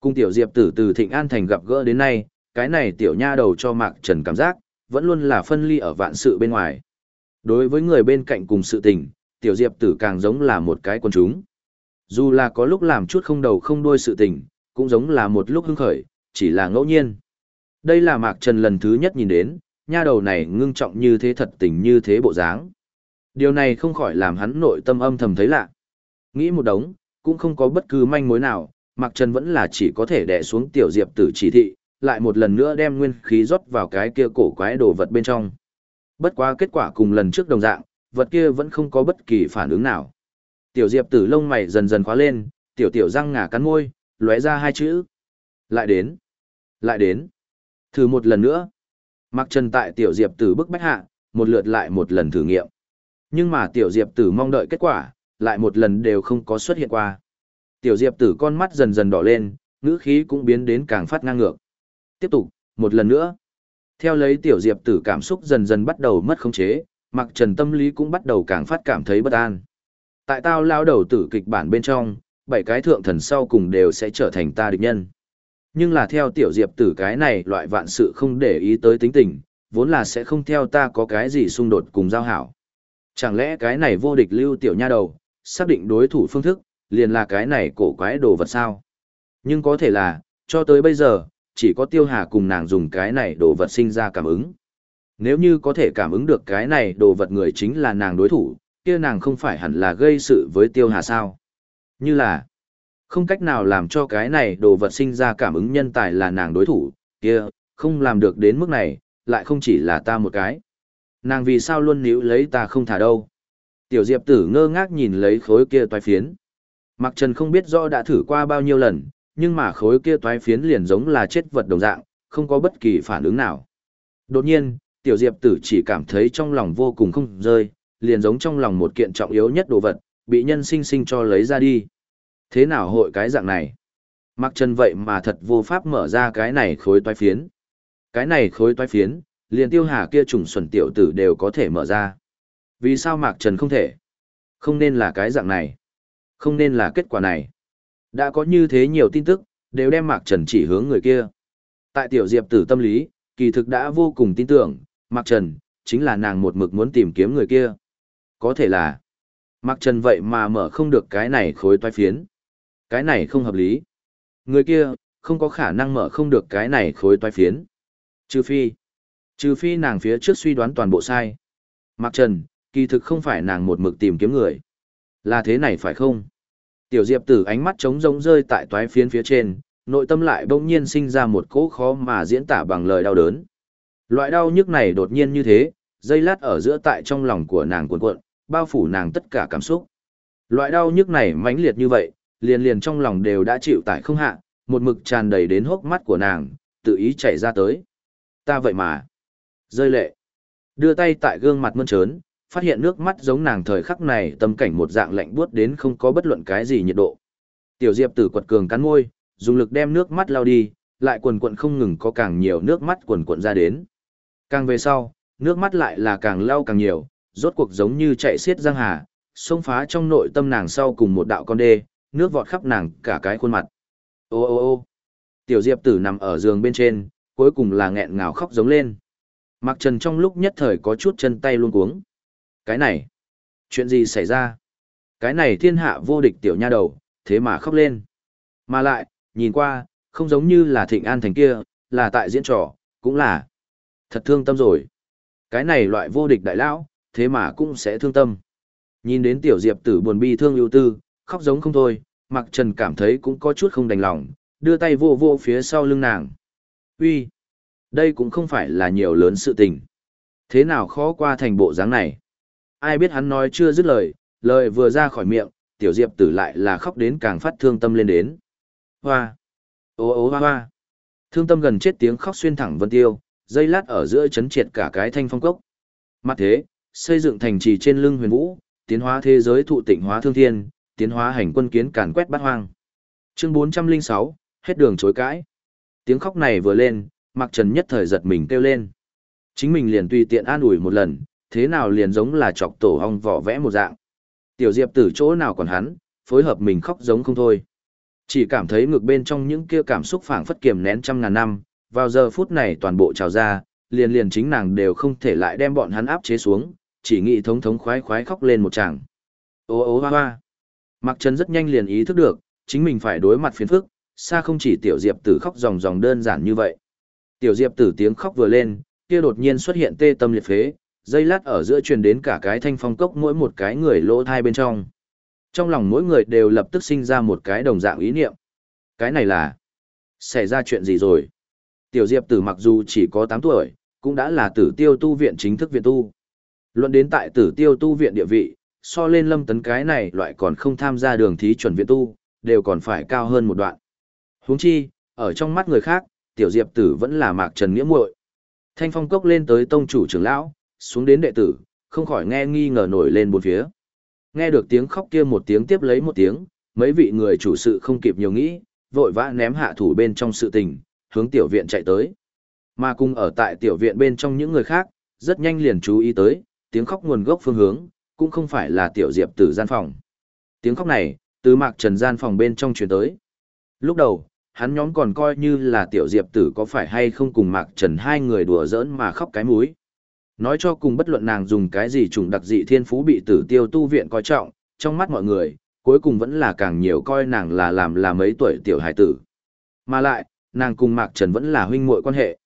Cùng tiểu diệp tử từ Thịnh An Thành gặp gỡ đến nay, cái này tiểu nha đầu cho Mạc Trần cảm giác, vẫn luôn là phân ly ở vạn sự bên ngoài. Đối với người bên cạnh cùng sự tình, tiểu diệp tử càng giống là một cái quần chúng. Dù là có lúc làm chút không đầu không đuôi sự tình, cũng giống là một lúc hưng khởi, chỉ là ngẫu nhiên. Đây là Mạc Trần lần thứ nhất nhìn đến, nha đầu này ngưng trọng như thế thật tình như thế bộ dáng. Điều này không khỏi làm hắn nội tâm âm thầm thấy lạ. Nghĩ một đống, cũng không có bất cứ manh mối nào, Mạc Trần vẫn là chỉ có thể đè xuống tiểu diệp tử chỉ thị, lại một lần nữa đem nguyên khí rót vào cái kia cổ quái đồ vật bên trong. Bất quá kết quả cùng lần trước đồng dạng, vật kia vẫn không có bất kỳ phản ứng nào. Tiểu diệp tử lông mày dần dần khóa lên, tiểu tiểu răng ngà cắn môi, lóe ra hai chữ. Lại đến. Lại đến. Thử một lần nữa. Mạc Trần tại tiểu diệp tử bức bách hạ, một lượt lại một lần thử nghiệm. Nhưng mà tiểu diệp tử mong đợi kết quả, lại một lần đều không có xuất hiện qua. Tiểu diệp tử con mắt dần dần đỏ lên, ngữ khí cũng biến đến càng phát ngang ngược. Tiếp tục, một lần nữa. Theo lấy tiểu diệp tử cảm xúc dần dần bắt đầu mất khống chế, mặc trần tâm lý cũng bắt đầu càng phát cảm thấy bất an. Tại tao lao đầu tử kịch bản bên trong, bảy cái thượng thần sau cùng đều sẽ trở thành ta địch nhân. Nhưng là theo tiểu diệp tử cái này loại vạn sự không để ý tới tính tình, vốn là sẽ không theo ta có cái gì xung đột cùng giao hảo. Chẳng lẽ cái này vô địch lưu tiểu nha đầu, xác định đối thủ phương thức, liền là cái này cổ quái đồ vật sao? Nhưng có thể là, cho tới bây giờ, chỉ có tiêu hà cùng nàng dùng cái này đồ vật sinh ra cảm ứng. Nếu như có thể cảm ứng được cái này đồ vật người chính là nàng đối thủ, kia nàng không phải hẳn là gây sự với tiêu hà sao? Như là, không cách nào làm cho cái này đồ vật sinh ra cảm ứng nhân tài là nàng đối thủ, kia, không làm được đến mức này, lại không chỉ là ta một cái. Nàng vì sao luôn níu lấy ta không thả đâu. Tiểu Diệp tử ngơ ngác nhìn lấy khối kia toái phiến. Mạc Trần không biết rõ đã thử qua bao nhiêu lần, nhưng mà khối kia toái phiến liền giống là chết vật đồng dạng, không có bất kỳ phản ứng nào. Đột nhiên, Tiểu Diệp tử chỉ cảm thấy trong lòng vô cùng không rơi, liền giống trong lòng một kiện trọng yếu nhất đồ vật, bị nhân sinh sinh cho lấy ra đi. Thế nào hội cái dạng này? Mạc Trần vậy mà thật vô pháp mở ra cái này khối toái phiến. Cái này khối toái phiến, liền tiêu hà kia trùng xuẩn tiểu tử đều có thể mở ra. Vì sao Mạc Trần không thể? Không nên là cái dạng này. Không nên là kết quả này. Đã có như thế nhiều tin tức, đều đem Mạc Trần chỉ hướng người kia. Tại tiểu diệp tử tâm lý, kỳ thực đã vô cùng tin tưởng, Mạc Trần, chính là nàng một mực muốn tìm kiếm người kia. Có thể là, Mạc Trần vậy mà mở không được cái này khối toái phiến. Cái này không hợp lý. Người kia, không có khả năng mở không được cái này khối toái phiến. Trừ phi, trừ phi nàng phía trước suy đoán toàn bộ sai. Mạc Trần, kỳ thực không phải nàng một mực tìm kiếm người. Là thế này phải không? Tiểu Diệp tử ánh mắt trống rỗng rơi tại toái phiến phía trên, nội tâm lại bỗng nhiên sinh ra một cỗ khó mà diễn tả bằng lời đau đớn. Loại đau nhức này đột nhiên như thế, dây lát ở giữa tại trong lòng của nàng cuộn cuộn, bao phủ nàng tất cả cảm xúc. Loại đau nhức này mãnh liệt như vậy, liền liền trong lòng đều đã chịu tải không hạ, một mực tràn đầy đến hốc mắt của nàng, tự ý chảy ra tới. Ta vậy mà. Rơi lệ. Đưa tay tại gương mặt mơn trớn, phát hiện nước mắt giống nàng thời khắc này tâm cảnh một dạng lạnh buốt đến không có bất luận cái gì nhiệt độ. Tiểu Diệp tử quật cường cắn môi, dùng lực đem nước mắt lao đi, lại quần quận không ngừng có càng nhiều nước mắt quần quận ra đến. Càng về sau, nước mắt lại là càng lao càng nhiều, rốt cuộc giống như chạy xiết giang hà, xông phá trong nội tâm nàng sau cùng một đạo con đê, nước vọt khắp nàng cả cái khuôn mặt. Ô ô ô tiểu diệp tử nằm ở giường bên trên, cuối cùng là nghẹn ngào khóc giống lên. Mặc trần trong lúc nhất thời có chút chân tay luôn cuống. Cái này, chuyện gì xảy ra? Cái này thiên hạ vô địch tiểu nha đầu, thế mà khóc lên. Mà lại, nhìn qua, không giống như là thịnh an thành kia, là tại diễn trò, cũng là. Thật thương tâm rồi. Cái này loại vô địch đại lão, thế mà cũng sẽ thương tâm. Nhìn đến tiểu diệp tử buồn bi thương ưu tư, khóc giống không thôi, Mặc Trần cảm thấy cũng có chút không đành lòng, đưa tay vô vô phía sau lưng nàng. Uy, đây cũng không phải là nhiều lớn sự tình. Thế nào khó qua thành bộ dáng này? Ai biết hắn nói chưa dứt lời, lời vừa ra khỏi miệng, tiểu diệp tử lại là khóc đến càng phát thương tâm lên đến. Hoa, ô ô hoa hoa. Thương tâm gần chết tiếng khóc xuyên thẳng vân tiêu, dây lát ở giữa chấn triệt cả cái thanh phong cốc. Mặt thế, xây dựng thành trì trên lưng huyền vũ, tiến hóa thế giới thụ tịnh hóa thương thiên, tiến hóa hành quân kiến càn quét bát hoang. Chương 406, hết đường chối cãi. Tiếng khóc này vừa lên, Mạc Trần nhất thời giật mình kêu lên. Chính mình liền tùy tiện an ủi một lần, thế nào liền giống là chọc tổ hong vỏ vẽ một dạng. Tiểu Diệp từ chỗ nào còn hắn, phối hợp mình khóc giống không thôi. Chỉ cảm thấy ngược bên trong những kia cảm xúc phảng phất kiềm nén trăm ngàn năm, vào giờ phút này toàn bộ trào ra, liền liền chính nàng đều không thể lại đem bọn hắn áp chế xuống, chỉ nghĩ thống thống khoái khoái khóc lên một tràng. Ô ô hoa hoa. Mặc Trần rất nhanh liền ý thức được, chính mình phải đối mặt phiền phức, xa không chỉ tiểu diệp tử khóc ròng ròng đơn giản như vậy. Tiểu diệp tử tiếng khóc vừa lên, kia đột nhiên xuất hiện tê tâm liệt phế, dây lát ở giữa truyền đến cả cái thanh phong cốc mỗi một cái người lỗ thai bên trong. Trong lòng mỗi người đều lập tức sinh ra một cái đồng dạng ý niệm. Cái này là, xảy ra chuyện gì rồi? Tiểu diệp tử mặc dù chỉ có 8 tuổi, cũng đã là tử tiêu tu viện chính thức viện tu. Luận đến tại tử tiêu tu viện địa vị, so lên lâm tấn cái này loại còn không tham gia đường thí chuẩn viện tu, đều còn phải cao hơn một đoạn. huống chi, ở trong mắt người khác, tiểu diệp tử vẫn là mạc trần nghĩa muội Thanh phong cốc lên tới tông chủ trưởng lão, xuống đến đệ tử, không khỏi nghe nghi ngờ nổi lên bốn phía. Nghe được tiếng khóc kia một tiếng tiếp lấy một tiếng, mấy vị người chủ sự không kịp nhiều nghĩ, vội vã ném hạ thủ bên trong sự tình, hướng tiểu viện chạy tới. Mà cùng ở tại tiểu viện bên trong những người khác, rất nhanh liền chú ý tới, tiếng khóc nguồn gốc phương hướng, cũng không phải là tiểu diệp tử gian phòng. Tiếng khóc này, từ mạc trần gian phòng bên trong truyền tới. Lúc đầu, hắn nhóm còn coi như là tiểu diệp tử có phải hay không cùng mạc trần hai người đùa giỡn mà khóc cái mũi. Nói cho cùng bất luận nàng dùng cái gì trùng đặc dị thiên phú bị tử tiêu tu viện coi trọng, trong mắt mọi người, cuối cùng vẫn là càng nhiều coi nàng là làm là mấy tuổi tiểu hải tử. Mà lại, nàng cùng mạc trần vẫn là huynh muội quan hệ.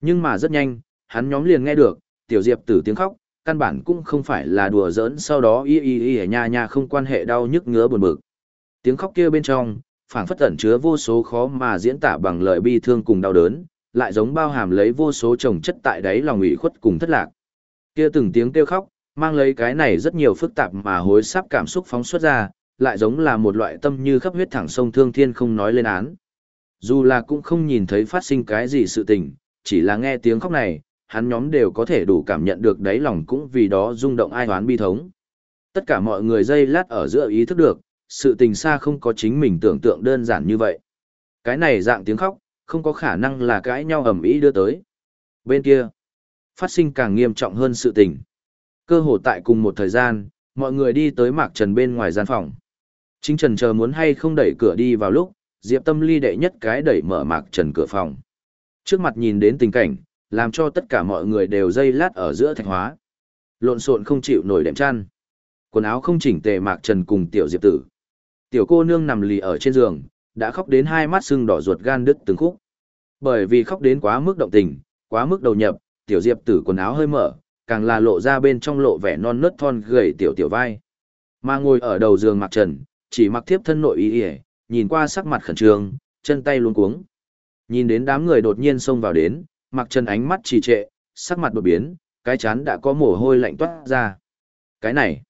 Nhưng mà rất nhanh, hắn nhóm liền nghe được, tiểu diệp tử tiếng khóc, căn bản cũng không phải là đùa giỡn sau đó y y y nha nha không quan hệ đau nhức ngứa buồn bực. Tiếng khóc kia bên trong, phảng phất ẩn chứa vô số khó mà diễn tả bằng lời bi thương cùng đau đớn, lại giống bao hàm lấy vô số trồng chất tại đáy lòng ủy khuất cùng thất lạc. Kia từng tiếng kêu khóc, mang lấy cái này rất nhiều phức tạp mà hối sắp cảm xúc phóng xuất ra, lại giống là một loại tâm như khắp huyết thẳng sông thương thiên không nói lên án. Dù là cũng không nhìn thấy phát sinh cái gì sự tình, chỉ là nghe tiếng khóc này, hắn nhóm đều có thể đủ cảm nhận được đáy lòng cũng vì đó rung động ai hoán bi thống. Tất cả mọi người dây lát ở giữa ý thức được, sự tình xa không có chính mình tưởng tượng đơn giản như vậy. Cái này dạng tiếng khóc, không có khả năng là cãi nhau ầm ĩ đưa tới. Bên kia, phát sinh càng nghiêm trọng hơn sự tình. Cơ hồ tại cùng một thời gian, mọi người đi tới Mạc Trần bên ngoài gian phòng. Chính Trần chờ muốn hay không đẩy cửa đi vào lúc, Diệp Tâm Ly đệ nhất cái đẩy mở Mạc Trần cửa phòng. Trước mặt nhìn đến tình cảnh, làm cho tất cả mọi người đều dây lát ở giữa thạch hóa. Lộn xộn không chịu nổi đệm chăn. Quần áo không chỉnh tề Mạc Trần cùng tiểu Diệp Tử. Tiểu cô nương nằm lì ở trên giường, đã khóc đến hai mắt sưng đỏ ruột gan đứt từng khúc. Bởi vì khóc đến quá mức động tình, quá mức đầu nhập, tiểu diệp tử quần áo hơi mở, càng là lộ ra bên trong lộ vẻ non nớt thon gầy tiểu tiểu vai. Mà ngồi ở đầu giường mặc trần, chỉ mặc thiếp thân nội y y, nhìn qua sắc mặt khẩn trương, chân tay luống cuống. Nhìn đến đám người đột nhiên xông vào đến, mặc trần ánh mắt trì trệ, sắc mặt đột biến, cái chán đã có mồ hôi lạnh toát ra. Cái này,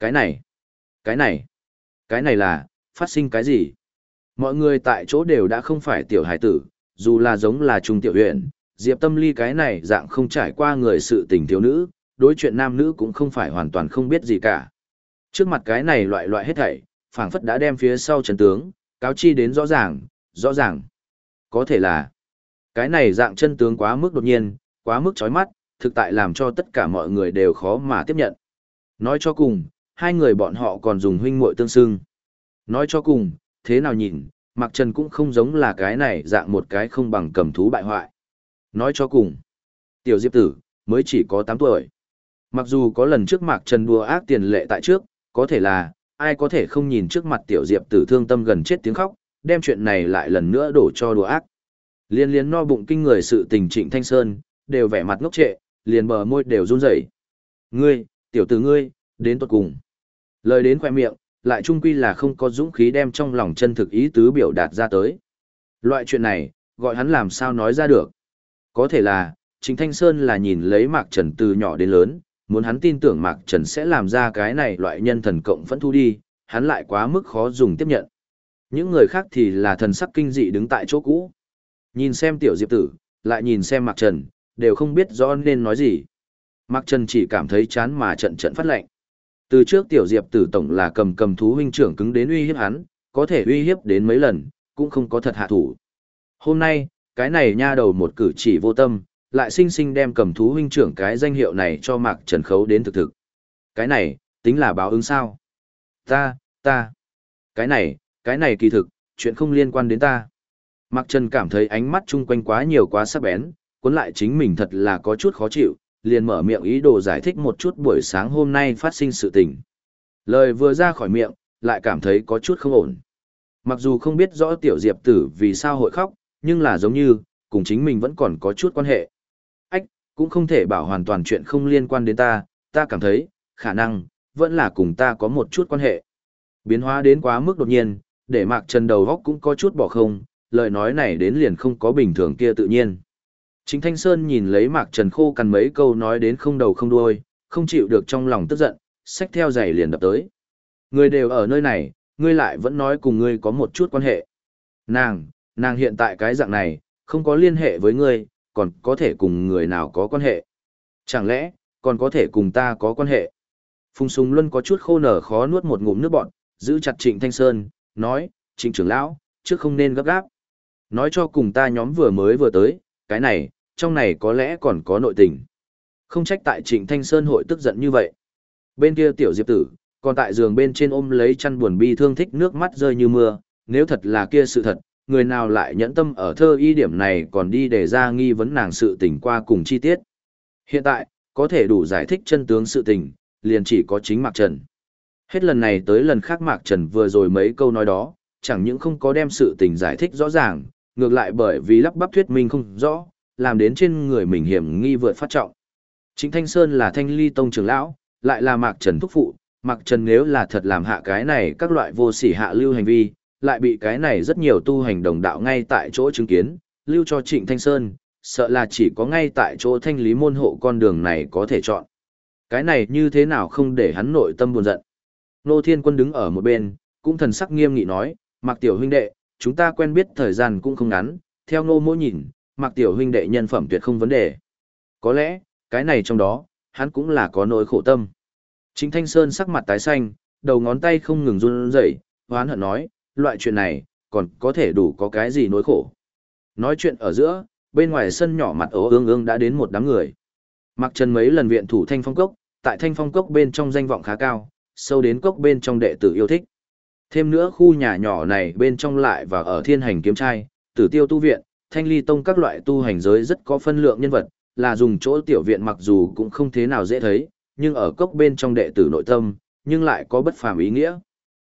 cái này, cái này, cái này là, phát sinh cái gì? Mọi người tại chỗ đều đã không phải tiểu hải tử, dù là giống là trung tiểu huyện, Diệp Tâm Ly cái này dạng không trải qua người sự tình thiếu nữ, đối chuyện nam nữ cũng không phải hoàn toàn không biết gì cả. Trước mặt cái này loại loại hết thảy, phảng phất đã đem phía sau chân tướng, cáo chi đến rõ ràng, rõ ràng. Có thể là, cái này dạng chân tướng quá mức đột nhiên, quá mức chói mắt, thực tại làm cho tất cả mọi người đều khó mà tiếp nhận. Nói cho cùng, hai người bọn họ còn dùng huynh muội tương xưng. Nói cho cùng, thế nào nhìn, Mạc Trần cũng không giống là cái này dạng một cái không bằng cầm thú bại hoại. Nói cho cùng, tiểu diệp tử, mới chỉ có 8 tuổi. Mặc dù có lần trước Mạc Trần đùa ác tiền lệ tại trước, có thể là, ai có thể không nhìn trước mặt tiểu diệp tử thương tâm gần chết tiếng khóc, đem chuyện này lại lần nữa đổ cho đùa ác. Liên liên no bụng kinh người sự tình trịnh Thanh Sơn, đều vẻ mặt ngốc trệ, liền bờ môi đều run rẩy. Ngươi, tiểu tử ngươi, đến tuột cùng. Lời đến khoe miệng, lại trung quy là không có dũng khí đem trong lòng chân thực ý tứ biểu đạt ra tới. Loại chuyện này, gọi hắn làm sao nói ra được. Có thể là, Trình Thanh Sơn là nhìn lấy Mạc Trần từ nhỏ đến lớn, muốn hắn tin tưởng Mạc Trần sẽ làm ra cái này loại nhân thần cộng phẫn thu đi, hắn lại quá mức khó dùng tiếp nhận. Những người khác thì là thần sắc kinh dị đứng tại chỗ cũ. Nhìn xem tiểu diệp tử, lại nhìn xem Mạc Trần, đều không biết rõ nên nói gì. Mạc Trần chỉ cảm thấy chán mà trận trận phát lệnh. Từ trước tiểu diệp tử tổng là cầm cầm thú huynh trưởng cứng đến uy hiếp hắn, có thể uy hiếp đến mấy lần, cũng không có thật hạ thủ. Hôm nay, cái này nha đầu một cử chỉ vô tâm, lại sinh sinh đem cầm thú huynh trưởng cái danh hiệu này cho Mạc Trần Khấu đến thực thực. Cái này, tính là báo ứng sao? Ta, ta, cái này, cái này kỳ thực, chuyện không liên quan đến ta. Mạc Trần cảm thấy ánh mắt chung quanh quá nhiều quá sắc bén, cuốn lại chính mình thật là có chút khó chịu, liền mở miệng ý đồ giải thích một chút buổi sáng hôm nay phát sinh sự tình. Lời vừa ra khỏi miệng, lại cảm thấy có chút không ổn. Mặc dù không biết rõ tiểu diệp tử vì sao hội khóc, nhưng là giống như, cùng chính mình vẫn còn có chút quan hệ. Ách, cũng không thể bảo hoàn toàn chuyện không liên quan đến ta, ta cảm thấy, khả năng, vẫn là cùng ta có một chút quan hệ. Biến hóa đến quá mức đột nhiên, để Mạc Trần đầu góc cũng có chút bỏ không, lời nói này đến liền không có bình thường kia tự nhiên. Chính Thanh Sơn nhìn lấy Mạc Trần khô cằn mấy câu nói đến không đầu không đuôi, không chịu được trong lòng tức giận, xách theo giày liền đập tới. Người đều ở nơi này, ngươi lại vẫn nói cùng ngươi có một chút quan hệ. Nàng, nàng hiện tại cái dạng này, không có liên hệ với ngươi, còn có thể cùng người nào có quan hệ. Chẳng lẽ, còn có thể cùng ta có quan hệ? Phùng Sùng Luân có chút khô nở khó nuốt một ngụm nước bọt, giữ chặt Trịnh Thanh Sơn, nói, Trịnh trưởng lão, trước không nên gấp gáp. Nói cho cùng ta nhóm vừa mới vừa tới, cái này, trong này có lẽ còn có nội tình. Không trách tại Trịnh Thanh Sơn hội tức giận như vậy. Bên kia tiểu diệp tử, còn tại giường bên trên ôm lấy chăn buồn bi thương thích nước mắt rơi như mưa, nếu thật là kia sự thật, người nào lại nhẫn tâm ở thơ y điểm này còn đi để ra nghi vấn nàng sự tình qua cùng chi tiết. Hiện tại, có thể đủ giải thích chân tướng sự tình, liền chỉ có chính Mạc Trần. Hết lần này tới lần khác Mạc Trần vừa rồi mấy câu nói đó, chẳng những không có đem sự tình giải thích rõ ràng, ngược lại bởi vì lắp bắp thuyết minh không rõ, làm đến trên người mình hiểm nghi vượt phát trọng. Chính Thanh Sơn là thanh ly tông trưởng lão, lại là Mạc Trần thúc phụ, Mạc Trần nếu là thật làm hạ cái này các loại vô sỉ hạ lưu hành vi, lại bị cái này rất nhiều tu hành đồng đạo ngay tại chỗ chứng kiến, lưu cho Trịnh Thanh Sơn, sợ là chỉ có ngay tại chỗ thanh lý môn hộ con đường này có thể chọn. Cái này như thế nào không để hắn nội tâm buồn giận. Nô Thiên Quân đứng ở một bên, cũng thần sắc nghiêm nghị nói, Mạc Tiểu huynh đệ, chúng ta quen biết thời gian cũng không ngắn, theo nô mỗi nhìn, mặc Tiểu huynh đệ nhân phẩm tuyệt không vấn đề. Có lẽ, cái này trong đó, hắn cũng là có nỗi khổ tâm. Chính Thanh Sơn sắc mặt tái xanh, đầu ngón tay không ngừng run rẩy, hoán hận nói, loại chuyện này, còn có thể đủ có cái gì nỗi khổ. Nói chuyện ở giữa, bên ngoài sân nhỏ mặt ố ương ương đã đến một đám người. Mặc trần mấy lần viện thủ thanh phong cốc, tại thanh phong cốc bên trong danh vọng khá cao, sâu đến cốc bên trong đệ tử yêu thích. Thêm nữa khu nhà nhỏ này bên trong lại và ở thiên hành kiếm trai, tử tiêu tu viện, thanh ly tông các loại tu hành giới rất có phân lượng nhân vật, là dùng chỗ tiểu viện mặc dù cũng không thế nào dễ thấy, nhưng ở cốc bên trong đệ tử nội tâm, nhưng lại có bất phàm ý nghĩa.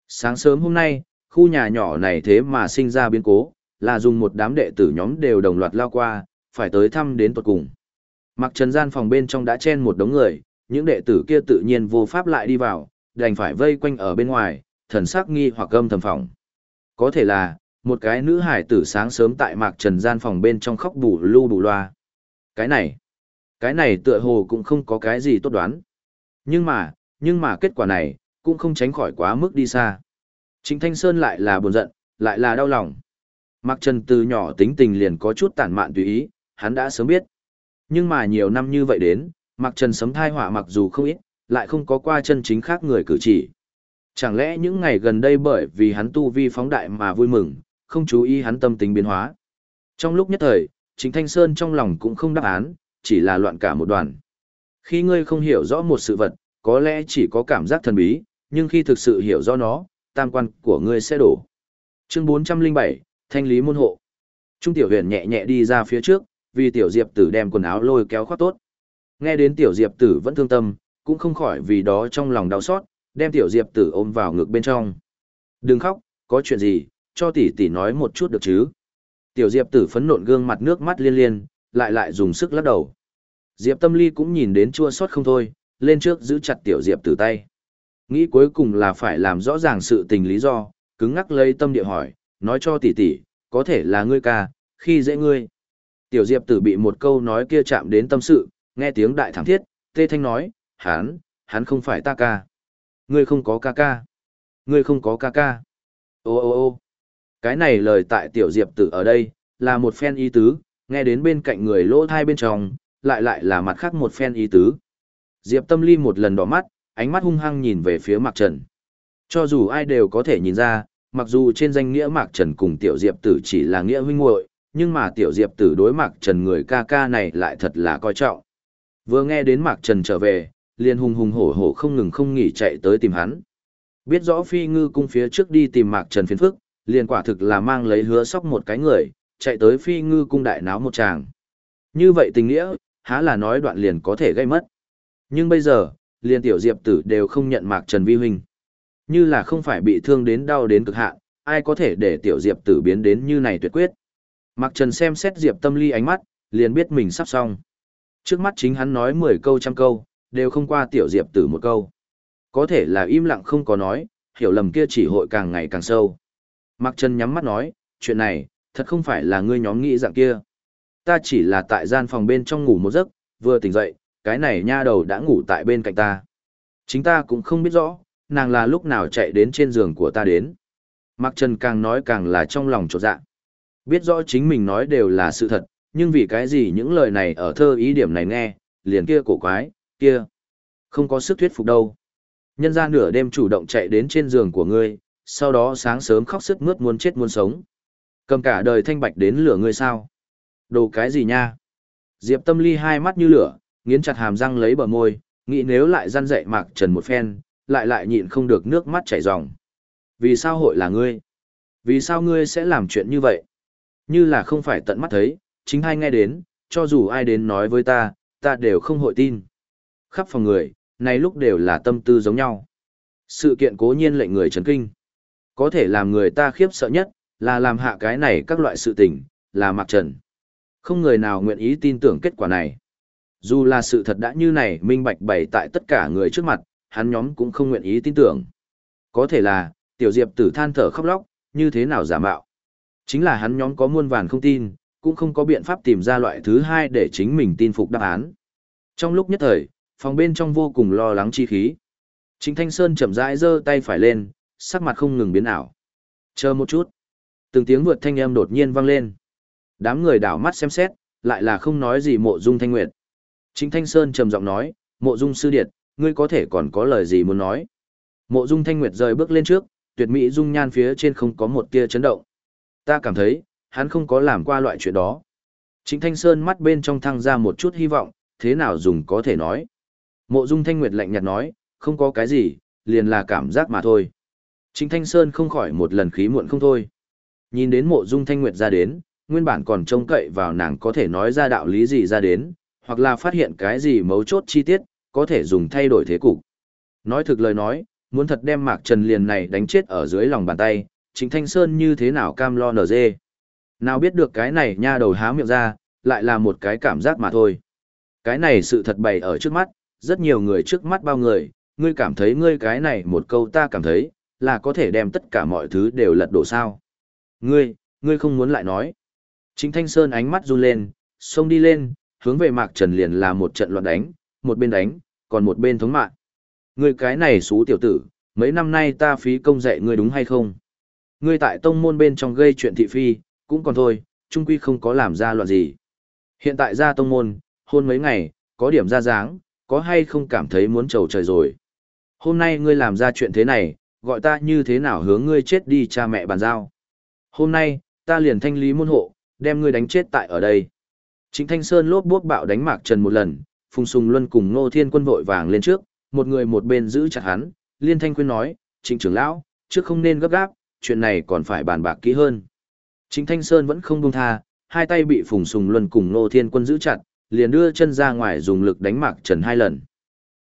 Sáng sớm hôm nay, khu nhà nhỏ này thế mà sinh ra biến cố, là dùng một đám đệ tử nhóm đều đồng loạt lao qua, phải tới thăm đến tuật cùng. Mặc trần gian phòng bên trong đã chen một đống người, những đệ tử kia tự nhiên vô pháp lại đi vào, đành phải vây quanh ở bên ngoài, thần sắc nghi hoặc gâm thầm phòng. Có thể là, một cái nữ hải tử sáng sớm tại mạc trần gian phòng bên trong khóc bù lu bù loa. Cái này, cái này tựa hồ cũng không có cái gì tốt đoán. Nhưng mà, nhưng mà kết quả này, cũng không tránh khỏi quá mức đi xa. Trịnh Thanh Sơn lại là buồn giận, lại là đau lòng. Mạc Trần từ nhỏ tính tình liền có chút tản mạn tùy ý, hắn đã sớm biết. Nhưng mà nhiều năm như vậy đến, Mạc Trần sấm thai hỏa mặc dù không ít, lại không có qua chân chính khác người cử chỉ. Chẳng lẽ những ngày gần đây bởi vì hắn tu vi phóng đại mà vui mừng, không chú ý hắn tâm tính biến hóa. Trong lúc nhất thời, Trịnh Thanh Sơn trong lòng cũng không đáp án, chỉ là loạn cả một đoàn. Khi ngươi không hiểu rõ một sự vật, có lẽ chỉ có cảm giác thần bí, nhưng khi thực sự hiểu rõ nó, tam quan của ngươi sẽ đổ. Chương 407, Thanh lý môn hộ. Trung tiểu huyền nhẹ nhẹ đi ra phía trước, vì tiểu diệp tử đem quần áo lôi kéo khoác tốt. Nghe đến tiểu diệp tử vẫn thương tâm, cũng không khỏi vì đó trong lòng đau xót, đem tiểu diệp tử ôm vào ngực bên trong. Đừng khóc, có chuyện gì, cho tỷ tỷ nói một chút được chứ. Tiểu diệp tử phấn nộn gương mặt nước mắt liên liên, lại lại dùng sức lắc đầu. Diệp tâm ly cũng nhìn đến chua xót không thôi, lên trước giữ chặt tiểu diệp tử tay. Nghĩ cuối cùng là phải làm rõ ràng sự tình lý do, cứng ngắc lấy tâm địa hỏi, nói cho tỷ tỷ, có thể là ngươi ca, khi dễ ngươi. Tiểu Diệp tử bị một câu nói kia chạm đến tâm sự, nghe tiếng đại Thắng thiết, tê thanh nói, hắn, hắn không phải ta ca. Ngươi không có ca ca. Ngươi không có ca ca. Ô ô ô cái này lời tại Tiểu Diệp tử ở đây, là một phen ý tứ, nghe đến bên cạnh người lỗ thai bên trong, lại lại là mặt khác một phen ý tứ. Diệp tâm ly một lần đỏ mắt, ánh mắt hung hăng nhìn về phía Mạc Trần. Cho dù ai đều có thể nhìn ra, mặc dù trên danh nghĩa Mạc Trần cùng Tiểu Diệp Tử chỉ là nghĩa huynh muội, nhưng mà Tiểu Diệp Tử đối Mạc Trần người ca ca này lại thật là coi trọng. Vừa nghe đến Mạc Trần trở về, liền hùng hùng hổ hổ không ngừng không nghỉ chạy tới tìm hắn. Biết rõ Phi Ngư cung phía trước đi tìm Mạc Trần phiền phức, liền quả thực là mang lấy hứa sóc một cái người, chạy tới phi ngư cung đại náo một tràng. Như vậy tình nghĩa, há là nói đoạn liền có thể gây mất. Nhưng bây giờ, liền tiểu diệp tử đều không nhận mạc trần vi huynh. Như là không phải bị thương đến đau đến cực hạn, ai có thể để tiểu diệp tử biến đến như này tuyệt quyết. Mạc trần xem xét diệp tâm ly ánh mắt, liền biết mình sắp xong. Trước mắt chính hắn nói 10 câu trăm câu, đều không qua tiểu diệp tử một câu. Có thể là im lặng không có nói, hiểu lầm kia chỉ hội càng ngày càng sâu. Mạc Trần nhắm mắt nói, chuyện này, thật không phải là ngươi nhóm nghĩ dạng kia. Ta chỉ là tại gian phòng bên trong ngủ một giấc, vừa tỉnh dậy, cái này nha đầu đã ngủ tại bên cạnh ta. Chính ta cũng không biết rõ, nàng là lúc nào chạy đến trên giường của ta đến. Mạc Trần càng nói càng là trong lòng trột dạ. Biết rõ chính mình nói đều là sự thật, nhưng vì cái gì những lời này ở thơ ý điểm này nghe, liền kia cổ quái, kia. Không có sức thuyết phục đâu. Nhân ra nửa đêm chủ động chạy đến trên giường của ngươi, sau đó sáng sớm khóc sức mướt muốn chết muốn sống. Cầm cả đời thanh bạch đến lửa ngươi sao? Đồ cái gì nha? Diệp tâm ly hai mắt như lửa, nghiến chặt hàm răng lấy bờ môi, nghĩ nếu lại răn dậy mạc trần một phen, lại lại nhịn không được nước mắt chảy ròng. Vì sao hội là ngươi? Vì sao ngươi sẽ làm chuyện như vậy? Như là không phải tận mắt thấy, chính hai nghe đến, cho dù ai đến nói với ta, ta đều không hội tin. Khắp phòng người, này lúc đều là tâm tư giống nhau. Sự kiện cố nhiên lệnh người chấn kinh. Có thể làm người ta khiếp sợ nhất, là làm hạ cái này các loại sự tình, là mặc trần. Không người nào nguyện ý tin tưởng kết quả này. Dù là sự thật đã như này minh bạch bày tại tất cả người trước mặt, hắn nhóm cũng không nguyện ý tin tưởng. Có thể là, tiểu diệp tử than thở khóc lóc, như thế nào giả mạo. Chính là hắn nhóm có muôn vàn không tin, cũng không có biện pháp tìm ra loại thứ hai để chính mình tin phục đáp án. Trong lúc nhất thời, phòng bên trong vô cùng lo lắng chi khí. Trịnh Thanh Sơn chậm rãi giơ tay phải lên, sắc mặt không ngừng biến ảo. Chờ một chút. Từng tiếng vượt thanh âm đột nhiên vang lên. Đám người đảo mắt xem xét, lại là không nói gì mộ dung thanh nguyệt. Trịnh Thanh Sơn trầm giọng nói, mộ dung sư điệt, ngươi có thể còn có lời gì muốn nói. Mộ dung thanh nguyệt rời bước lên trước, tuyệt mỹ dung nhan phía trên không có một tia chấn động. Ta cảm thấy, hắn không có làm qua loại chuyện đó. Trịnh Thanh Sơn mắt bên trong thăng ra một chút hy vọng, thế nào dùng có thể nói. Mộ Dung Thanh Nguyệt lạnh nhạt nói, không có cái gì, liền là cảm giác mà thôi. Trịnh Thanh Sơn không khỏi một lần khí muộn không thôi. Nhìn đến mộ Dung Thanh Nguyệt ra đến, nguyên bản còn trông cậy vào nàng có thể nói ra đạo lý gì ra đến, hoặc là phát hiện cái gì mấu chốt chi tiết, có thể dùng thay đổi thế cục. Nói thực lời nói, muốn thật đem Mạc Trần liền này đánh chết ở dưới lòng bàn tay, Trịnh Thanh Sơn như thế nào cam lo nở dê. Nào biết được cái này nha đầu há miệng ra, lại là một cái cảm giác mà thôi. Cái này sự thật bày ở trước mắt, rất nhiều người trước mắt bao người, ngươi cảm thấy ngươi cái này một câu ta cảm thấy, là có thể đem tất cả mọi thứ đều lật đổ sao. Ngươi, ngươi không muốn lại nói. Chính Thanh Sơn ánh mắt run lên, xông đi lên, hướng về Mạc Trần liền là một trận loạn đánh, một bên đánh, còn một bên thống mạng. Ngươi cái này xú tiểu tử, mấy năm nay ta phí công dạy ngươi đúng hay không? Ngươi tại tông môn bên trong gây chuyện thị phi, cũng còn thôi, trung quy không có làm ra loạn gì. Hiện tại ra tông môn, hôn mấy ngày, có điểm ra dáng, có hay không cảm thấy muốn trầu trời rồi. Hôm nay ngươi làm ra chuyện thế này, gọi ta như thế nào hướng ngươi chết đi cha mẹ bàn giao. Hôm nay, ta liền thanh lý môn hộ, đem ngươi đánh chết tại ở đây. Chính Thanh Sơn lốp bốp bạo đánh Mạc Trần một lần, Phùng Sùng Luân cùng Nô Thiên Quân vội vàng lên trước, một người một bên giữ chặt hắn, Liên Thanh Quyên nói, Trịnh trưởng lão, trước không nên gấp gáp, chuyện này còn phải bàn bạc kỹ hơn. Chính Thanh Sơn vẫn không buông tha, hai tay bị Phùng Sùng Luân cùng Nô Thiên Quân giữ chặt, liền đưa chân ra ngoài dùng lực đánh Mạc Trần hai lần.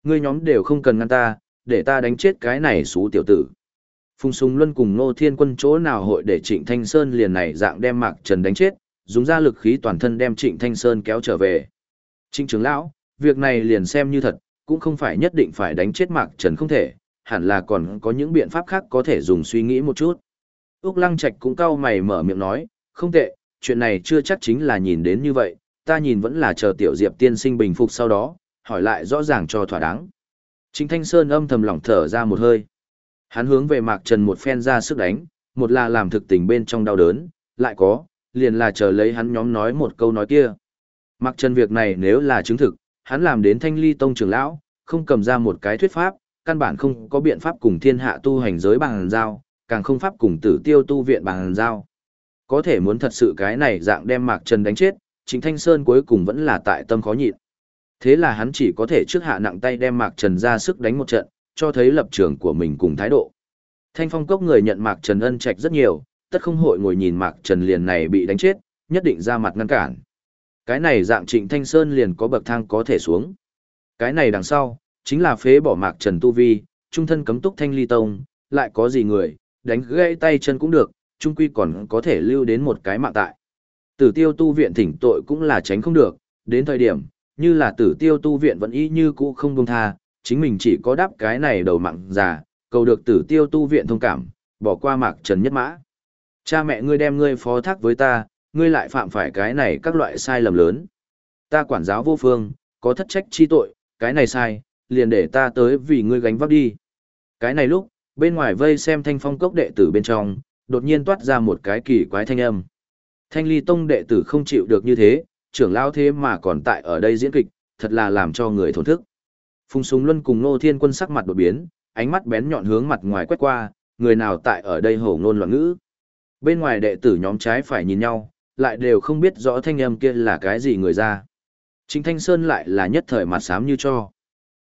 Ngươi nhóm đều không cần ngăn ta, để ta đánh chết cái này xú tiểu tử. Phùng Sùng Luân cùng Nô Thiên Quân chỗ nào hội để Trịnh Thanh Sơn liền này dạng đem Mạc Trần đánh chết, dùng ra lực khí toàn thân đem Trịnh Thanh Sơn kéo trở về. Trịnh trưởng lão, việc này liền xem như thật, cũng không phải nhất định phải đánh chết Mạc Trần không thể, hẳn là còn có những biện pháp khác có thể dùng suy nghĩ một chút. Úc Lăng Trạch cũng cau mày mở miệng nói, không tệ, chuyện này chưa chắc chính là nhìn đến như vậy, ta nhìn vẫn là chờ tiểu diệp tiên sinh bình phục sau đó, hỏi lại rõ ràng cho thỏa đáng. Trịnh Thanh Sơn âm thầm lỏng thở ra một hơi. Hắn hướng về Mạc Trần một phen ra sức đánh, một là làm thực tình bên trong đau đớn, lại có, liền là chờ lấy hắn nhóm nói một câu nói kia. Mạc Trần việc này nếu là chứng thực, hắn làm đến thanh ly tông trưởng lão, không cầm ra một cái thuyết pháp, căn bản không có biện pháp cùng thiên hạ tu hành giới bằng giao, càng không pháp cùng tử tiêu tu viện bằng giao. Có thể muốn thật sự cái này dạng đem Mạc Trần đánh chết, Trịnh Thanh Sơn cuối cùng vẫn là tại tâm khó nhịn. Thế là hắn chỉ có thể trước hạ nặng tay đem Mạc Trần ra sức đánh một trận, cho thấy lập trường của mình cùng thái độ. Thanh phong cốc người nhận Mạc Trần ân trạch rất nhiều, tất không hội ngồi nhìn Mạc Trần liền này bị đánh chết, nhất định ra mặt ngăn cản. Cái này dạng Trịnh Thanh Sơn liền có bậc thang có thể xuống. Cái này đằng sau, chính là phế bỏ Mạc Trần Tu Vi, trung thân cấm túc thanh ly tông, lại có gì người, đánh gãy tay chân cũng được, trung quy còn có thể lưu đến một cái mạng tại. Tử tiêu tu viện thỉnh tội cũng là tránh không được, đến thời điểm, như là tử tiêu tu viện vẫn y như cũ không buông tha, chính mình chỉ có đáp cái này đầu mặn già, cầu được tử tiêu tu viện thông cảm, bỏ qua mạc trần nhất mã. Cha mẹ ngươi đem ngươi phó thác với ta, ngươi lại phạm phải cái này các loại sai lầm lớn. Ta quản giáo vô phương, có thất trách chi tội, cái này sai, liền để ta tới vì ngươi gánh vác đi. Cái này lúc, bên ngoài vây xem thanh phong cốc đệ tử bên trong, đột nhiên toát ra một cái kỳ quái thanh âm. Thanh ly tông đệ tử không chịu được như thế, trưởng lão thế mà còn tại ở đây diễn kịch, thật là làm cho người thổn thức. Phùng Súng Luân cùng Nô Thiên Quân sắc mặt đột biến, ánh mắt bén nhọn hướng mặt ngoài quét qua, người nào tại ở đây hổ ngôn loạn ngữ. Bên ngoài đệ tử nhóm trái phải nhìn nhau, lại đều không biết rõ thanh âm kia là cái gì người ra. Chính Thanh Sơn lại là nhất thời mặt xám như cho.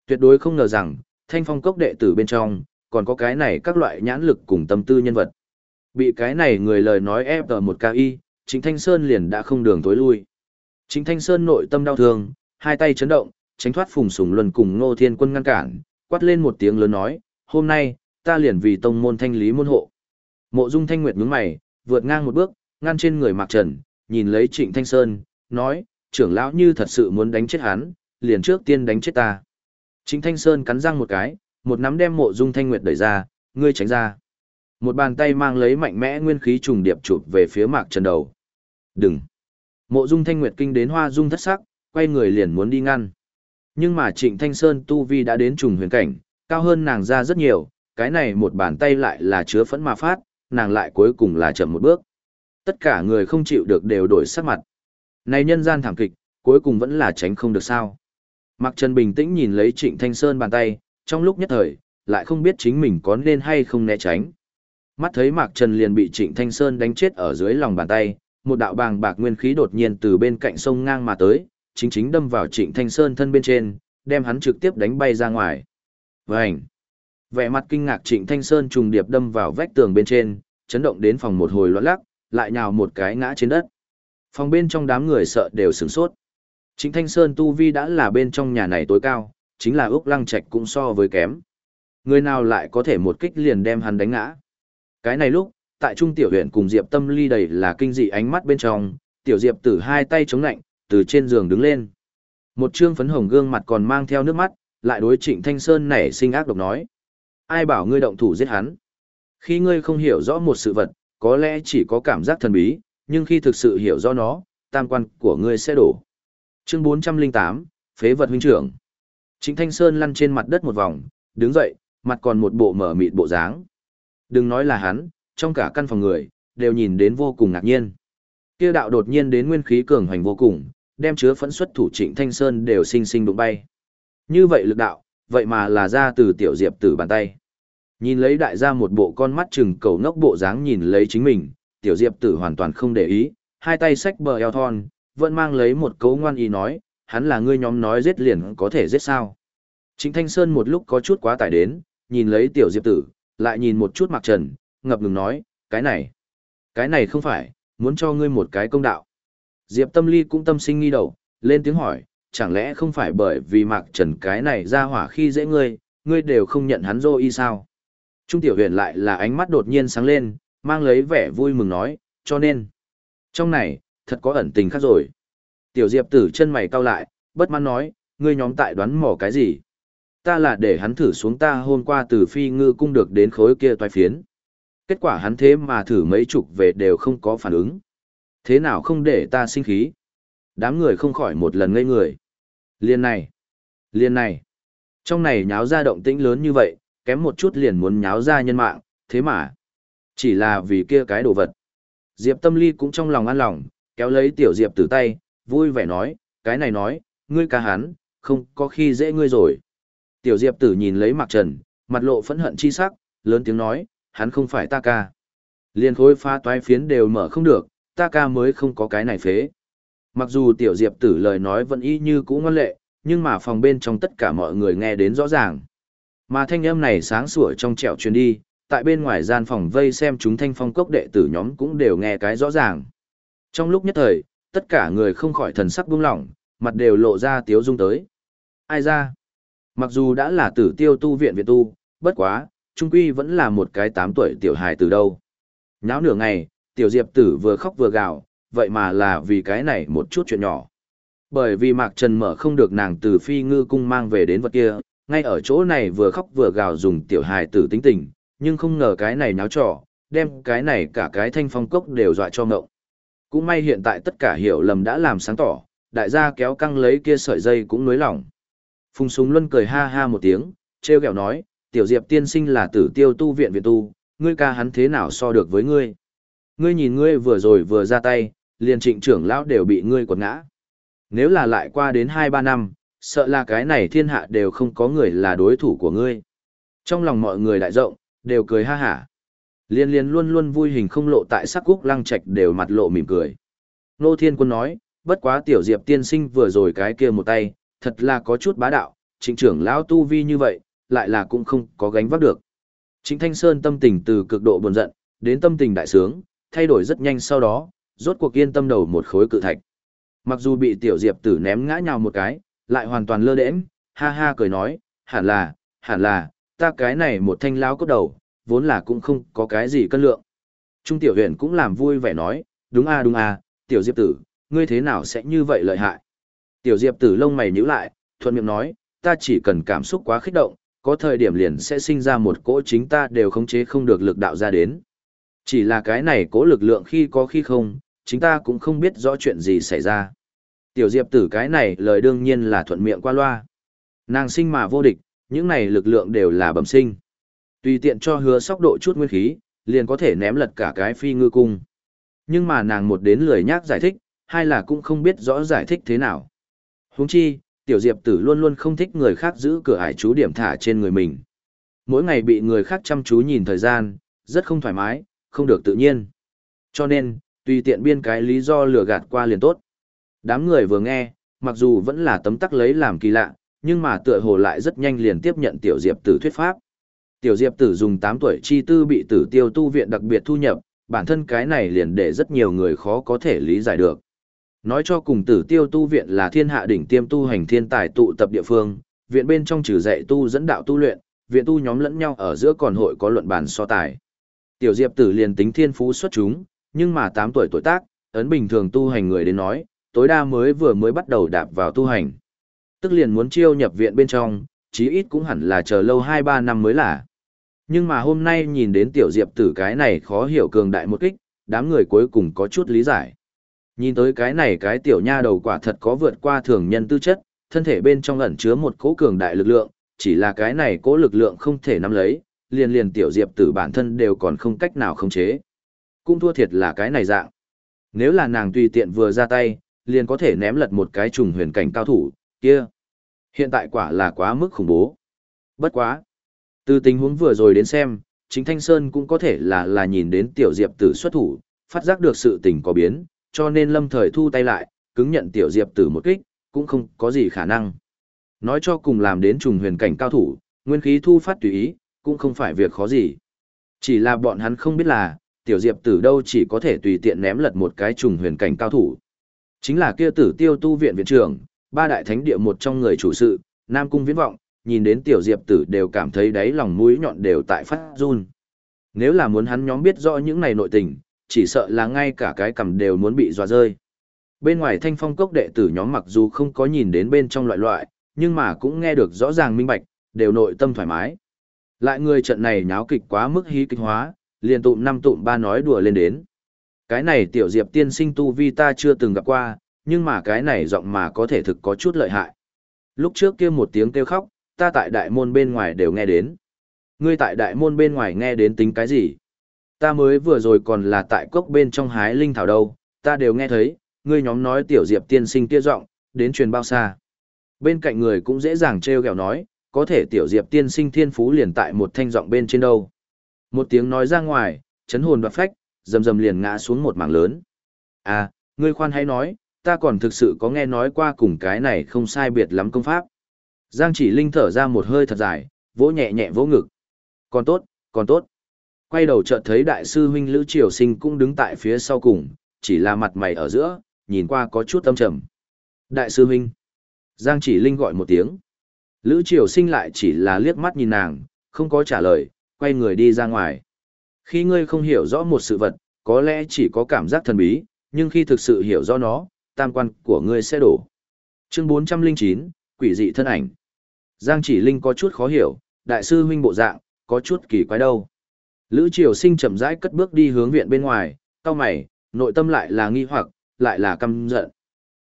Tuyệt đối không ngờ rằng, thanh phong cốc đệ tử bên trong, còn có cái này các loại nhãn lực cùng tâm tư nhân vật. Bị cái này người lời nói ép ở một cao y, Trịnh Thanh Sơn liền đã không đường tối lui. Trịnh Thanh Sơn nội tâm đau thương, hai tay chấn động, tránh thoát Phùng Sùng Luân cùng Ngô Thiên Quân ngăn cản, quát lên một tiếng lớn nói, hôm nay, ta liền vì tông môn thanh lý môn hộ. Mộ Dung Thanh Nguyệt nhướng mày, vượt ngang một bước, ngăn trên người Mạc Trần, nhìn lấy Trịnh Thanh Sơn, nói, trưởng lão như thật sự muốn đánh chết hắn, liền trước tiên đánh chết ta. Trịnh Thanh Sơn cắn răng một cái, một nắm đem Mộ Dung Thanh Nguyệt đẩy ra, ngươi tránh ra. Một bàn tay mang lấy mạnh mẽ nguyên khí trùng điệp chụp về phía Mạc Trần đầu. Đừng! Mộ Dung Thanh Nguyệt kinh đến hoa dung thất sắc, quay người liền muốn đi ngăn. Nhưng mà Trịnh Thanh Sơn tu vi đã đến trùng huyền cảnh, cao hơn nàng ra rất nhiều, cái này một bàn tay lại là chứa phẫn mà phát, nàng lại cuối cùng là chậm một bước. Tất cả người không chịu được đều đổi sắc mặt. Này nhân gian thảm kịch, cuối cùng vẫn là tránh không được sao. Mạc Trần bình tĩnh nhìn lấy Trịnh Thanh Sơn bàn tay, trong lúc nhất thời, lại không biết chính mình có nên hay không né tránh. Mắt thấy Mạc Trần liền bị Trịnh Thanh Sơn đánh chết ở dưới lòng bàn tay, một đạo bàng bạc nguyên khí đột nhiên từ bên cạnh sông ngang mà tới, chính chính đâm vào Trịnh Thanh Sơn thân bên trên, đem hắn trực tiếp đánh bay ra ngoài. Vành! Vẻ mặt kinh ngạc Trịnh Thanh Sơn trùng điệp đâm vào vách tường bên trên, chấn động đến phòng một hồi loạn lắc, lại nhào một cái ngã trên đất. Phòng bên trong đám người sợ đều sửng sốt. Trịnh Thanh Sơn tu vi đã là bên trong nhà này tối cao, chính là Úc Lăng Trạch cũng so với kém. Người nào lại có thể một kích liền đem hắn đánh ngã. Cái này lúc, tại trung tiểu huyện cùng Diệp Tâm Ly đầy là kinh dị ánh mắt bên trong, tiểu Diệp tử hai tay chống lạnh, từ trên giường đứng lên. Một trương phấn hồng gương mặt còn mang theo nước mắt, lại đối Trịnh Thanh Sơn nảy sinh ác độc nói. Ai bảo ngươi động thủ giết hắn? Khi ngươi không hiểu rõ một sự vật, có lẽ chỉ có cảm giác thần bí, nhưng khi thực sự hiểu rõ nó, tam quan của ngươi sẽ đổ. Chương 408, Phế vật huynh trưởng. Trịnh Thanh Sơn lăn trên mặt đất một vòng, đứng dậy, mặt còn một bộ mở mịt bộ dáng. Đừng nói là hắn, trong cả căn phòng người, đều nhìn đến vô cùng ngạc nhiên. Kia đạo đột nhiên đến nguyên khí cường hoành vô cùng, đem chứa phẫn xuất thủ Trịnh Thanh Sơn đều sinh sinh đụng bay. Như vậy lực đạo, vậy mà là ra từ tiểu diệp tử bàn tay. Nhìn lấy đại gia một bộ con mắt chừng cầu ngốc bộ dáng nhìn lấy chính mình, tiểu diệp tử hoàn toàn không để ý, hai tay xách bờ eo thon, vẫn mang lấy một cấu ngoan ý nói, hắn là ngươi nhóm nói giết liền có thể giết sao. Trịnh Thanh Sơn một lúc có chút quá tải đến, nhìn lấy tiểu diệp tử, lại nhìn một chút mặc trần, ngập ngừng nói, cái này, cái này không phải, muốn cho ngươi một cái công đạo. Diệp Tâm Ly cũng tâm sinh nghi đầu, lên tiếng hỏi, chẳng lẽ không phải bởi vì Mạc Trần cái này ra hỏa khi dễ ngươi, ngươi đều không nhận hắn dô y sao? Trung tiểu huyền lại là ánh mắt đột nhiên sáng lên, mang lấy vẻ vui mừng nói, cho nên, trong này, thật có ẩn tình khác rồi. Tiểu Diệp tử chân mày cau lại, bất mãn nói, ngươi nhóm tại đoán mò cái gì? Ta là để hắn thử xuống ta hôm qua từ phi ngư cung được đến khối kia toái phiến. Kết quả hắn thế mà thử mấy chục về đều không có phản ứng. Thế nào không để ta sinh khí? Đám người không khỏi một lần ngây người. Liên này, liên này. Trong này nháo ra động tĩnh lớn như vậy, kém một chút liền muốn nháo ra nhân mạng, thế mà. Chỉ là vì kia cái đồ vật. Diệp tâm ly cũng trong lòng an lòng, kéo lấy tiểu diệp từ tay, vui vẻ nói, cái này nói, ngươi ca hắn, không có khi dễ ngươi rồi. Tiểu diệp tử nhìn lấy mặt trần, mặt lộ phẫn hận chi sắc, lớn tiếng nói, hắn không phải ta ca. Liên khối pha toái phiến đều mở không được, ta ca mới không có cái này phế. Mặc dù tiểu diệp tử lời nói vẫn y như cũ ngoan lệ, nhưng mà phòng bên trong tất cả mọi người nghe đến rõ ràng. Mà thanh âm này sáng sủa trong trẻo truyền đi, tại bên ngoài gian phòng vây xem chúng thanh phong cốc đệ tử nhóm cũng đều nghe cái rõ ràng. Trong lúc nhất thời, tất cả người không khỏi thần sắc buông lỏng, mặt đều lộ ra tiếu dung tới. Ai ra? Mặc dù đã là tử tiêu tu viện viện tu, bất quá, trung quy vẫn là một cái tám tuổi tiểu hài từ đâu. Nháo nửa ngày, tiểu diệp tử vừa khóc vừa gào, vậy mà là vì cái này một chút chuyện nhỏ. Bởi vì Mạc Trần mở không được nàng từ phi ngư cung mang về đến vật kia, ngay ở chỗ này vừa khóc vừa gào dùng tiểu hài tử tính tình, nhưng không ngờ cái này nháo trò, đem cái này cả cái thanh phong cốc đều dọa cho ngộng. Cũng may hiện tại tất cả hiểu lầm đã làm sáng tỏ, đại gia kéo căng lấy kia sợi dây cũng nối lỏng. Phùng Súng Luân cười ha ha một tiếng, treo kẹo nói, tiểu diệp tiên sinh là tử tiêu tu viện viện tu, ngươi ca hắn thế nào so được với ngươi. Ngươi nhìn ngươi vừa rồi vừa ra tay, liền trịnh trưởng lão đều bị ngươi quật ngã. Nếu là lại qua đến 2-3 năm, sợ là cái này thiên hạ đều không có người là đối thủ của ngươi. Trong lòng mọi người đại rộng, đều cười ha hả. Liên liên luôn luôn vui hình không lộ tại sắc cúc lăng trạch đều mặt lộ mỉm cười. Nô Thiên Quân nói, bất quá tiểu diệp tiên sinh vừa rồi cái kia một tay, thật là có chút bá đạo, trịnh trưởng lão tu vi như vậy, lại là cũng không có gánh vác được. Trịnh Thanh Sơn tâm tình từ cực độ buồn giận, đến tâm tình đại sướng, thay đổi rất nhanh sau đó, rốt cuộc yên tâm đầu một khối cự thạch. Mặc dù bị tiểu diệp tử ném ngã nhào một cái, lại hoàn toàn lơ đễnh, ha ha cười nói, hẳn là, hẳn là, ta cái này một thanh lão cốt đầu, vốn là cũng không có cái gì cân lượng. Trung tiểu huyền cũng làm vui vẻ nói, đúng a đúng a, tiểu diệp tử, ngươi thế nào sẽ như vậy lợi hại. Tiểu diệp tử lông mày nhíu lại, thuận miệng nói, ta chỉ cần cảm xúc quá khích động, có thời điểm liền sẽ sinh ra một cỗ chính ta đều khống chế không được lực đạo ra đến. Chỉ là cái này cỗ lực lượng khi có khi không, chính ta cũng không biết rõ chuyện gì xảy ra. Tiểu diệp tử cái này lời đương nhiên là thuận miệng qua loa. Nàng sinh mà vô địch, những này lực lượng đều là bẩm sinh. Tùy tiện cho hứa sóc độ chút nguyên khí, liền có thể ném lật cả cái phi ngư cung. Nhưng mà nàng một đến lười nhác giải thích, hai là cũng không biết rõ giải thích thế nào. Huống chi, tiểu diệp tử luôn luôn không thích người khác giữ cửa ải chú điểm thả trên người mình. Mỗi ngày bị người khác chăm chú nhìn thời gian, rất không thoải mái, không được tự nhiên. Cho nên, tùy tiện biên cái lý do lừa gạt qua liền tốt. Đám người vừa nghe, mặc dù vẫn là tấm tắc lấy làm kỳ lạ, nhưng mà tựa hồ lại rất nhanh liền tiếp nhận tiểu diệp tử thuyết pháp. Tiểu diệp tử dùng 8 tuổi chi tư bị tử tiêu tu viện đặc biệt thu nhập, bản thân cái này liền để rất nhiều người khó có thể lý giải được. Nói cho cùng tử tiêu tu viện là thiên hạ đỉnh tiêm tu hành thiên tài tụ tập địa phương, viện bên trong trừ dạy tu dẫn đạo tu luyện, viện tu nhóm lẫn nhau ở giữa còn hội có luận bàn so tài. Tiểu diệp tử liền tính thiên phú xuất chúng, nhưng mà 8 tuổi tuổi tác, ấn bình thường tu hành người đến nói, tối đa mới vừa mới bắt đầu đạp vào tu hành. Tức liền muốn chiêu nhập viện bên trong, chí ít cũng hẳn là chờ lâu 2-3 năm mới là. Nhưng mà hôm nay nhìn đến tiểu diệp tử cái này khó hiểu cường đại một kích, đám người cuối cùng có chút lý giải. Nhìn tới cái này cái tiểu nha đầu quả thật có vượt qua thường nhân tư chất, thân thể bên trong ẩn chứa một cỗ cường đại lực lượng, chỉ là cái này cỗ lực lượng không thể nắm lấy, liền liền tiểu diệp tử bản thân đều còn không cách nào khống chế. Cũng thua thiệt là cái này dạng. Nếu là nàng tùy tiện vừa ra tay, liền có thể ném lật một cái trùng huyền cảnh cao thủ, kia. Hiện tại quả là quá mức khủng bố. Bất quá. Từ tình huống vừa rồi đến xem, chính Thanh Sơn cũng có thể là là nhìn đến tiểu diệp tử xuất thủ, phát giác được sự tình có biến, cho nên lâm thời thu tay lại, cứng nhận tiểu diệp tử một kích, cũng không có gì khả năng. Nói cho cùng làm đến trùng huyền cảnh cao thủ, nguyên khí thu phát tùy ý, cũng không phải việc khó gì. Chỉ là bọn hắn không biết là, tiểu diệp tử đâu chỉ có thể tùy tiện ném lật một cái trùng huyền cảnh cao thủ. Chính là kia tử tiêu tu viện viện trưởng, ba đại thánh địa một trong người chủ sự, Nam Cung Viễn Vọng, nhìn đến tiểu diệp tử đều cảm thấy đáy lòng mũi nhọn đều tại phát run. Nếu là muốn hắn nhóm biết rõ những này nội tình, chỉ sợ là ngay cả cái cầm đều muốn bị dọa rơi. Bên ngoài thanh phong cốc đệ tử nhóm mặc dù không có nhìn đến bên trong loại loại, nhưng mà cũng nghe được rõ ràng minh bạch, đều nội tâm thoải mái. Lại người trận này nháo kịch quá mức hí kịch hóa, liền tụm năm tụm ba nói đùa lên đến. Cái này tiểu diệp tiên sinh tu vi ta chưa từng gặp qua, nhưng mà cái này giọng mà có thể thực có chút lợi hại. Lúc trước kia một tiếng kêu khóc, ta tại đại môn bên ngoài đều nghe đến. Ngươi tại đại môn bên ngoài nghe đến tính cái gì? Ta mới vừa rồi còn là tại cốc bên trong hái linh thảo đâu, ta đều nghe thấy, ngươi nhóm nói tiểu diệp tiên sinh kia giọng, đến truyền bao xa. Bên cạnh người cũng dễ dàng treo gẹo nói, có thể tiểu diệp tiên sinh thiên phú liền tại một thanh giọng bên trên đâu. Một tiếng nói ra ngoài, chấn hồn đoạt phách, rầm rầm liền ngã xuống một mảng lớn. À, ngươi khoan hãy nói, ta còn thực sự có nghe nói qua cùng cái này không sai biệt lắm công pháp. Giang chỉ linh thở ra một hơi thật dài, vỗ nhẹ nhẹ vỗ ngực. Còn tốt, còn tốt. Quay đầu chợt thấy đại sư huynh Lữ Triều Sinh cũng đứng tại phía sau cùng, chỉ là mặt mày ở giữa, nhìn qua có chút âm trầm. Đại sư huynh. Giang chỉ linh gọi một tiếng. Lữ Triều Sinh lại chỉ là liếc mắt nhìn nàng, không có trả lời, quay người đi ra ngoài. Khi ngươi không hiểu rõ một sự vật, có lẽ chỉ có cảm giác thần bí, nhưng khi thực sự hiểu rõ nó, tam quan của ngươi sẽ đổ. Chương 409, Quỷ dị thân ảnh. Giang chỉ linh có chút khó hiểu, đại sư huynh bộ dạng, có chút kỳ quái đâu. Lữ Triều Sinh chậm rãi cất bước đi hướng viện bên ngoài, cao mày, nội tâm lại là nghi hoặc, lại là căm giận.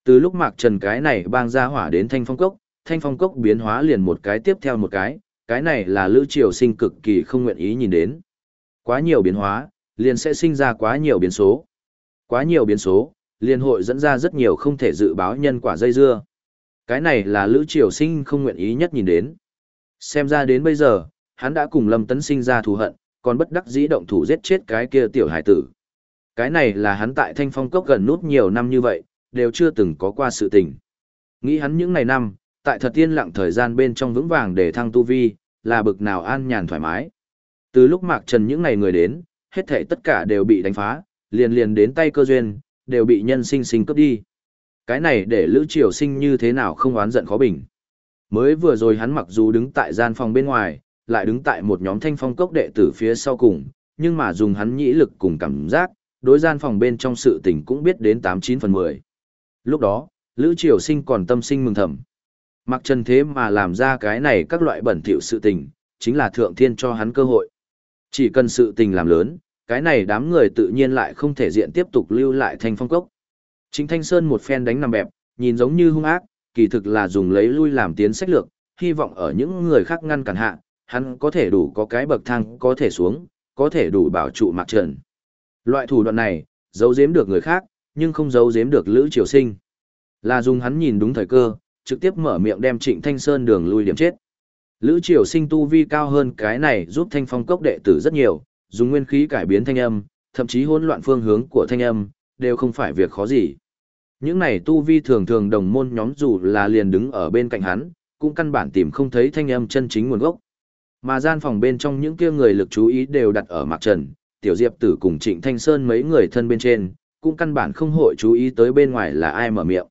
Từ lúc Mạc Trần cái này bang ra hỏa đến Thanh Phong Cốc, Thanh Phong Cốc biến hóa liền một cái tiếp theo một cái, cái này là Lữ Triều Sinh cực kỳ không nguyện ý nhìn đến. Quá nhiều biến hóa, liền sẽ sinh ra quá nhiều biến số. Quá nhiều biến số, liền hội dẫn ra rất nhiều không thể dự báo nhân quả dây dưa. Cái này là Lữ Triều Sinh không nguyện ý nhất nhìn đến. Xem ra đến bây giờ, hắn đã cùng Lâm Tấn sinh ra thù hận, còn bất đắc dĩ động thủ giết chết cái kia tiểu hải tử. Cái này là hắn tại Thanh Phong Cốc gần nút nhiều năm như vậy, đều chưa từng có qua sự tình. Nghĩ hắn những ngày năm, tại thật tiên lặng thời gian bên trong vững vàng để thăng tu vi, là bực nào an nhàn thoải mái. Từ lúc Mạc Trần những ngày người đến, hết thảy tất cả đều bị đánh phá, liền liền đến tay cơ duyên, đều bị nhân sinh sinh cướp đi. Cái này để Lữ Triều Sinh như thế nào không oán giận khó bình. Mới vừa rồi hắn mặc dù đứng tại gian phòng bên ngoài, lại đứng tại một nhóm thanh phong cốc đệ tử phía sau cùng, nhưng mà dùng hắn nhĩ lực cùng cảm giác, đối gian phòng bên trong sự tình cũng biết đến 89 phần 10. Lúc đó, Lữ Triều Sinh còn tâm sinh mừng thầm. Mặc chân thế mà làm ra cái này các loại bẩn thỉu sự tình, chính là thượng thiên cho hắn cơ hội. Chỉ cần sự tình làm lớn, cái này đám người tự nhiên lại không thể diện tiếp tục lưu lại thanh phong cốc. Chính Thanh Sơn một phen đánh nằm bẹp, nhìn giống như hung ác, kỳ thực là dùng lấy lui làm tiến sách lược, hy vọng ở những người khác ngăn cản hạ, hắn có thể đủ có cái bậc thang có thể xuống, có thể đủ bảo trụ mạc trần. Loại thủ đoạn này, giấu giếm được người khác, nhưng không giấu giếm được Lữ Triều Sinh. Là dùng hắn nhìn đúng thời cơ, trực tiếp mở miệng đem Trịnh Thanh Sơn đường lui điểm chết. Lữ Triều Sinh tu vi cao hơn cái này giúp Thanh Phong cốc đệ tử rất nhiều, dùng nguyên khí cải biến thanh âm, thậm chí hỗn loạn phương hướng của thanh âm, đều không phải việc khó gì. Những này tu vi thường thường đồng môn nhóm dù là liền đứng ở bên cạnh hắn, cũng căn bản tìm không thấy thanh âm chân chính nguồn gốc. Mà gian phòng bên trong những kia người lực chú ý đều đặt ở Mạc Trần, Tiểu Diệp Tử cùng Trịnh Thanh Sơn mấy người thân bên trên, cũng căn bản không hội chú ý tới bên ngoài là ai mở miệng.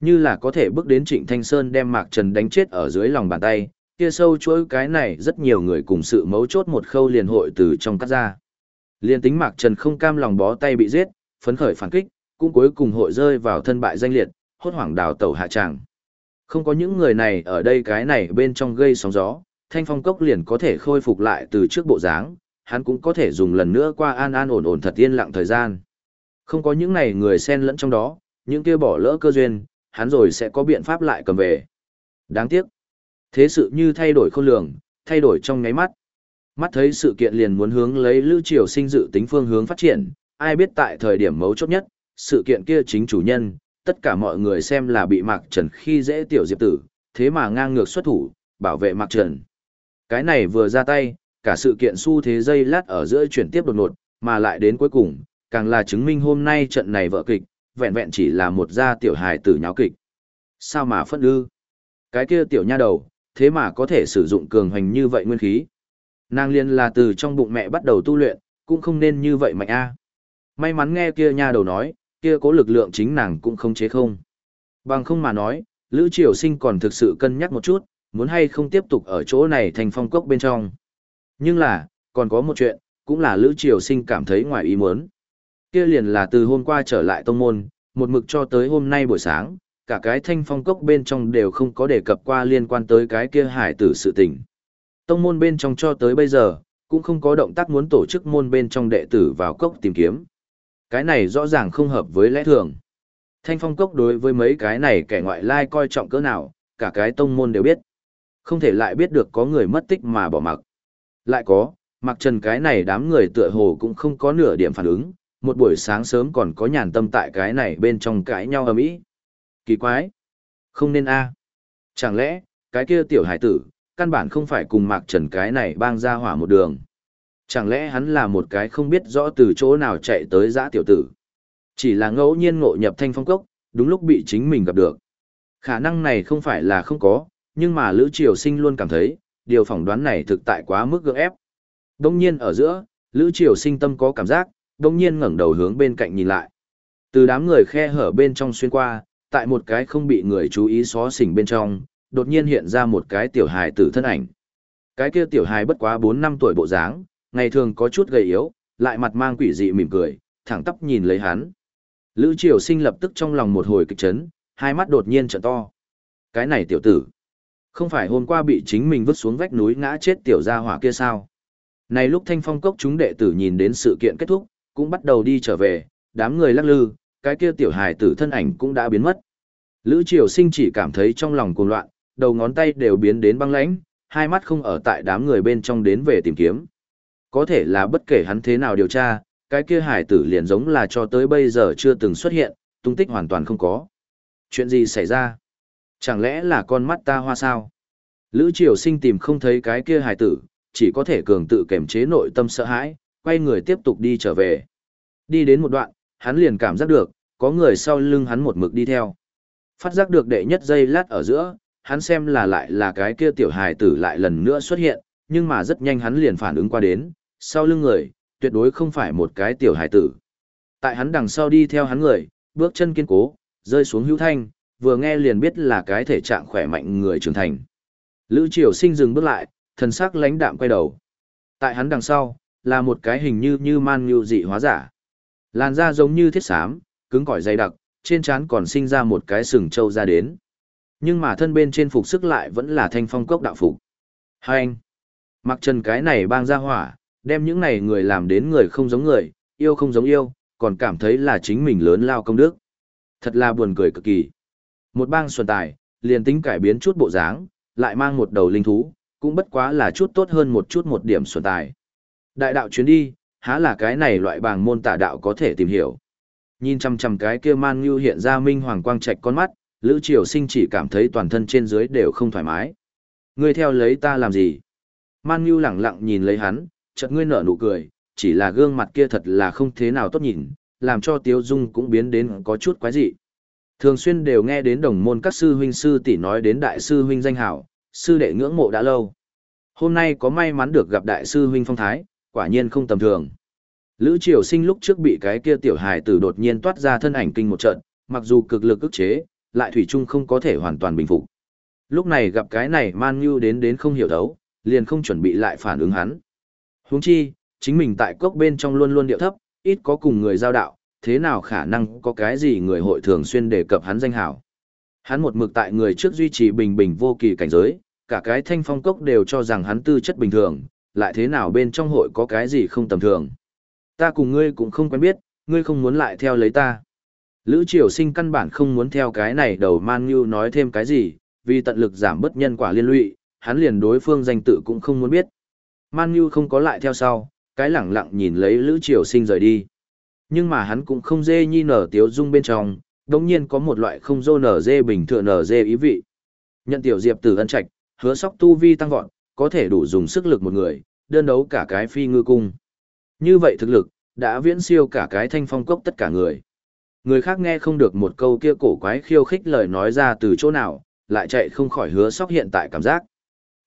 Như là có thể bước đến Trịnh Thanh Sơn đem Mạc Trần đánh chết ở dưới lòng bàn tay, kia sâu chuỗi cái này rất nhiều người cùng sự mấu chốt một khâu liền hội từ trong cắt ra. Liên tính Mạc Trần không cam lòng bó tay bị giết, phấn khởi phản kích, cũng cuối cùng hội rơi vào thân bại danh liệt, hốt hoảng đào tẩu hạ tràng. Không có những người này ở đây cái này bên trong gây sóng gió, thanh phong cốc liền có thể khôi phục lại từ trước bộ dáng, hắn cũng có thể dùng lần nữa qua an an ổn ổn thật yên lặng thời gian. Không có những này người xen lẫn trong đó, những kia bỏ lỡ cơ duyên, hắn rồi sẽ có biện pháp lại cầm về. Đáng tiếc. Thế sự như thay đổi khôn lường, thay đổi trong nháy mắt. Mắt thấy sự kiện liền muốn hướng lấy Lữ Triều Sinh dự tính phương hướng phát triển, ai biết tại thời điểm mấu chốt nhất, sự kiện kia chính chủ nhân, tất cả mọi người xem là bị Mạc Trần khi dễ tiểu diệp tử, thế mà ngang ngược xuất thủ, bảo vệ Mạc Trần. Cái này vừa ra tay, cả sự kiện xu thế dây lát ở giữa chuyển tiếp đột ngột, mà lại đến cuối cùng, càng là chứng minh hôm nay trận này vợ kịch, vẹn vẹn chỉ là một gia tiểu hài tử nháo kịch. Sao mà phân ư? Cái kia tiểu nha đầu, thế mà có thể sử dụng cường hoành như vậy nguyên khí. Nàng liên là từ trong bụng mẹ bắt đầu tu luyện, cũng không nên như vậy mạnh a. May mắn nghe kia nha đầu nói, kia có lực lượng chính nàng cũng không chế không. Bằng không mà nói, Lữ Triều Sinh còn thực sự cân nhắc một chút, muốn hay không tiếp tục ở chỗ này thành phong cốc bên trong. Nhưng là, còn có một chuyện, cũng là Lữ Triều Sinh cảm thấy ngoài ý muốn. Kia liền là từ hôm qua trở lại tông môn, một mực cho tới hôm nay buổi sáng, cả cái thanh phong cốc bên trong đều không có đề cập qua liên quan tới cái kia hải tử sự tình. Tông môn bên trong cho tới bây giờ, cũng không có động tác muốn tổ chức môn bên trong đệ tử vào cốc tìm kiếm. Cái này rõ ràng không hợp với lẽ thường. Thanh phong cốc đối với mấy cái này kẻ ngoại lai coi trọng cỡ nào, cả cái tông môn đều biết. Không thể lại biết được có người mất tích mà bỏ mặc. Lại có, mặc trần cái này đám người tựa hồ cũng không có nửa điểm phản ứng, một buổi sáng sớm còn có nhàn tâm tại cái này bên trong cãi nhau ầm ĩ. Kỳ quái. Không nên a. À. Chẳng lẽ, cái kia tiểu hải tử, căn bản không phải cùng Mạc Trần cái này bang ra hỏa một đường. Chẳng lẽ hắn là một cái không biết rõ từ chỗ nào chạy tới giã tiểu tử. Chỉ là ngẫu nhiên ngộ nhập thanh phong cốc, đúng lúc bị chính mình gặp được. Khả năng này không phải là không có, nhưng mà Lữ Triều Sinh luôn cảm thấy, điều phỏng đoán này thực tại quá mức gượng ép. Đông nhiên ở giữa, Lữ Triều sinh tâm có cảm giác, đông nhiên ngẩng đầu hướng bên cạnh nhìn lại. Từ đám người khe hở bên trong xuyên qua, tại một cái không bị người chú ý xó xỉnh bên trong, đột nhiên hiện ra một cái tiểu hài tử thân ảnh. Cái kia tiểu hài bất quá 4 năm tuổi bộ dáng, ngày thường có chút gầy yếu, lại mặt mang quỷ dị mỉm cười, thẳng tắp nhìn lấy hắn. Lữ Triều Sinh lập tức trong lòng một hồi kịch chấn, hai mắt đột nhiên trợn to. Cái này tiểu tử, không phải hôm qua bị chính mình vứt xuống vách núi ngã chết tiểu gia hỏa kia sao? Này lúc Thanh Phong cốc chúng đệ tử nhìn đến sự kiện kết thúc, cũng bắt đầu đi trở về, đám người lắc lư, cái kia tiểu hài tử thân ảnh cũng đã biến mất. Lữ Triều Sinh chỉ cảm thấy trong lòng cuồng loạn, đầu ngón tay đều biến đến băng lãnh, hai mắt không ở tại đám người bên trong đến về tìm kiếm. Có thể là bất kể hắn thế nào điều tra, cái kia hải tử liền giống là cho tới bây giờ chưa từng xuất hiện, tung tích hoàn toàn không có. Chuyện gì xảy ra? Chẳng lẽ là con mắt ta hoa sao? Lữ Triều Sinh tìm không thấy cái kia hải tử, chỉ có thể cường tự kiềm chế nội tâm sợ hãi, quay người tiếp tục đi trở về. Đi đến một đoạn, hắn liền cảm giác được, có người sau lưng hắn một mực đi theo. Phát giác được đệ nhất giây lát ở giữa, hắn xem là lại là cái kia tiểu hài tử lại lần nữa xuất hiện, nhưng mà rất nhanh hắn liền phản ứng qua đến, sau lưng người, tuyệt đối không phải một cái tiểu hài tử. Tại hắn đằng sau đi theo hắn người, bước chân kiên cố, rơi xuống hữu thanh, vừa nghe liền biết là cái thể trạng khỏe mạnh người trưởng thành. Lữ Triều Sinh dừng bước lại, thần sắc lãnh đạm quay đầu. Tại hắn đằng sau, là một cái hình như như man như dị hóa giả. Làn da giống như thiết xám, cứng cỏi dày đặc, trên trán còn sinh ra một cái sừng trâu ra đến. Nhưng mà thân bên trên phục sức lại vẫn là thanh phong cốc đạo phục. Hai anh, mặc trần cái này bang ra hỏa, đem những này người làm đến người không giống người, yêu không giống yêu, còn cảm thấy là chính mình lớn lao công đức. Thật là buồn cười cực kỳ. Một bang xuân tài, liền tính cải biến chút bộ dáng, lại mang một đầu linh thú, cũng bất quá là chút tốt hơn một chút một điểm xuân tài. Đại đạo chuyến đi, há là cái này loại bàng môn tả đạo có thể tìm hiểu. Nhìn chăm chăm cái kia man như hiện ra minh hoàng quang trạch con mắt, Lữ Triều Sinh chỉ cảm thấy toàn thân trên dưới đều không thoải mái. Ngươi theo lấy ta làm gì? Man Nhu lẳng lặng nhìn lấy hắn, chợt ngươi nở nụ cười, chỉ là gương mặt kia thật là không thế nào tốt nhìn, làm cho Tiếu Dung cũng biến đến có chút quái dị. Thường xuyên đều nghe đến đồng môn các sư huynh sư tỷ nói đến đại sư huynh danh hảo, sư đệ ngưỡng mộ đã lâu. Hôm nay có may mắn được gặp đại sư huynh phong thái, quả nhiên không tầm thường. Lữ Triều Sinh lúc trước bị cái kia tiểu hài tử đột nhiên toát ra thân ảnh kinh một trận, mặc dù cực lực ức chế, lại thủy chung không có thể hoàn toàn bình phục. Lúc này gặp cái này Man Nhu đến đến không hiểu đấu, liền không chuẩn bị lại phản ứng hắn. Huống chi, chính mình tại cốc bên trong luôn luôn điệu thấp, ít có cùng người giao đạo, thế nào khả năng có cái gì người hội thường xuyên đề cập hắn danh hảo. Hắn một mực tại người trước duy trì bình bình vô kỳ cảnh giới, cả cái thanh phong cốc đều cho rằng hắn tư chất bình thường, lại thế nào bên trong hội có cái gì không tầm thường. Ta cùng ngươi cũng không quen biết, ngươi không muốn lại theo lấy ta. Lữ Triều Sinh căn bản không muốn theo cái này đầu Man như nói thêm cái gì, vì tận lực giảm bất nhân quả liên lụy, hắn liền đối phương danh tự cũng không muốn biết. Man như không có lại theo sau, cái lẳng lặng nhìn lấy Lữ Triều Sinh rời đi. Nhưng mà hắn cũng không dê nhi nở tiếu dung bên trong, đồng nhiên có một loại không dô nở dê bình thường nở dê ý vị. Nhận tiểu diệp từ ân trạch, hứa sóc tu vi tăng vọt, có thể đủ dùng sức lực một người, đơn đấu cả cái phi ngư cung. Như vậy thực lực, đã viễn siêu cả cái thanh phong cốc tất cả người. Người khác nghe không được một câu kia cổ quái khiêu khích lời nói ra từ chỗ nào, lại chạy không khỏi hứa sóc hiện tại cảm giác.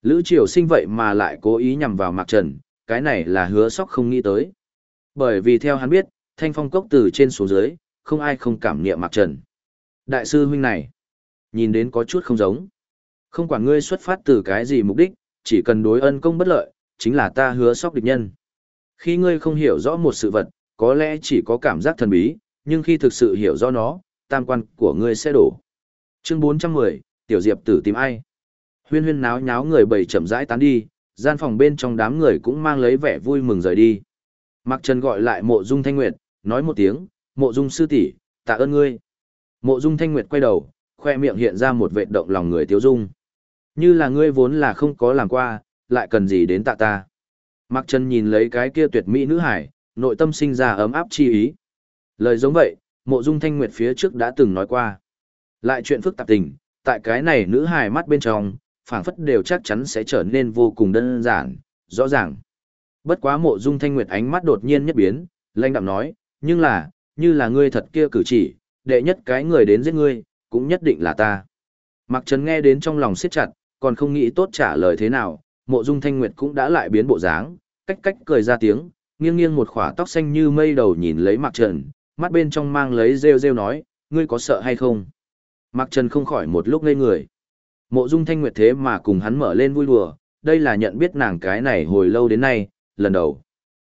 Lữ triều sinh vậy mà lại cố ý nhằm vào Mạc Trần, cái này là hứa sóc không nghĩ tới. Bởi vì theo hắn biết, thanh phong cốc từ trên xuống dưới, không ai không cảm niệm Mạc Trần. Đại sư huynh này, nhìn đến có chút không giống. Không quản ngươi xuất phát từ cái gì mục đích, chỉ cần đối ân công bất lợi, chính là ta hứa sóc địch nhân. Khi ngươi không hiểu rõ một sự vật, có lẽ chỉ có cảm giác thần bí, nhưng khi thực sự hiểu rõ nó, tam quan của ngươi sẽ đổ. Chương 410, Tiểu Diệp tử tìm ai? Huyên huyên náo nháo người bầy chậm rãi tán đi, gian phòng bên trong đám người cũng mang lấy vẻ vui mừng rời đi. Mạc Trần gọi lại mộ dung thanh nguyệt, nói một tiếng, mộ dung sư tỷ, tạ ơn ngươi. Mộ dung thanh nguyệt quay đầu, khoe miệng hiện ra một vệ động lòng người tiếu dung. Như là ngươi vốn là không có làm qua, lại cần gì đến tạ ta. Mạc chân nhìn lấy cái kia tuyệt mỹ nữ hải, nội tâm sinh ra ấm áp chi ý. Lời giống vậy, mộ dung thanh nguyệt phía trước đã từng nói qua. Lại chuyện phức tạp tình, tại cái này nữ hài mắt bên trong, phảng phất đều chắc chắn sẽ trở nên vô cùng đơn giản, rõ ràng. Bất quá mộ dung thanh nguyệt ánh mắt đột nhiên nhất biến, lanh đạm nói, nhưng là, như là ngươi thật kia cử chỉ, đệ nhất cái người đến giết ngươi, cũng nhất định là ta. Mặc trần nghe đến trong lòng siết chặt, còn không nghĩ tốt trả lời thế nào, mộ dung thanh nguyệt cũng đã lại biến bộ dáng, cách cách cười ra tiếng, nghiêng nghiêng một khỏa tóc xanh như mây đầu nhìn lấy Mạc Trần, mắt bên trong mang lấy rêu rêu nói, ngươi có sợ hay không? Mạc Trần không khỏi một lúc ngây người. Mộ Dung Thanh Nguyệt thế mà cùng hắn mở lên vui đùa, đây là nhận biết nàng cái này hồi lâu đến nay, lần đầu.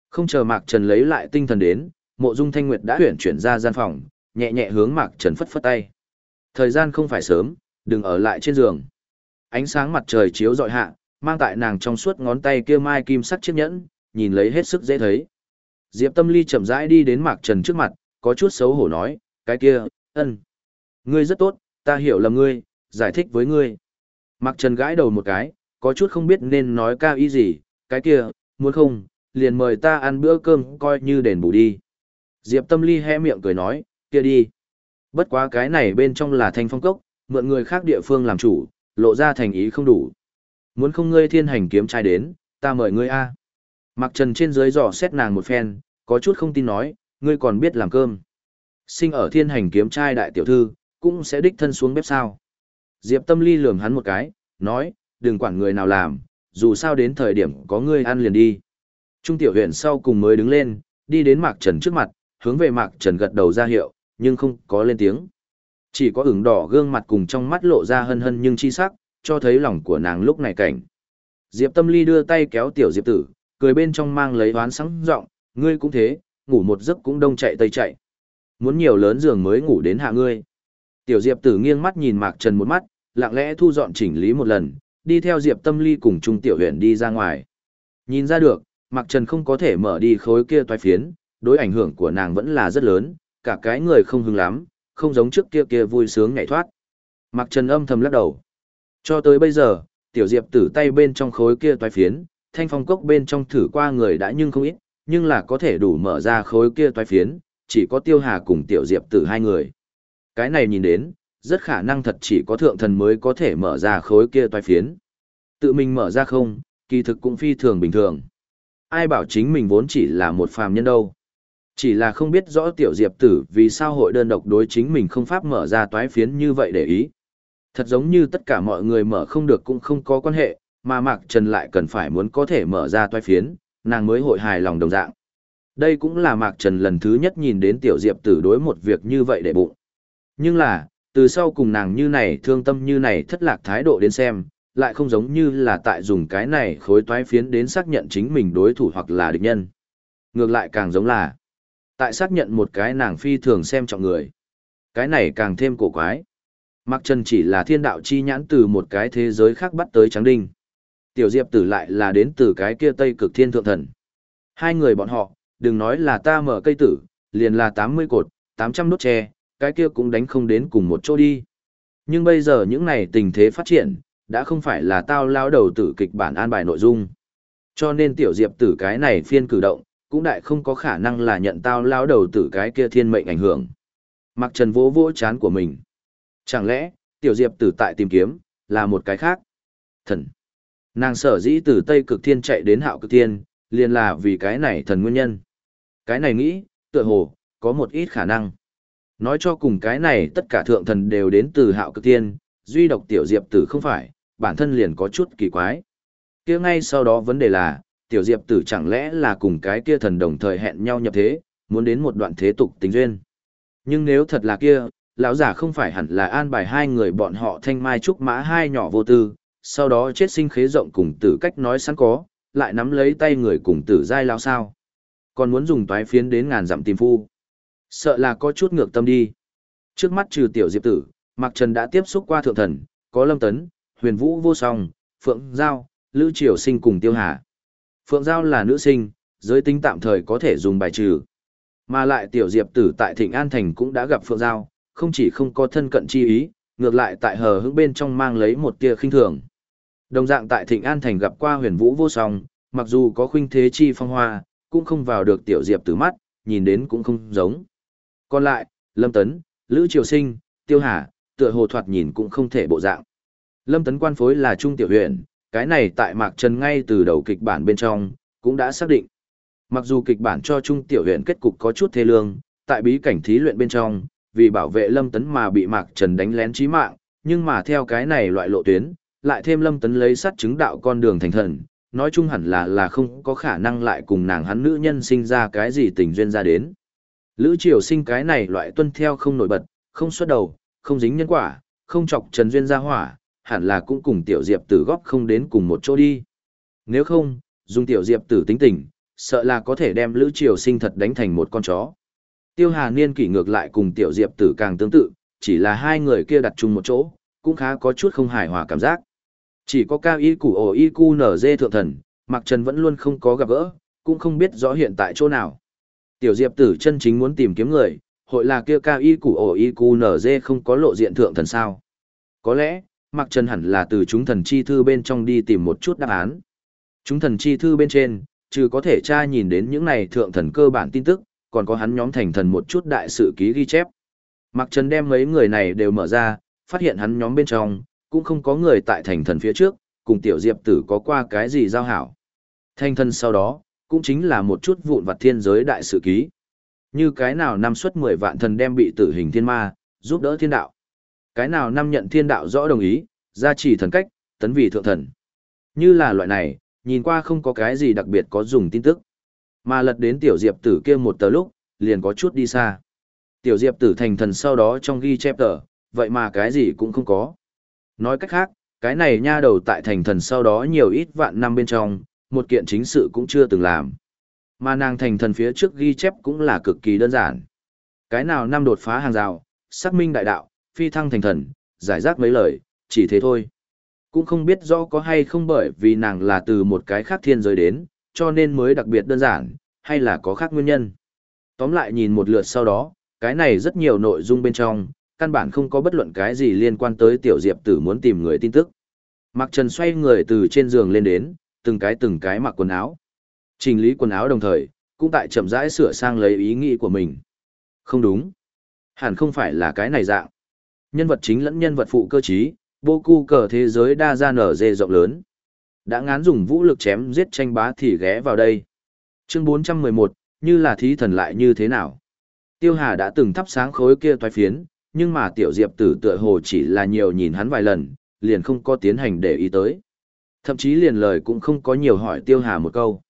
Không chờ Mạc Trần lấy lại tinh thần đến, Mộ Dung Thanh Nguyệt đã tuyển chuyển ra gian phòng, nhẹ nhẹ hướng Mạc Trần phất phất tay. Thời gian không phải sớm, đừng ở lại trên giường. Ánh sáng mặt trời chiếu dọi hạ, mang tại nàng trong suốt ngón tay kia mai kim sắc chiếc nhẫn, nhìn lấy hết sức dễ thấy. Diệp Tâm Ly chậm rãi đi đến Mạc Trần trước mặt, có chút xấu hổ nói, cái kia, ân. Ngươi rất tốt, ta hiểu lầm ngươi, giải thích với ngươi. Mạc Trần gãi đầu một cái, có chút không biết nên nói cao ý gì, cái kia, muốn không, liền mời ta ăn bữa cơm coi như đền bù đi. Diệp Tâm Ly hé miệng cười nói, kia đi. Bất quá cái này bên trong là thanh phong cốc, mượn người khác địa phương làm chủ, lộ ra thành ý không đủ. Muốn không ngươi thiên hành kiếm trai đến, ta mời ngươi a. Mặc trần trên dưới dò xét nàng một phen, có chút không tin nói, ngươi còn biết làm cơm. Sinh ở thiên hành kiếm trai đại tiểu thư, cũng sẽ đích thân xuống bếp sao. Diệp tâm ly lườm hắn một cái, nói, đừng quản người nào làm, dù sao đến thời điểm có ngươi ăn liền đi. Trung tiểu huyện sau cùng mới đứng lên, đi đến Mạc Trần trước mặt, hướng về Mạc Trần gật đầu ra hiệu, nhưng không có lên tiếng. Chỉ có ửng đỏ gương mặt cùng trong mắt lộ ra hân hân nhưng chi sắc, cho thấy lòng của nàng lúc này cảnh. Diệp Tâm Ly đưa tay kéo tiểu Diệp Tử, cười bên trong mang lấy oán sáng giọng, ngươi cũng thế, ngủ một giấc cũng đông chạy tây chạy. Muốn nhiều lớn giường mới ngủ đến hạ ngươi. Tiểu Diệp Tử nghiêng mắt nhìn Mạc Trần một mắt, lặng lẽ thu dọn chỉnh lý một lần, đi theo Diệp Tâm Ly cùng Trung Tiểu Huyền đi ra ngoài. Nhìn ra được, Mạc Trần không có thể mở đi khối kia toái phiến, đối ảnh hưởng của nàng vẫn là rất lớn, cả cái người không hứng lắm, không giống trước kia kia vui sướng nhảy thoát. Mạc Trần âm thầm lắc đầu. Cho tới bây giờ, tiểu diệp tử tay bên trong khối kia toái phiến, thanh phong cốc bên trong thử qua người đã nhưng không ít, nhưng là có thể đủ mở ra khối kia toái phiến, chỉ có tiêu hà cùng tiểu diệp tử hai người. Cái này nhìn đến, rất khả năng thật chỉ có thượng thần mới có thể mở ra khối kia toái phiến. Tự mình mở ra không, kỳ thực cũng phi thường bình thường. Ai bảo chính mình vốn chỉ là một phàm nhân đâu. Chỉ là không biết rõ tiểu diệp tử vì sao hội đơn độc đối chính mình không pháp mở ra toái phiến như vậy để ý. Thật giống như tất cả mọi người mở không được cũng không có quan hệ, mà Mạc Trần lại cần phải muốn có thể mở ra toái phiến, nàng mới hội hài lòng đồng dạng. Đây cũng là Mạc Trần lần thứ nhất nhìn đến tiểu diệp tử đối một việc như vậy để bụng. Nhưng là, từ sau cùng nàng như này thương tâm như này thất lạc thái độ đến xem, lại không giống như là tại dùng cái này khối toái phiến đến xác nhận chính mình đối thủ hoặc là địch nhân. Ngược lại càng giống là Tại xác nhận một cái nàng phi thường xem trọng người. Cái này càng thêm cổ quái. Mặc Trần chỉ là thiên đạo chi nhãn từ một cái thế giới khác bắt tới Tráng Đinh. Tiểu Diệp tử lại là đến từ cái kia Tây cực thiên thượng thần. Hai người bọn họ, đừng nói là ta mở cây tử, liền là 80 cột, 800 nốt tre, cái kia cũng đánh không đến cùng một chỗ đi. Nhưng bây giờ những này tình thế phát triển, đã không phải là tao lao đầu tử kịch bản an bài nội dung. Cho nên tiểu diệp tử cái này phiên cử động, cũng đại không có khả năng là nhận tao lao đầu tử cái kia thiên mệnh ảnh hưởng. Mặc trần vỗ vỗ chán của mình. Chẳng lẽ, tiểu diệp tử tại tìm kiếm, là một cái khác? Thần. Nàng sở dĩ từ Tây cực thiên chạy đến hạo cực thiên, liền là vì cái này thần nguyên nhân. Cái này nghĩ, tựa hồ, có một ít khả năng. Nói cho cùng cái này tất cả thượng thần đều đến từ hạo cực thiên, duy độc tiểu diệp tử không phải, bản thân liền có chút kỳ quái. kia ngay sau đó vấn đề là, tiểu diệp tử chẳng lẽ là cùng cái kia thần đồng thời hẹn nhau nhập thế, muốn đến một đoạn thế tục tình duyên. Nhưng nếu thật là kia, lão giả không phải hẳn là an bài hai người bọn họ thanh mai trúc mã hai nhỏ vô tư, sau đó chết sinh khế rộng cùng tử cách nói sẵn có, lại nắm lấy tay người cùng tử giai lao sao. Còn muốn dùng toái phiến đến ngàn dặm tìm phu. Sợ là có chút ngược tâm đi. Trước mắt trừ tiểu diệp tử, Mạc Trần đã tiếp xúc qua thượng thần, có lâm tấn, huyền vũ vô song, phượng giao, lữ triều sinh cùng tiêu hà. Phượng Giao là nữ sinh, giới tính tạm thời có thể dùng bài trừ. Mà lại tiểu diệp tử tại Thịnh An Thành cũng đã gặp Phượng Giao, không chỉ không có thân cận chi ý, ngược lại tại hờ hững bên trong mang lấy một tia khinh thường. Đồng dạng tại Thịnh An Thành gặp qua huyền vũ vô song, mặc dù có khuynh thế chi phong hoa, cũng không vào được tiểu diệp tử mắt, nhìn đến cũng không giống. Còn lại, Lâm Tấn, Lữ Triều Sinh, Tiêu Hà, tựa hồ thoạt nhìn cũng không thể bộ dạng. Lâm Tấn quan phối là trung tiểu huyện, cái này tại Mạc Trần ngay từ đầu kịch bản bên trong, cũng đã xác định. Mặc dù kịch bản cho Trung Tiểu huyện kết cục có chút thê lương, tại bí cảnh thí luyện bên trong, vì bảo vệ Lâm Tấn mà bị Mạc Trần đánh lén chí mạng, nhưng mà theo cái này loại lộ tuyến, lại thêm Lâm Tấn lấy sắt chứng đạo con đường thành thần, nói chung hẳn là là không có khả năng lại cùng nàng hắn nữ nhân sinh ra cái gì tình duyên ra đến. Lữ triều sinh cái này loại tuân theo không nổi bật, không xuất đầu, không dính nhân quả, không chọc trần duyên ra hỏa, hẳn là cũng cùng tiểu diệp tử góp không đến cùng một chỗ đi. Nếu không, dùng tiểu diệp tử tính tình, sợ là có thể đem lữ triều sinh thật đánh thành một con chó. Tiêu Hà Niên kỷ ngược lại cùng tiểu diệp tử càng tương tự, chỉ là hai người kia đặt chung một chỗ, cũng khá có chút không hài hòa cảm giác. Chỉ có cao y củ ổ y cu nở dê thượng thần, Mạc Trần vẫn luôn không có gặp gỡ, cũng không biết rõ hiện tại chỗ nào. Tiểu Diệp tử chân chính muốn tìm kiếm người, hội là kia cao y củ ổ y cu nở dê không có lộ diện thượng thần sao. Có lẽ, Mạc Trần hẳn là từ chúng thần chi thư bên trong đi tìm một chút đáp án. Chúng thần chi thư bên trên, trừ có thể tra nhìn đến những này thượng thần cơ bản tin tức, còn có hắn nhóm thành thần một chút đại sự ký ghi chép. Mạc Trần đem mấy người này đều mở ra, phát hiện hắn nhóm bên trong, cũng không có người tại thành thần phía trước, cùng tiểu diệp tử có qua cái gì giao hảo. Thành thần sau đó, cũng chính là một chút vụn vặt thiên giới đại sự ký. Như cái nào năm suất 10 vạn thần đem bị tử hình thiên ma, giúp đỡ thiên đạo. Cái nào năm nhận thiên đạo rõ đồng ý, gia trì thần cách, tấn vị thượng thần. Như là loại này, nhìn qua không có cái gì đặc biệt có dùng tin tức. Mà lật đến tiểu diệp tử kia một tờ lúc, liền có chút đi xa. Tiểu diệp tử thành thần sau đó trong ghi chép tờ, vậy mà cái gì cũng không có. Nói cách khác, cái này nha đầu tại thành thần sau đó nhiều ít vạn năm bên trong, một kiện chính sự cũng chưa từng làm. Mà nàng thành thần phía trước ghi chép cũng là cực kỳ đơn giản. Cái nào năm đột phá hàng rào, xác minh đại đạo, phi thăng thành thần, giải rác mấy lời, chỉ thế thôi. Cũng không biết rõ có hay không bởi vì nàng là từ một cái khác thiên giới đến, cho nên mới đặc biệt đơn giản, hay là có khác nguyên nhân. Tóm lại nhìn một lượt sau đó, cái này rất nhiều nội dung bên trong, căn bản không có bất luận cái gì liên quan tới tiểu diệp tử muốn tìm người tin tức. Mặc Trần xoay người từ trên giường lên đến, từng cái từng cái mặc quần áo. Trình lý quần áo đồng thời, cũng tại chậm rãi sửa sang lấy ý nghĩ của mình. Không đúng. Hẳn không phải là cái này dạng. Nhân vật chính lẫn nhân vật phụ cơ trí, vô cu cờ thế giới đa ra nở dê rộng lớn. Đã ngán dùng vũ lực chém giết tranh bá thì ghé vào đây. Chương 411, như là thí thần lại như thế nào? Tiêu Hà đã từng thắp sáng khối kia toái phiến, nhưng mà tiểu diệp tử tựa hồ chỉ là nhiều nhìn hắn vài lần, liền không có tiến hành để ý tới. Thậm chí liền lời cũng không có nhiều hỏi tiêu hà một câu.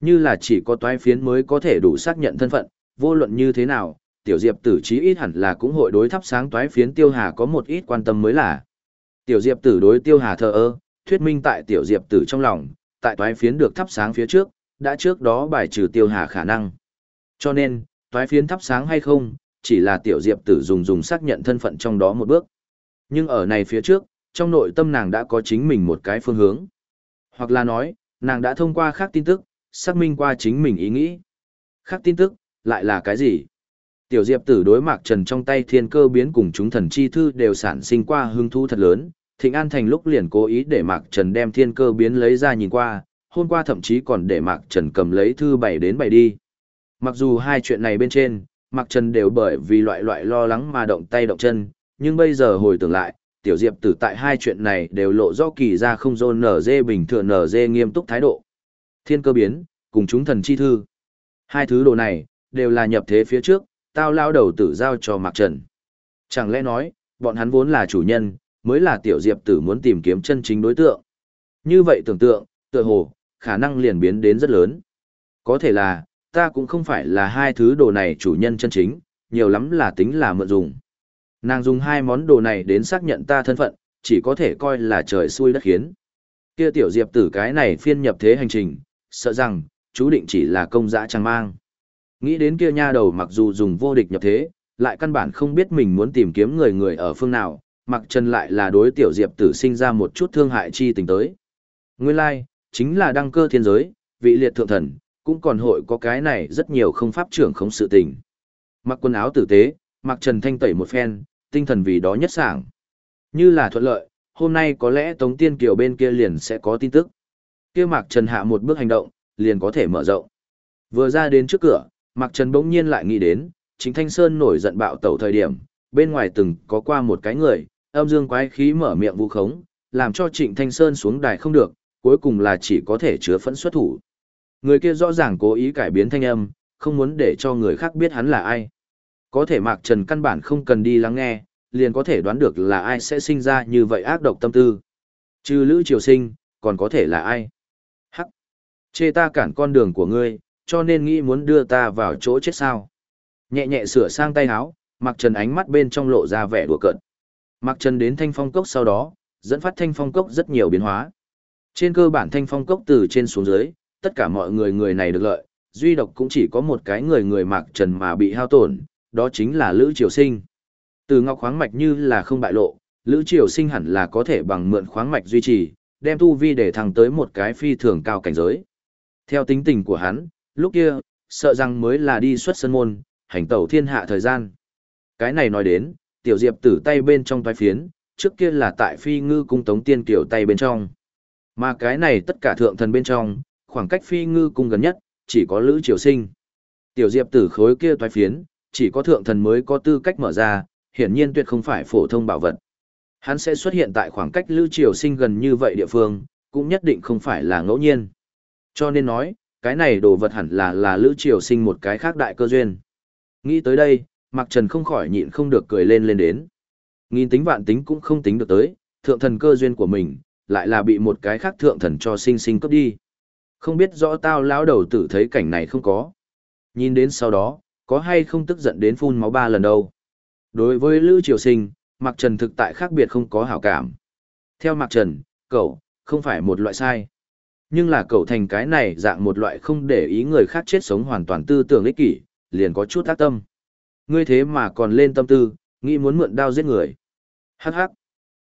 Như là chỉ có toái phiến mới có thể đủ xác nhận thân phận, vô luận như thế nào, tiểu diệp tử chí ít hẳn là cũng hội đối thắp sáng toái phiến tiêu hà có một ít quan tâm mới là. Tiểu diệp tử đối tiêu hà thờ ơ, thuyết minh tại tiểu diệp tử trong lòng, tại toái phiến được thắp sáng phía trước, đã trước đó bài trừ tiêu hà khả năng. Cho nên, toái phiến thắp sáng hay không, chỉ là tiểu diệp tử dùng dùng xác nhận thân phận trong đó một bước. Nhưng ở này phía trước, trong nội tâm nàng đã có chính mình một cái phương hướng. Hoặc là nói, nàng đã thông qua khác tin tức, xác minh qua chính mình ý nghĩ. Khác tin tức, lại là cái gì? Tiểu diệp tử đối mạc trần trong tay thiên cơ biến cùng chúng thần chi thư đều sản sinh qua hứng thú thật lớn. Thịnh An Thành lúc liền cố ý để mạc trần đem thiên cơ biến lấy ra nhìn qua, hôm qua thậm chí còn để mạc trần cầm lấy thư bảy đến bảy đi. Mặc dù hai chuyện này bên trên, Mạc Trần đều bởi vì loại loại lo lắng mà động tay động chân, nhưng bây giờ hồi tưởng lại, tiểu diệp tử tại hai chuyện này đều lộ rõ kỳ ra không dôn nở dê bình thường nở dê nghiêm túc thái độ. Thiên cơ biến, cùng chúng thần chi thư. Hai thứ đồ này, đều là nhập thế phía trước, tao lao đầu tử giao cho Mạc Trần. Chẳng lẽ nói, bọn hắn vốn là chủ nhân, mới là tiểu diệp tử muốn tìm kiếm chân chính đối tượng. Như vậy tưởng tượng, tựa hồ, khả năng liền biến đến rất lớn. Có thể là, ta cũng không phải là hai thứ đồ này chủ nhân chân chính, nhiều lắm là tính là mượn dùng. Nàng dùng hai món đồ này đến xác nhận ta thân phận, chỉ có thể coi là trời xui đất khiến. Kia tiểu diệp tử cái này phiên nhập thế hành trình, sợ rằng, chú định chỉ là công dã trang mang. Nghĩ đến kia nha đầu mặc dù dùng vô địch nhập thế, lại căn bản không biết mình muốn tìm kiếm người người ở phương nào, mặc trần lại là đối tiểu diệp tử sinh ra một chút thương hại chi tình tới. Nguyên lai, like, chính là đăng cơ thiên giới, vị liệt thượng thần, cũng còn hội có cái này rất nhiều không pháp trưởng không sự tình. Mặc quần áo tử tế, mặc trần thanh tẩy một phen, tinh thần vì đó nhất sảng. Như là thuận lợi, hôm nay có lẽ Tống Tiên Kiều bên kia liền sẽ có tin tức. Kia Mạc Trần hạ một bước hành động, liền có thể mở rộng. Vừa ra đến trước cửa, Mạc Trần bỗng nhiên lại nghĩ đến, chính Thanh Sơn nổi giận bạo tẩu thời điểm, bên ngoài từng có qua một cái người, âm dương quái khí mở miệng vu khống, làm cho Trịnh Thanh Sơn xuống đài không được, cuối cùng là chỉ có thể chứa phẫn xuất thủ. Người kia rõ ràng cố ý cải biến thanh âm, không muốn để cho người khác biết hắn là ai. Có thể Mạc Trần căn bản không cần đi lắng nghe, liền có thể đoán được là ai sẽ sinh ra như vậy ác độc tâm tư. Trừ Lữ Triều Sinh, còn có thể là ai? Hắc! Chê ta cản con đường của ngươi, cho nên nghĩ muốn đưa ta vào chỗ chết sao. Nhẹ nhẹ sửa sang tay áo, Mạc Trần ánh mắt bên trong lộ ra vẻ đùa cợt. Mạc Trần đến thanh phong cốc sau đó, dẫn phát thanh phong cốc rất nhiều biến hóa. Trên cơ bản thanh phong cốc từ trên xuống dưới, tất cả mọi người người này được lợi, duy độc cũng chỉ có một cái người người Mạc Trần mà bị hao tổn, đó chính là Lữ Triều Sinh. Từ ngọc khoáng mạch như là không bại lộ, Lữ Triều Sinh hẳn là có thể bằng mượn khoáng mạch duy trì, đem tu vi để thăng tới một cái phi thường cao cảnh giới. Theo tính tình của hắn, lúc kia, sợ rằng mới là đi xuất sân môn, hành tẩu thiên hạ thời gian. Cái này nói đến, tiểu diệp tử tay bên trong toái phiến, trước kia là tại phi ngư cung tống tiên kiểu tay bên trong. Mà cái này tất cả thượng thần bên trong, khoảng cách phi ngư cung gần nhất, chỉ có lữ triều sinh. Tiểu diệp tử khối kia toái phiến, chỉ có thượng thần mới có tư cách mở ra, hiển nhiên tuyệt không phải phổ thông bảo vật. Hắn sẽ xuất hiện tại khoảng cách lữ triều sinh gần như vậy địa phương, cũng nhất định không phải là ngẫu nhiên. Cho nên nói, cái này đồ vật hẳn là là lữ triều sinh một cái khác đại cơ duyên. Nghĩ tới đây, Mạc Trần không khỏi nhịn không được cười lên lên đến. Nghìn tính vạn tính cũng không tính được tới, thượng thần cơ duyên của mình, lại là bị một cái khác thượng thần cho sinh sinh cướp đi. Không biết rõ tao lão đầu tử thấy cảnh này không có. Nhìn đến sau đó, có hay không tức giận đến phun máu ba lần đâu. Đối với Lữ Triều Sinh, Mạc Trần thực tại khác biệt không có hảo cảm. Theo Mạc Trần, cậu, không phải một loại sai. Nhưng là cậu thành cái này dạng một loại không để ý người khác chết sống hoàn toàn tư tưởng ích kỷ, liền có chút ác tâm. Ngươi thế mà còn lên tâm tư, nghĩ muốn mượn đao giết người. Hắc hắc.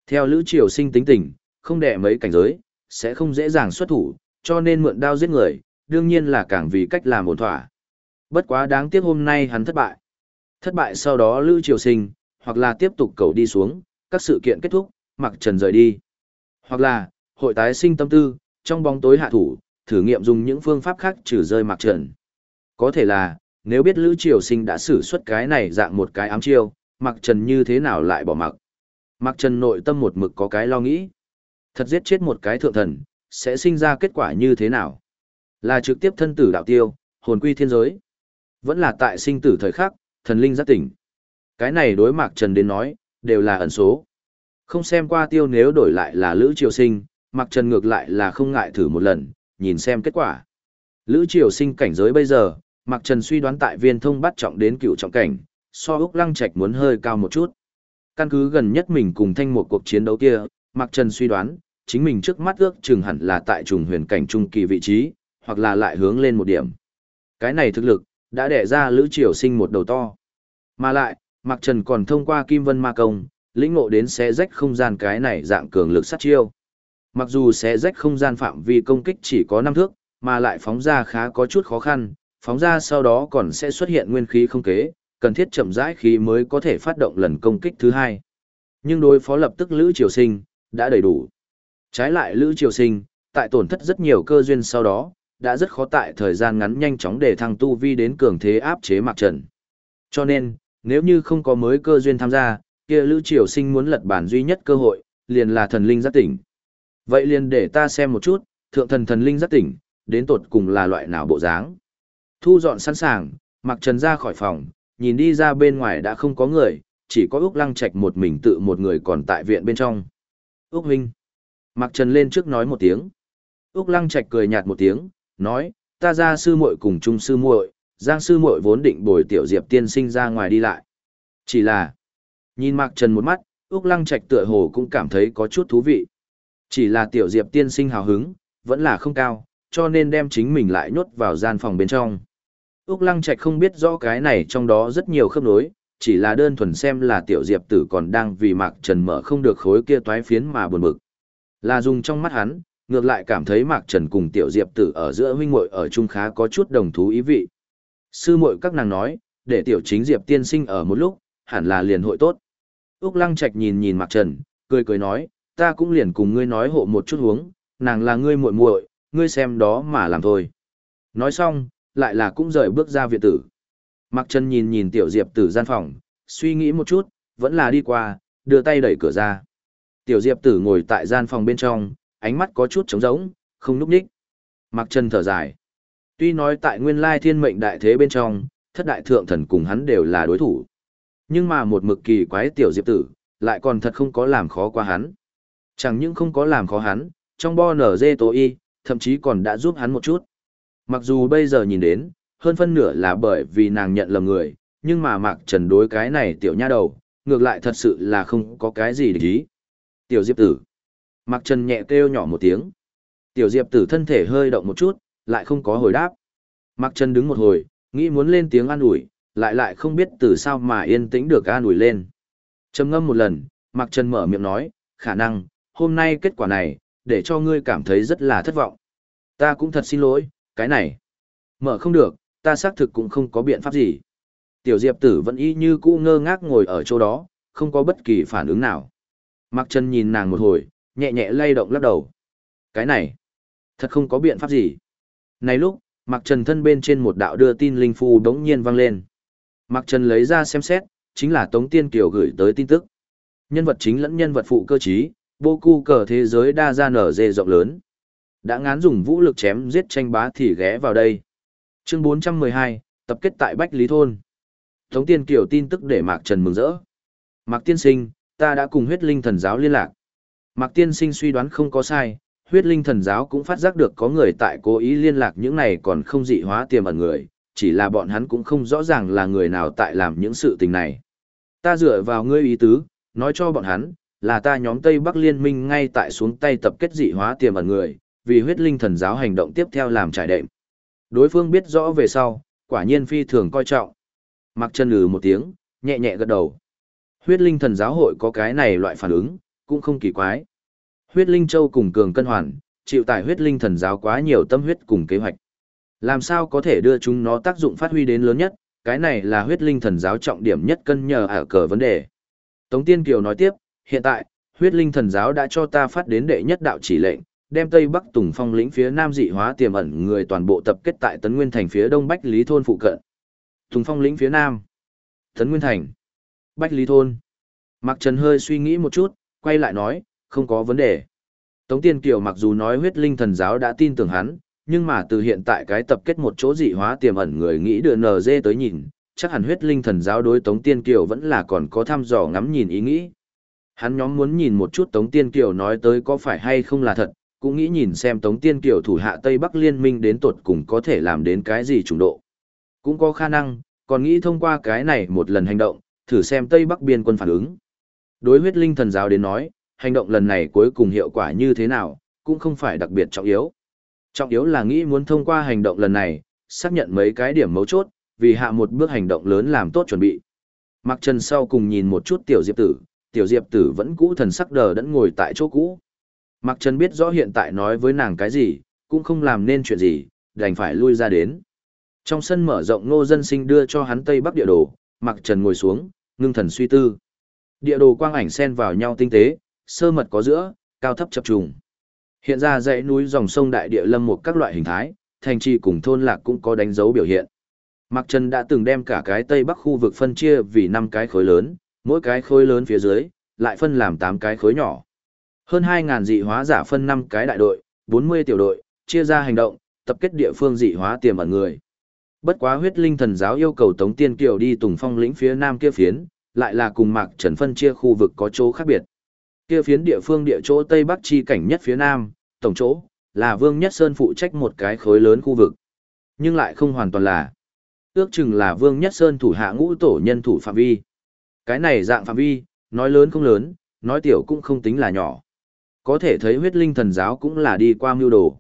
Theo Lữ Triều Sinh tính tình, không đẻ mấy cảnh giới, sẽ không dễ dàng xuất thủ, cho nên mượn đao giết người, đương nhiên là càng vì cách làm ổn thỏa. Bất quá đáng tiếc hôm nay hắn thất bại. Thất bại sau đó Lữ Triều Sinh, hoặc là tiếp tục cầu đi xuống, các sự kiện kết thúc, mặc trần rời đi. Hoặc là, hội tái sinh tâm tư, trong bóng tối hạ thủ, thử nghiệm dùng những phương pháp khác trừ rơi mặc trần. Có thể là, nếu biết Lữ Triều Sinh đã xử xuất cái này dạng một cái ám chiêu, mặc trần như thế nào lại bỏ mặc. Mặc trần nội tâm một mực có cái lo nghĩ. Thật giết chết một cái thượng thần, sẽ sinh ra kết quả như thế nào? Là trực tiếp thân tử đạo tiêu, hồn quy thiên giới. Vẫn là tại sinh tử thời khắc, thần linh giác tỉnh. Cái này đối Mạc Trần đến nói, đều là ẩn số. Không xem qua tiêu nếu đổi lại là Lữ Triều Sinh, Mạc Trần ngược lại là không ngại thử một lần, nhìn xem kết quả. Lữ Triều Sinh cảnh giới bây giờ, Mạc Trần suy đoán tại viên thông bắt trọng đến cựu trọng cảnh, so Úc Lăng Trạch muốn hơi cao một chút. Căn cứ gần nhất mình cùng thanh một cuộc chiến đấu kia, Mạc Trần suy đoán, chính mình trước mắt ước chừng hẳn là tại trùng huyền cảnh trung kỳ vị trí, hoặc là lại hướng lên một điểm. Cái này thực lực, đã đẻ ra Lữ Triều Sinh một đầu to. Mà lại, Mạc Trần còn thông qua Kim Vân Ma Công, lĩnh ngộ đến xé rách không gian cái này dạng cường lực sát chiêu. Mặc dù sẽ rách không gian phạm vi công kích chỉ có 5 thước, mà lại phóng ra khá có chút khó khăn, phóng ra sau đó còn sẽ xuất hiện nguyên khí không kế, cần thiết chậm rãi khí mới có thể phát động lần công kích thứ hai. Nhưng đối phó lập tức Lữ Triều Sinh, đã đầy đủ. Trái lại Lữ Triều Sinh, tại tổn thất rất nhiều cơ duyên sau đó, đã rất khó tại thời gian ngắn nhanh chóng để thăng tu vi đến cường thế áp chế Mạc Trần. Cho nên, nếu như không có mới cơ duyên tham gia, kia Lữ Triều Sinh muốn lật bản duy nhất cơ hội, liền là thần linh giác tỉnh. Vậy liền để ta xem một chút, thượng thần thần linh rất tỉnh, đến tột cùng là loại nào bộ dáng. Thu dọn sẵn sàng, mặc Trần ra khỏi phòng, nhìn đi ra bên ngoài đã không có người, chỉ có Úc Lăng Trạch một mình tự một người còn tại viện bên trong. Úc minh mặc Trần lên trước nói một tiếng. Úc Lăng Trạch cười nhạt một tiếng, nói, ta ra sư muội cùng chung sư muội, Giang sư muội vốn định bồi tiểu Diệp tiên sinh ra ngoài đi lại. Chỉ là, nhìn Mạc Trần một mắt, Úc Lăng Trạch tựa hồ cũng cảm thấy có chút thú vị. Chỉ là tiểu Diệp tiên sinh hào hứng, vẫn là không cao, cho nên đem chính mình lại nhốt vào gian phòng bên trong. Úc Lăng Trạch không biết rõ cái này trong đó rất nhiều khớp nối, chỉ là đơn thuần xem là tiểu Diệp tử còn đang vì Mạc Trần mở không được khối kia toái phiến mà buồn bực. Là dùng trong mắt hắn, ngược lại cảm thấy Mạc Trần cùng tiểu Diệp tử ở giữa huynh muội ở chung khá có chút đồng thú ý vị. Sư muội các nàng nói, để tiểu chính Diệp tiên sinh ở một lúc, hẳn là liền hội tốt. Úc Lăng Trạch nhìn nhìn Mạc Trần, cười cười nói, ta cũng liền cùng ngươi nói hộ một chút huống, nàng là ngươi muội muội, ngươi xem đó mà làm thôi. Nói xong, lại là cũng rời bước ra viện tử. Mạc Trần nhìn nhìn tiểu Diệp tử gian phòng, suy nghĩ một chút, vẫn là đi qua, đưa tay đẩy cửa ra. Tiểu Diệp tử ngồi tại gian phòng bên trong, ánh mắt có chút trống rỗng, không núp ních. Mạc Trần thở dài. Tuy nói tại nguyên lai thiên mệnh đại thế bên trong, thất đại thượng thần cùng hắn đều là đối thủ. Nhưng mà một mực kỳ quái tiểu diệp tử, lại còn thật không có làm khó qua hắn. Chẳng những không có làm khó hắn, trong bo nở dê tố y, thậm chí còn đã giúp hắn một chút. Mặc dù bây giờ nhìn đến, hơn phân nửa là bởi vì nàng nhận lầm người, nhưng mà Mạc Trần đối cái này tiểu nha đầu, ngược lại thật sự là không có cái gì để ý. Tiểu Diệp tử. Mạc Trần nhẹ kêu nhỏ một tiếng. Tiểu Diệp tử thân thể hơi động một chút, lại không có hồi đáp. Mạc Trần đứng một hồi, nghĩ muốn lên tiếng an ủi, lại lại không biết từ sao mà yên tĩnh được an ủi lên. Trầm ngâm một lần, Mạc Trần mở miệng nói, khả năng, hôm nay kết quả này, để cho ngươi cảm thấy rất là thất vọng. Ta cũng thật xin lỗi, cái này. Mở không được, ta xác thực cũng không có biện pháp gì. Tiểu Diệp tử vẫn y như cũ ngơ ngác ngồi ở chỗ đó, không có bất kỳ phản ứng nào. Mạc Trần nhìn nàng một hồi, nhẹ nhẹ lay động lắc đầu. Cái này, thật không có biện pháp gì. Này lúc, Mạc Trần thân bên trên một đạo đưa tin linh phu đống nhiên vang lên. Mạc Trần lấy ra xem xét, chính là Tống Tiên Kiều gửi tới tin tức. Nhân vật chính lẫn nhân vật phụ cơ trí, Bô cu cờ thế giới đa ra nở dê rộng lớn. Đã ngán dùng vũ lực chém giết tranh bá thì ghé vào đây. Chương 412, tập kết tại Bách Lý Thôn. Tống Tiên Kiều tin tức để Mạc Trần mừng rỡ. Mạc Tiên Sinh, ta đã cùng huyết linh thần giáo liên lạc. Mạc Tiên Sinh suy đoán không có sai, huyết linh thần giáo cũng phát giác được có người tại cố ý liên lạc những này còn không dị hóa tiềm ẩn người, chỉ là bọn hắn cũng không rõ ràng là người nào tại làm những sự tình này. Ta dựa vào ngươi ý tứ, nói cho bọn hắn, là ta nhóm Tây Bắc Liên minh ngay tại xuống tay tập kết dị hóa tiềm ẩn người, vì huyết linh thần giáo hành động tiếp theo làm trải đệm. Đối phương biết rõ về sau, quả nhiên phi thường coi trọng. Mặc chân lừ một tiếng, nhẹ nhẹ gật đầu. Huyết linh thần giáo hội có cái này loại phản ứng, cũng không kỳ quái. Huyết linh châu cùng cường cân hoàn, chịu tải huyết linh thần giáo quá nhiều tâm huyết cùng kế hoạch. Làm sao có thể đưa chúng nó tác dụng phát huy đến lớn nhất, cái này là huyết linh thần giáo trọng điểm nhất cân nhờ ở cờ vấn đề. Tống Tiên Kiều nói tiếp, hiện tại, huyết linh thần giáo đã cho ta phát đến đệ nhất đạo chỉ lệnh, đem Tây Bắc Tùng Phong lĩnh phía Nam dị hóa tiềm ẩn người toàn bộ tập kết tại Tấn Nguyên Thành phía Đông Bách Lý Thôn phụ cận. Tùng Phong lĩnh phía Nam. Tấn Nguyên Thành. Bách Lý Thôn. Mạc Trần hơi suy nghĩ một chút, quay lại nói, không có vấn đề. Tống Tiên Kiều mặc dù nói huyết linh thần giáo đã tin tưởng hắn, nhưng mà từ hiện tại cái tập kết một chỗ dị hóa tiềm ẩn người nghĩ đưa NG tới nhìn, chắc hẳn huyết linh thần giáo đối Tống Tiên Kiều vẫn là còn có thăm dò ngắm nhìn ý nghĩ. Hắn nhóm muốn nhìn một chút Tống Tiên Kiều nói tới có phải hay không là thật, cũng nghĩ nhìn xem Tống Tiên Kiều thủ hạ Tây Bắc liên minh đến tột cùng có thể làm đến cái gì trùng độ. Cũng có khả năng, còn nghĩ thông qua cái này một lần hành động, thử xem Tây Bắc biên quân phản ứng. Đối huyết linh thần giáo đến nói, hành động lần này cuối cùng hiệu quả như thế nào, cũng không phải đặc biệt trọng yếu. Trọng yếu là nghĩ muốn thông qua hành động lần này, xác nhận mấy cái điểm mấu chốt, vì hạ một bước hành động lớn làm tốt chuẩn bị. Mặc Trần sau cùng nhìn một chút tiểu diệp tử, tiểu diệp tử vẫn cũ thần sắc đờ đẫn ngồi tại chỗ cũ. Mặc Trần biết rõ hiện tại nói với nàng cái gì, cũng không làm nên chuyện gì, đành phải lui ra đến. Trong sân mở rộng nô dân sinh đưa cho hắn Tây Bắc địa đồ, Mặc Trần ngồi xuống, ngưng thần suy tư. Địa đồ quang ảnh xen vào nhau tinh tế, sơ mật có giữa, cao thấp chập trùng. Hiện ra dãy núi dòng sông đại địa lâm một các loại hình thái, thành trì cùng thôn lạc cũng có đánh dấu biểu hiện. Mạc Trần đã từng đem cả cái Tây Bắc khu vực phân chia vì năm cái khối lớn, mỗi cái khối lớn phía dưới, lại phân làm 8 cái khối nhỏ. Hơn 2.000 dị hóa giả phân 5 cái đại đội, 40 tiểu đội, chia ra hành động, tập kết địa phương dị hóa tiềm ẩn người. Bất quá huyết linh thần giáo yêu cầu Tống Tiên Kiều đi Tùng Phong lĩnh phía nam kia phiến, lại là cùng Mạc Trần phân chia khu vực có chỗ khác biệt. Kia phiến địa phương địa chỗ Tây Bắc chi cảnh nhất phía nam, tổng chỗ, là Vương Nhất Sơn phụ trách một cái khối lớn khu vực. Nhưng lại không hoàn toàn là. Ước chừng là Vương Nhất Sơn thủ hạ ngũ tổ nhân thủ phạm vi. Cái này dạng phạm vi, nói lớn không lớn, nói tiểu cũng không tính là nhỏ. Có thể thấy huyết linh thần giáo cũng là đi qua mưu đồ.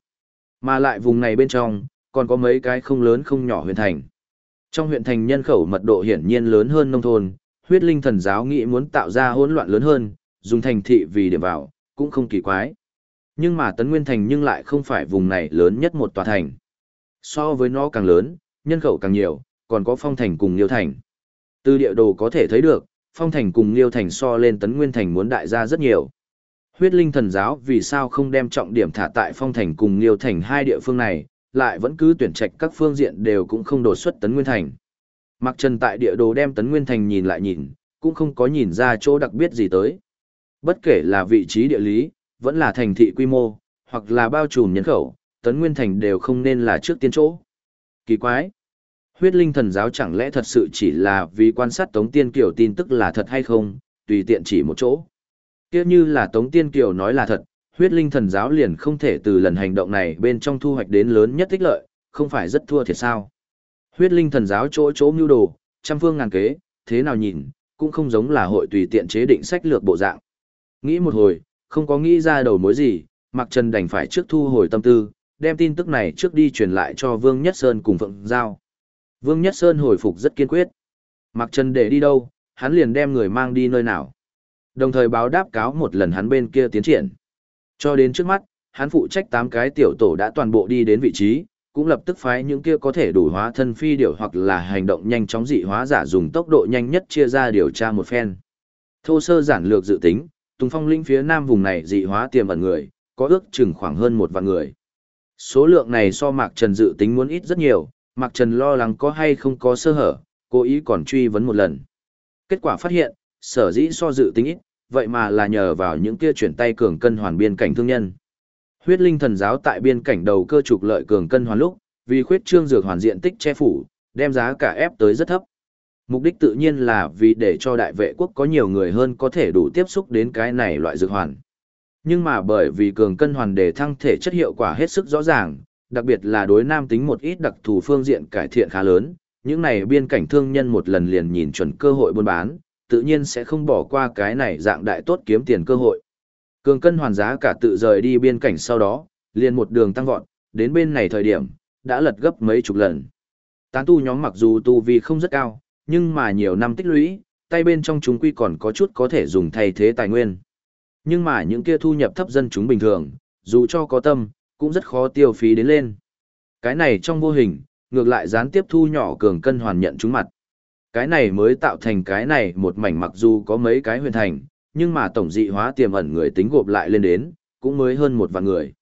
Mà lại vùng này bên trong, còn có mấy cái không lớn không nhỏ huyện thành. Trong huyện thành nhân khẩu mật độ hiển nhiên lớn hơn nông thôn, huyết linh thần giáo nghĩ muốn tạo ra hỗn loạn lớn hơn, dùng thành thị vì điểm vào, cũng không kỳ quái. Nhưng mà Tấn Nguyên Thành nhưng lại không phải vùng này lớn nhất một tòa thành. So với nó càng lớn, nhân khẩu càng nhiều, còn có phong thành cùng liêu thành. Từ địa đồ có thể thấy được, phong thành cùng liêu thành so lên Tấn Nguyên Thành muốn đại gia rất nhiều. Huyết linh thần giáo vì sao không đem trọng điểm thả tại phong thành cùng liêu thành hai địa phương này, lại vẫn cứ tuyển trạch các phương diện đều cũng không đột xuất Tấn Nguyên Thành. Mặc trần tại địa đồ đem Tấn Nguyên Thành nhìn lại nhìn, cũng không có nhìn ra chỗ đặc biệt gì tới. Bất kể là vị trí địa lý, vẫn là thành thị quy mô, hoặc là bao trùm nhân khẩu, Tấn Nguyên Thành đều không nên là trước tiên chỗ. Kỳ quái! Huyết linh thần giáo chẳng lẽ thật sự chỉ là vì quan sát Tống Tiên Kiều tin tức là thật hay không, tùy tiện chỉ một chỗ. Kiếp như là Tống Tiên Kiều nói là thật, huyết linh thần giáo liền không thể từ lần hành động này bên trong thu hoạch đến lớn nhất tích lợi, không phải rất thua thiệt sao. Huyết linh thần giáo chỗ chỗ mưu đồ, trăm phương ngàn kế, thế nào nhìn, cũng không giống là hội tùy tiện chế định sách lược bộ dạng. Nghĩ một hồi, không có nghĩ ra đầu mối gì, Mạc Trần đành phải trước thu hồi tâm tư, đem tin tức này trước đi truyền lại cho Vương Nhất Sơn cùng Phượng Giao. Vương Nhất Sơn hồi phục rất kiên quyết. Mặc Trần để đi đâu, hắn liền đem người mang đi nơi nào. Đồng thời báo đáp cáo một lần hắn bên kia tiến triển. Cho đến trước mắt, hắn phụ trách 8 cái tiểu tổ đã toàn bộ đi đến vị trí, cũng lập tức phái những kia có thể đủ hóa thân phi điểu hoặc là hành động nhanh chóng dị hóa giả dùng tốc độ nhanh nhất chia ra điều tra một phen. Thô sơ giản lược dự tính, Tùng Phong linh phía nam vùng này dị hóa tiềm ẩn người, có ước chừng khoảng hơn một vạn người. Số lượng này so Mạc Trần dự tính muốn ít rất nhiều, Mạc Trần lo lắng có hay không có sơ hở, cố ý còn truy vấn một lần. Kết quả phát hiện, sở dĩ so dự tính ít, vậy mà là nhờ vào những kia chuyển tay cường cân hoàn biên cảnh thương nhân. Huyết linh thần giáo tại biên cảnh đầu cơ trục lợi cường cân hoàn lúc, vì khuyết trương dược hoàn diện tích che phủ, đem giá cả ép tới rất thấp. Mục đích tự nhiên là vì để cho đại vệ quốc có nhiều người hơn có thể đủ tiếp xúc đến cái này loại dược hoàn. Nhưng mà bởi vì cường cân hoàn để thăng thể chất hiệu quả hết sức rõ ràng, đặc biệt là đối nam tính một ít đặc thù phương diện cải thiện khá lớn, những này biên cảnh thương nhân một lần liền nhìn chuẩn cơ hội buôn bán, tự nhiên sẽ không bỏ qua cái này dạng đại tốt kiếm tiền cơ hội. Cường cân hoàn giá cả tự rời đi biên cảnh sau đó, liền một đường tăng vọt, đến bên này thời điểm, đã lật gấp mấy chục lần. Tán tu nhóm mặc dù tu vi không rất cao, nhưng mà nhiều năm tích lũy, tay bên trong chúng quy còn có chút có thể dùng thay thế tài nguyên. Nhưng mà những kia thu nhập thấp dân chúng bình thường, dù cho có tâm, cũng rất khó tiêu phí đến lên. Cái này trong vô hình, ngược lại gián tiếp thu nhỏ cường cân hoàn nhận chúng mặt. Cái này mới tạo thành cái này một mảnh mặc dù có mấy cái huyền thành, nhưng mà tổng dị hóa tiềm ẩn người tính gộp lại lên đến, cũng mới hơn một vạn người.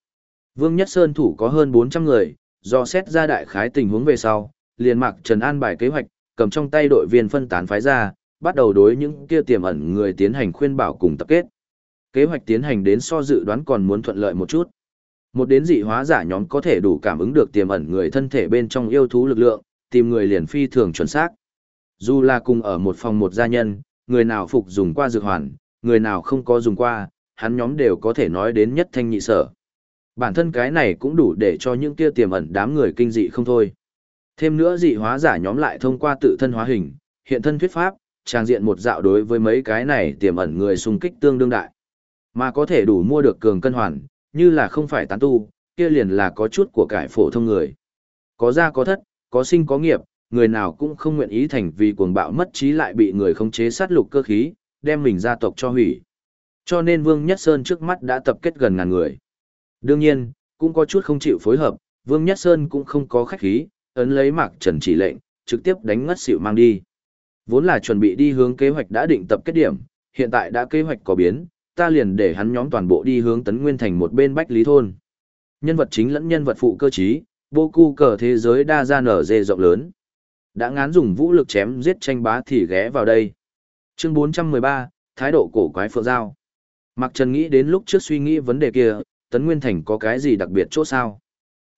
Vương Nhất Sơn thủ có hơn 400 người, do xét ra đại khái tình huống về sau, liền mặc Trần An bài kế hoạch, cầm trong tay đội viên phân tán phái ra, bắt đầu đối những kia tiềm ẩn người tiến hành khuyên bảo cùng tập kết. Kế hoạch tiến hành đến so dự đoán còn muốn thuận lợi một chút. Một đến dị hóa giả nhóm có thể đủ cảm ứng được tiềm ẩn người thân thể bên trong yêu thú lực lượng, tìm người liền phi thường chuẩn xác. Dù là cùng ở một phòng một gia nhân, người nào phục dùng qua dược hoàn, người nào không có dùng qua, hắn nhóm đều có thể nói đến nhất thanh nhị sở. Bản thân cái này cũng đủ để cho những kia tiềm ẩn đám người kinh dị không thôi. Thêm nữa dị hóa giả nhóm lại thông qua tự thân hóa hình, hiện thân thuyết pháp, trang diện một dạo đối với mấy cái này tiềm ẩn người xung kích tương đương đại. Mà có thể đủ mua được cường cân hoàn, như là không phải tán tu, kia liền là có chút của cải phổ thông người. Có gia có thất, có sinh có nghiệp, người nào cũng không nguyện ý thành vì cuồng bạo mất trí lại bị người khống chế sát lục cơ khí, đem mình gia tộc cho hủy. Cho nên Vương Nhất Sơn trước mắt đã tập kết gần ngàn người. Đương nhiên, cũng có chút không chịu phối hợp, Vương Nhất Sơn cũng không có khách khí, ấn lấy Mạc Trần chỉ lệnh, trực tiếp đánh ngất xỉu mang đi. Vốn là chuẩn bị đi hướng kế hoạch đã định tập kết điểm, hiện tại đã kế hoạch có biến, ta liền để hắn nhóm toàn bộ đi hướng tấn nguyên thành một bên bách lý thôn. Nhân vật chính lẫn nhân vật phụ cơ trí, vô cu cờ thế giới đa ra nở dê rộng lớn. Đã ngán dùng vũ lực chém giết tranh bá thì ghé vào đây. Chương 413, thái độ cổ quái phượng giao. Mạc Trần nghĩ đến lúc trước suy nghĩ vấn đề kia, Tấn Nguyên Thành có cái gì đặc biệt chỗ sao?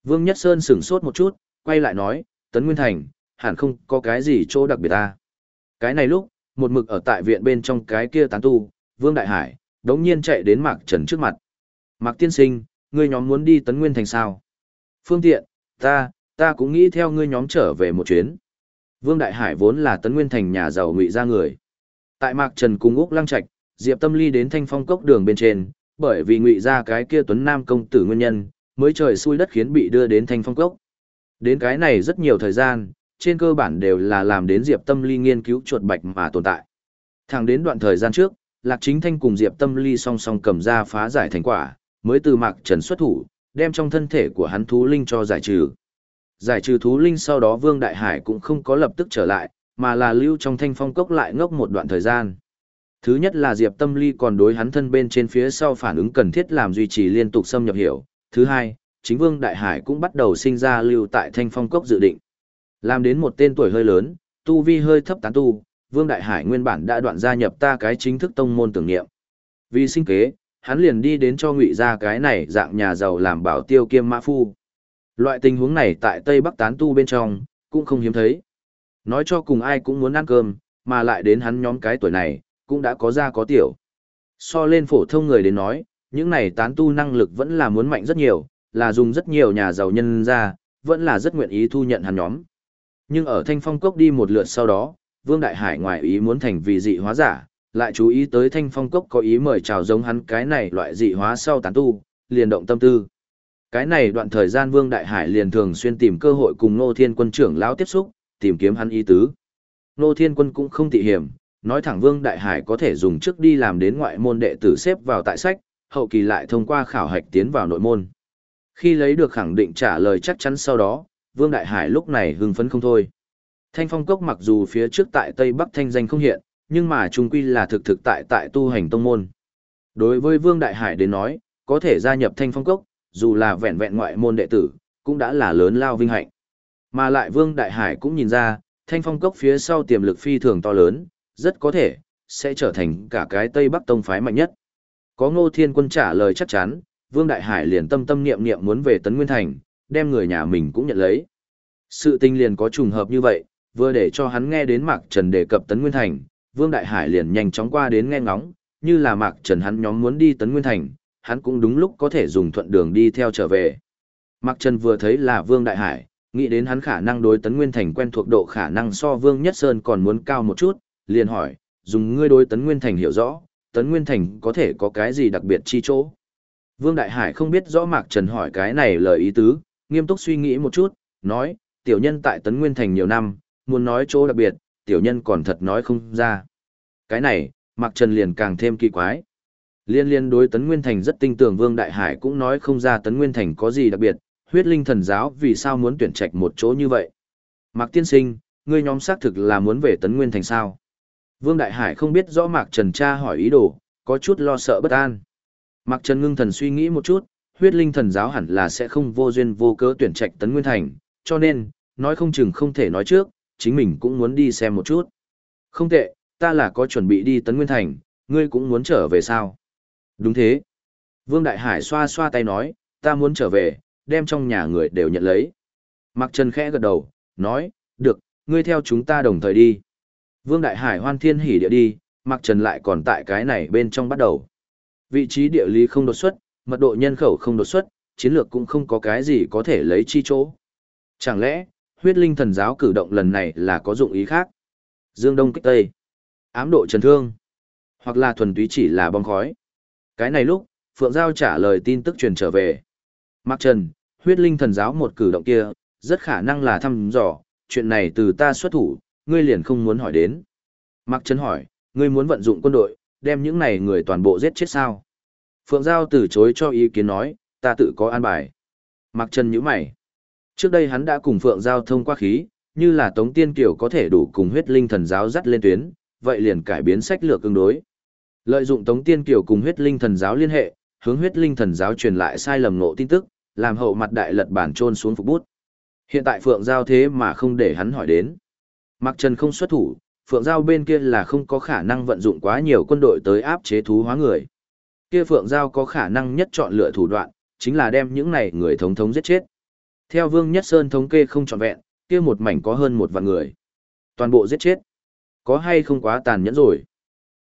Vương Nhất Sơn sửng sốt một chút, quay lại nói, Tấn Nguyên Thành, hẳn không có cái gì chỗ đặc biệt ta. Cái này lúc, một mực ở tại viện bên trong cái kia tán tu, Vương Đại Hải, đống nhiên chạy đến Mạc Trần trước mặt. Mạc Tiên Sinh, ngươi nhóm muốn đi Tấn Nguyên Thành sao? Phương tiện, ta, ta cũng nghĩ theo ngươi nhóm trở về một chuyến. Vương Đại Hải vốn là Tấn Nguyên Thành nhà giàu ngụy ra người. Tại Mạc Trần cùng Úc Lăng Trạch, Diệp Tâm Ly đến Thanh Phong cốc đường bên trên, bởi vì ngụy ra cái kia Tuấn Nam công tử nguyên nhân, mới trời xui đất khiến bị đưa đến Thanh Phong cốc. Đến cái này rất nhiều thời gian, trên cơ bản đều là làm đến Diệp Tâm Ly nghiên cứu chuột bạch mà tồn tại. Thẳng đến đoạn thời gian trước, Lạc Chính Thanh cùng Diệp Tâm Ly song song cầm ra phá giải thành quả, mới từ Mạc Trần xuất thủ, đem trong thân thể của hắn thú linh cho giải trừ. Giải trừ thú linh sau đó Vương Đại Hải cũng không có lập tức trở lại, mà là lưu trong thanh phong cốc lại ngốc một đoạn thời gian. Thứ nhất là Diệp Tâm Ly còn đối hắn thân bên trên phía sau phản ứng cần thiết làm duy trì liên tục xâm nhập hiểu. Thứ hai, chính Vương Đại Hải cũng bắt đầu sinh ra lưu tại thanh phong cốc dự định. Làm đến một tên tuổi hơi lớn, tu vi hơi thấp tán tu, Vương Đại Hải nguyên bản đã đoạn gia nhập ta cái chính thức tông môn tưởng niệm. Vì sinh kế, hắn liền đi đến cho ngụy ra cái này dạng nhà giàu làm bảo tiêu kiêm mã phu. Loại tình huống này tại Tây Bắc tán tu bên trong, cũng không hiếm thấy. Nói cho cùng ai cũng muốn ăn cơm, mà lại đến hắn nhóm cái tuổi này, cũng đã có ra có tiểu. So lên phổ thông người đến nói, những này tán tu năng lực vẫn là muốn mạnh rất nhiều, là dùng rất nhiều nhà giàu nhân ra, vẫn là rất nguyện ý thu nhận hắn nhóm. Nhưng ở Thanh Phong Cốc đi một lượt sau đó, Vương Đại Hải ngoài ý muốn thành vì dị hóa giả, lại chú ý tới Thanh Phong Cốc có ý mời chào giống hắn cái này loại dị hóa sau tán tu, liền động tâm tư. Cái này đoạn thời gian Vương Đại Hải liền thường xuyên tìm cơ hội cùng Nô Thiên Quân trưởng lão tiếp xúc, tìm kiếm hắn ý tứ. Nô Thiên Quân cũng không tị hiểm, nói thẳng Vương Đại Hải có thể dùng trước đi làm đến ngoại môn đệ tử xếp vào tại sách, hậu kỳ lại thông qua khảo hạch tiến vào nội môn. Khi lấy được khẳng định trả lời chắc chắn sau đó, Vương Đại Hải lúc này hưng phấn không thôi. Thanh Phong Cốc mặc dù phía trước tại Tây Bắc thanh danh không hiện, nhưng mà trung quy là thực thực tại tại tu hành tông môn. Đối với Vương Đại Hải đến nói, có thể gia nhập Thanh Phong Cốc, dù là vẹn vẹn ngoại môn đệ tử, cũng đã là lớn lao vinh hạnh. Mà lại Vương Đại Hải cũng nhìn ra, Thanh Phong Cốc phía sau tiềm lực phi thường to lớn, rất có thể, sẽ trở thành cả cái Tây Bắc Tông phái mạnh nhất. Có Ngô Thiên Quân trả lời chắc chắn, Vương Đại Hải liền tâm tâm niệm niệm muốn về Tấn Nguyên Thành, đem người nhà mình cũng nhận lấy. Sự tình liền có trùng hợp như vậy, vừa để cho hắn nghe đến Mạc Trần đề cập Tấn Nguyên Thành, Vương Đại Hải liền nhanh chóng qua đến nghe ngóng, như là Mạc Trần hắn nhóm muốn đi Tấn Nguyên Thành, hắn cũng đúng lúc có thể dùng thuận đường đi theo trở về. Mạc Trần vừa thấy là Vương Đại Hải, nghĩ đến hắn khả năng đối Tấn Nguyên Thành quen thuộc độ khả năng so Vương Nhất Sơn còn muốn cao một chút, liền hỏi, dùng ngươi đối Tấn Nguyên Thành hiểu rõ, Tấn Nguyên Thành có thể có cái gì đặc biệt chi chỗ. Vương Đại Hải không biết rõ Mạc Trần hỏi cái này lời ý tứ, nghiêm túc suy nghĩ một chút, nói, tiểu nhân tại Tấn Nguyên Thành nhiều năm, muốn nói chỗ đặc biệt, tiểu nhân còn thật nói không ra. Cái này, Mạc Trần liền càng thêm kỳ quái. Liên liên đối Tấn Nguyên Thành rất tinh tưởng Vương Đại Hải cũng nói không ra Tấn Nguyên Thành có gì đặc biệt, huyết linh thần giáo vì sao muốn tuyển trạch một chỗ như vậy. Mạc Tiên Sinh, ngươi nhóm xác thực là muốn về Tấn Nguyên Thành sao? Vương Đại Hải không biết rõ Mạc Trần tra hỏi ý đồ, có chút lo sợ bất an. Mạc Trần ngưng thần suy nghĩ một chút, huyết linh thần giáo hẳn là sẽ không vô duyên vô cớ tuyển trạch Tấn Nguyên Thành, cho nên, nói không chừng không thể nói trước, chính mình cũng muốn đi xem một chút. Không tệ, ta là có chuẩn bị đi Tấn Nguyên Thành, ngươi cũng muốn trở về sao? Đúng thế. Vương Đại Hải xoa xoa tay nói, ta muốn trở về, đem trong nhà người đều nhận lấy. Mạc Trần khẽ gật đầu, nói, được, ngươi theo chúng ta đồng thời đi. Vương Đại Hải hoan thiên hỉ địa đi, Mạc Trần lại còn tại cái này bên trong bắt đầu. Vị trí địa lý không đột xuất, mật độ nhân khẩu không đột xuất, chiến lược cũng không có cái gì có thể lấy chi chỗ. Chẳng lẽ, huyết linh thần giáo cử động lần này là có dụng ý khác? Dương Đông kích Tây, ám độ trần thương, hoặc là thuần túy chỉ là bom khói. Cái này lúc, Phượng Giao trả lời tin tức truyền trở về. Mạc Trần, huyết linh thần giáo một cử động kia, rất khả năng là thăm dò, chuyện này từ ta xuất thủ, ngươi liền không muốn hỏi đến. Mạc Trần hỏi, ngươi muốn vận dụng quân đội, đem những này người toàn bộ giết chết sao? Phượng Giao từ chối cho ý kiến nói, ta tự có an bài. Mạc Trần nhíu mày. Trước đây hắn đã cùng Phượng Giao thông qua khí, như là Tống Tiên Kiều có thể đủ cùng huyết linh thần giáo dắt lên tuyến, vậy liền cải biến sách lược ứng đối. Lợi dụng Tống Tiên Kiều cùng huyết linh thần giáo liên hệ, hướng huyết linh thần giáo truyền lại sai lầm nộ tin tức, làm hậu mặt đại lật bản trôn xuống phục bút. Hiện tại Phượng Giao thế mà không để hắn hỏi đến. Mặc Trần không xuất thủ, Phượng Giao bên kia là không có khả năng vận dụng quá nhiều quân đội tới áp chế thú hóa người. Kia Phượng Giao có khả năng nhất chọn lựa thủ đoạn, chính là đem những này người thống thống giết chết. Theo Vương Nhất Sơn thống kê không trọn vẹn, kia một mảnh có hơn một vạn người. Toàn bộ giết chết. Có hay không quá tàn nhẫn rồi.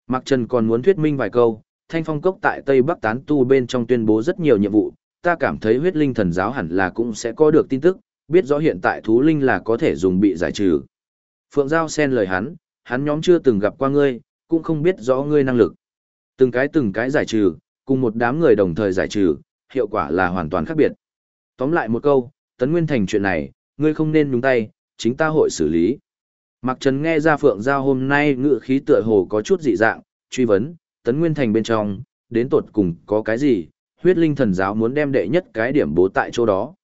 Mạc Trần còn muốn thuyết minh vài câu, Thanh Phong Cốc tại Tây Bắc tán tu bên trong tuyên bố rất nhiều nhiệm vụ, ta cảm thấy huyết linh thần giáo hẳn là cũng sẽ có được tin tức, biết rõ hiện tại thú linh là có thể dùng bị giải trừ. Phượng Giao xen lời hắn, hắn nhóm chưa từng gặp qua ngươi, cũng không biết rõ ngươi năng lực. Từng cái từng cái giải trừ, cùng một đám người đồng thời giải trừ, hiệu quả là hoàn toàn khác biệt. Tóm lại một câu, Tấn Nguyên Thành chuyện này, ngươi không nên nhúng tay, chính ta hội xử lý. Mạc Trần nghe ra Phượng Giao hôm nay ngự khí tựa hồ có chút dị dạng, truy vấn, Tấn Nguyên Thành bên trong, đến tột cùng có cái gì, huyết linh thần giáo muốn đem đệ nhất cái điểm bố tại chỗ đó.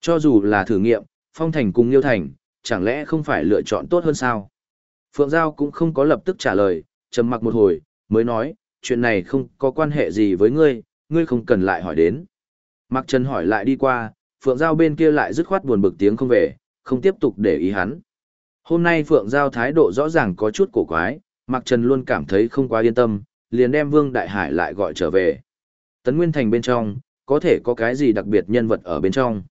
Cho dù là thử nghiệm, Phong Thành cùng Liêu Thành, chẳng lẽ không phải lựa chọn tốt hơn sao? Phượng Giao cũng không có lập tức trả lời, trầm mặc một hồi, mới nói, chuyện này không có quan hệ gì với ngươi, ngươi không cần lại hỏi đến. Mạc Trần hỏi lại đi qua, Phượng Giao bên kia lại dứt khoát buồn bực tiếng không về, không tiếp tục để ý hắn. Hôm nay Phượng Giao thái độ rõ ràng có chút cổ quái, Mạc Trần luôn cảm thấy không quá yên tâm, liền đem Vương Đại Hải lại gọi trở về. Tấn Nguyên Thành bên trong, có thể có cái gì đặc biệt nhân vật ở bên trong.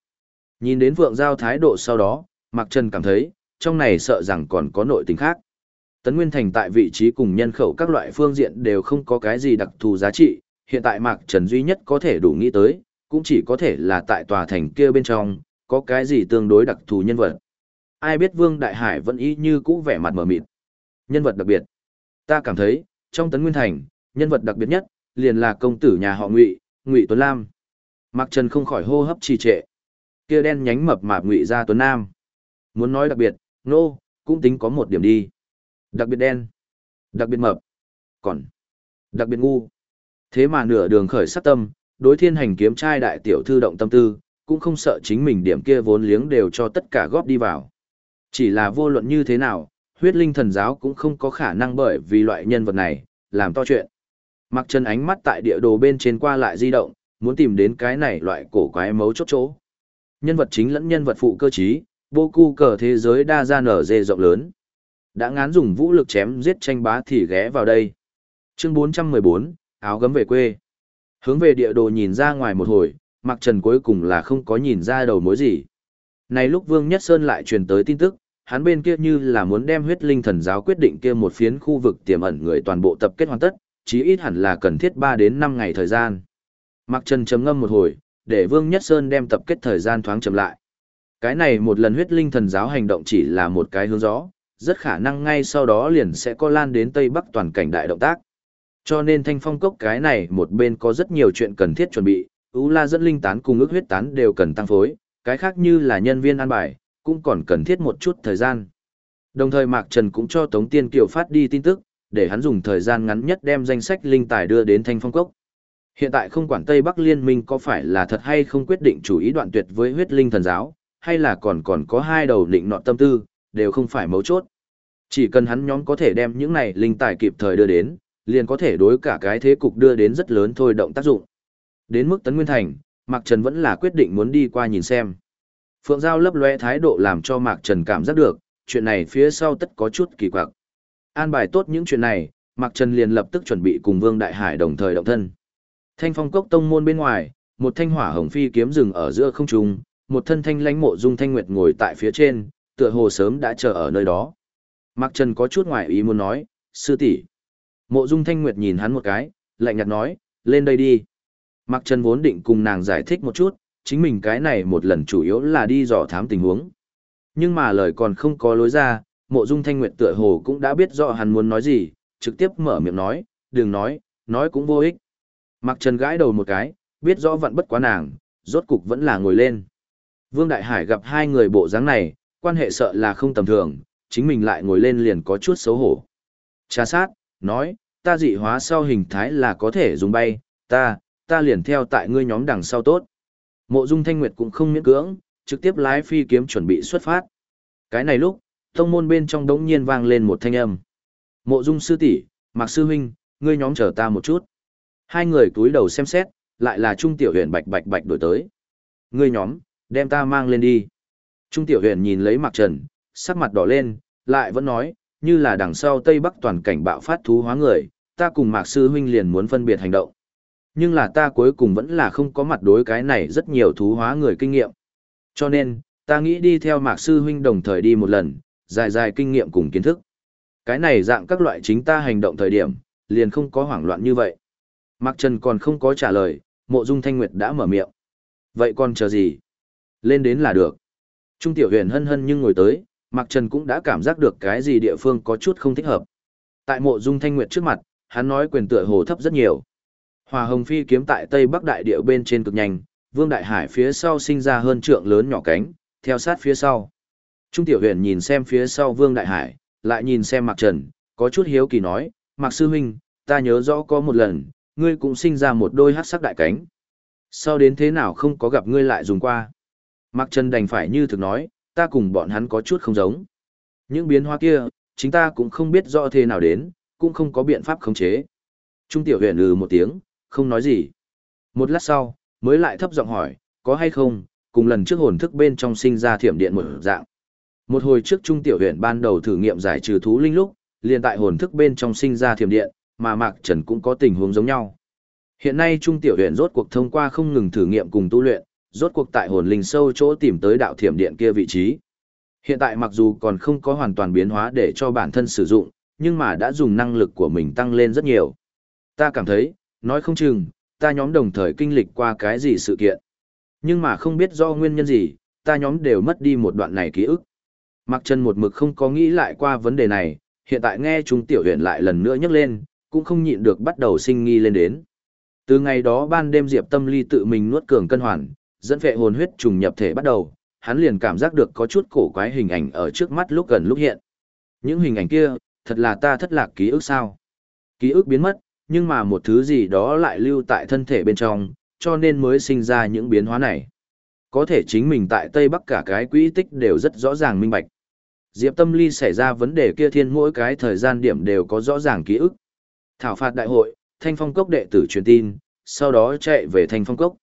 Nhìn đến Phượng Giao thái độ sau đó, Mạc Trần cảm thấy, trong này sợ rằng còn có nội tình khác. Tấn Nguyên Thành tại vị trí cùng nhân khẩu các loại phương diện đều không có cái gì đặc thù giá trị, hiện tại Mạc Trần duy nhất có thể đủ nghĩ tới, cũng chỉ có thể là tại tòa thành kia bên trong, có cái gì tương đối đặc thù nhân vật. Ai biết Vương Đại Hải vẫn y như cũ vẻ mặt mở mịt. Nhân vật đặc biệt. Ta cảm thấy, trong Tấn Nguyên Thành, nhân vật đặc biệt nhất, liền là công tử nhà họ Ngụy, Ngụy Tuấn Lam. Mạc Trần không khỏi hô hấp trì trệ. Kia đen nhánh mập mạp Ngụy gia Tuấn Nam. Muốn nói đặc biệt, nô, no, cũng tính có một điểm đi. Đặc biệt đen, đặc biệt mập, còn đặc biệt ngu. Thế mà nửa đường khởi sát tâm, đối thiên hành kiếm trai đại tiểu thư động tâm tư, cũng không sợ chính mình điểm kia vốn liếng đều cho tất cả góp đi vào. Chỉ là vô luận như thế nào, huyết linh thần giáo cũng không có khả năng bởi vì loại nhân vật này, làm to chuyện. Mặc chân ánh mắt tại địa đồ bên trên qua lại di động, muốn tìm đến cái này loại cổ quái mấu chốt chỗ. Nhân vật chính lẫn nhân vật phụ cơ trí, vô cu cờ thế giới đa ra nở dê rộng lớn. Đã ngán dùng vũ lực chém giết tranh bá thì ghé vào đây. Chương 414, áo gấm về quê. Hướng về địa đồ nhìn ra ngoài một hồi, Mạc Trần cuối cùng là không có nhìn ra đầu mối gì. Này lúc Vương Nhất Sơn lại truyền tới tin tức, hắn bên kia như là muốn đem huyết linh thần giáo quyết định kia một phiến khu vực tiềm ẩn người toàn bộ tập kết hoàn tất, chí ít hẳn là cần thiết 3 đến 5 ngày thời gian. Mạc Trần chấm ngâm một hồi, để Vương Nhất Sơn đem tập kết thời gian thoáng chậm lại. Cái này một lần huyết linh thần giáo hành động chỉ là một cái hướng gió, rất khả năng ngay sau đó liền sẽ có lan đến Tây Bắc toàn cảnh đại động tác. Cho nên thanh phong cốc cái này một bên có rất nhiều chuyện cần thiết chuẩn bị, U La dẫn linh tán cùng ước huyết tán đều cần tăng phối, cái khác như là nhân viên an bài, cũng còn cần thiết một chút thời gian. Đồng thời Mạc Trần cũng cho Tống Tiên Kiều phát đi tin tức, để hắn dùng thời gian ngắn nhất đem danh sách linh tài đưa đến thanh phong cốc. Hiện tại không quản Tây Bắc Liên minh có phải là thật hay không quyết định chủ ý đoạn tuyệt với huyết linh thần giáo, hay là còn còn có hai đầu định nọ tâm tư, đều không phải mấu chốt. Chỉ cần hắn nhóm có thể đem những này linh tài kịp thời đưa đến, liền có thể đối cả cái thế cục đưa đến rất lớn thôi động tác dụng. Đến mức Tấn Nguyên Thành, Mạc Trần vẫn là quyết định muốn đi qua nhìn xem. Phượng Giao lấp lóe thái độ làm cho Mạc Trần cảm giác được, chuyện này phía sau tất có chút kỳ quặc. An bài tốt những chuyện này, Mạc Trần liền lập tức chuẩn bị cùng Vương Đại Hải đồng thời động thân. Thanh phong cốc tông môn bên ngoài, một thanh hỏa hồng phi kiếm rừng ở giữa không trung, một thân thanh lãnh mộ dung thanh nguyệt ngồi tại phía trên, tựa hồ sớm đã chờ ở nơi đó. Mạc Trần có chút ngoài ý muốn nói, sư tỷ. Mộ dung thanh nguyệt nhìn hắn một cái, lạnh nhạt nói, lên đây đi. Mạc Trần vốn định cùng nàng giải thích một chút, chính mình cái này một lần chủ yếu là đi dò thám tình huống. Nhưng mà lời còn không có lối ra, mộ dung thanh nguyệt tựa hồ cũng đã biết rõ hắn muốn nói gì, trực tiếp mở miệng nói, đừng nói, nói cũng vô ích. Mạc Trần gãi đầu một cái, biết rõ vận bất quá nàng, rốt cục vẫn là ngồi lên. Vương Đại Hải gặp hai người bộ dáng này, quan hệ sợ là không tầm thường, chính mình lại ngồi lên liền có chút xấu hổ. Trà sát, nói, ta dị hóa sau hình thái là có thể dùng bay, ta, ta liền theo tại ngươi nhóm đằng sau tốt. Mộ Dung Thanh Nguyệt cũng không miễn cưỡng, trực tiếp lái phi kiếm chuẩn bị xuất phát. Cái này lúc, tông môn bên trong đống nhiên vang lên một thanh âm. Mộ Dung sư tỷ, Mạc sư huynh, ngươi nhóm chờ ta một chút. Hai người túi đầu xem xét, lại là Trung Tiểu Huyền bạch bạch bạch đổi tới. Ngươi nhóm, đem ta mang lên đi. Trung Tiểu Huyền nhìn lấy Mạc Trần, sắc mặt đỏ lên, lại vẫn nói, như là đằng sau Tây Bắc toàn cảnh bạo phát thú hóa người, ta cùng Mạc sư huynh liền muốn phân biệt hành động. Nhưng là ta cuối cùng vẫn là không có mặt đối cái này rất nhiều thú hóa người kinh nghiệm. Cho nên, ta nghĩ đi theo Mạc sư huynh đồng thời đi một lần, dài dài kinh nghiệm cùng kiến thức. Cái này dạng các loại chính ta hành động thời điểm, liền không có hoảng loạn như vậy. Mạc Trần còn không có trả lời, mộ dung thanh nguyệt đã mở miệng. Vậy còn chờ gì? Lên đến là được. Trung tiểu huyền hân hân nhưng ngồi tới, Mạc Trần cũng đã cảm giác được cái gì địa phương có chút không thích hợp. Tại mộ dung thanh nguyệt trước mặt, hắn nói quyền tựa hồ thấp rất nhiều. Hòa hồng phi kiếm tại Tây Bắc đại địa bên trên cực nhanh, vương đại hải phía sau sinh ra hơn trượng lớn nhỏ cánh, theo sát phía sau. Trung tiểu huyền nhìn xem phía sau vương đại hải, lại nhìn xem Mạc Trần, có chút hiếu kỳ nói, Mạc Sư Huynh, ta nhớ rõ có một lần, ngươi cũng sinh ra một đôi hát sắc đại cánh. Sau đến thế nào không có gặp ngươi lại dùng qua. Mạc Trần đành phải như thực nói, ta cùng bọn hắn có chút không giống. Những biến hóa kia, chính ta cũng không biết rõ thế nào đến, cũng không có biện pháp khống chế. Trung tiểu huyền lừ một tiếng, không nói gì. Một lát sau, mới lại thấp giọng hỏi, có hay không, cùng lần trước hồn thức bên trong sinh ra thiểm điện một dạng. Một hồi trước Trung tiểu huyền ban đầu thử nghiệm giải trừ thú linh lúc, liền tại hồn thức bên trong sinh ra thiểm điện, mà Mạc Trần cũng có tình huống giống nhau. Hiện nay Trung tiểu huyền rốt cuộc thông qua không ngừng thử nghiệm cùng tu luyện, rốt cuộc tại hồn linh sâu chỗ tìm tới đạo thiểm điện kia vị trí. Hiện tại mặc dù còn không có hoàn toàn biến hóa để cho bản thân sử dụng, nhưng mà đã dùng năng lực của mình tăng lên rất nhiều. Ta cảm thấy, nói không chừng, ta nhóm đồng thời kinh lịch qua cái gì sự kiện. Nhưng mà không biết do nguyên nhân gì, ta nhóm đều mất đi một đoạn này ký ức. mặc chân một mực không có nghĩ lại qua vấn đề này, hiện tại nghe Trung Tiểu Huyền lại lần nữa nhắc lên, cũng không nhịn được bắt đầu sinh nghi lên đến. Từ ngày đó ban đêm Diệp Tâm Ly tự mình nuốt cường cân hoàn, dẫn phệ hồn huyết trùng nhập thể bắt đầu, hắn liền cảm giác được có chút cổ quái hình ảnh ở trước mắt lúc gần lúc hiện. Những hình ảnh kia, thật là ta thất lạc ký ức sao? Ký ức biến mất, nhưng mà một thứ gì đó lại lưu tại thân thể bên trong, cho nên mới sinh ra những biến hóa này. Có thể chính mình tại Tây Bắc cả cái quỹ tích đều rất rõ ràng minh bạch. Diệp Tâm Ly xảy ra vấn đề kia thiên mỗi cái thời gian điểm đều có rõ ràng ký ức. Thảo phạt đại hội, Thanh Phong Cốc đệ tử truyền tin, sau đó chạy về Thanh Phong Cốc.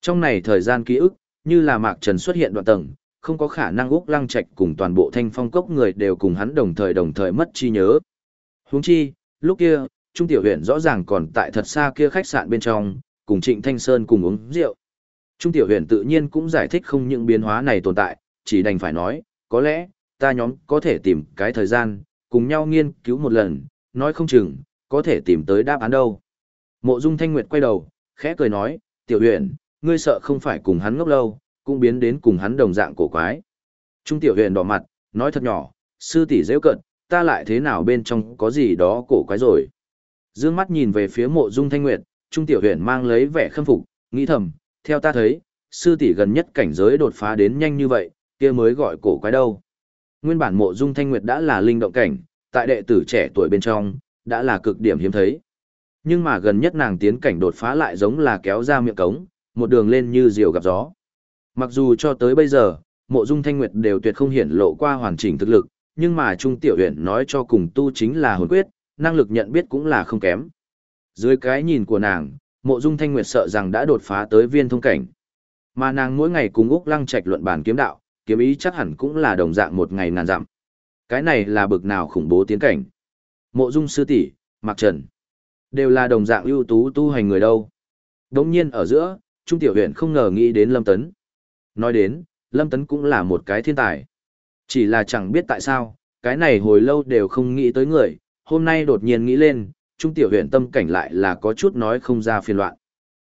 Trong này thời gian ký ức, như là Mạc Trần xuất hiện đoạn tầng, không có khả năng Úc Lăng Trạch cùng toàn bộ Thanh Phong Cốc người đều cùng hắn đồng thời đồng thời mất trí nhớ. Huống chi, lúc kia, Trung Tiểu Huyền rõ ràng còn tại thật xa kia khách sạn bên trong, cùng Trịnh Thanh Sơn cùng uống rượu. Trung Tiểu Huyền tự nhiên cũng giải thích không những biến hóa này tồn tại, chỉ đành phải nói, có lẽ, ta nhóm có thể tìm cái thời gian, cùng nhau nghiên cứu một lần, nói không chừng, có thể tìm tới đáp án đâu. Mộ Dung Thanh Nguyệt quay đầu, khẽ cười nói, Tiểu Huyền, ngươi sợ không phải cùng hắn ngốc lâu, cũng biến đến cùng hắn đồng dạng cổ quái. Trung Tiểu Huyền đỏ mặt, nói thật nhỏ, sư tỷ dễ cận, ta lại thế nào bên trong có gì đó cổ quái rồi. Dương mắt nhìn về phía mộ dung thanh nguyệt, Trung Tiểu Huyền mang lấy vẻ khâm phục, nghĩ thầm, theo ta thấy, sư tỷ gần nhất cảnh giới đột phá đến nhanh như vậy, kia mới gọi cổ quái đâu. Nguyên bản mộ dung thanh nguyệt đã là linh động cảnh, tại đệ tử trẻ tuổi bên trong, đã là cực điểm hiếm thấy. Nhưng mà gần nhất nàng tiến cảnh đột phá lại giống là kéo ra miệng cống, một đường lên như diều gặp gió. Mặc dù cho tới bây giờ, mộ dung thanh nguyệt đều tuyệt không hiển lộ qua hoàn chỉnh thực lực, nhưng mà Trung Tiểu Huyền nói cho cùng tu chính là hồn quyết, năng lực nhận biết cũng là không kém. Dưới cái nhìn của nàng, mộ dung thanh nguyệt sợ rằng đã đột phá tới viên thông cảnh. Mà nàng mỗi ngày cùng Úc Lăng Trạch luận bàn kiếm đạo, kiếm ý chắc hẳn cũng là đồng dạng một ngày ngàn dặm. Cái này là bực nào khủng bố tiến cảnh. Mộ dung sư tỷ, Mạc Trần, đều là đồng dạng ưu tú tu hành người đâu. Đống nhiên ở giữa, Trung Tiểu Huyền không ngờ nghĩ đến Lâm Tấn. Nói đến, Lâm Tấn cũng là một cái thiên tài. Chỉ là chẳng biết tại sao, cái này hồi lâu đều không nghĩ tới người, hôm nay đột nhiên nghĩ lên, Trung Tiểu Huyền tâm cảnh lại là có chút nói không ra phiền loạn.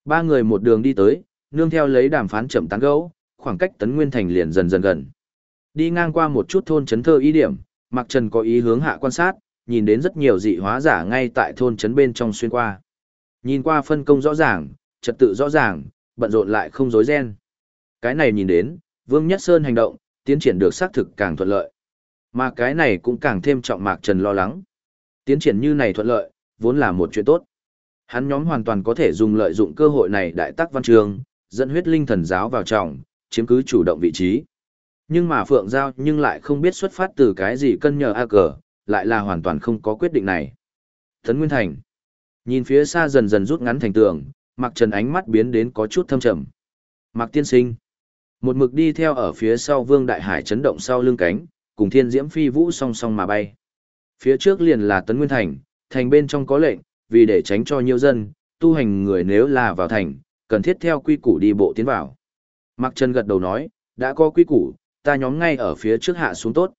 Ba người một đường đi tới, nương theo lấy đàm phán chậm tán gấu, khoảng cách Tấn Nguyên Thành liền dần dần gần. Đi ngang qua một chút thôn trấn thơ ý điểm, Mạc Trần có ý hướng hạ quan sát, nhìn đến rất nhiều dị hóa giả ngay tại thôn trấn bên trong xuyên qua. Nhìn qua phân công rõ ràng, trật tự rõ ràng, bận rộn lại không rối ren. Cái này nhìn đến, Vương Nhất Sơn hành động, tiến triển được xác thực càng thuận lợi. Mà cái này cũng càng thêm trọng Mạc Trần lo lắng. Tiến triển như này thuận lợi, vốn là một chuyện tốt. Hắn nhóm hoàn toàn có thể dùng lợi dụng cơ hội này đại tác văn trường, dẫn huyết linh thần giáo vào trọng, chiếm cứ chủ động vị trí. Nhưng mà Phượng Giao nhưng lại không biết xuất phát từ cái gì cân nhờ A cờ, lại là hoàn toàn không có quyết định này. Thấn Nguyên Thành. Nhìn phía xa dần dần rút ngắn thành tường, Mạc Trần ánh mắt biến đến có chút thâm trầm. Mạc Tiên Sinh. Một mực đi theo ở phía sau Vương Đại Hải chấn động sau lưng cánh, cùng Thiên Diễm Phi Vũ song song mà bay. Phía trước liền là Tấn Nguyên Thành, thành bên trong có lệnh, vì để tránh cho nhiều dân, tu hành người nếu là vào thành, cần thiết theo quy củ đi bộ tiến vào. Mạc Trần gật đầu nói, đã có quy củ, ta nhóm ngay ở phía trước hạ xuống tốt.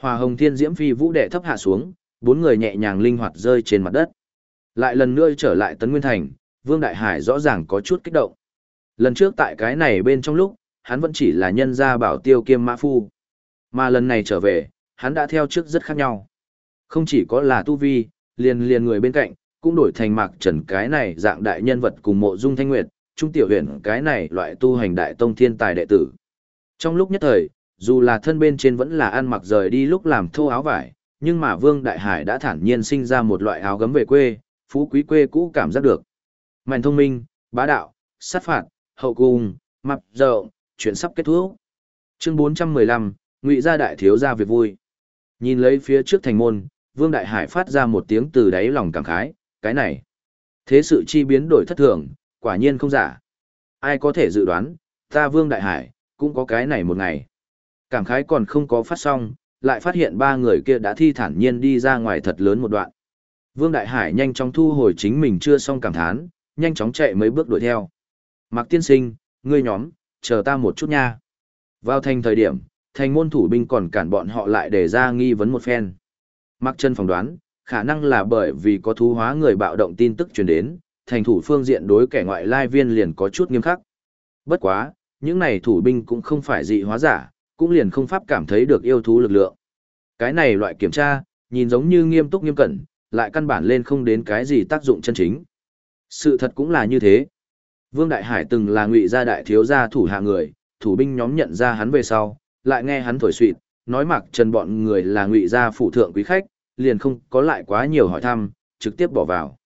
Hòa Hồng Thiên Diễm Phi Vũ đệ thấp hạ xuống, bốn người nhẹ nhàng linh hoạt rơi trên mặt đất. Lại lần nữa trở lại Tấn Nguyên Thành, Vương Đại Hải rõ ràng có chút kích động. Lần trước tại cái này bên trong lúc, hắn vẫn chỉ là nhân gia bảo tiêu kiêm mã phu. Mà lần này trở về, hắn đã theo trước rất khác nhau. Không chỉ có là tu vi, liền liền người bên cạnh, cũng đổi thành mạc trần cái này dạng đại nhân vật cùng mộ dung thanh nguyệt, trung tiểu huyền cái này loại tu hành đại tông thiên tài đệ tử. Trong lúc nhất thời, dù là thân bên trên vẫn là ăn mặc rời đi lúc làm thô áo vải, nhưng mà Vương Đại Hải đã thản nhiên sinh ra một loại áo gấm về quê, phú quý quê cũ cảm giác được. Mạnh thông minh, bá đạo, sát phạt, hậu cung, mập rộng, chuyện sắp kết thúc. Chương 415, Ngụy gia đại thiếu gia việc vui. Nhìn lấy phía trước thành môn, Vương Đại Hải phát ra một tiếng từ đáy lòng cảm khái, cái này. Thế sự chi biến đổi thất thường, quả nhiên không giả. Ai có thể dự đoán, ta Vương Đại Hải, cũng có cái này một ngày. Cảm khái còn không có phát xong, lại phát hiện ba người kia đã thi thản nhiên đi ra ngoài thật lớn một đoạn. Vương Đại Hải nhanh chóng thu hồi chính mình chưa xong cảm thán, nhanh chóng chạy mấy bước đuổi theo. Mạc Tiên Sinh, ngươi nhóm, chờ ta một chút nha. Vào thành thời điểm, thành môn thủ binh còn cản bọn họ lại để ra nghi vấn một phen. Mạc chân phỏng đoán, khả năng là bởi vì có thú hóa người bạo động tin tức truyền đến, thành thủ phương diện đối kẻ ngoại lai viên liền có chút nghiêm khắc. Bất quá, những này thủ binh cũng không phải dị hóa giả, cũng liền không pháp cảm thấy được yêu thú lực lượng. Cái này loại kiểm tra, nhìn giống như nghiêm túc nghiêm cẩn, lại căn bản lên không đến cái gì tác dụng chân chính. Sự thật cũng là như thế. Vương Đại Hải từng là ngụy gia đại thiếu gia thủ hạ người, thủ binh nhóm nhận ra hắn về sau, lại nghe hắn thổi suỵt, nói mặc trần bọn người là ngụy gia phụ thượng quý khách, liền không có lại quá nhiều hỏi thăm, trực tiếp bỏ vào.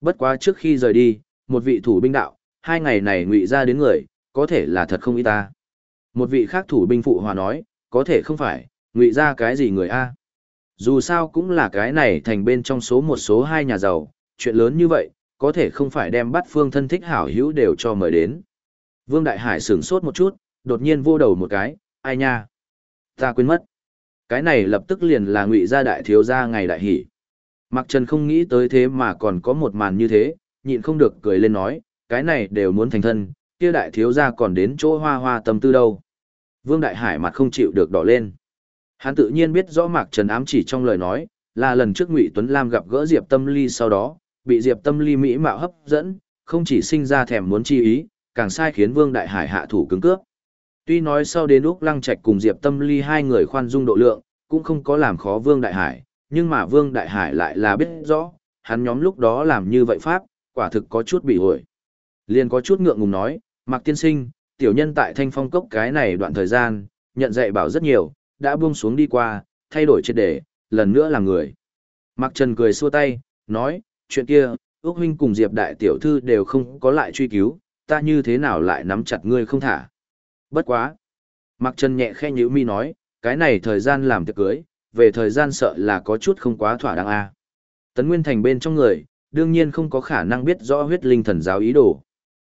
Bất quá trước khi rời đi, một vị thủ binh đạo, hai ngày này ngụy gia đến người, có thể là thật không ý ta. Một vị khác thủ binh phụ hòa nói, có thể không phải, ngụy gia cái gì người a? Dù sao cũng là cái này thành bên trong số một số hai nhà giàu, chuyện lớn như vậy, có thể không phải đem bắt phương thân thích hảo hữu đều cho mời đến. Vương Đại Hải sửng sốt một chút, đột nhiên vô đầu một cái, ai nha? Ta quên mất. Cái này lập tức liền là ngụy gia đại thiếu gia ngày đại hỷ. Mặc Trần không nghĩ tới thế mà còn có một màn như thế, nhịn không được cười lên nói, cái này đều muốn thành thân, kia đại thiếu gia còn đến chỗ hoa hoa tâm tư đâu. Vương Đại Hải mặt không chịu được đỏ lên. Hắn tự nhiên biết rõ Mạc Trần ám chỉ trong lời nói, là lần trước Ngụy Tuấn Lam gặp gỡ Diệp Tâm Ly sau đó, bị Diệp Tâm Ly mỹ mạo hấp dẫn, không chỉ sinh ra thèm muốn chi ý, càng sai khiến Vương Đại Hải hạ thủ cứng cướp. Tuy nói sau đến Úc Lăng Trạch cùng Diệp Tâm Ly hai người khoan dung độ lượng, cũng không có làm khó Vương Đại Hải, nhưng mà Vương Đại Hải lại là biết rõ, hắn nhóm lúc đó làm như vậy pháp, quả thực có chút bị ổi. Liền có chút ngượng ngùng nói, Mạc Tiên Sinh, tiểu nhân tại Thanh Phong Cốc cái này đoạn thời gian, nhận dạy bảo rất nhiều, đã buông xuống đi qua, thay đổi triệt để, lần nữa là người. Mạc Trần cười xua tay, nói, chuyện kia, Úc Huynh cùng Diệp Đại Tiểu Thư đều không có lại truy cứu, ta như thế nào lại nắm chặt ngươi không thả. Bất quá. Mạc Trần nhẹ khe nhữ mi nói, cái này thời gian làm tiệc cưới, về thời gian sợ là có chút không quá thỏa đáng a. Tấn Nguyên Thành bên trong người, đương nhiên không có khả năng biết rõ huyết linh thần giáo ý đồ.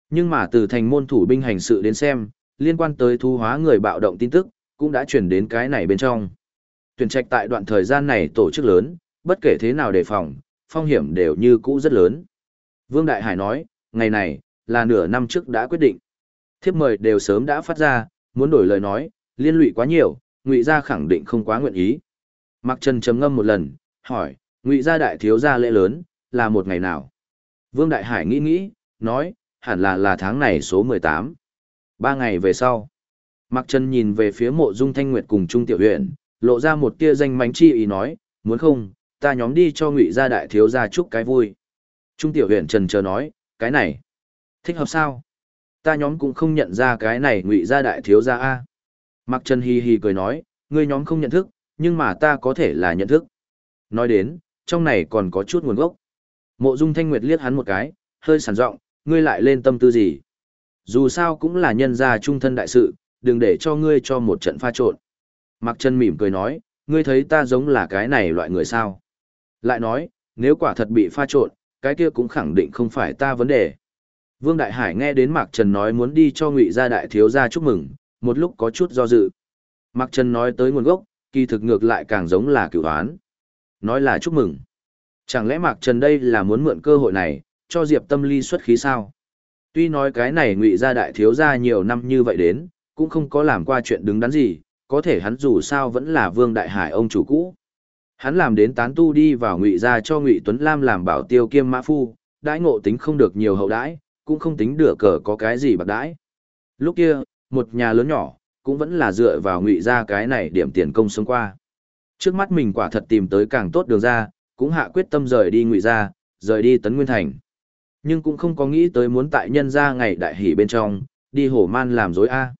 Nhưng mà từ thành môn thủ binh hành sự đến xem, liên quan tới thu hóa người bạo động tin tức, cũng đã chuyển đến cái này bên trong. Tuyển trạch tại đoạn thời gian này tổ chức lớn, bất kể thế nào đề phòng, phong hiểm đều như cũ rất lớn. Vương Đại Hải nói, ngày này, là nửa năm trước đã quyết định. Thiếp mời đều sớm đã phát ra, muốn đổi lời nói, liên lụy quá nhiều, ngụy gia khẳng định không quá nguyện ý. Mặc Trần trầm ngâm một lần, hỏi, ngụy gia đại thiếu gia lễ lớn, là một ngày nào? Vương Đại Hải nghĩ nghĩ, nói, hẳn là là tháng này số 18. Ba ngày về sau. Mặc Trần nhìn về phía mộ dung thanh nguyệt cùng Trung Tiểu huyện, lộ ra một tia danh mánh chi ý nói, muốn không, ta nhóm đi cho ngụy gia đại thiếu gia chúc cái vui. Trung Tiểu huyện trần chờ nói, cái này, thích hợp sao? Ta nhóm cũng không nhận ra cái này ngụy gia đại thiếu gia A. Mặc Trần hi hi cười nói, ngươi nhóm không nhận thức, nhưng mà ta có thể là nhận thức. Nói đến, trong này còn có chút nguồn gốc. Mộ Dung Thanh Nguyệt liếc hắn một cái, hơi sẵn giọng, ngươi lại lên tâm tư gì? Dù sao cũng là nhân gia trung thân đại sự, đừng để cho ngươi cho một trận pha trộn. Mặc Trần mỉm cười nói, ngươi thấy ta giống là cái này loại người sao? Lại nói, nếu quả thật bị pha trộn, cái kia cũng khẳng định không phải ta vấn đề. Vương Đại Hải nghe đến Mạc Trần nói muốn đi cho Ngụy gia đại thiếu gia chúc mừng, một lúc có chút do dự. Mạc Trần nói tới nguồn gốc, kỳ thực ngược lại càng giống là cửu án. Nói là chúc mừng. Chẳng lẽ Mạc Trần đây là muốn mượn cơ hội này, cho Diệp Tâm Ly xuất khí sao? Tuy nói cái này Ngụy gia đại thiếu gia nhiều năm như vậy đến, cũng không có làm qua chuyện đứng đắn gì, có thể hắn dù sao vẫn là Vương Đại Hải ông chủ cũ. Hắn làm đến tán tu đi vào Ngụy gia cho Ngụy Tuấn Lam làm bảo tiêu kiêm mã phu, đãi ngộ tính không được nhiều hậu đãi, cũng không tính được cờ có cái gì bạc đãi. Lúc kia, một nhà lớn nhỏ, cũng vẫn là dựa vào ngụy ra cái này điểm tiền công sống qua. Trước mắt mình quả thật tìm tới càng tốt đường ra, cũng hạ quyết tâm rời đi ngụy ra, rời đi tấn nguyên thành. Nhưng cũng không có nghĩ tới muốn tại nhân ra ngày đại hỷ bên trong, đi hổ man làm dối A.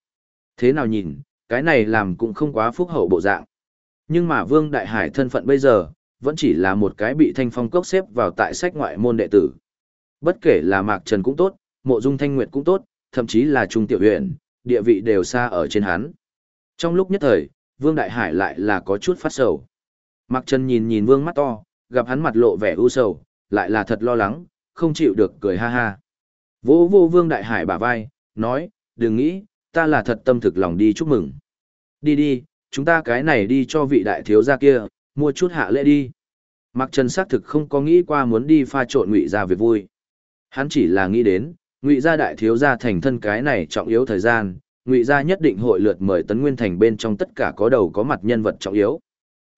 Thế nào nhìn, cái này làm cũng không quá phúc hậu bộ dạng. Nhưng mà Vương Đại Hải thân phận bây giờ, vẫn chỉ là một cái bị thanh phong cốc xếp vào tại sách ngoại môn đệ tử. Bất kể là Mạc Trần cũng tốt, Mộ Dung Thanh Nguyệt cũng tốt, thậm chí là Trung Tiểu Huyền, địa vị đều xa ở trên hắn. Trong lúc nhất thời, Vương Đại Hải lại là có chút phát sầu. Mạc Trần nhìn nhìn Vương mắt to, gặp hắn mặt lộ vẻ u sầu, lại là thật lo lắng, không chịu được cười ha ha. Vô vô Vương Đại Hải bả vai, nói, đừng nghĩ, ta là thật tâm thực lòng đi chúc mừng. Đi đi, chúng ta cái này đi cho vị đại thiếu gia kia, mua chút hạ lễ đi. Mạc Trần xác thực không có nghĩ qua muốn đi pha trộn ngụy gia việc vui. Hắn chỉ là nghĩ đến, ngụy gia đại thiếu gia thành thân cái này trọng yếu thời gian, ngụy gia nhất định hội lượt mời tấn nguyên thành bên trong tất cả có đầu có mặt nhân vật trọng yếu.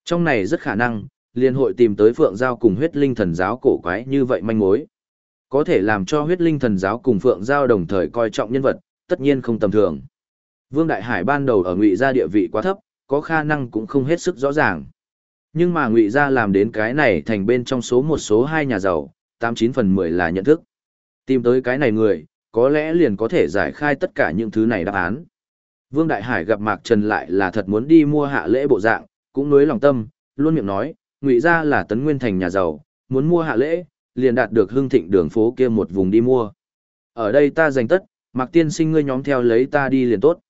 Trong này rất khả năng, liên hội tìm tới phượng giao cùng huyết linh thần giáo cổ quái như vậy manh mối. Có thể làm cho huyết linh thần giáo cùng phượng giao đồng thời coi trọng nhân vật, tất nhiên không tầm thường. Vương Đại Hải ban đầu ở ngụy gia địa vị quá thấp, có khả năng cũng không hết sức rõ ràng. Nhưng mà ngụy gia làm đến cái này thành bên trong số một số hai nhà giàu, tám chín phần mười là nhận thức. Tìm tới cái này người, có lẽ liền có thể giải khai tất cả những thứ này đáp án. Vương Đại Hải gặp Mạc Trần lại là thật muốn đi mua hạ lễ bộ dạng, cũng nối lòng tâm, luôn miệng nói, ngụy gia là tấn nguyên thành nhà giàu, muốn mua hạ lễ, liền đạt được hưng thịnh đường phố kia một vùng đi mua. Ở đây ta dành tất, Mạc Tiên sinh ngươi nhóm theo lấy ta đi liền tốt.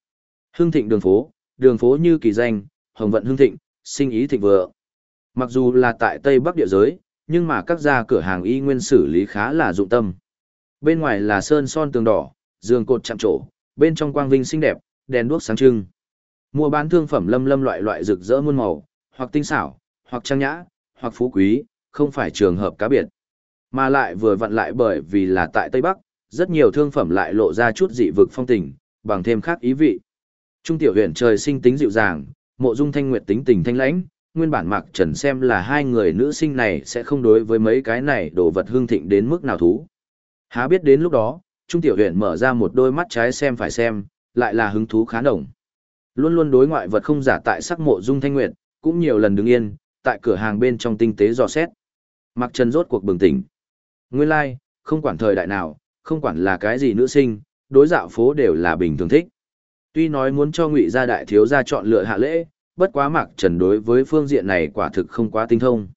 Hưng thịnh đường phố, đường phố như kỳ danh, hồng vận hưng thịnh, sinh ý thịnh vượng. Mặc dù là tại Tây Bắc địa giới, nhưng mà các gia cửa hàng y nguyên xử lý khá là dụng tâm. Bên ngoài là sơn son tường đỏ, giường cột chạm trổ, bên trong quang vinh xinh đẹp, đèn đuốc sáng trưng. Mua bán thương phẩm lâm lâm loại loại rực rỡ muôn màu, hoặc tinh xảo, hoặc trang nhã, hoặc phú quý, không phải trường hợp cá biệt. Mà lại vừa vặn lại bởi vì là tại Tây Bắc, rất nhiều thương phẩm lại lộ ra chút dị vực phong tình, bằng thêm khác ý vị. Trung tiểu huyện trời sinh tính dịu dàng, mộ dung thanh nguyệt tính tình thanh lãnh, nguyên bản Mạc Trần xem là hai người nữ sinh này sẽ không đối với mấy cái này đồ vật hương thịnh đến mức nào thú. Há biết đến lúc đó, Trung Tiểu Huyền mở ra một đôi mắt trái xem phải xem, lại là hứng thú khá nồng. Luôn luôn đối ngoại vật không giả tại sắc mộ dung thanh nguyệt, cũng nhiều lần đứng yên, tại cửa hàng bên trong tinh tế dò xét. Mạc Trần rốt cuộc bừng tỉnh. Nguyên lai, like, không quản thời đại nào, không quản là cái gì nữ sinh, đối dạo phố đều là bình thường thích. Tuy nói muốn cho ngụy gia đại thiếu gia chọn lựa hạ lễ, bất quá Mạc Trần đối với phương diện này quả thực không quá tinh thông.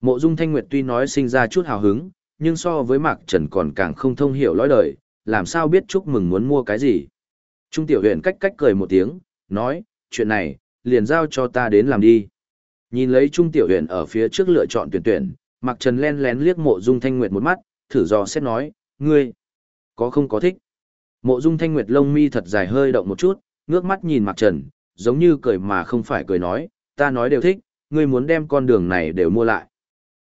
Mộ Dung Thanh Nguyệt tuy nói sinh ra chút hào hứng, nhưng so với Mạc Trần còn càng không thông hiểu lõi đời, làm sao biết chúc mừng muốn mua cái gì. Trung tiểu huyện cách cách cười một tiếng, nói, chuyện này, liền giao cho ta đến làm đi. Nhìn lấy Trung tiểu huyện ở phía trước lựa chọn tuyển tuyển, Mạc Trần len lén liếc mộ Dung Thanh Nguyệt một mắt, thử dò xét nói, ngươi, có không có thích. Mộ Dung Thanh Nguyệt lông mi thật dài hơi động một chút, ngước mắt nhìn Mạc Trần, giống như cười mà không phải cười nói, ta nói đều thích, ngươi muốn đem con đường này đều mua lại.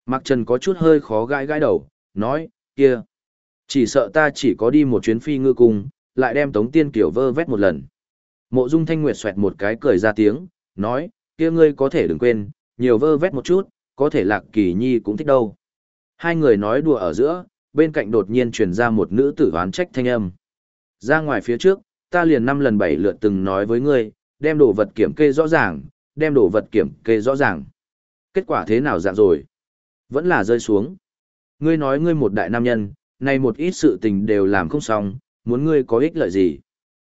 Mạc Trần có chút hơi khó gãi gãi đầu, nói, kia, chỉ sợ ta chỉ có đi một chuyến phi ngư cung, lại đem Tống Tiên Kiều vơ vét một lần. Mộ Dung Thanh Nguyệt xoẹt một cái cười ra tiếng, nói, kia ngươi có thể đừng quên, nhiều vơ vét một chút, có thể Lạc Kỳ Nhi cũng thích đâu. Hai người nói đùa ở giữa, bên cạnh đột nhiên truyền ra một nữ tử oán trách thanh âm. Ra ngoài phía trước, ta liền năm lần bảy lượt từng nói với ngươi, đem đồ vật kiểm kê rõ ràng, đem đồ vật kiểm kê rõ ràng. Kết quả thế nào dạng rồi? Vẫn là rơi xuống. Ngươi nói ngươi một đại nam nhân, nay một ít sự tình đều làm không xong, muốn ngươi có ích lợi gì?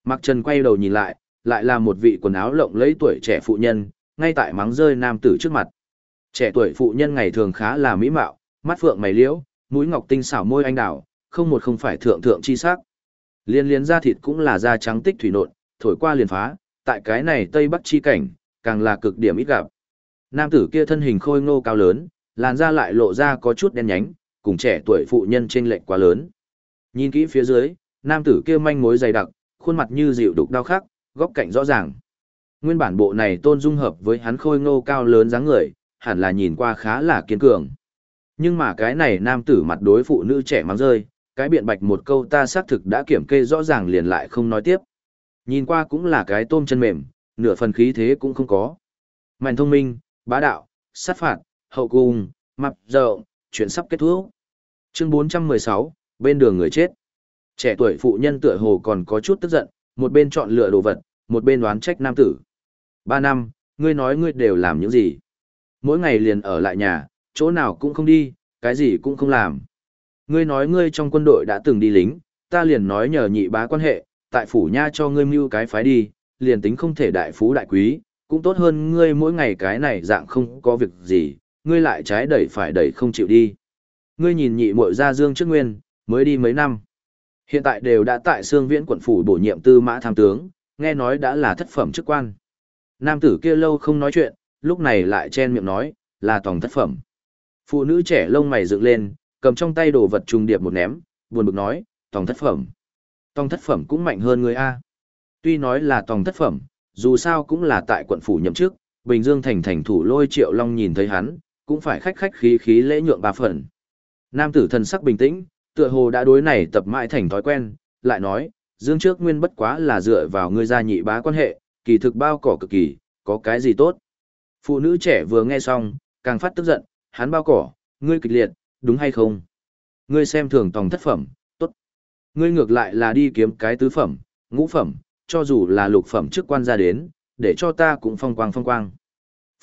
Mạc Trần quay đầu nhìn lại, lại là một vị quần áo lộng lẫy tuổi trẻ phụ nhân, ngay tại mắng rơi nam tử trước mặt. Trẻ tuổi phụ nhân ngày thường khá là mỹ mạo, mắt phượng mày liễu, mũi ngọc tinh xảo môi anh đào, không một không phải thượng thượng chi sắc. Liên liên da thịt cũng là da trắng tích thủy nộn, thổi qua liền phá, tại cái này tây bắc chi cảnh, càng là cực điểm ít gặp. Nam tử kia thân hình khôi ngô cao lớn, làn da lại lộ ra có chút đen nhánh, cùng trẻ tuổi phụ nhân trên lệch quá lớn. Nhìn kỹ phía dưới, nam tử kia manh mối dày đặc, khuôn mặt như dịu đục đau khắc, góc cạnh rõ ràng. Nguyên bản bộ này tôn dung hợp với hắn khôi ngô cao lớn dáng người, hẳn là nhìn qua khá là kiên cường. Nhưng mà cái này nam tử mặt đối phụ nữ trẻ mắng rơi, cái biện bạch một câu ta xác thực đã kiểm kê rõ ràng liền lại không nói tiếp. Nhìn qua cũng là cái tôm chân mềm, nửa phần khí thế cũng không có. Mạnh thông minh, bá đạo, sát phạt, hậu cung, mập rộng, chuyện sắp kết thúc. Chương 416, bên đường người chết. Trẻ tuổi phụ nhân tựa hồ còn có chút tức giận, một bên chọn lựa đồ vật, một bên đoán trách nam tử. Ba năm, ngươi nói ngươi đều làm những gì? Mỗi ngày liền ở lại nhà, chỗ nào cũng không đi, cái gì cũng không làm. Ngươi nói ngươi trong quân đội đã từng đi lính, ta liền nói nhờ nhị bá quan hệ, tại phủ nha cho ngươi mưu cái phái đi, liền tính không thể đại phú đại quý, cũng tốt hơn ngươi mỗi ngày cái này dạng không có việc gì, ngươi lại trái đẩy phải đẩy không chịu đi. Ngươi nhìn nhị muội ra dương trước nguyên, mới đi mấy năm. Hiện tại đều đã tại xương Viễn quận phủ bổ nhiệm tư mã tham tướng, nghe nói đã là thất phẩm chức quan. Nam tử kia lâu không nói chuyện, lúc này lại chen miệng nói, là tòng thất phẩm. Phụ nữ trẻ lông mày dựng lên, cầm trong tay đồ vật trùng điệp một ném, buồn bực nói, tòng thất phẩm. Tòng thất phẩm cũng mạnh hơn người A. Tuy nói là tòng thất phẩm, dù sao cũng là tại quận phủ nhậm chức, Bình Dương thành thành thủ lôi triệu long nhìn thấy hắn, cũng phải khách khách khí khí lễ nhượng ba phần. Nam tử thần sắc bình tĩnh, tựa hồ đã đối này tập mãi thành thói quen, lại nói, Dương trước nguyên bất quá là dựa vào ngươi gia nhị bá quan hệ, kỳ thực bao cỏ cực kỳ, có cái gì tốt. Phụ nữ trẻ vừa nghe xong, càng phát tức giận, hắn bao cỏ, ngươi kịch liệt, đúng hay không? Ngươi xem thường tòng thất phẩm, tốt. Ngươi ngược lại là đi kiếm cái tứ phẩm, ngũ phẩm, cho dù là lục phẩm chức quan ra đến, để cho ta cũng phong quang phong quang.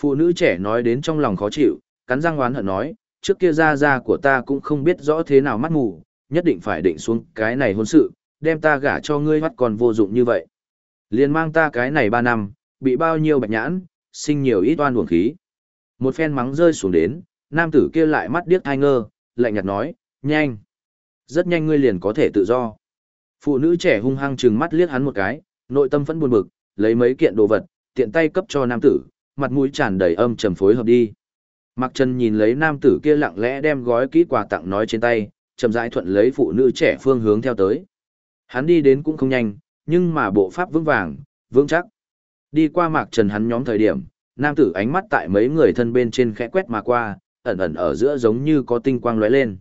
Phụ nữ trẻ nói đến trong lòng khó chịu, cắn răng oán hận nói, trước kia ra ra của ta cũng không biết rõ thế nào mắt mù, nhất định phải định xuống cái này hôn sự, đem ta gả cho ngươi mắt còn vô dụng như vậy. Liền mang ta cái này ba năm, bị bao nhiêu bạch nhãn, sinh nhiều ít oan uổng khí. Một phen mắng rơi xuống đến, nam tử kia lại mắt điếc thai ngơ, lạnh nhạt nói, nhanh. Rất nhanh ngươi liền có thể tự do. Phụ nữ trẻ hung hăng trừng mắt liếc hắn một cái, nội tâm vẫn buồn bực, lấy mấy kiện đồ vật, tiện tay cấp cho nam tử, mặt mũi tràn đầy âm trầm phối hợp đi. Mặc Trần nhìn lấy nam tử kia lặng lẽ đem gói kỹ quà tặng nói trên tay, chậm rãi thuận lấy phụ nữ trẻ phương hướng theo tới. Hắn đi đến cũng không nhanh, nhưng mà bộ pháp vững vàng, vững chắc. Đi qua Mạc Trần hắn nhóm thời điểm, nam tử ánh mắt tại mấy người thân bên trên khẽ quét mà qua, ẩn ẩn ở giữa giống như có tinh quang lóe lên.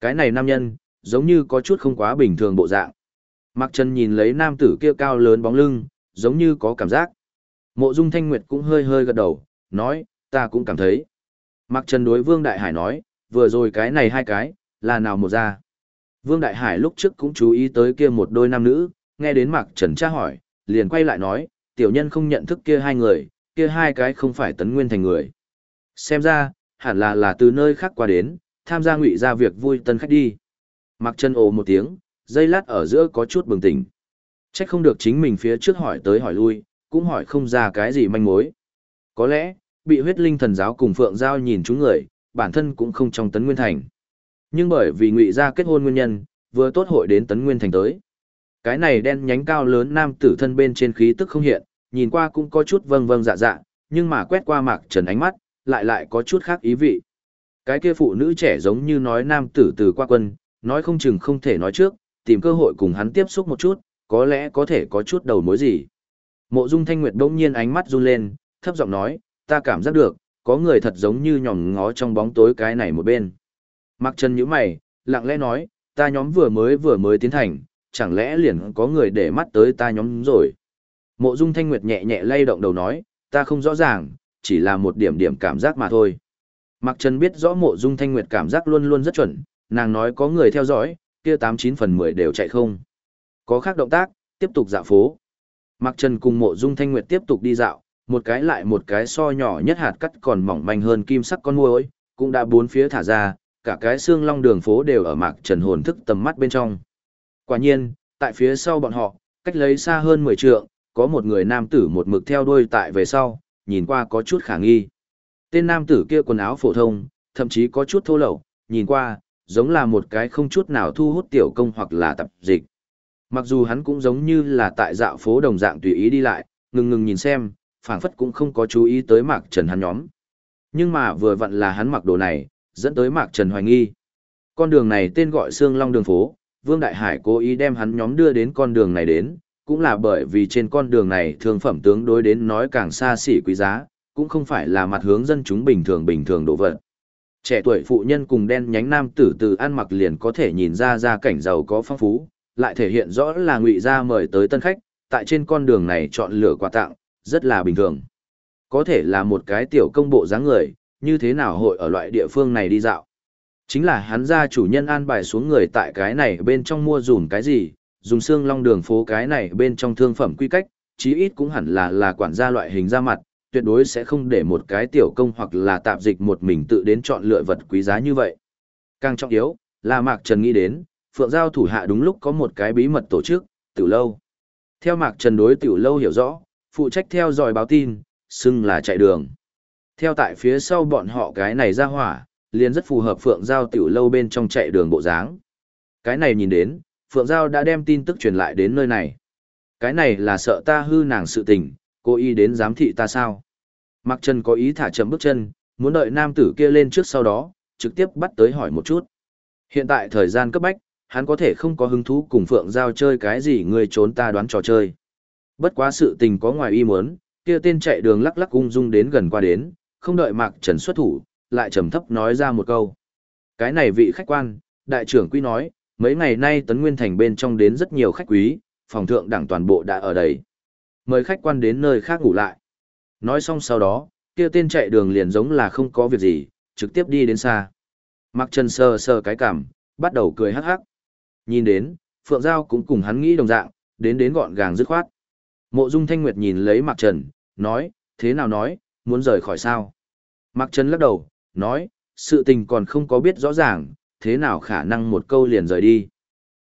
Cái này nam nhân, giống như có chút không quá bình thường bộ dạng. Mạc Trần nhìn lấy nam tử kia cao lớn bóng lưng, giống như có cảm giác. Mộ Dung Thanh Nguyệt cũng hơi hơi gật đầu, nói, ta cũng cảm thấy. Mạc Trần đối Vương Đại Hải nói, vừa rồi cái này hai cái, là nào một ra. Vương Đại Hải lúc trước cũng chú ý tới kia một đôi nam nữ, nghe đến Mạc Trần tra hỏi, liền quay lại nói, tiểu nhân không nhận thức kia hai người, kia hai cái không phải tấn nguyên thành người. Xem ra, hẳn là là từ nơi khác qua đến, tham gia ngụy ra việc vui tân khách đi. mặc chân ồ một tiếng, dây lát ở giữa có chút bừng tỉnh. Chắc không được chính mình phía trước hỏi tới hỏi lui, cũng hỏi không ra cái gì manh mối. Có lẽ, bị huyết linh thần giáo cùng phượng giao nhìn chúng người, bản thân cũng không trong tấn nguyên thành. Nhưng bởi vì ngụy gia kết hôn nguyên nhân, vừa tốt hội đến tấn nguyên thành tới. Cái này đen nhánh cao lớn nam tử thân bên trên khí tức không hiện, nhìn qua cũng có chút vâng vâng dạ dạ, nhưng mà quét qua mạc trần ánh mắt, lại lại có chút khác ý vị. Cái kia phụ nữ trẻ giống như nói nam tử từ qua quân, nói không chừng không thể nói trước, tìm cơ hội cùng hắn tiếp xúc một chút, có lẽ có thể có chút đầu mối gì. Mộ Dung Thanh Nguyệt bỗng nhiên ánh mắt run lên, thấp giọng nói, ta cảm giác được, có người thật giống như nhòm ngó trong bóng tối cái này một bên. Mặc chân nhíu mày, lặng lẽ nói, ta nhóm vừa mới vừa mới tiến thành, chẳng lẽ liền có người để mắt tới ta nhóm rồi. Mộ Dung Thanh Nguyệt nhẹ nhẹ lay động đầu nói, ta không rõ ràng, chỉ là một điểm điểm cảm giác mà thôi. Mặc Trần biết rõ Mộ Dung Thanh Nguyệt cảm giác luôn luôn rất chuẩn, nàng nói có người theo dõi, kia tám chín phần mười đều chạy không. Có khác động tác, tiếp tục dạo phố. Mặc Trần cùng Mộ Dung Thanh Nguyệt tiếp tục đi dạo, một cái lại một cái so nhỏ nhất hạt cắt còn mỏng manh hơn kim sắc con muỗi, cũng đã bốn phía thả ra, cả cái xương long đường phố đều ở Mạc Trần hồn thức tầm mắt bên trong. Quả nhiên, tại phía sau bọn họ, cách lấy xa hơn 10 trượng, có một người nam tử một mực theo đuôi tại về sau, nhìn qua có chút khả nghi. Tên nam tử kia quần áo phổ thông, thậm chí có chút thô lậu, nhìn qua, giống là một cái không chút nào thu hút tiểu công hoặc là tập dịch. Mặc dù hắn cũng giống như là tại dạo phố đồng dạng tùy ý đi lại, ngừng ngừng nhìn xem, phảng phất cũng không có chú ý tới Mạc Trần hắn nhóm. Nhưng mà vừa vặn là hắn mặc đồ này, dẫn tới Mạc Trần hoài nghi. Con đường này tên gọi Sương Long đường phố, Vương Đại Hải cố ý đem hắn nhóm đưa đến con đường này đến, cũng là bởi vì trên con đường này thương phẩm tướng đối đến nói càng xa xỉ quý giá, cũng không phải là mặt hướng dân chúng bình thường bình thường đổ vật. Trẻ tuổi phụ nhân cùng đen nhánh nam tử từ ăn mặc liền có thể nhìn ra ra cảnh giàu có phong phú, lại thể hiện rõ là ngụy gia mời tới tân khách, tại trên con đường này chọn lựa quà tặng, rất là bình thường. Có thể là một cái tiểu công bộ dáng người, như thế nào hội ở loại địa phương này đi dạo. Chính là hắn gia chủ nhân an bài xuống người tại cái này bên trong mua dùm cái gì, dùng xương long đường phố cái này bên trong thương phẩm quy cách, chí ít cũng hẳn là là quản gia loại hình ra mặt, tuyệt đối sẽ không để một cái tiểu công hoặc là tạp dịch một mình tự đến chọn lựa vật quý giá như vậy. Càng trọng yếu, là Mạc Trần nghĩ đến, Phượng Giao thủ hạ đúng lúc có một cái bí mật tổ chức, tiểu lâu. Theo Mạc Trần đối tiểu lâu hiểu rõ, phụ trách theo dõi báo tin, xưng là chạy đường. Theo tại phía sau bọn họ cái này ra hỏa, liền rất phù hợp Phượng Giao tiểu lâu bên trong chạy đường bộ dáng. Cái này nhìn đến, Phượng Giao đã đem tin tức truyền lại đến nơi này. Cái này là sợ ta hư nàng sự tình, cô y đến giám thị ta sao. Mạc Trần có ý thả chậm bước chân, muốn đợi nam tử kia lên trước sau đó, trực tiếp bắt tới hỏi một chút. Hiện tại thời gian cấp bách, hắn có thể không có hứng thú cùng Phượng Giao chơi cái gì người trốn ta đoán trò chơi. Bất quá sự tình có ngoài ý muốn, kia tên chạy đường lắc lắc ung dung đến gần qua đến, không đợi Mạc Trần xuất thủ, lại trầm thấp nói ra một câu. Cái này vị khách quan, đại trưởng quý nói, mấy ngày nay Tấn Nguyên Thành bên trong đến rất nhiều khách quý, phòng thượng đẳng toàn bộ đã ở đây. Mời khách quan đến nơi khác ngủ lại. Nói xong sau đó, kia tên chạy đường liền giống là không có việc gì, trực tiếp đi đến xa. mặc Trần sờ sờ cái cảm, bắt đầu cười hắc hắc. Nhìn đến, Phượng Giao cũng cùng hắn nghĩ đồng dạng, đến đến gọn gàng dứt khoát. Mộ Dung Thanh Nguyệt nhìn lấy Mạc Trần, nói, thế nào nói, muốn rời khỏi sao? Mạc Trần lắc đầu, nói, sự tình còn không có biết rõ ràng, thế nào khả năng một câu liền rời đi.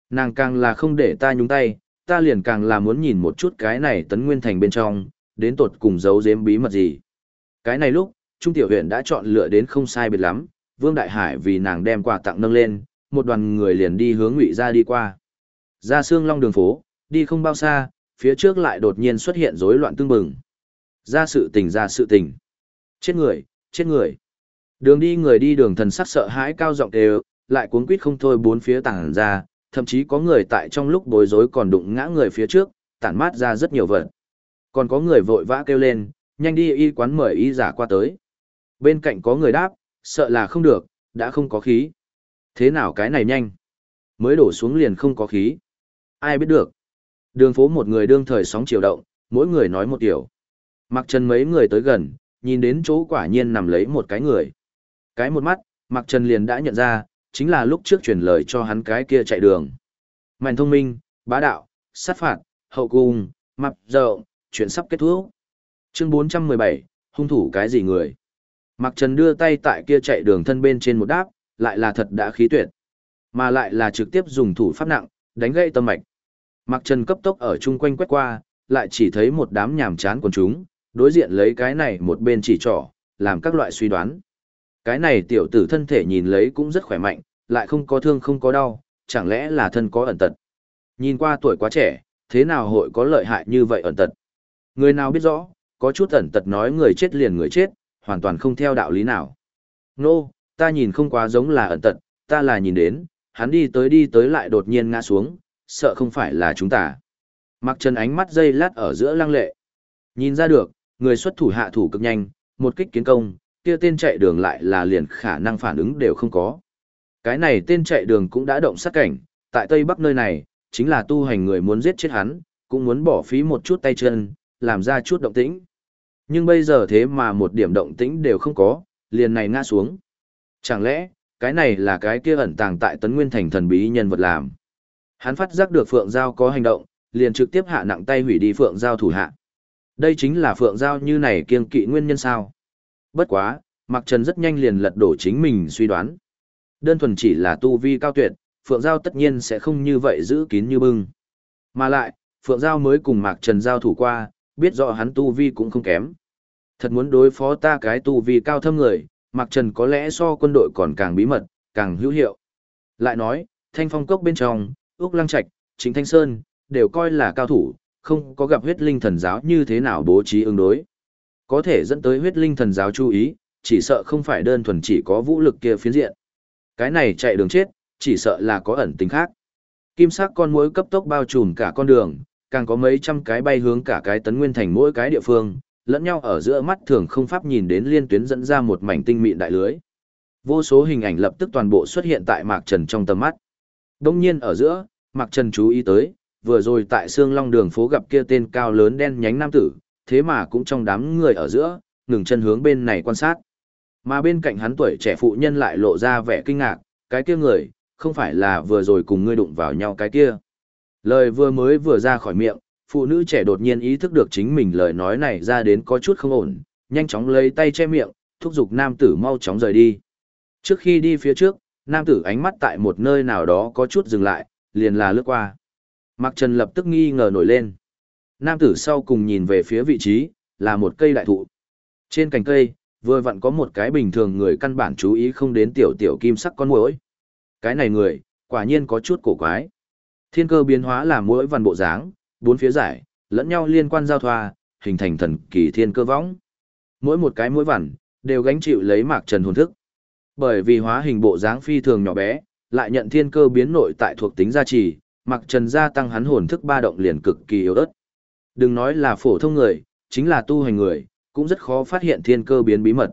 Nàng càng là không để ta nhúng tay, ta liền càng là muốn nhìn một chút cái này tấn nguyên thành bên trong, đến tột cùng giấu giếm bí mật gì. Cái này lúc, Trung Tiểu huyện đã chọn lựa đến không sai biệt lắm, Vương Đại Hải vì nàng đem quà tặng nâng lên, một đoàn người liền đi hướng ngụy ra đi qua. Ra xương long đường phố, đi không bao xa, phía trước lại đột nhiên xuất hiện rối loạn tương bừng. Ra sự tình ra sự tình. Chết người, chết người. Đường đi người đi đường thần sắc sợ hãi cao giọng đều, lại cuốn quýt không thôi bốn phía tảng ra, thậm chí có người tại trong lúc bối rối còn đụng ngã người phía trước, tản mát ra rất nhiều vật. Còn có người vội vã kêu lên, nhanh đi y quán mời y giả qua tới. Bên cạnh có người đáp, sợ là không được, đã không có khí. Thế nào cái này nhanh? Mới đổ xuống liền không có khí. Ai biết được? Đường phố một người đương thời sóng chiều động, mỗi người nói một điều. Mặc chân mấy người tới gần, nhìn đến chỗ quả nhiên nằm lấy một cái người. Cái một mắt, Mặc Trần liền đã nhận ra, chính là lúc trước truyền lời cho hắn cái kia chạy đường. Mạnh thông minh, bá đạo, sát phạt, hậu cung, mập rộng, chuyện sắp kết thúc. Chương 417, hung thủ cái gì người? Mặc Trần đưa tay tại kia chạy đường thân bên trên một đáp, lại là thật đã khí tuyệt. Mà lại là trực tiếp dùng thủ pháp nặng, đánh gây tâm mạch. Mặc Trần cấp tốc ở chung quanh quét qua, lại chỉ thấy một đám nhàm chán quần chúng, đối diện lấy cái này một bên chỉ trỏ, làm các loại suy đoán. Cái này tiểu tử thân thể nhìn lấy cũng rất khỏe mạnh, lại không có thương không có đau, chẳng lẽ là thân có ẩn tật. Nhìn qua tuổi quá trẻ, thế nào hội có lợi hại như vậy ẩn tật. Người nào biết rõ, có chút ẩn tật nói người chết liền người chết, hoàn toàn không theo đạo lý nào. Nô, no, ta nhìn không quá giống là ẩn tật, ta là nhìn đến, hắn đi tới đi tới lại đột nhiên ngã xuống, sợ không phải là chúng ta. Mặc chân ánh mắt dây lát ở giữa lăng lệ. Nhìn ra được, người xuất thủ hạ thủ cực nhanh, một kích kiến công, kia tên chạy đường lại là liền khả năng phản ứng đều không có. Cái này tên chạy đường cũng đã động sát cảnh, tại Tây Bắc nơi này, chính là tu hành người muốn giết chết hắn, cũng muốn bỏ phí một chút tay chân, làm ra chút động tĩnh. Nhưng bây giờ thế mà một điểm động tĩnh đều không có, liền này ngã xuống. Chẳng lẽ, cái này là cái kia ẩn tàng tại Tấn Nguyên Thành thần bí nhân vật làm. Hắn phát giác được Phượng Giao có hành động, liền trực tiếp hạ nặng tay hủy đi Phượng Giao thủ hạ. Đây chính là Phượng Giao như này kiêng kỵ nguyên nhân sao. Bất quá, Mạc Trần rất nhanh liền lật đổ chính mình suy đoán. Đơn thuần chỉ là tu vi cao tuyệt, Phượng Giao tất nhiên sẽ không như vậy giữ kín như bưng. Mà lại, Phượng Giao mới cùng Mạc Trần giao thủ qua, biết rõ hắn tu vi cũng không kém. Thật muốn đối phó ta cái tu vi cao thâm người, Mạc Trần có lẽ so quân đội còn càng bí mật, càng hữu hiệu. Lại nói, thanh phong cốc bên trong, Úc Lăng Trạch, Chính Thanh Sơn, đều coi là cao thủ, không có gặp huyết linh thần giáo như thế nào bố trí ứng đối. Có thể dẫn tới huyết linh thần giáo chú ý, chỉ sợ không phải đơn thuần chỉ có vũ lực kia phiến diện. Cái này chạy đường chết, chỉ sợ là có ẩn tính khác. Kim sắc con muỗi cấp tốc bao trùm cả con đường, càng có mấy trăm cái bay hướng cả cái tấn nguyên thành mỗi cái địa phương, lẫn nhau ở giữa mắt thường không pháp nhìn đến liên tuyến dẫn ra một mảnh tinh mịn đại lưới. Vô số hình ảnh lập tức toàn bộ xuất hiện tại Mạc Trần trong tầm mắt. Đông nhiên ở giữa, Mạc Trần chú ý tới, vừa rồi tại Sương Long đường phố gặp kia tên cao lớn đen nhánh nam tử, thế mà cũng trong đám người ở giữa, ngừng chân hướng bên này quan sát. Mà bên cạnh hắn tuổi trẻ phụ nhân lại lộ ra vẻ kinh ngạc, cái kia người, không phải là vừa rồi cùng ngươi đụng vào nhau cái kia. Lời vừa mới vừa ra khỏi miệng, phụ nữ trẻ đột nhiên ý thức được chính mình lời nói này ra đến có chút không ổn, nhanh chóng lấy tay che miệng, thúc giục nam tử mau chóng rời đi. Trước khi đi phía trước, nam tử ánh mắt tại một nơi nào đó có chút dừng lại, liền là lướt qua. Mạc Trần lập tức nghi ngờ nổi lên. Nam tử sau cùng nhìn về phía vị trí, là một cây đại thụ. Trên cành cây, vừa vặn có một cái bình thường người căn bản chú ý không đến tiểu tiểu kim sắc con muỗi. Cái này người, quả nhiên có chút cổ quái. Thiên cơ biến hóa là muỗi văn bộ dáng, bốn phía giải, lẫn nhau liên quan giao thoa, hình thành thần kỳ thiên cơ võng. Mỗi một cái muỗi vằn, đều gánh chịu lấy mạc trần hồn thức. Bởi vì hóa hình bộ dáng phi thường nhỏ bé, lại nhận thiên cơ biến nội tại thuộc tính gia trì, mạc trần gia tăng hắn hồn thức ba động liền cực kỳ yếu ớt. Đừng nói là phổ thông người, chính là tu hành người, cũng rất khó phát hiện thiên cơ biến bí mật.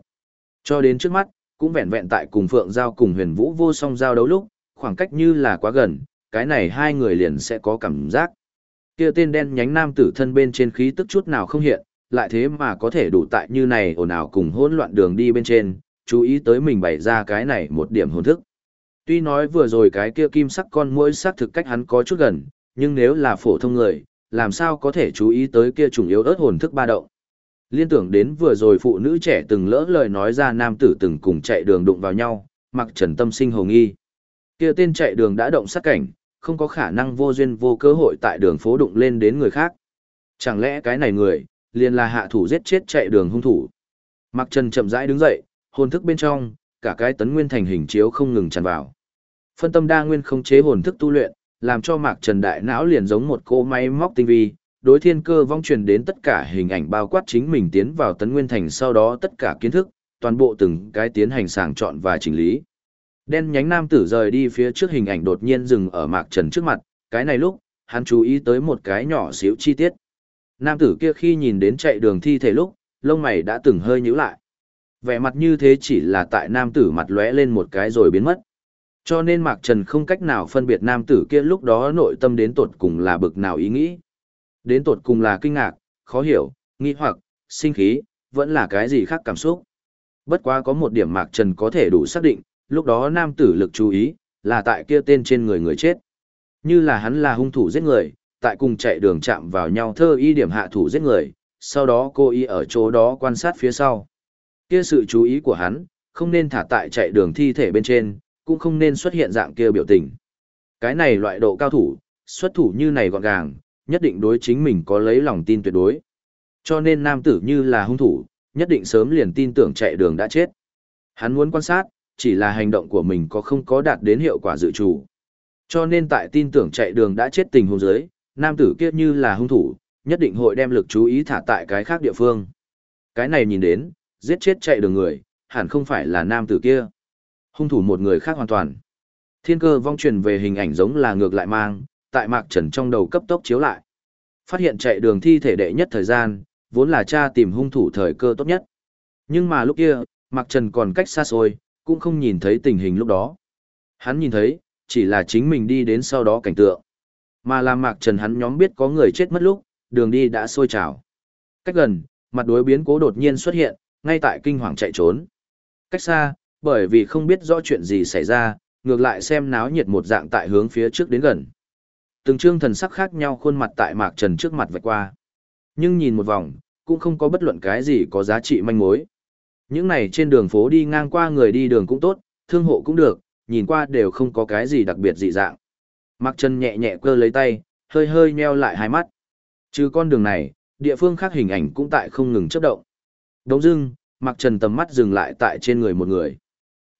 Cho đến trước mắt, cũng vẹn vẹn tại cùng Phượng Giao cùng huyền vũ vô song giao đấu lúc, khoảng cách như là quá gần, cái này hai người liền sẽ có cảm giác. Kia tên đen nhánh nam tử thân bên trên khí tức chút nào không hiện, lại thế mà có thể đủ tại như này ồn ào cùng hỗn loạn đường đi bên trên, chú ý tới mình bày ra cái này một điểm hồn thức. Tuy nói vừa rồi cái kia kim sắc con mũi sắc thực cách hắn có chút gần, nhưng nếu là phổ thông người, làm sao có thể chú ý tới kia trùng yếu ớt hồn thức ba động. Liên tưởng đến vừa rồi phụ nữ trẻ từng lỡ lời nói ra nam tử từng cùng chạy đường đụng vào nhau, mặc trần tâm sinh hồ nghi. Kia tên chạy đường đã động sát cảnh, không có khả năng vô duyên vô cơ hội tại đường phố đụng lên đến người khác. Chẳng lẽ cái này người, liền là hạ thủ giết chết chạy đường hung thủ. Mặc trần chậm rãi đứng dậy, hồn thức bên trong, cả cái tấn nguyên thành hình chiếu không ngừng tràn vào. Phân tâm đa nguyên không chế hồn thức tu luyện, làm cho Mạc Trần đại não liền giống một cô máy móc tinh vi, đối thiên cơ vong truyền đến tất cả hình ảnh bao quát chính mình tiến vào tấn nguyên thành sau đó tất cả kiến thức, toàn bộ từng cái tiến hành sàng chọn và chỉnh lý. Đen nhánh nam tử rời đi phía trước hình ảnh đột nhiên dừng ở Mạc Trần trước mặt, cái này lúc, hắn chú ý tới một cái nhỏ xíu chi tiết. Nam tử kia khi nhìn đến chạy đường thi thể lúc, lông mày đã từng hơi nhíu lại. Vẻ mặt như thế chỉ là tại nam tử mặt lóe lên một cái rồi biến mất. Cho nên Mạc Trần không cách nào phân biệt nam tử kia lúc đó nội tâm đến tột cùng là bực nào ý nghĩ. Đến tột cùng là kinh ngạc, khó hiểu, nghi hoặc, sinh khí, vẫn là cái gì khác cảm xúc. Bất quá có một điểm Mạc Trần có thể đủ xác định, lúc đó nam tử lực chú ý, là tại kia tên trên người người chết. Như là hắn là hung thủ giết người, tại cùng chạy đường chạm vào nhau thơ y điểm hạ thủ giết người, sau đó cô y ở chỗ đó quan sát phía sau. Kia sự chú ý của hắn, không nên thả tại chạy đường thi thể bên trên, cũng không nên xuất hiện dạng kia biểu tình. Cái này loại độ cao thủ, xuất thủ như này gọn gàng, nhất định đối chính mình có lấy lòng tin tuyệt đối. Cho nên nam tử như là hung thủ, nhất định sớm liền tin tưởng chạy đường đã chết. Hắn muốn quan sát, chỉ là hành động của mình có không có đạt đến hiệu quả dự trù. Cho nên tại tin tưởng chạy đường đã chết tình huống dưới, nam tử kia như là hung thủ, nhất định hội đem lực chú ý thả tại cái khác địa phương. Cái này nhìn đến, giết chết chạy đường người, hẳn không phải là nam tử kia. Hung thủ một người khác hoàn toàn. Thiên cơ vong truyền về hình ảnh giống là ngược lại mang, tại mạc trần trong đầu cấp tốc chiếu lại. Phát hiện chạy đường thi thể đệ nhất thời gian, vốn là cha tìm hung thủ thời cơ tốt nhất. Nhưng mà lúc kia, mạc trần còn cách xa xôi, cũng không nhìn thấy tình hình lúc đó. Hắn nhìn thấy, chỉ là chính mình đi đến sau đó cảnh tượng. Mà là mạc trần hắn nhóm biết có người chết mất lúc, đường đi đã sôi trào. Cách gần, mặt đối biến cố đột nhiên xuất hiện, ngay tại kinh hoàng chạy trốn. Cách xa, bởi vì không biết rõ chuyện gì xảy ra, ngược lại xem náo nhiệt một dạng tại hướng phía trước đến gần. Từng trương thần sắc khác nhau khuôn mặt tại Mạc Trần trước mặt vạch qua. Nhưng nhìn một vòng, cũng không có bất luận cái gì có giá trị manh mối. Những này trên đường phố đi ngang qua người đi đường cũng tốt, thương hộ cũng được, nhìn qua đều không có cái gì đặc biệt dị dạng. Mạc Trần nhẹ nhẹ cơ lấy tay, hơi hơi nheo lại hai mắt. Trừ con đường này, địa phương khác hình ảnh cũng tại không ngừng chấp động. Đống dưng, Mạc Trần tầm mắt dừng lại tại trên người một người.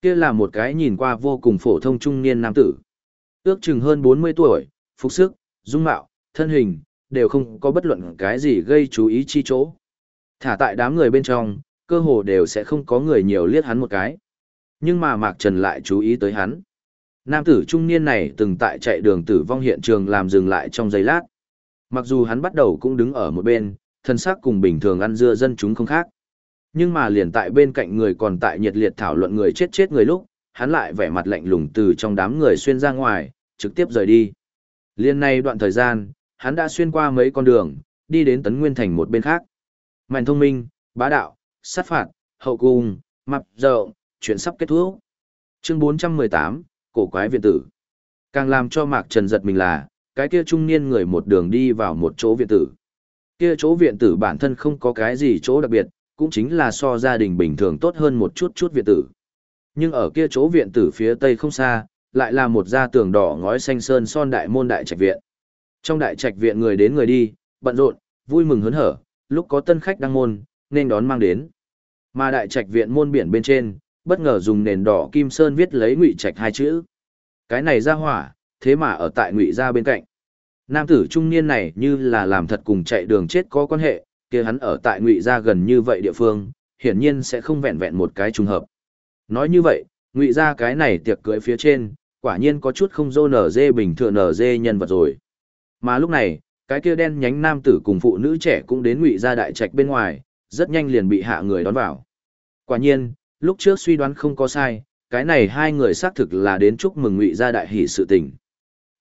Kia là một cái nhìn qua vô cùng phổ thông trung niên nam tử. Ước chừng hơn 40 tuổi, phục sức, dung mạo, thân hình, đều không có bất luận cái gì gây chú ý chi chỗ. Thả tại đám người bên trong, cơ hồ đều sẽ không có người nhiều liếc hắn một cái. Nhưng mà Mạc Trần lại chú ý tới hắn. Nam tử trung niên này từng tại chạy đường tử vong hiện trường làm dừng lại trong giây lát. Mặc dù hắn bắt đầu cũng đứng ở một bên, thân xác cùng bình thường ăn dưa dân chúng không khác. Nhưng mà liền tại bên cạnh người còn tại nhiệt liệt thảo luận người chết chết người lúc, hắn lại vẻ mặt lạnh lùng từ trong đám người xuyên ra ngoài, trực tiếp rời đi. Liên này đoạn thời gian, hắn đã xuyên qua mấy con đường, đi đến Tấn Nguyên Thành một bên khác. Mạnh thông minh, bá đạo, sát phạt, hậu cung, mập rộng, chuyện sắp kết thúc. Chương 418, Cổ quái viện tử. Càng làm cho Mạc Trần giật mình là, cái kia trung niên người một đường đi vào một chỗ viện tử. Kia chỗ viện tử bản thân không có cái gì chỗ đặc biệt, cũng chính là so gia đình bình thường tốt hơn một chút chút viện tử. Nhưng ở kia chỗ viện tử phía tây không xa, lại là một gia tường đỏ ngói xanh sơn son đại môn đại trạch viện. Trong đại trạch viện người đến người đi, bận rộn, vui mừng hớn hở, lúc có tân khách đăng môn, nên đón mang đến. Mà đại trạch viện môn biển bên trên, bất ngờ dùng nền đỏ kim sơn viết lấy ngụy trạch hai chữ. Cái này ra hỏa, thế mà ở tại ngụy gia bên cạnh. Nam tử trung niên này như là làm thật cùng chạy đường chết có quan hệ, kia hắn ở tại ngụy gia gần như vậy địa phương, hiển nhiên sẽ không vẹn vẹn một cái trùng hợp. Nói như vậy, ngụy gia cái này tiệc cưới phía trên, quả nhiên có chút không dô nở dê bình thường nở dê nhân vật rồi. Mà lúc này, cái kia đen nhánh nam tử cùng phụ nữ trẻ cũng đến ngụy gia đại trạch bên ngoài, rất nhanh liền bị hạ người đón vào. Quả nhiên, lúc trước suy đoán không có sai, cái này hai người xác thực là đến chúc mừng ngụy gia đại hỷ sự tình.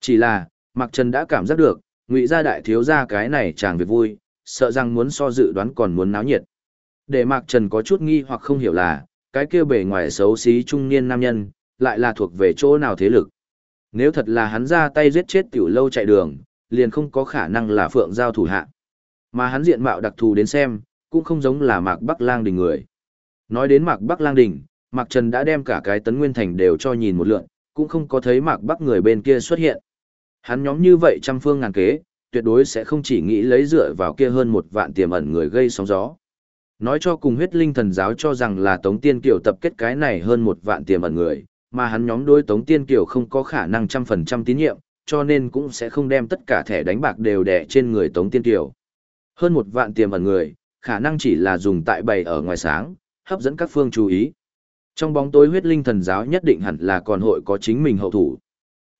Chỉ là, Mạc Trần đã cảm giác được, ngụy gia đại thiếu gia cái này chàng việc vui, sợ rằng muốn so dự đoán còn muốn náo nhiệt. Để Mạc Trần có chút nghi hoặc không hiểu là, cái kia bề ngoài xấu xí trung niên nam nhân, lại là thuộc về chỗ nào thế lực. Nếu thật là hắn ra tay giết chết tiểu lâu chạy đường, liền không có khả năng là phượng giao thủ hạ. Mà hắn diện mạo đặc thù đến xem, cũng không giống là Mạc Bắc Lang Đình người. Nói đến Mạc Bắc Lang Đình, Mạc Trần đã đem cả cái tấn nguyên thành đều cho nhìn một lượn, cũng không có thấy Mạc Bắc người bên kia xuất hiện. Hắn nhóm như vậy trăm phương ngàn kế, tuyệt đối sẽ không chỉ nghĩ lấy dựa vào kia hơn một vạn tiềm ẩn người gây sóng gió. Nói cho cùng huyết linh thần giáo cho rằng là Tống Tiên Kiều tập kết cái này hơn một vạn tiềm ẩn người, mà hắn nhóm đối Tống Tiên Kiều không có khả năng trăm phần trăm tín nhiệm, cho nên cũng sẽ không đem tất cả thẻ đánh bạc đều đẻ trên người Tống Tiên Kiều. Hơn một vạn tiềm ẩn người, khả năng chỉ là dùng tại bày ở ngoài sáng, hấp dẫn các phương chú ý. Trong bóng tối huyết linh thần giáo nhất định hẳn là còn hội có chính mình hậu thủ.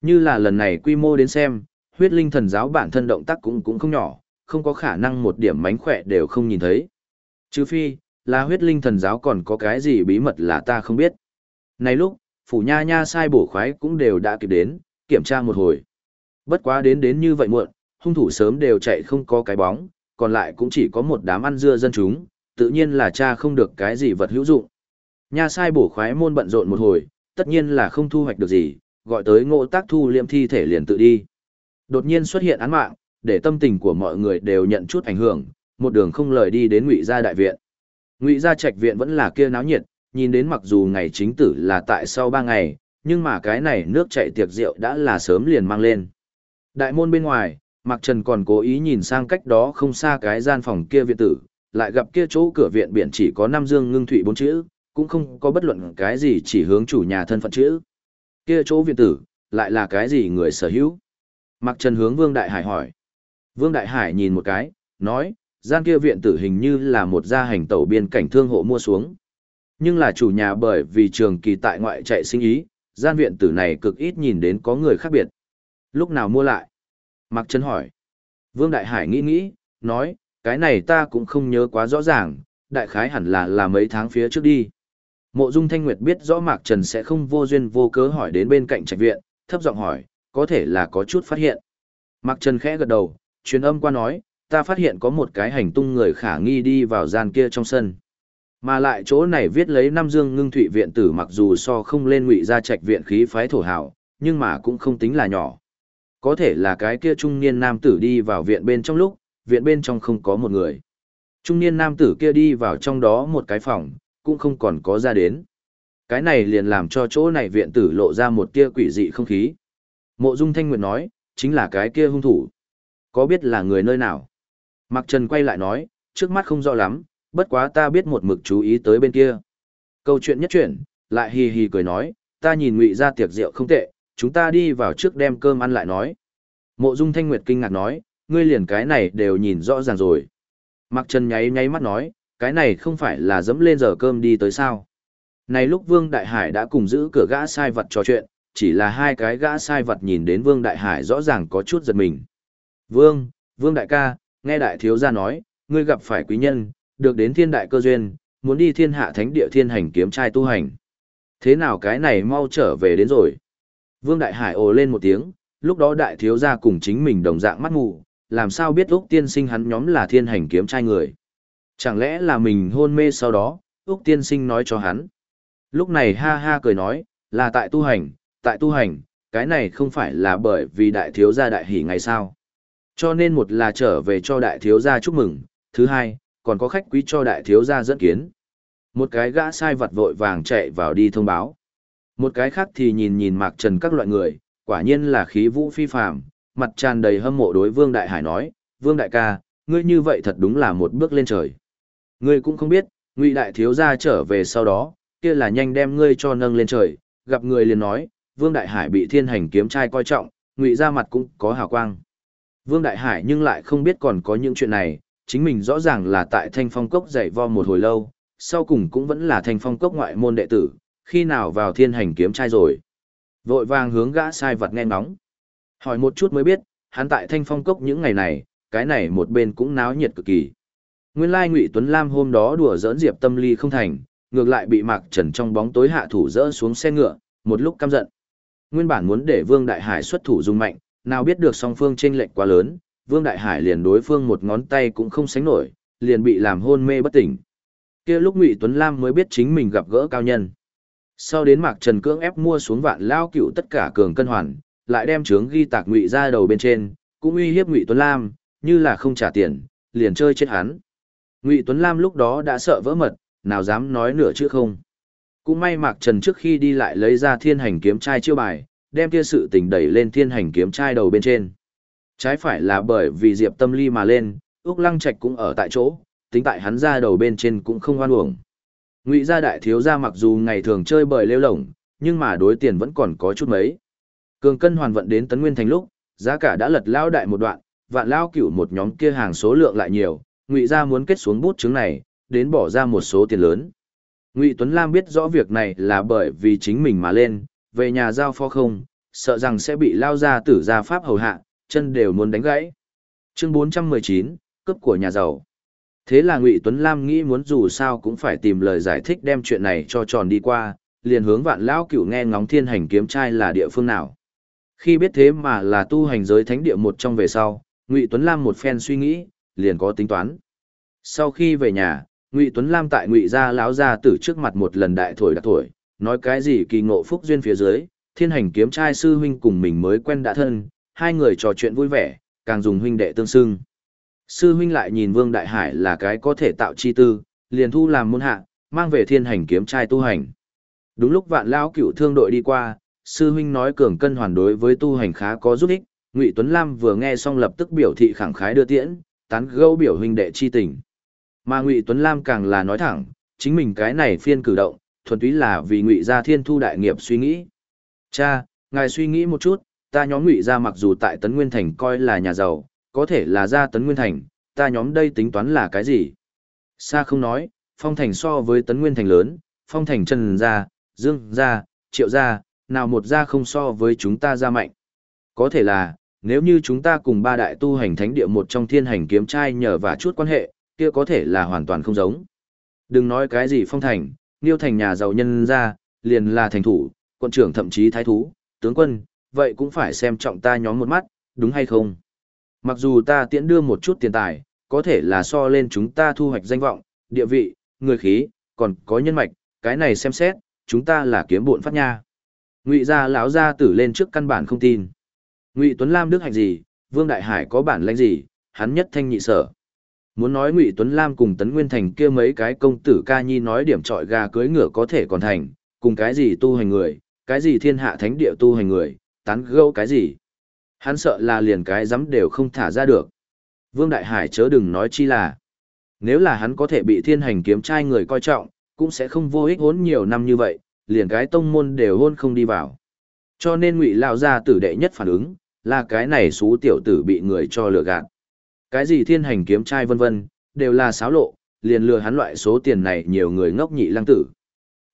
Như là lần này quy mô đến xem, huyết linh thần giáo bản thân động tác cũng cũng không nhỏ, không có khả năng một điểm mánh khỏe đều không nhìn thấy. Trừ phi, là huyết linh thần giáo còn có cái gì bí mật là ta không biết. Này lúc, phủ nha nha sai bổ khoái cũng đều đã kịp đến, kiểm tra một hồi. Bất quá đến đến như vậy muộn, hung thủ sớm đều chạy không có cái bóng, còn lại cũng chỉ có một đám ăn dưa dân chúng, tự nhiên là cha không được cái gì vật hữu dụng. Nha sai bổ khoái môn bận rộn một hồi, tất nhiên là không thu hoạch được gì, gọi tới ngộ tác thu liêm thi thể liền tự đi. Đột nhiên xuất hiện án mạng, để tâm tình của mọi người đều nhận chút ảnh hưởng, một đường không lời đi đến ngụy gia đại viện. Ngụy gia trạch viện vẫn là kia náo nhiệt, nhìn đến mặc dù ngày chính tử là tại sau ba ngày, nhưng mà cái này nước chạy tiệc rượu đã là sớm liền mang lên. Đại môn bên ngoài, Mạc Trần còn cố ý nhìn sang cách đó không xa cái gian phòng kia viện tử, lại gặp kia chỗ cửa viện biển chỉ có năm dương ngưng thụy bốn chữ, cũng không có bất luận cái gì chỉ hướng chủ nhà thân phận chữ. Kia chỗ viện tử, lại là cái gì người sở hữu? Mạc Trần hướng Vương Đại Hải hỏi. Vương Đại Hải nhìn một cái, nói, gian kia viện tử hình như là một gia hành tẩu biên cảnh thương hộ mua xuống. Nhưng là chủ nhà bởi vì trường kỳ tại ngoại chạy sinh ý, gian viện tử này cực ít nhìn đến có người khác biệt. Lúc nào mua lại? Mạc Trần hỏi. Vương Đại Hải nghĩ nghĩ, nói, cái này ta cũng không nhớ quá rõ ràng, đại khái hẳn là là mấy tháng phía trước đi. Mộ Dung Thanh Nguyệt biết rõ Mạc Trần sẽ không vô duyên vô cớ hỏi đến bên cạnh trạch viện, thấp giọng hỏi, có thể là có chút phát hiện. Mạc Trần khẽ gật đầu, truyền âm qua nói, ta phát hiện có một cái hành tung người khả nghi đi vào gian kia trong sân. Mà lại chỗ này viết lấy Nam dương ngưng thụy viện tử mặc dù so không lên ngụy ra trạch viện khí phái thổ hảo, nhưng mà cũng không tính là nhỏ. Có thể là cái kia trung niên nam tử đi vào viện bên trong lúc, viện bên trong không có một người. Trung niên nam tử kia đi vào trong đó một cái phòng, cũng không còn có ra đến. Cái này liền làm cho chỗ này viện tử lộ ra một tia quỷ dị không khí. Mộ Dung Thanh Nguyệt nói, chính là cái kia hung thủ. Có biết là người nơi nào? Mạc Trần quay lại nói, trước mắt không rõ lắm, bất quá ta biết một mực chú ý tới bên kia. Câu chuyện nhất chuyển, lại hì hì cười nói, ta nhìn ngụy ra tiệc rượu không tệ, chúng ta đi vào trước đem cơm ăn lại nói. Mộ Dung Thanh Nguyệt kinh ngạc nói, ngươi liền cái này đều nhìn rõ ràng rồi. Mạc Trần nháy nháy mắt nói, cái này không phải là dẫm lên giờ cơm đi tới sao. Này lúc Vương Đại Hải đã cùng giữ cửa gã sai vật trò chuyện, chỉ là hai cái gã sai vật nhìn đến Vương Đại Hải rõ ràng có chút giật mình. Vương, Vương Đại ca, nghe Đại Thiếu gia nói, ngươi gặp phải quý nhân, được đến thiên đại cơ duyên, muốn đi thiên hạ thánh địa thiên hành kiếm trai tu hành. Thế nào cái này mau trở về đến rồi. Vương Đại Hải ồ lên một tiếng, lúc đó Đại Thiếu gia cùng chính mình đồng dạng mắt mù, làm sao biết Úc tiên sinh hắn nhóm là thiên hành kiếm trai người. Chẳng lẽ là mình hôn mê sau đó, Úc tiên sinh nói cho hắn. Lúc này ha ha cười nói, là tại tu hành, tại tu hành, cái này không phải là bởi vì đại thiếu gia đại hỷ ngày sao. Cho nên một là trở về cho đại thiếu gia chúc mừng, thứ hai, còn có khách quý cho đại thiếu gia dẫn kiến. Một cái gã sai vật vội vàng chạy vào đi thông báo. Một cái khác thì nhìn nhìn mạc trần các loại người, quả nhiên là khí vũ phi phàm, mặt tràn đầy hâm mộ đối Vương Đại Hải nói, Vương Đại ca, ngươi như vậy thật đúng là một bước lên trời. Ngươi cũng không biết, ngụy đại thiếu gia trở về sau đó, kia là nhanh đem ngươi cho nâng lên trời, gặp người liền nói, Vương Đại Hải bị thiên hành kiếm trai coi trọng, ngụy ra mặt cũng có hào quang. Vương Đại Hải nhưng lại không biết còn có những chuyện này, chính mình rõ ràng là tại thanh phong cốc dạy vo một hồi lâu, sau cùng cũng vẫn là thanh phong cốc ngoại môn đệ tử, khi nào vào thiên hành kiếm trai rồi. Vội vàng hướng gã sai vật nghe ngóng. Hỏi một chút mới biết, hắn tại thanh phong cốc những ngày này, cái này một bên cũng náo nhiệt cực kỳ. Nguyên lai Ngụy Tuấn Lam hôm đó đùa giỡn Diệp Tâm Ly không thành, ngược lại bị Mạc Trần trong bóng tối hạ thủ dỡ xuống xe ngựa, một lúc căm giận. Nguyên bản muốn để Vương Đại Hải xuất thủ dùng mạnh, nào biết được song phương chênh lệch quá lớn, Vương Đại Hải liền đối phương một ngón tay cũng không sánh nổi, liền bị làm hôn mê bất tỉnh. Kia lúc Ngụy Tuấn Lam mới biết chính mình gặp gỡ cao nhân. Sau đến Mạc Trần cưỡng ép mua xuống vạn lao cựu tất cả cường cân hoàn, lại đem chướng ghi tạc ngụy ra đầu bên trên, cũng uy hiếp Ngụy Tuấn Lam, như là không trả tiền, liền chơi chết hắn. Ngụy Tuấn Lam lúc đó đã sợ vỡ mật, nào dám nói nửa chữ không. Cũng may Mạc Trần trước khi đi lại lấy ra thiên hành kiếm trai chiêu bài, đem kia sự tình đẩy lên thiên hành kiếm trai đầu bên trên. Trái phải là bởi vì Diệp Tâm Ly mà lên, Úc Lăng Trạch cũng ở tại chỗ, tính tại hắn ra đầu bên trên cũng không oan uổng. Ngụy gia đại thiếu gia mặc dù ngày thường chơi bời lêu lổng, nhưng mà đối tiền vẫn còn có chút mấy. Cường cân hoàn vận đến Tấn Nguyên Thành lúc, giá cả đã lật lao đại một đoạn, vạn lao cửu một nhóm kia hàng số lượng lại nhiều, Ngụy gia muốn kết xuống bút chứng này, đến bỏ ra một số tiền lớn. Ngụy Tuấn Lam biết rõ việc này là bởi vì chính mình mà lên, về nhà giao phó không, sợ rằng sẽ bị lao ra tử gia pháp hầu hạ, chân đều muốn đánh gãy. Chương 419, cấp của nhà giàu. Thế là Ngụy Tuấn Lam nghĩ muốn dù sao cũng phải tìm lời giải thích đem chuyện này cho tròn đi qua, liền hướng vạn lão cửu nghe ngóng thiên hành kiếm trai là địa phương nào. Khi biết thế mà là tu hành giới thánh địa một trong về sau, Ngụy Tuấn Lam một phen suy nghĩ, liền có tính toán. Sau khi về nhà, Ngụy Tuấn Lam tại Ngụy gia lão ra tử trước mặt một lần đại thổi đặc thổi, nói cái gì kỳ ngộ phúc duyên phía dưới, thiên hành kiếm trai sư huynh cùng mình mới quen đã thân, hai người trò chuyện vui vẻ, càng dùng huynh đệ tương xưng. Sư huynh lại nhìn Vương Đại Hải là cái có thể tạo chi tư, liền thu làm môn hạ, mang về thiên hành kiếm trai tu hành. Đúng lúc vạn lão cựu thương đội đi qua, sư huynh nói cường cân hoàn đối với tu hành khá có giúp ích, Ngụy Tuấn Lam vừa nghe xong lập tức biểu thị khẳng khái đưa tiễn, tán gẫu biểu huynh đệ chi tình. Mà Ngụy Tuấn Lam càng là nói thẳng, chính mình cái này phiên cử động, thuần túy là vì Ngụy gia thiên thu đại nghiệp suy nghĩ. Cha, ngài suy nghĩ một chút, ta nhóm Ngụy gia mặc dù tại Tấn Nguyên Thành coi là nhà giàu, có thể là gia Tấn Nguyên Thành, ta nhóm đây tính toán là cái gì? Sa không nói, Phong Thành so với Tấn Nguyên Thành lớn, Phong Thành Trần gia, Dương gia, Triệu gia, nào một gia không so với chúng ta gia mạnh. Có thể là, nếu như chúng ta cùng ba đại tu hành thánh địa một trong thiên hành kiếm trai nhờ và chút quan hệ, kia có thể là hoàn toàn không giống. Đừng nói cái gì phong thành, niêu thành nhà giàu nhân ra, liền là thành thủ, quận trưởng thậm chí thái thú, tướng quân, vậy cũng phải xem trọng ta nhóm một mắt, đúng hay không? Mặc dù ta tiễn đưa một chút tiền tài, có thể là so lên chúng ta thu hoạch danh vọng, địa vị, người khí, còn có nhân mạch, cái này xem xét, chúng ta là kiếm bộn phát nha. Ngụy gia lão gia tử lên trước căn bản không tin. Ngụy Tuấn Lam đức hạnh gì, Vương Đại Hải có bản lãnh gì, hắn nhất thanh nhị sở. Muốn nói Ngụy Tuấn Lam cùng Tấn Nguyên Thành kia mấy cái công tử ca nhi nói điểm trọi gà cưới ngựa có thể còn thành, cùng cái gì tu hành người, cái gì thiên hạ thánh địa tu hành người, tán gẫu cái gì. Hắn sợ là liền cái dám đều không thả ra được. Vương Đại Hải chớ đừng nói chi là. Nếu là hắn có thể bị thiên hành kiếm trai người coi trọng, cũng sẽ không vô ích hốn nhiều năm như vậy, liền cái tông môn đều hôn không đi vào. Cho nên ngụy lao ra tử đệ nhất phản ứng, là cái này xú tiểu tử bị người cho lừa gạt. Cái gì thiên hành kiếm trai vân vân, đều là xáo lộ, liền lừa hắn loại số tiền này nhiều người ngốc nhị lăng tử.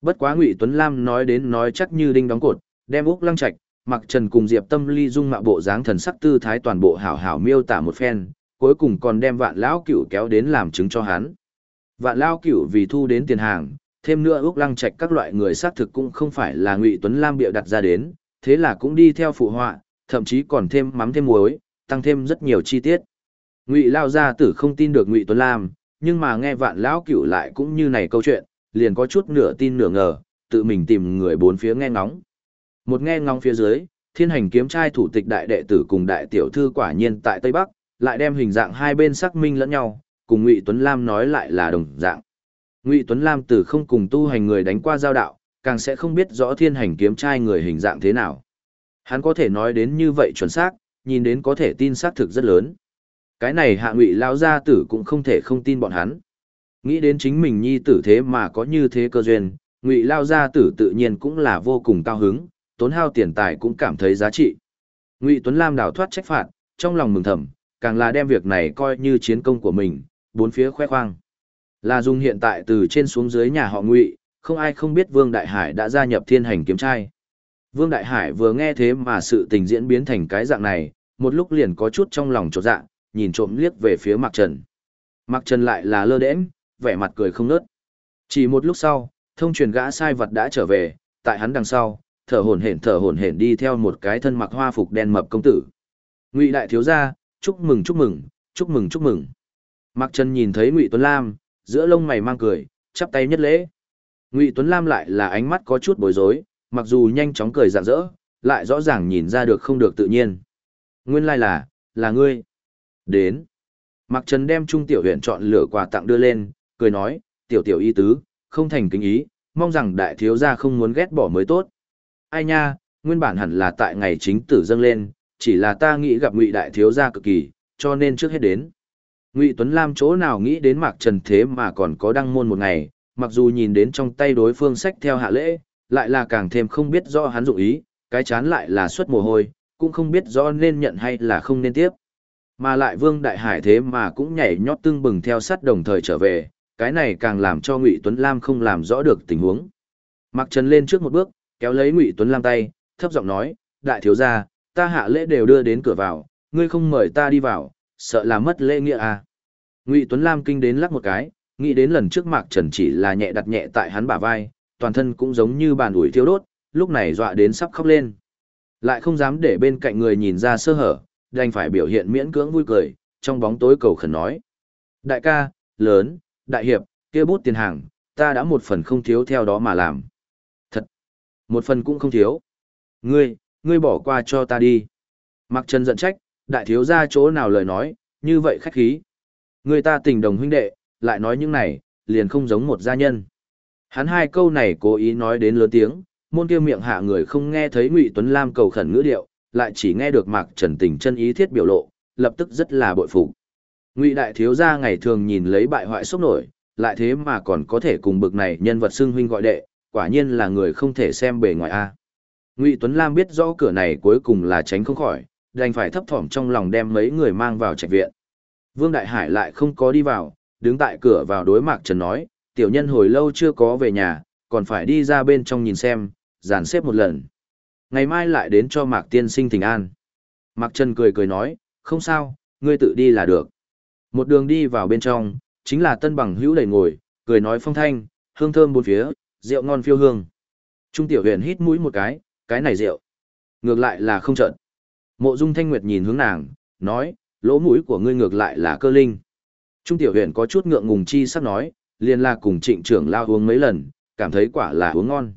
Bất quá Ngụy Tuấn Lam nói đến nói chắc như đinh đóng cột, đem Úc Lăng Trạch, Mặc Trần cùng Diệp Tâm Ly dung mạo bộ dáng thần sắc tư thái toàn bộ hảo hảo miêu tả một phen, cuối cùng còn đem Vạn lão cửu kéo đến làm chứng cho hắn. Vạn lão cửu vì thu đến tiền hàng, thêm nữa Úc Lăng Trạch các loại người xác thực cũng không phải là Ngụy Tuấn Lam bịa đặt ra đến, thế là cũng đi theo phụ họa, thậm chí còn thêm mắm thêm muối, tăng thêm rất nhiều chi tiết. Ngụy Lao gia tử không tin được Ngụy Tuấn Lam, nhưng mà nghe Vạn lão cửu lại cũng như này câu chuyện, liền có chút nửa tin nửa ngờ, tự mình tìm người bốn phía nghe ngóng. Một nghe ngóng phía dưới, Thiên Hành kiếm trai thủ tịch đại đệ tử cùng đại tiểu thư quả nhiên tại Tây Bắc, lại đem hình dạng hai bên xác minh lẫn nhau, cùng Ngụy Tuấn Lam nói lại là đồng dạng. Ngụy Tuấn Lam từ không cùng tu hành người đánh qua giao đạo, càng sẽ không biết rõ Thiên Hành kiếm trai người hình dạng thế nào. Hắn có thể nói đến như vậy chuẩn xác, nhìn đến có thể tin xác thực rất lớn. Cái này hạ ngụy lao gia tử cũng không thể không tin bọn hắn. Nghĩ đến chính mình nhi tử thế mà có như thế cơ duyên, ngụy lao gia tử tự nhiên cũng là vô cùng cao hứng, tốn hao tiền tài cũng cảm thấy giá trị. Ngụy Tuấn Lam đào thoát trách phạt, trong lòng mừng thầm, càng là đem việc này coi như chiến công của mình, bốn phía khoe khoang. Là dùng hiện tại từ trên xuống dưới nhà họ Ngụy, không ai không biết Vương Đại Hải đã gia nhập thiên hành kiếm trai. Vương Đại Hải vừa nghe thế mà sự tình diễn biến thành cái dạng này, một lúc liền có chút trong lòng chột dạ, nhìn trộm liếc về phía Mạc Trần. Mạc Trần lại là lơ đễnh, vẻ mặt cười không nớt. Chỉ một lúc sau, thông truyền gã sai vật đã trở về, tại hắn đằng sau, thở hổn hển thở hổn hển đi theo một cái thân mặc hoa phục đen mập công tử. Ngụy đại thiếu gia, chúc mừng chúc mừng, chúc mừng chúc mừng. Mạc Trần nhìn thấy Ngụy Tuấn Lam, giữa lông mày mang cười, chắp tay nhất lễ. Ngụy Tuấn Lam lại là ánh mắt có chút bối rối, mặc dù nhanh chóng cười rạng rỡ, lại rõ ràng nhìn ra được không được tự nhiên. Nguyên lai là, là ngươi. Đến. Mạc Trần đem Trung Tiểu huyện chọn lửa quà tặng đưa lên, cười nói, tiểu tiểu y tứ, không thành kính ý, mong rằng đại thiếu gia không muốn ghét bỏ mới tốt. Ai nha, nguyên bản hẳn là tại ngày chính tử dâng lên, chỉ là ta nghĩ gặp ngụy đại thiếu gia cực kỳ, cho nên trước hết đến. Ngụy Tuấn Lam chỗ nào nghĩ đến Mạc Trần thế mà còn có đăng môn một ngày, mặc dù nhìn đến trong tay đối phương sách theo hạ lễ, lại là càng thêm không biết rõ hắn dụng ý, cái chán lại là suất mồ hôi, cũng không biết rõ nên nhận hay là không nên tiếp. Mà lại Vương Đại Hải thế mà cũng nhảy nhót tương bừng theo sát đồng thời trở về, cái này càng làm cho Ngụy Tuấn Lam không làm rõ được tình huống. Mạc Trần lên trước một bước, kéo lấy Ngụy Tuấn Lam tay, thấp giọng nói, đại thiếu gia, ta hạ lễ đều đưa đến cửa vào, ngươi không mời ta đi vào, sợ là mất lễ nghĩa à. Ngụy Tuấn Lam kinh đến lắc một cái, nghĩ đến lần trước Mạc Trần chỉ là nhẹ đặt nhẹ tại hắn bả vai, toàn thân cũng giống như bàn ủi thiêu đốt, lúc này dọa đến sắp khóc lên. Lại không dám để bên cạnh người nhìn ra sơ hở, đành phải biểu hiện miễn cưỡng vui cười, trong bóng tối cầu khẩn nói. Đại ca, lớn, đại hiệp, kia bút tiền hàng, ta đã một phần không thiếu theo đó mà làm. Thật, một phần cũng không thiếu. Ngươi, ngươi bỏ qua cho ta đi. Mặc Trần giận trách, đại thiếu ra chỗ nào lời nói, như vậy khách khí. Người ta tình đồng huynh đệ, lại nói những này, liền không giống một gia nhân. Hắn hai câu này cố ý nói đến lớn tiếng, môn kia miệng hạ người không nghe thấy Ngụy Tuấn Lam cầu khẩn ngữ điệu, lại chỉ nghe được Mạc Trần tình chân ý thiết biểu lộ, lập tức rất là bội phục. Ngụy đại thiếu gia ngày thường nhìn lấy bại hoại sốc nổi, lại thế mà còn có thể cùng bực này nhân vật xưng huynh gọi đệ, quả nhiên là người không thể xem bề ngoài a. Ngụy Tuấn Lam biết rõ cửa này cuối cùng là tránh không khỏi, đành phải thấp thỏm trong lòng đem mấy người mang vào trạch viện. Vương Đại Hải lại không có đi vào, đứng tại cửa vào đối Mạc Trần nói, tiểu nhân hồi lâu chưa có về nhà, còn phải đi ra bên trong nhìn xem, dàn xếp một lần. Ngày mai lại đến cho Mạc Tiên sinh thỉnh an. Mạc Trần cười cười nói, không sao, ngươi tự đi là được. Một đường đi vào bên trong, chính là tân bằng hữu đầy ngồi, cười nói phong thanh, hương thơm bốn phía, rượu ngon phiêu hương. Trung tiểu huyền hít mũi một cái, cái này rượu. Ngược lại là không trợn. Mộ dung thanh nguyệt nhìn hướng nàng, nói, lỗ mũi của ngươi ngược lại là cơ linh. Trung tiểu huyền có chút ngượng ngùng chi sắc nói, liền là cùng trịnh trưởng lao uống mấy lần, cảm thấy quả là uống ngon.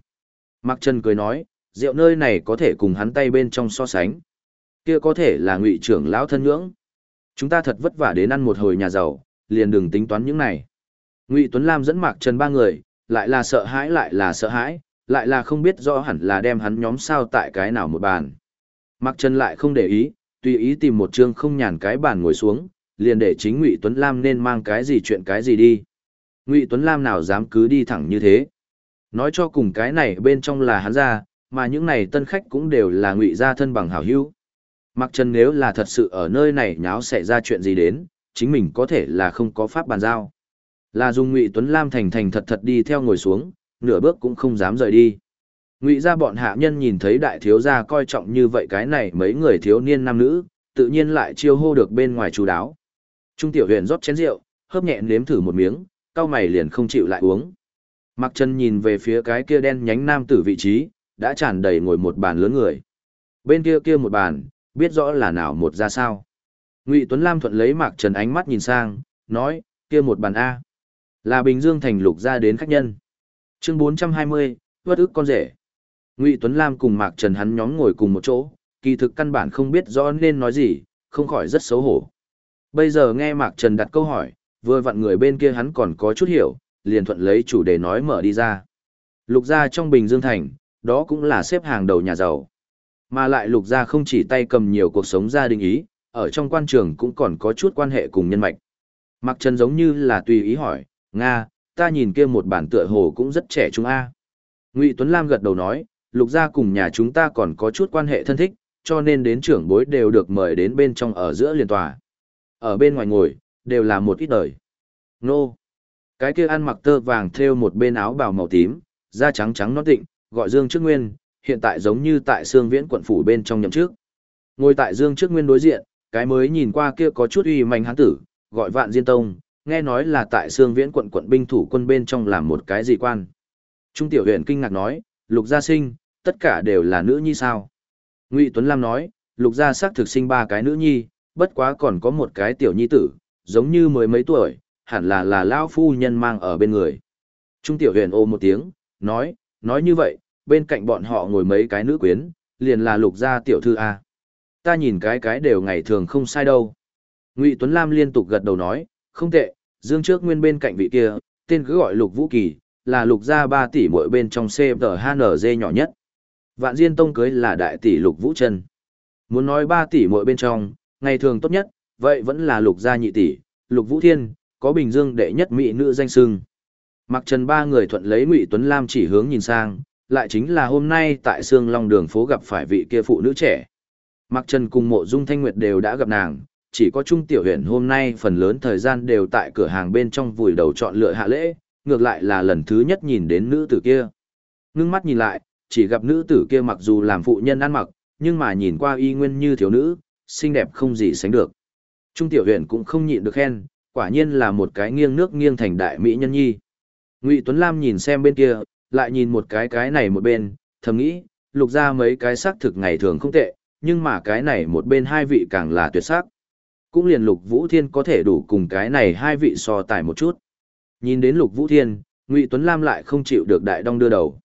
Mạc Trần cười nói, rượu nơi này có thể cùng hắn tay bên trong so sánh. Kia có thể là ngụy trưởng lão thân nhưỡng. Chúng ta thật vất vả đến ăn một hồi nhà giàu, liền đừng tính toán những này. Ngụy Tuấn Lam dẫn Mạc Trần ba người, lại là sợ hãi lại là sợ hãi, lại là không biết rõ hẳn là đem hắn nhóm sao tại cái nào một bàn. Mạc Trần lại không để ý, tùy ý tìm một chương không nhàn cái bàn ngồi xuống, liền để chính Ngụy Tuấn Lam nên mang cái gì chuyện cái gì đi. Ngụy Tuấn Lam nào dám cứ đi thẳng như thế. Nói cho cùng cái này bên trong là hắn ra, mà những này tân khách cũng đều là Ngụy gia thân bằng hảo hữu. Mặc Trần nếu là thật sự ở nơi này nháo xảy ra chuyện gì đến, chính mình có thể là không có pháp bàn giao. Là dùng Ngụy Tuấn Lam thành thành thật thật đi theo ngồi xuống, nửa bước cũng không dám rời đi. Ngụy gia bọn hạ nhân nhìn thấy đại thiếu gia coi trọng như vậy cái này mấy người thiếu niên nam nữ, tự nhiên lại chiêu hô được bên ngoài chú đáo. Trung tiểu huyền rót chén rượu, hớp nhẹ nếm thử một miếng, cao mày liền không chịu lại uống. Mặc chân nhìn về phía cái kia đen nhánh nam tử vị trí, đã tràn đầy ngồi một bàn lớn người. Bên kia kia một bàn, biết rõ là nào một ra sao. Ngụy Tuấn Lam thuận lấy Mạc Trần ánh mắt nhìn sang, nói, kia một bàn A. Là Bình Dương thành lục ra đến khách nhân. Chương 420, vất ức con rể. Ngụy Tuấn Lam cùng Mạc Trần hắn nhóm ngồi cùng một chỗ, kỳ thực căn bản không biết rõ nên nói gì, không khỏi rất xấu hổ. Bây giờ nghe Mạc Trần đặt câu hỏi, vừa vặn người bên kia hắn còn có chút hiểu, liền thuận lấy chủ đề nói mở đi ra. Lục gia trong Bình Dương Thành, đó cũng là xếp hàng đầu nhà giàu. Mà lại lục gia không chỉ tay cầm nhiều cuộc sống gia đình ý, ở trong quan trường cũng còn có chút quan hệ cùng nhân mạch. Mặc Trần giống như là tùy ý hỏi, Nga, ta nhìn kia một bản tựa hồ cũng rất trẻ trung A. Ngụy Tuấn Lam gật đầu nói, lục gia cùng nhà chúng ta còn có chút quan hệ thân thích, cho nên đến trưởng bối đều được mời đến bên trong ở giữa liền tòa. Ở bên ngoài ngồi, đều là một ít đời. Nô! Cái kia ăn mặc tơ vàng thêu một bên áo bào màu tím, da trắng trắng nó tịnh, gọi Dương Trước Nguyên, hiện tại giống như tại Sương Viễn quận phủ bên trong nhậm trước. Ngồi tại Dương Trước Nguyên đối diện, cái mới nhìn qua kia có chút uy mạnh hán tử, gọi Vạn Diên Tông, nghe nói là tại Sương Viễn quận quận binh thủ quân bên trong làm một cái gì quan. Trung tiểu huyện kinh ngạc nói, Lục gia sinh, tất cả đều là nữ nhi sao? Ngụy Tuấn Lam nói, Lục gia xác thực sinh ba cái nữ nhi, bất quá còn có một cái tiểu nhi tử, giống như mới mấy tuổi, hẳn là là lão phu nhân mang ở bên người. Trung tiểu huyền ô một tiếng, nói, nói như vậy, bên cạnh bọn họ ngồi mấy cái nữ quyến, liền là lục gia tiểu thư A. Ta nhìn cái cái đều ngày thường không sai đâu. Ngụy Tuấn Lam liên tục gật đầu nói, không tệ, dương trước nguyên bên cạnh vị kia, tên cứ gọi Lục Vũ Kỳ, là lục gia 3 tỷ mỗi bên trong CTHNZ nhỏ nhất. Vạn Diên Tông cưới là đại tỷ Lục Vũ chân. Muốn nói 3 tỷ mỗi bên trong, ngày thường tốt nhất, vậy vẫn là Lục gia nhị tỷ, Lục Vũ Thiên, có Bình Dương đệ nhất mỹ nữ danh sưng. Mặc Trần ba người thuận lấy Ngụy Tuấn Lam chỉ hướng nhìn sang, lại chính là hôm nay tại Sương Long đường phố gặp phải vị kia phụ nữ trẻ. Mặc Trần cùng Mộ Dung Thanh Nguyệt đều đã gặp nàng, chỉ có Trung Tiểu Huyền hôm nay phần lớn thời gian đều tại cửa hàng bên trong vùi đầu chọn lựa hạ lễ, ngược lại là lần thứ nhất nhìn đến nữ tử kia. Ngưng mắt nhìn lại, chỉ gặp nữ tử kia mặc dù làm phụ nhân ăn mặc, nhưng mà nhìn qua y nguyên như thiếu nữ, xinh đẹp không gì sánh được. Trung Tiểu Huyền cũng không nhịn được khen, quả nhiên là một cái nghiêng nước nghiêng thành đại mỹ nhân nhi. Ngụy Tuấn Lam nhìn xem bên kia, lại nhìn một cái cái này một bên, thầm nghĩ, lục ra mấy cái xác thực ngày thường không tệ, nhưng mà cái này một bên hai vị càng là tuyệt sắc. Cũng liền lục vũ thiên có thể đủ cùng cái này hai vị so tài một chút. Nhìn đến lục vũ thiên, Ngụy Tuấn Lam lại không chịu được đại đong đưa đầu.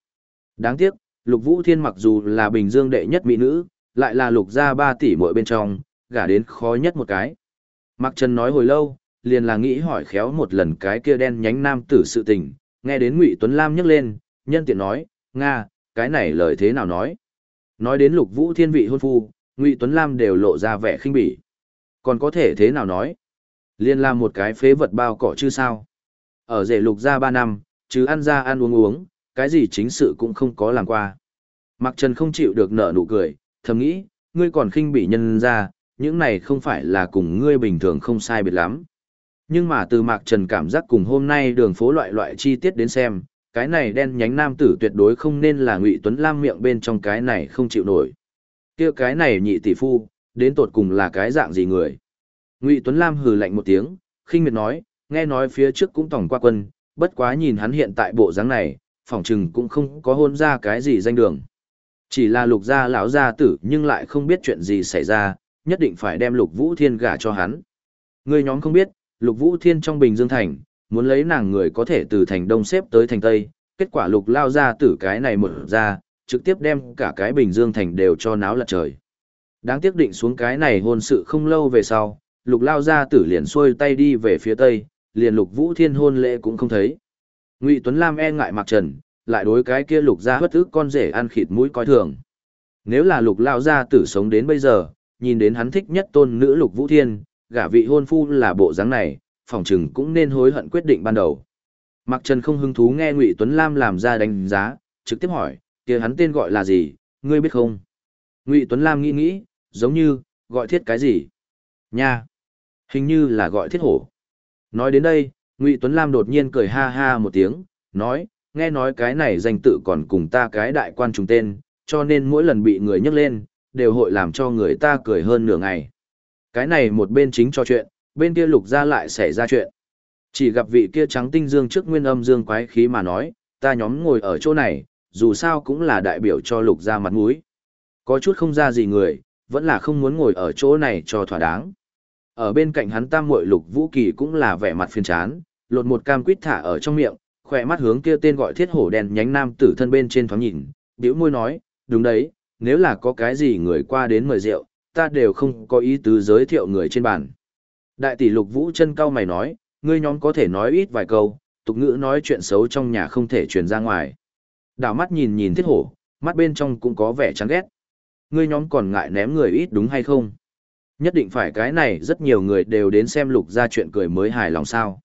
Đáng tiếc, lục vũ thiên mặc dù là bình dương đệ nhất mỹ nữ, lại là lục gia ba tỷ mỗi bên trong, gả đến khó nhất một cái. Mặc Trần nói hồi lâu, liền là nghĩ hỏi khéo một lần cái kia đen nhánh nam tử sự tình, nghe đến Ngụy Tuấn Lam nhắc lên, nhân tiện nói, Nga, cái này lời thế nào nói? Nói đến lục vũ thiên vị hôn phu, Ngụy Tuấn Lam đều lộ ra vẻ khinh bỉ. Còn có thể thế nào nói? Liên làm một cái phế vật bao cỏ chứ sao? Ở rể lục ra ba năm, chứ ăn ra ăn uống uống, cái gì chính sự cũng không có làm qua. Mặc Trần không chịu được nở nụ cười, thầm nghĩ, ngươi còn khinh bỉ nhân ra, những này không phải là cùng ngươi bình thường không sai biệt lắm. Nhưng mà từ Mạc Trần cảm giác cùng hôm nay đường phố loại loại chi tiết đến xem, cái này đen nhánh nam tử tuyệt đối không nên là Ngụy Tuấn Lam miệng bên trong cái này không chịu nổi. Kia cái này nhị tỷ phu, đến tột cùng là cái dạng gì người? Ngụy Tuấn Lam hừ lạnh một tiếng, khinh miệt nói, nghe nói phía trước cũng tổng qua quân, bất quá nhìn hắn hiện tại bộ dáng này, phỏng chừng cũng không có hôn ra cái gì danh đường. Chỉ là lục gia lão gia tử nhưng lại không biết chuyện gì xảy ra, nhất định phải đem lục vũ thiên gả cho hắn. Người nhóm không biết, lục vũ thiên trong bình dương thành, muốn lấy nàng người có thể từ thành đông xếp tới thành tây, kết quả lục lao ra tử cái này mở ra, trực tiếp đem cả cái bình dương thành đều cho náo lật trời. Đáng tiếc định xuống cái này hôn sự không lâu về sau, lục lao ra tử liền xuôi tay đi về phía tây, liền lục vũ thiên hôn lễ cũng không thấy. Ngụy Tuấn Lam e ngại mặc trần, lại đối cái kia lục ra bất ức con rể ăn khịt mũi coi thường. Nếu là lục lao gia tử sống đến bây giờ, nhìn đến hắn thích nhất tôn nữ lục vũ thiên, gả vị hôn phu là bộ dáng này, phòng chừng cũng nên hối hận quyết định ban đầu. Mặc Trần không hứng thú nghe Ngụy Tuấn Lam làm ra đánh giá, trực tiếp hỏi, kia hắn tên gọi là gì, ngươi biết không? Ngụy Tuấn Lam nghĩ nghĩ, giống như, gọi thiết cái gì? Nha! Hình như là gọi thiết hổ. Nói đến đây, Ngụy Tuấn Lam đột nhiên cười ha ha một tiếng, nói, nghe nói cái này danh tự còn cùng ta cái đại quan trùng tên, cho nên mỗi lần bị người nhắc lên, đều hội làm cho người ta cười hơn nửa ngày. Cái này một bên chính cho chuyện, bên kia lục gia lại xảy ra chuyện. Chỉ gặp vị kia trắng tinh dương trước nguyên âm dương quái khí mà nói, ta nhóm ngồi ở chỗ này, dù sao cũng là đại biểu cho lục gia mặt mũi. Có chút không ra gì người, vẫn là không muốn ngồi ở chỗ này cho thỏa đáng. Ở bên cạnh hắn tam muội lục vũ kỳ cũng là vẻ mặt phiền chán, lột một cam quýt thả ở trong miệng, khỏe mắt hướng kia tên gọi thiết hổ đen nhánh nam tử thân bên trên thoáng nhìn, biểu môi nói, đúng đấy, nếu là có cái gì người qua đến mời rượu, ta đều không có ý tứ giới thiệu người trên bàn. Đại tỷ lục vũ chân cao mày nói, ngươi nhóm có thể nói ít vài câu, tục ngữ nói chuyện xấu trong nhà không thể truyền ra ngoài. Đảo mắt nhìn nhìn thiết hổ, mắt bên trong cũng có vẻ chán ghét. Ngươi nhóm còn ngại ném người ít đúng hay không? Nhất định phải cái này rất nhiều người đều đến xem lục ra chuyện cười mới hài lòng sao.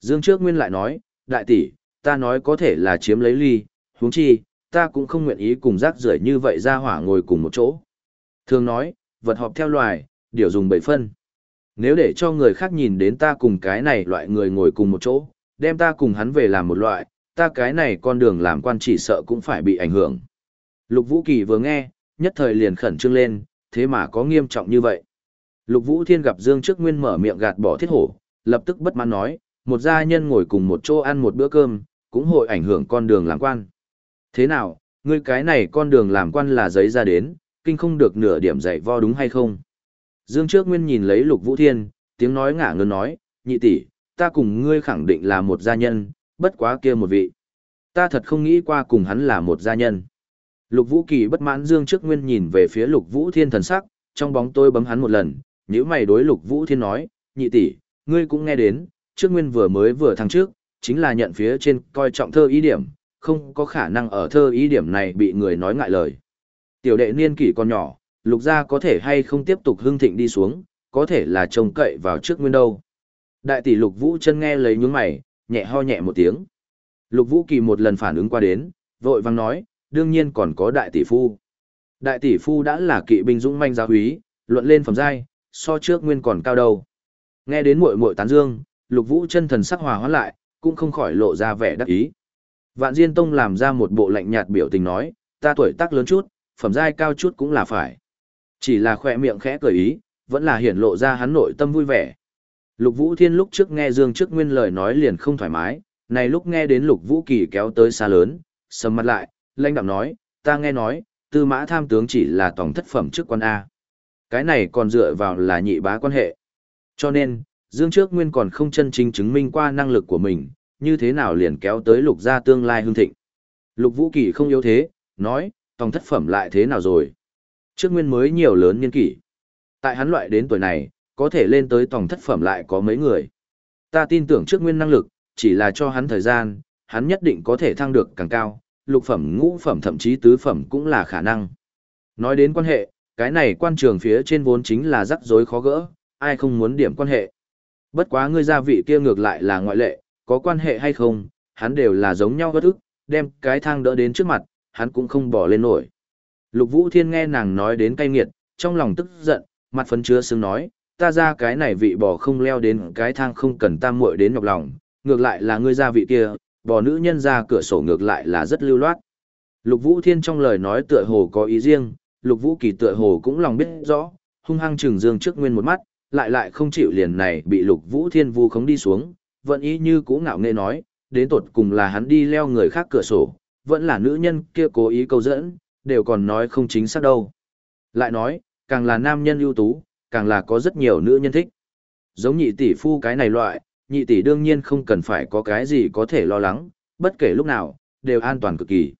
Dương trước nguyên lại nói, đại tỷ, ta nói có thể là chiếm lấy ly, huống chi, ta cũng không nguyện ý cùng rác rưởi như vậy ra hỏa ngồi cùng một chỗ. Thường nói, vật họp theo loài, điều dùng bảy phân. Nếu để cho người khác nhìn đến ta cùng cái này loại người ngồi cùng một chỗ, đem ta cùng hắn về làm một loại, ta cái này con đường làm quan chỉ sợ cũng phải bị ảnh hưởng. Lục Vũ Kỳ vừa nghe, nhất thời liền khẩn trương lên, thế mà có nghiêm trọng như vậy. Lục Vũ Thiên gặp Dương trước nguyên mở miệng gạt bỏ thiết hổ, lập tức bất mãn nói, một gia nhân ngồi cùng một chỗ ăn một bữa cơm, cũng hội ảnh hưởng con đường làm quan. Thế nào, ngươi cái này con đường làm quan là giấy ra đến, kinh không được nửa điểm dạy vo đúng hay không? Dương trước nguyên nhìn lấy Lục Vũ Thiên, tiếng nói ngả ngớn nói, nhị tỷ, ta cùng ngươi khẳng định là một gia nhân, bất quá kia một vị. Ta thật không nghĩ qua cùng hắn là một gia nhân. Lục Vũ Kỳ bất mãn Dương trước nguyên nhìn về phía Lục Vũ Thiên thần sắc, trong bóng tôi bấm hắn một lần, nếu mày đối Lục Vũ Thiên nói, nhị tỷ, ngươi cũng nghe đến, trước nguyên vừa mới vừa thăng trước, chính là nhận phía trên coi trọng thơ ý điểm, không có khả năng ở thơ ý điểm này bị người nói ngại lời. Tiểu đệ niên kỷ còn nhỏ, lục gia có thể hay không tiếp tục hưng thịnh đi xuống, có thể là trông cậy vào trước nguyên đâu. Đại tỷ lục vũ chân nghe lấy nhướng mày, nhẹ ho nhẹ một tiếng. Lục vũ kỳ một lần phản ứng qua đến, vội vang nói, đương nhiên còn có đại tỷ phu. Đại tỷ phu đã là kỵ binh dũng manh giáo húy, luận lên phẩm giai, so trước nguyên còn cao đâu. Nghe đến muội muội tán dương, lục vũ chân thần sắc hòa hóa lại, cũng không khỏi lộ ra vẻ đắc ý. Vạn Diên Tông làm ra một bộ lạnh nhạt biểu tình nói, ta tuổi tác lớn chút, phẩm giai cao chút cũng là phải. Chỉ là khỏe miệng khẽ cười ý, vẫn là hiển lộ ra hắn nội tâm vui vẻ. Lục Vũ Thiên lúc trước nghe Dương trước nguyên lời nói liền không thoải mái, này lúc nghe đến Lục Vũ Kỳ kéo tới xa lớn, sầm mặt lại, lãnh đạm nói, ta nghe nói, tư mã tham tướng chỉ là tổng thất phẩm trước quan A. Cái này còn dựa vào là nhị bá quan hệ. Cho nên, Dương trước nguyên còn không chân chính chứng minh qua năng lực của mình, như thế nào liền kéo tới lục gia tương lai hưng thịnh. Lục Vũ Kỳ không yếu thế, nói, tổng thất phẩm lại thế nào rồi? Trước nguyên mới nhiều lớn niên kỷ. Tại hắn loại đến tuổi này, có thể lên tới tổng thất phẩm lại có mấy người. Ta tin tưởng trước nguyên năng lực, chỉ là cho hắn thời gian, hắn nhất định có thể thăng được càng cao, lục phẩm ngũ phẩm thậm chí tứ phẩm cũng là khả năng. Nói đến quan hệ, cái này quan trường phía trên vốn chính là rắc rối khó gỡ, ai không muốn điểm quan hệ. Bất quá ngươi gia vị kia ngược lại là ngoại lệ, có quan hệ hay không, hắn đều là giống nhau bất ức, đem cái thang đỡ đến trước mặt, hắn cũng không bỏ lên nổi. Lục Vũ Thiên nghe nàng nói đến cay nghiệt, trong lòng tức giận, mặt phấn chứa sương nói, ta ra cái này vị bò không leo đến cái thang không cần tam muội đến nhọc lòng, ngược lại là ngươi ra vị kia, bò nữ nhân ra cửa sổ ngược lại là rất lưu loát. Lục Vũ Thiên trong lời nói tựa hồ có ý riêng, Lục Vũ Kỳ tựa hồ cũng lòng biết rõ, hung hăng trừng dương trước nguyên một mắt, lại lại không chịu liền này bị Lục Vũ Thiên vu khống đi xuống, vẫn ý như cũ ngạo nghễ nói, đến tột cùng là hắn đi leo người khác cửa sổ, vẫn là nữ nhân kia cố ý câu dẫn, đều còn nói không chính xác đâu. Lại nói, càng là nam nhân ưu tú, càng là có rất nhiều nữ nhân thích. Giống nhị tỷ phu cái này loại, nhị tỷ đương nhiên không cần phải có cái gì có thể lo lắng, bất kể lúc nào, đều an toàn cực kỳ.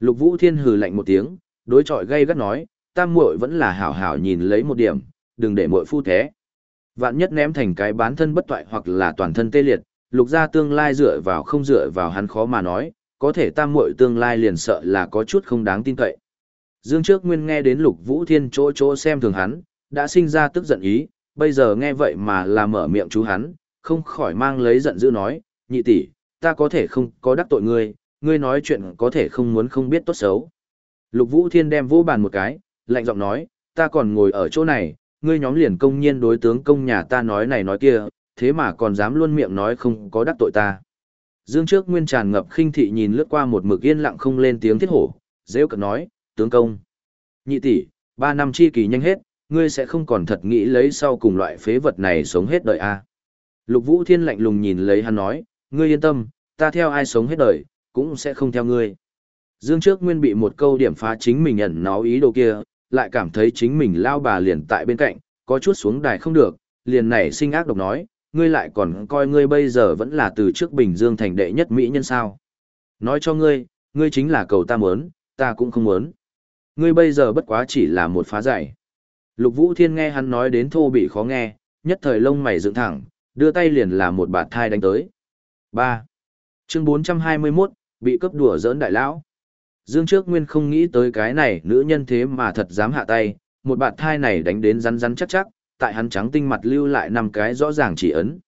Lục Vũ Thiên hừ lạnh một tiếng, đối chọi gay gắt nói, tam muội vẫn là hảo hảo nhìn lấy một điểm, đừng để muội phu thế. Vạn nhất ném thành cái bán thân bất toại hoặc là toàn thân tê liệt, lục gia tương lai dựa vào không dựa vào hắn khó mà nói, có thể tam muội tương lai liền sợ là có chút không đáng tin cậy. Dương trước nguyên nghe đến lục vũ thiên chỗ chỗ xem thường hắn, đã sinh ra tức giận ý, bây giờ nghe vậy mà là mở miệng chú hắn, không khỏi mang lấy giận dữ nói, nhị tỷ, ta có thể không có đắc tội ngươi, ngươi nói chuyện có thể không muốn không biết tốt xấu. Lục vũ thiên đem vô bàn một cái, lạnh giọng nói, ta còn ngồi ở chỗ này, ngươi nhóm liền công nhiên đối tướng công nhà ta nói này nói kia, thế mà còn dám luôn miệng nói không có đắc tội ta. Dương trước nguyên tràn ngập khinh thị nhìn lướt qua một mực yên lặng không lên tiếng thiết hổ, dễ cận nói, tướng công. Nhị tỷ, ba năm chi kỳ nhanh hết, ngươi sẽ không còn thật nghĩ lấy sau cùng loại phế vật này sống hết đời a à. Lục vũ thiên lạnh lùng nhìn lấy hắn nói, ngươi yên tâm, ta theo ai sống hết đời, cũng sẽ không theo ngươi. Dương trước nguyên bị một câu điểm phá chính mình ẩn nó ý đồ kia, lại cảm thấy chính mình lao bà liền tại bên cạnh, có chút xuống đài không được, liền nảy sinh ác độc nói, ngươi lại còn coi ngươi bây giờ vẫn là từ trước Bình Dương thành đệ nhất mỹ nhân sao. Nói cho ngươi, ngươi chính là cầu ta muốn, ta cũng không muốn. Ngươi bây giờ bất quá chỉ là một phá giải. Lục Vũ Thiên nghe hắn nói đến thô bị khó nghe, nhất thời lông mày dựng thẳng, đưa tay liền là một bạt thai đánh tới. 3. Chương 421, bị cấp đùa giỡn đại lão. Dương trước nguyên không nghĩ tới cái này nữ nhân thế mà thật dám hạ tay, một bạt thai này đánh đến rắn rắn chắc chắc, tại hắn trắng tinh mặt lưu lại năm cái rõ ràng chỉ ấn.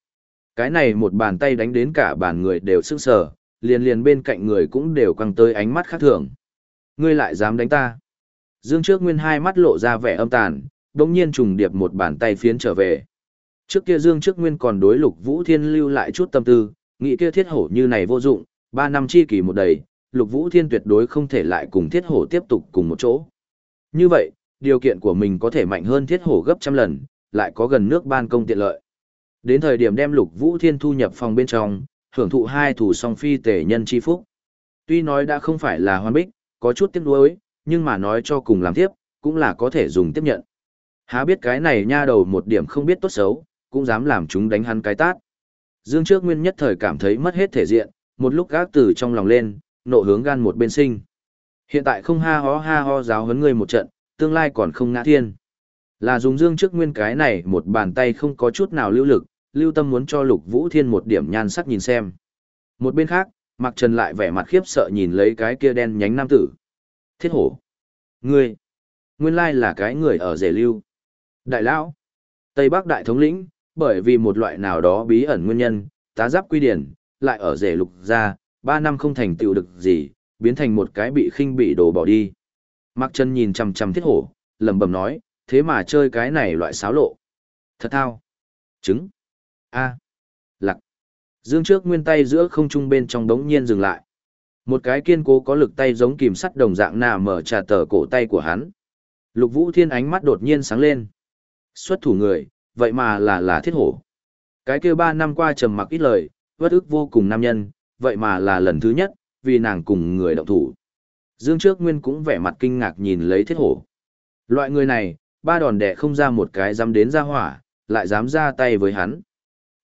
Cái này một bàn tay đánh đến cả bàn người đều sức sở, liền liền bên cạnh người cũng đều quăng tới ánh mắt khác thường. Ngươi lại dám đánh ta. Dương trước nguyên hai mắt lộ ra vẻ âm tàn, đồng nhiên trùng điệp một bàn tay phiến trở về. Trước kia Dương trước nguyên còn đối lục vũ thiên lưu lại chút tâm tư, nghĩ kia thiết hổ như này vô dụng, ba năm chi kỳ một đầy, lục vũ thiên tuyệt đối không thể lại cùng thiết hổ tiếp tục cùng một chỗ. Như vậy, điều kiện của mình có thể mạnh hơn thiết hổ gấp trăm lần, lại có gần nước ban công tiện lợi. Đến thời điểm đem lục vũ thiên thu nhập phòng bên trong, hưởng thụ hai thủ song phi tể nhân chi phúc. Tuy nói đã không phải là hoàn bích, có chút tiếc nuối, nhưng mà nói cho cùng làm tiếp, cũng là có thể dùng tiếp nhận. Há biết cái này nha đầu một điểm không biết tốt xấu, cũng dám làm chúng đánh hắn cái tát. Dương trước nguyên nhất thời cảm thấy mất hết thể diện, một lúc gác từ trong lòng lên, nộ hướng gan một bên sinh. Hiện tại không ha ho ha ho giáo huấn ngươi một trận, tương lai còn không ngã thiên. Là dùng dương trước nguyên cái này một bàn tay không có chút nào lưu lực, lưu tâm muốn cho lục vũ thiên một điểm nhan sắc nhìn xem. Một bên khác, Mạc Trần lại vẻ mặt khiếp sợ nhìn lấy cái kia đen nhánh nam tử. Thiết hổ. Ngươi. Nguyên lai là cái người ở rể lưu. Đại lão. Tây Bắc đại thống lĩnh, bởi vì một loại nào đó bí ẩn nguyên nhân, tá giáp quy điển, lại ở rể lục ra, ba năm không thành tựu được gì, biến thành một cái bị khinh bị đổ bỏ đi. Mạc Trần nhìn chằm chằm thiết hổ, lẩm bẩm nói, thế mà chơi cái này loại xáo lộ. Thật thao. Trứng. A. Lặc. Dương trước nguyên tay giữa không trung bên trong đống nhiên dừng lại. Một cái kiên cố có lực tay giống kìm sắt đồng dạng nà mở trà tờ cổ tay của hắn. Lục Vũ Thiên ánh mắt đột nhiên sáng lên. Xuất thủ người, vậy mà là là thiết hổ. Cái kia ba năm qua trầm mặc ít lời, vất ức vô cùng nam nhân, vậy mà là lần thứ nhất, vì nàng cùng người động thủ. Dương trước nguyên cũng vẻ mặt kinh ngạc nhìn lấy thiết hổ. Loại người này, ba đòn đẻ không ra một cái dám đến ra hỏa, lại dám ra tay với hắn.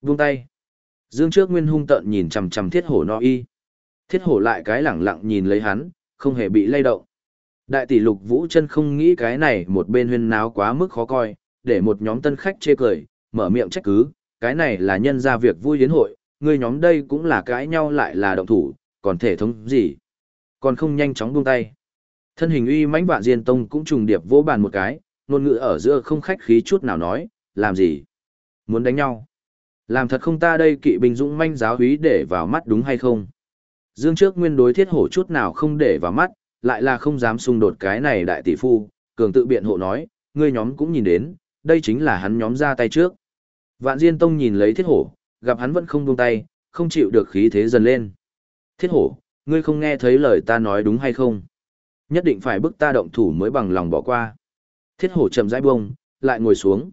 Buông tay. Dương trước nguyên hung tợn nhìn chằm chằm thiết hổ no y. Thiết hổ lại cái lẳng lặng nhìn lấy hắn, không hề bị lay động. Đại tỷ lục vũ chân không nghĩ cái này một bên huyên náo quá mức khó coi, để một nhóm tân khách chê cười, mở miệng trách cứ, cái này là nhân ra việc vui đến hội, người nhóm đây cũng là cãi nhau lại là động thủ, còn thể thống gì. Còn không nhanh chóng buông tay. Thân hình uy mãnh vạn diên tông cũng trùng điệp vỗ bàn một cái, ngôn ngữ ở giữa không khách khí chút nào nói, làm gì? Muốn đánh nhau? Làm thật không ta đây kỵ binh dũng manh giáo húy để vào mắt đúng hay không? Dương trước nguyên đối thiết hổ chút nào không để vào mắt, lại là không dám xung đột cái này đại tỷ phu, cường tự biện hộ nói, ngươi nhóm cũng nhìn đến, đây chính là hắn nhóm ra tay trước. Vạn Diên Tông nhìn lấy thiết hổ, gặp hắn vẫn không buông tay, không chịu được khí thế dần lên. Thiết hổ, ngươi không nghe thấy lời ta nói đúng hay không? Nhất định phải bức ta động thủ mới bằng lòng bỏ qua. Thiết hổ chậm rãi bông, lại ngồi xuống.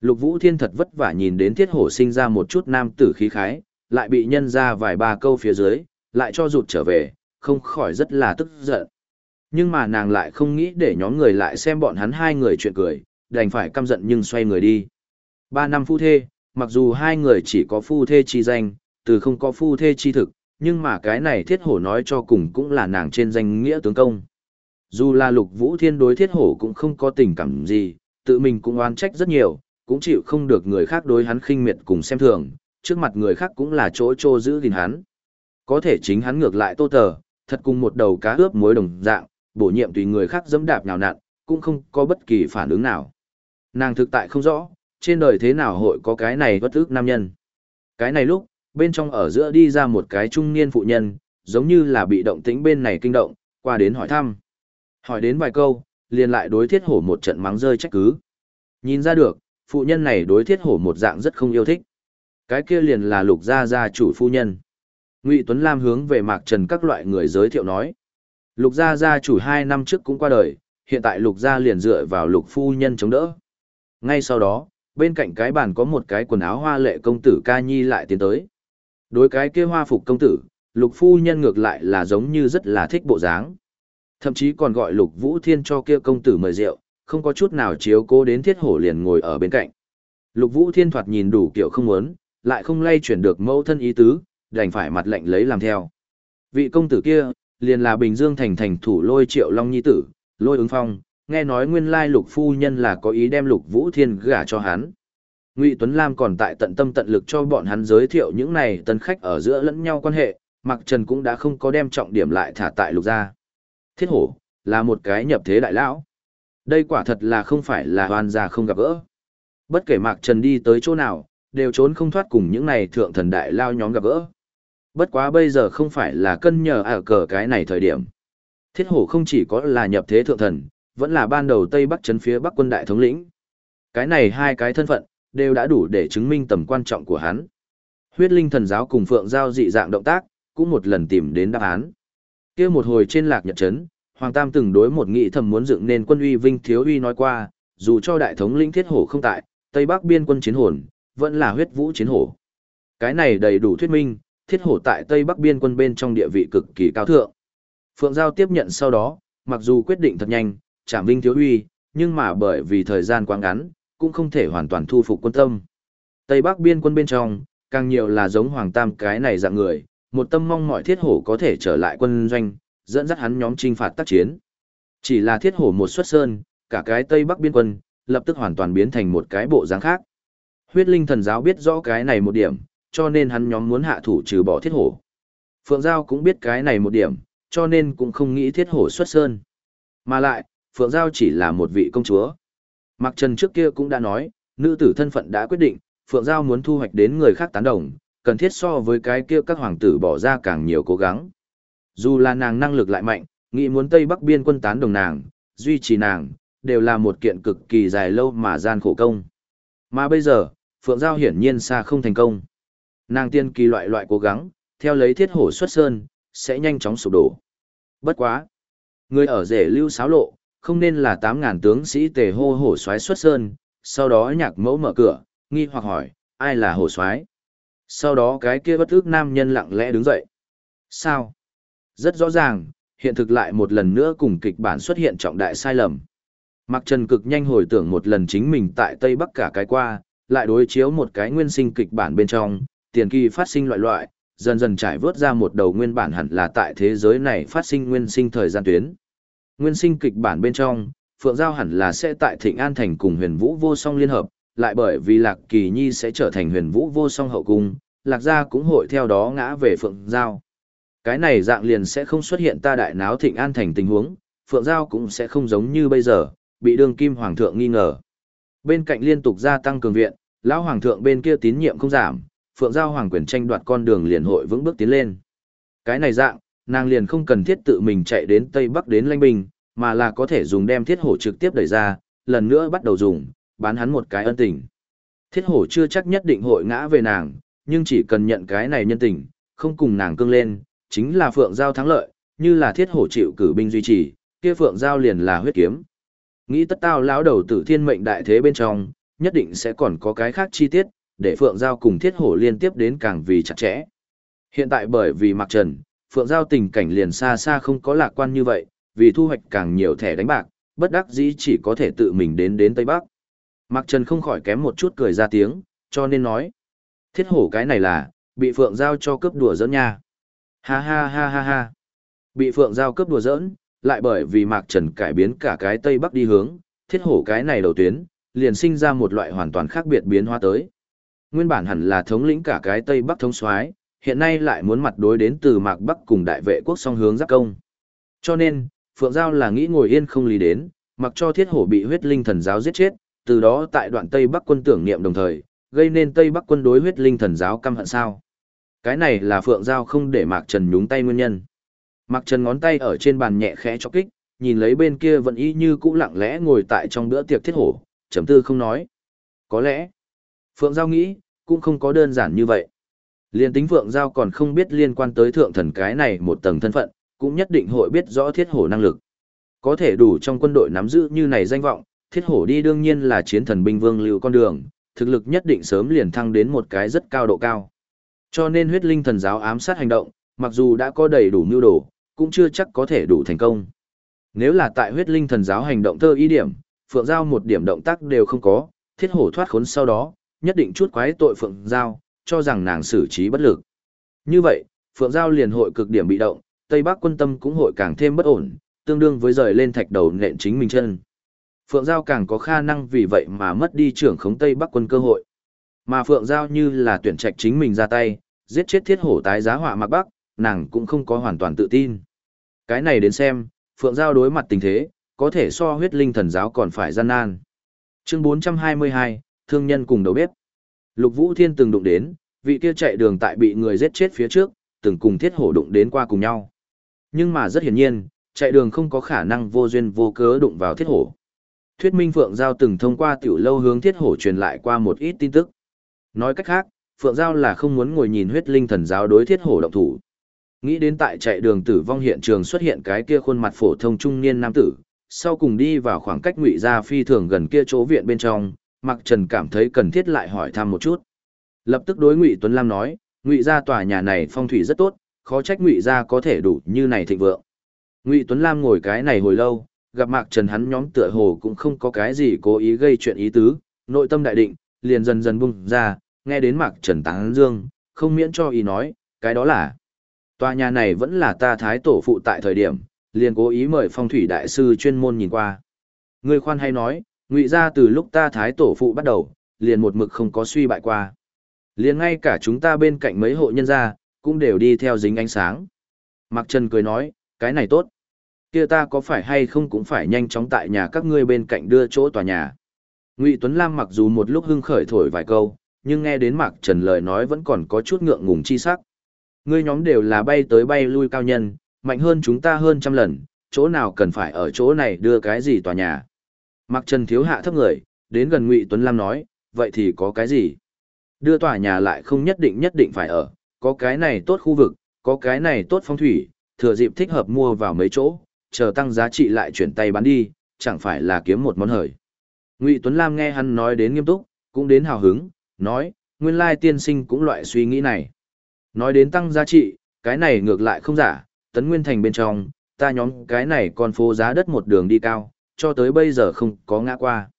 Lục Vũ Thiên thật vất vả nhìn đến thiết hổ sinh ra một chút nam tử khí khái, lại bị nhân ra vài ba câu phía dưới, lại cho rụt trở về, không khỏi rất là tức giận. Nhưng mà nàng lại không nghĩ để nhóm người lại xem bọn hắn hai người chuyện cười, đành phải căm giận nhưng xoay người đi. Ba năm phu thê, mặc dù hai người chỉ có phu thê chi danh, từ không có phu thê chi thực, nhưng mà cái này thiết hổ nói cho cùng cũng là nàng trên danh nghĩa tướng công. Dù là lục vũ thiên đối thiết hổ cũng không có tình cảm gì, tự mình cũng oan trách rất nhiều, cũng chịu không được người khác đối hắn khinh miệt cùng xem thường, trước mặt người khác cũng là chỗ trô giữ gìn hắn. Có thể chính hắn ngược lại tô tờ, thật cùng một đầu cá ướp mối đồng dạng, bổ nhiệm tùy người khác dẫm đạp nào nặn, cũng không có bất kỳ phản ứng nào. Nàng thực tại không rõ, trên đời thế nào hội có cái này bất ước nam nhân. Cái này lúc, bên trong ở giữa đi ra một cái trung niên phụ nhân, giống như là bị động tĩnh bên này kinh động, qua đến hỏi thăm. Hỏi đến vài câu, liền lại đối thiết hổ một trận mắng rơi trách cứ. Nhìn ra được, phụ nhân này đối thiết hổ một dạng rất không yêu thích. Cái kia liền là lục gia gia chủ phu nhân. Ngụy Tuấn Lam hướng về Mạc Trần các loại người giới thiệu nói. Lục gia gia chủ hai năm trước cũng qua đời, hiện tại lục gia liền dựa vào lục phu nhân chống đỡ. Ngay sau đó, bên cạnh cái bàn có một cái quần áo hoa lệ công tử ca nhi lại tiến tới. Đối cái kia hoa phục công tử, lục phu nhân ngược lại là giống như rất là thích bộ dáng. Thậm chí còn gọi lục vũ thiên cho kia công tử mời rượu, không có chút nào chiếu cố đến thiết hổ liền ngồi ở bên cạnh. Lục vũ thiên thoạt nhìn đủ kiểu không muốn, lại không lay chuyển được mẫu thân ý tứ, đành phải mặt lệnh lấy làm theo. Vị công tử kia, liền là Bình Dương thành thành thủ lôi triệu long nhi tử, lôi ứng phong, nghe nói nguyên lai lục phu nhân là có ý đem lục vũ thiên gả cho hắn. Ngụy Tuấn Lam còn tại tận tâm tận lực cho bọn hắn giới thiệu những này tân khách ở giữa lẫn nhau quan hệ, Mặc Trần cũng đã không có đem trọng điểm lại thả tại lục gia. Thiết hổ, là một cái nhập thế đại lão. Đây quả thật là không phải là hoàn gia không gặp gỡ. Bất kể Mạc Trần đi tới chỗ nào, đều trốn không thoát cùng những này thượng thần đại lao nhóm gặp gỡ. Bất quá bây giờ không phải là cân nhờ ở cờ cái này thời điểm. Thiết hổ không chỉ có là nhập thế thượng thần, vẫn là ban đầu Tây Bắc chấn phía Bắc quân đại thống lĩnh. Cái này hai cái thân phận, đều đã đủ để chứng minh tầm quan trọng của hắn. Huyết linh thần giáo cùng phượng giao dị dạng động tác, cũng một lần tìm đến đáp án kia một hồi trên lạc nhật chấn, Hoàng Tam từng đối một nghị thầm muốn dựng nên quân uy vinh thiếu uy nói qua, dù cho đại thống lĩnh thiết hổ không tại, Tây Bắc biên quân chiến hồn, vẫn là huyết vũ chiến hổ. Cái này đầy đủ thuyết minh, thiết hổ tại Tây Bắc biên quân bên trong địa vị cực kỳ cao thượng. Phượng Giao tiếp nhận sau đó, mặc dù quyết định thật nhanh, chạm vinh thiếu uy, nhưng mà bởi vì thời gian quá ngắn, cũng không thể hoàn toàn thu phục quân tâm. Tây Bắc biên quân bên trong, càng nhiều là giống Hoàng Tam cái này dạng người, một tâm mong mọi thiết hổ có thể trở lại quân doanh, dẫn dắt hắn nhóm trinh phạt tác chiến. Chỉ là thiết hổ một xuất sơn, cả cái Tây Bắc biên quân, lập tức hoàn toàn biến thành một cái bộ dáng khác. Huyết linh thần giáo biết rõ cái này một điểm, cho nên hắn nhóm muốn hạ thủ trừ bỏ thiết hổ. Phượng Giao cũng biết cái này một điểm, cho nên cũng không nghĩ thiết hổ xuất sơn. Mà lại, Phượng Giao chỉ là một vị công chúa. Mạc Trần trước kia cũng đã nói, nữ tử thân phận đã quyết định, Phượng Giao muốn thu hoạch đến người khác tán đồng, cần thiết so với cái kia các hoàng tử bỏ ra càng nhiều cố gắng. Dù là nàng năng lực lại mạnh, nghĩ muốn Tây Bắc biên quân tán đồng nàng, duy trì nàng, đều là một kiện cực kỳ dài lâu mà gian khổ công. Mà bây giờ, Phượng Giao hiển nhiên xa không thành công. Nàng tiên kỳ loại loại cố gắng, theo lấy thiết hổ xuất sơn, sẽ nhanh chóng sụp đổ. Bất quá. Người ở rể lưu sáo lộ, không nên là 8.000 tướng sĩ tề hô hổ xoáy xuất sơn, sau đó nhạc mẫu mở cửa, nghi hoặc hỏi, ai là hổ xoáy? Sau đó cái kia bất ước nam nhân lặng lẽ đứng dậy. Sao? Rất rõ ràng, hiện thực lại một lần nữa cùng kịch bản xuất hiện trọng đại sai lầm. Mạc Trần cực nhanh hồi tưởng một lần chính mình tại Tây Bắc cả cái qua, lại đối chiếu một cái nguyên sinh kịch bản bên trong, tiền kỳ phát sinh loại loại, dần dần trải vớt ra một đầu nguyên bản hẳn là tại thế giới này phát sinh nguyên sinh thời gian tuyến. Nguyên sinh kịch bản bên trong, Phượng Giao hẳn là sẽ tại Thịnh An Thành cùng huyền vũ vô song liên hợp, lại bởi vì Lạc Kỳ Nhi sẽ trở thành huyền vũ vô song hậu cung, Lạc Gia cũng hội theo đó ngã về Phượng Giao. Cái này dạng liền sẽ không xuất hiện ta đại náo Thịnh An Thành tình huống, Phượng Giao cũng sẽ không giống như bây giờ, bị đương kim hoàng thượng nghi ngờ. Bên cạnh liên tục gia tăng cường viện, lão hoàng thượng bên kia tín nhiệm không giảm, Phượng Giao hoàng quyền tranh đoạt con đường liền hội vững bước tiến lên. Cái này dạng, nàng liền không cần thiết tự mình chạy đến Tây Bắc đến Lanh Bình, mà là có thể dùng đem thiết hổ trực tiếp đẩy ra, lần nữa bắt đầu dùng, bán hắn một cái ân tình. Thiết hổ chưa chắc nhất định hội ngã về nàng, nhưng chỉ cần nhận cái này nhân tình, không cùng nàng cương lên, chính là Phượng Giao thắng lợi, như là thiết hổ chịu cử binh duy trì, kia Phượng Giao liền là huyết kiếm. Nghĩ tất tao lão đầu tử thiên mệnh đại thế bên trong, nhất định sẽ còn có cái khác chi tiết, để Phượng Giao cùng thiết hổ liên tiếp đến càng vì chặt chẽ. Hiện tại bởi vì mặc trần, Phượng Giao tình cảnh liền xa xa không có lạc quan như vậy, vì thu hoạch càng nhiều thẻ đánh bạc, bất đắc dĩ chỉ có thể tự mình đến đến Tây Bắc. Mạc Trần không khỏi kém một chút cười ra tiếng, cho nên nói. Thiết hổ cái này là, bị Phượng Giao cho cướp đùa giỡn nha. Ha ha ha ha ha. Bị Phượng Giao cướp đùa giỡn, lại bởi vì Mạc Trần cải biến cả cái Tây Bắc đi hướng, thiết hổ cái này đầu tuyến, liền sinh ra một loại hoàn toàn khác biệt biến hóa tới. Nguyên bản hẳn là thống lĩnh cả cái Tây Bắc thống soái, hiện nay lại muốn mặt đối đến từ Mạc Bắc cùng đại vệ quốc song hướng giáp công. Cho nên, Phượng Giao là nghĩ ngồi yên không lý đến, mặc cho thiết hổ bị huyết linh thần giáo giết chết, từ đó tại đoạn Tây Bắc quân tưởng niệm đồng thời, gây nên Tây Bắc quân đối huyết linh thần giáo căm hận sao. Cái này là Phượng Giao không để Mạc Trần nhúng tay nguyên nhân. Mạc Trần ngón tay ở trên bàn nhẹ khẽ cho kích, nhìn lấy bên kia vẫn y như cũ lặng lẽ ngồi tại trong bữa tiệc thiết hổ, chấm tư không nói. Có lẽ, Phượng Giao nghĩ, cũng không có đơn giản như vậy. Liên tính Phượng Giao còn không biết liên quan tới thượng thần cái này một tầng thân phận, cũng nhất định hội biết rõ thiết hổ năng lực. Có thể đủ trong quân đội nắm giữ như này danh vọng, thiết hổ đi đương nhiên là chiến thần binh vương lưu con đường, thực lực nhất định sớm liền thăng đến một cái rất cao độ cao. Cho nên huyết linh thần giáo ám sát hành động, mặc dù đã có đầy đủ mưu đồ, cũng chưa chắc có thể đủ thành công. Nếu là tại huyết linh thần giáo hành động thơ ý điểm, Phượng Giao một điểm động tác đều không có, thiết hổ thoát khốn sau đó, nhất định chút quái tội Phượng Giao, cho rằng nàng xử trí bất lực. Như vậy, Phượng Giao liền hội cực điểm bị động, Tây Bắc quân tâm cũng hội càng thêm bất ổn, tương đương với rời lên thạch đầu nện chính mình chân. Phượng Giao càng có khả năng vì vậy mà mất đi trưởng khống Tây Bắc quân cơ hội. Mà Phượng Giao như là tuyển trạch chính mình ra tay, giết chết thiết hổ tái giá họa mạc Bắc, nàng cũng không có hoàn toàn tự tin. Cái này đến xem, Phượng Giao đối mặt tình thế, có thể so huyết linh thần giáo còn phải gian nan. Chương 422, Thương nhân cùng đầu bếp. Lục Vũ Thiên từng đụng đến, vị kia chạy đường tại bị người giết chết phía trước, từng cùng thiết hổ đụng đến qua cùng nhau. Nhưng mà rất hiển nhiên, chạy đường không có khả năng vô duyên vô cớ đụng vào thiết hổ. Thuyết minh Phượng Giao từng thông qua tiểu lâu hướng thiết hổ truyền lại qua một ít tin tức. Nói cách khác, Phượng Giao là không muốn ngồi nhìn huyết linh thần giáo đối thiết hổ động thủ. Nghĩ đến tại chạy đường tử vong hiện trường xuất hiện cái kia khuôn mặt phổ thông trung niên nam tử, sau cùng đi vào khoảng cách ngụy ra phi thường gần kia chỗ viện bên trong, Mặc Trần cảm thấy cần thiết lại hỏi thăm một chút. Lập tức đối Ngụy Tuấn Lam nói, Ngụy gia tòa nhà này phong thủy rất tốt, khó trách Ngụy gia có thể đủ như này thịnh vượng. Ngụy Tuấn Lam ngồi cái này hồi lâu, gặp Mạc Trần hắn nhóm tựa hồ cũng không có cái gì cố ý gây chuyện ý tứ, nội tâm đại định, liền dần dần bung ra, nghe đến Mạc Trần tán dương, không miễn cho ý nói, cái đó là tòa nhà này vẫn là ta thái tổ phụ tại thời điểm, liền cố ý mời phong thủy đại sư chuyên môn nhìn qua. Người khoan hay nói, ngụy ra từ lúc ta thái tổ phụ bắt đầu, liền một mực không có suy bại qua. Liền ngay cả chúng ta bên cạnh mấy hộ nhân gia, cũng đều đi theo dính ánh sáng. Mạc Trần cười nói, cái này tốt. Kia ta có phải hay không cũng phải nhanh chóng tại nhà các ngươi bên cạnh đưa chỗ tòa nhà. Ngụy Tuấn Lam mặc dù một lúc hưng khởi thổi vài câu, nhưng nghe đến Mạc Trần lời nói vẫn còn có chút ngượng ngùng chi sắc. Ngươi nhóm đều là bay tới bay lui cao nhân, mạnh hơn chúng ta hơn trăm lần, chỗ nào cần phải ở chỗ này đưa cái gì tòa nhà. Mạc Trần thiếu hạ thấp người, đến gần Ngụy Tuấn Lam nói, vậy thì có cái gì? Đưa tòa nhà lại không nhất định nhất định phải ở, có cái này tốt khu vực, có cái này tốt phong thủy, thừa dịp thích hợp mua vào mấy chỗ, chờ tăng giá trị lại chuyển tay bán đi, chẳng phải là kiếm một món hời. Ngụy Tuấn Lam nghe hắn nói đến nghiêm túc, cũng đến hào hứng, nói, nguyên lai tiên sinh cũng loại suy nghĩ này. Nói đến tăng giá trị, cái này ngược lại không giả, tấn nguyên thành bên trong, ta nhóm cái này còn phố giá đất một đường đi cao, cho tới bây giờ không có ngã qua.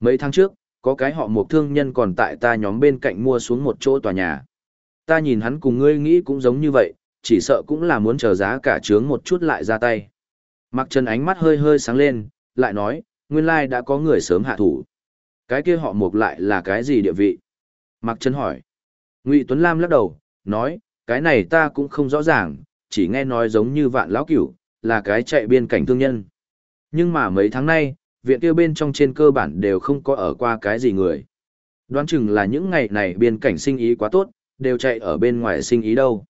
Mấy tháng trước, có cái họ một thương nhân còn tại ta nhóm bên cạnh mua xuống một chỗ tòa nhà. Ta nhìn hắn cùng ngươi nghĩ cũng giống như vậy, chỉ sợ cũng là muốn chờ giá cả trướng một chút lại ra tay. Mặc Trần ánh mắt hơi hơi sáng lên, lại nói, nguyên lai đã có người sớm hạ thủ. Cái kia họ mục lại là cái gì địa vị? Mặc Trần hỏi. Ngụy Tuấn Lam lắc đầu, nói, cái này ta cũng không rõ ràng, chỉ nghe nói giống như vạn lão cửu, là cái chạy biên cảnh thương nhân. Nhưng mà mấy tháng nay, viện kia bên trong trên cơ bản đều không có ở qua cái gì người. Đoán chừng là những ngày này biên cảnh sinh ý quá tốt, đều chạy ở bên ngoài sinh ý đâu.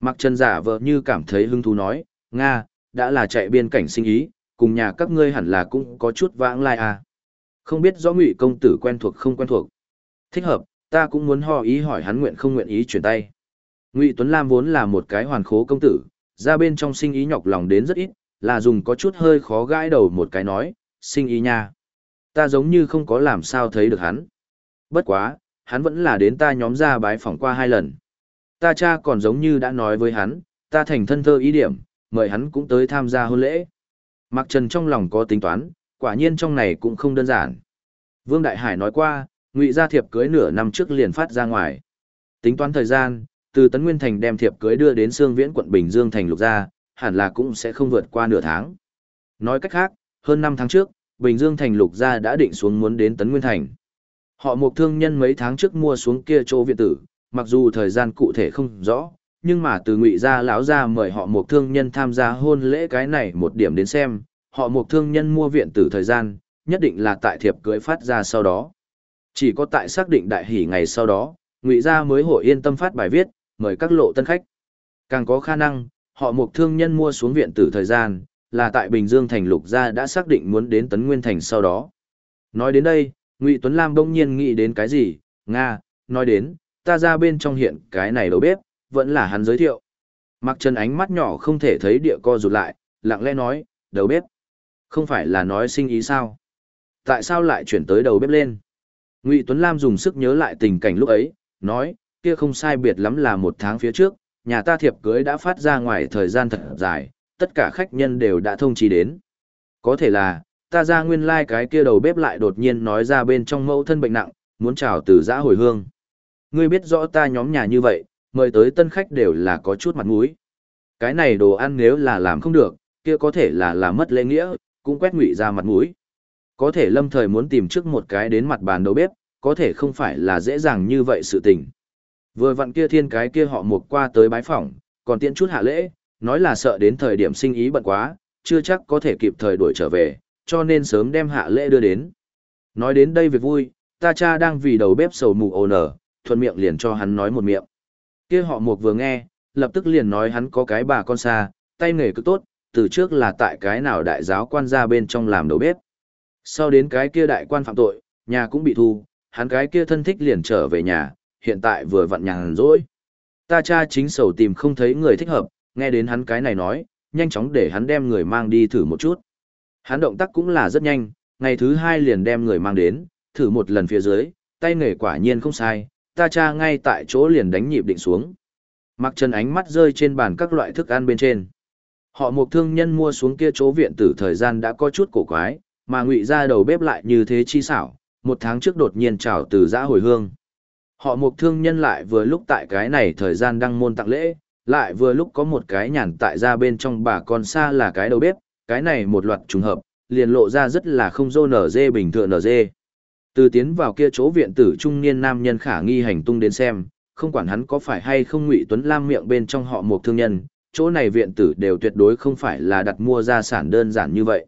Mặc Trần giả vờ như cảm thấy hứng thú nói, Nga, đã là chạy biên cảnh sinh ý, cùng nhà các ngươi hẳn là cũng có chút vãng lai à. Không biết rõ ngụy công tử quen thuộc không quen thuộc. Thích hợp, ta cũng muốn ho ý hỏi hắn nguyện không nguyện ý chuyển tay. Ngụy Tuấn Lam vốn là một cái hoàn khố công tử, ra bên trong sinh ý nhọc lòng đến rất ít, là dùng có chút hơi khó gãi đầu một cái nói, sinh ý nha. Ta giống như không có làm sao thấy được hắn. Bất quá, hắn vẫn là đến ta nhóm ra bái phỏng qua hai lần. Ta cha còn giống như đã nói với hắn, ta thành thân thơ ý điểm, mời hắn cũng tới tham gia hôn lễ. Mạc Trần trong lòng có tính toán, quả nhiên trong này cũng không đơn giản. Vương Đại Hải nói qua, Ngụy Gia thiệp cưới nửa năm trước liền phát ra ngoài. Tính toán thời gian, từ Tấn Nguyên Thành đem thiệp cưới đưa đến Sương Viễn quận Bình Dương thành lục gia, hẳn là cũng sẽ không vượt qua nửa tháng. Nói cách khác, hơn 5 tháng trước, Bình Dương thành lục gia đã định xuống muốn đến Tấn Nguyên Thành. Họ một thương nhân mấy tháng trước mua xuống kia chỗ viện tử, mặc dù thời gian cụ thể không rõ, nhưng mà từ ngụy gia lão gia mời họ một thương nhân tham gia hôn lễ cái này một điểm đến xem, họ một thương nhân mua viện tử thời gian, nhất định là tại thiệp cưới phát ra sau đó. Chỉ có tại xác định đại hỷ ngày sau đó, ngụy gia mới hội yên tâm phát bài viết, mời các lộ tân khách. Càng có khả năng, họ một thương nhân mua xuống viện tử thời gian, là tại Bình Dương thành lục gia đã xác định muốn đến Tấn Nguyên thành sau đó. Nói đến đây, Ngụy Tuấn Lam đông nhiên nghĩ đến cái gì, Nga, nói đến, ta ra bên trong hiện cái này đầu bếp, vẫn là hắn giới thiệu. Mặc chân ánh mắt nhỏ không thể thấy địa co rụt lại, lặng lẽ nói, đầu bếp. Không phải là nói sinh ý sao? Tại sao lại chuyển tới đầu bếp lên? Ngụy Tuấn Lam dùng sức nhớ lại tình cảnh lúc ấy, nói, kia không sai biệt lắm là một tháng phía trước, nhà ta thiệp cưới đã phát ra ngoài thời gian thật dài, tất cả khách nhân đều đã thông chi đến. Có thể là, ta ra nguyên lai like cái kia đầu bếp lại đột nhiên nói ra bên trong mẫu thân bệnh nặng, muốn chào từ giã hồi hương. Ngươi biết rõ ta nhóm nhà như vậy, mời tới tân khách đều là có chút mặt mũi. Cái này đồ ăn nếu là làm không được, kia có thể là làm mất lễ nghĩa, cũng quét ngụy ra mặt mũi. Có thể lâm thời muốn tìm trước một cái đến mặt bàn đầu bếp, có thể không phải là dễ dàng như vậy sự tình. Vừa vặn kia thiên cái kia họ mục qua tới bái phỏng, còn tiện chút hạ lễ, nói là sợ đến thời điểm sinh ý bận quá, chưa chắc có thể kịp thời đuổi trở về, cho nên sớm đem hạ lễ đưa đến. Nói đến đây việc vui, ta cha đang vì đầu bếp sầu mù ồn ở, thuận miệng liền cho hắn nói một miệng. Kia họ mục vừa nghe, lập tức liền nói hắn có cái bà con xa, tay nghề cứ tốt, từ trước là tại cái nào đại giáo quan ra bên trong làm đầu bếp. Sau đến cái kia đại quan phạm tội, nhà cũng bị thu, hắn cái kia thân thích liền trở về nhà, hiện tại vừa vặn nhàn rỗi. Ta cha chính sầu tìm không thấy người thích hợp, nghe đến hắn cái này nói, nhanh chóng để hắn đem người mang đi thử một chút. Hắn động tác cũng là rất nhanh, ngày thứ hai liền đem người mang đến, thử một lần phía dưới, tay nghề quả nhiên không sai, ta cha ngay tại chỗ liền đánh nhịp định xuống. Mặc chân ánh mắt rơi trên bàn các loại thức ăn bên trên. Họ một thương nhân mua xuống kia chỗ viện tử thời gian đã có chút cổ quái, mà ngụy ra đầu bếp lại như thế chi xảo, một tháng trước đột nhiên trào từ giã hồi hương. Họ một thương nhân lại vừa lúc tại cái này thời gian đăng môn tặng lễ, lại vừa lúc có một cái nhàn tại ra bên trong bà con xa là cái đầu bếp, cái này một loạt trùng hợp, liền lộ ra rất là không dô nở dê bình thường nở dê. Từ tiến vào kia chỗ viện tử trung niên nam nhân khả nghi hành tung đến xem, không quản hắn có phải hay không Ngụy Tuấn Lam miệng bên trong họ một thương nhân, chỗ này viện tử đều tuyệt đối không phải là đặt mua gia sản đơn giản như vậy.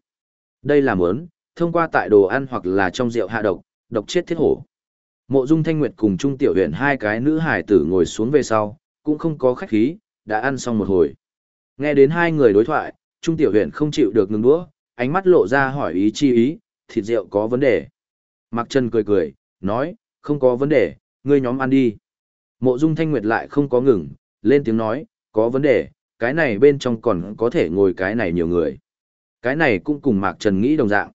Đây là muốn, thông qua tại đồ ăn hoặc là trong rượu hạ độc, độc chết thiết hổ. Mộ Dung Thanh Nguyệt cùng Trung Tiểu Huyền hai cái nữ hải tử ngồi xuống về sau, cũng không có khách khí, đã ăn xong một hồi. Nghe đến hai người đối thoại, Trung Tiểu Huyền không chịu được ngừng đũa, ánh mắt lộ ra hỏi ý chi ý, thịt rượu có vấn đề. Mạc Trần cười cười, nói, không có vấn đề, ngươi nhóm ăn đi. Mộ Dung Thanh Nguyệt lại không có ngừng, lên tiếng nói, có vấn đề, cái này bên trong còn có thể ngồi cái này nhiều người. Cái này cũng cùng Mạc Trần nghĩ đồng dạng.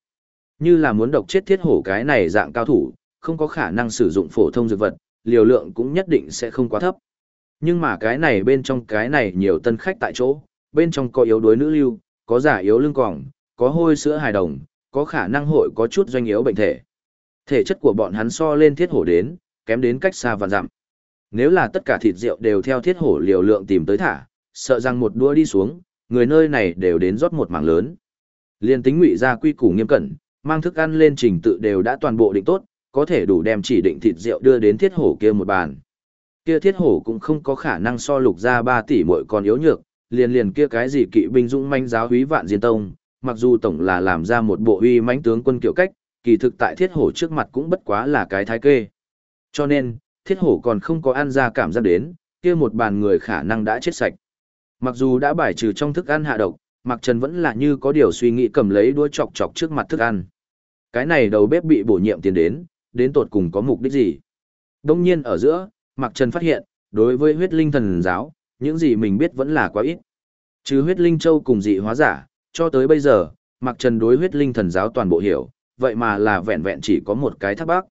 Như là muốn độc chết thiết hổ cái này dạng cao thủ, không có khả năng sử dụng phổ thông dược vật, liều lượng cũng nhất định sẽ không quá thấp. Nhưng mà cái này bên trong cái này nhiều tân khách tại chỗ, bên trong có yếu đuối nữ lưu, có giả yếu lưng còng, có hôi sữa hài đồng, có khả năng hội có chút doanh yếu bệnh thể. Thể chất của bọn hắn so lên thiết hổ đến, kém đến cách xa và dặm. Nếu là tất cả thịt rượu đều theo thiết hổ liều lượng tìm tới thả, sợ rằng một đua đi xuống, người nơi này đều đến rót một mảng lớn. Liên tính ngụy ra quy củ nghiêm cẩn, mang thức ăn lên trình tự đều đã toàn bộ định tốt, có thể đủ đem chỉ định thịt rượu đưa đến thiết hổ kia một bàn. Kia thiết hổ cũng không có khả năng so lục ra 3 tỷ mỗi còn yếu nhược, liền liền kia cái gì kỵ binh dũng manh giáo húy vạn diên tông, mặc dù tổng là làm ra một bộ uy mãnh tướng quân kiểu cách, kỳ thực tại thiết hổ trước mặt cũng bất quá là cái thái kê. Cho nên, thiết hổ còn không có ăn ra cảm giác đến, kia một bàn người khả năng đã chết sạch. Mặc dù đã bài trừ trong thức ăn hạ độc, Mạc Trần vẫn là như có điều suy nghĩ cầm lấy đũa chọc chọc trước mặt thức ăn. Cái này đầu bếp bị bổ nhiệm tiền đến, đến tột cùng có mục đích gì? Đông nhiên ở giữa, Mạc Trần phát hiện, đối với huyết linh thần giáo, những gì mình biết vẫn là quá ít. Chứ huyết linh châu cùng dị hóa giả, cho tới bây giờ, Mạc Trần đối huyết linh thần giáo toàn bộ hiểu, vậy mà là vẹn vẹn chỉ có một cái thác bác.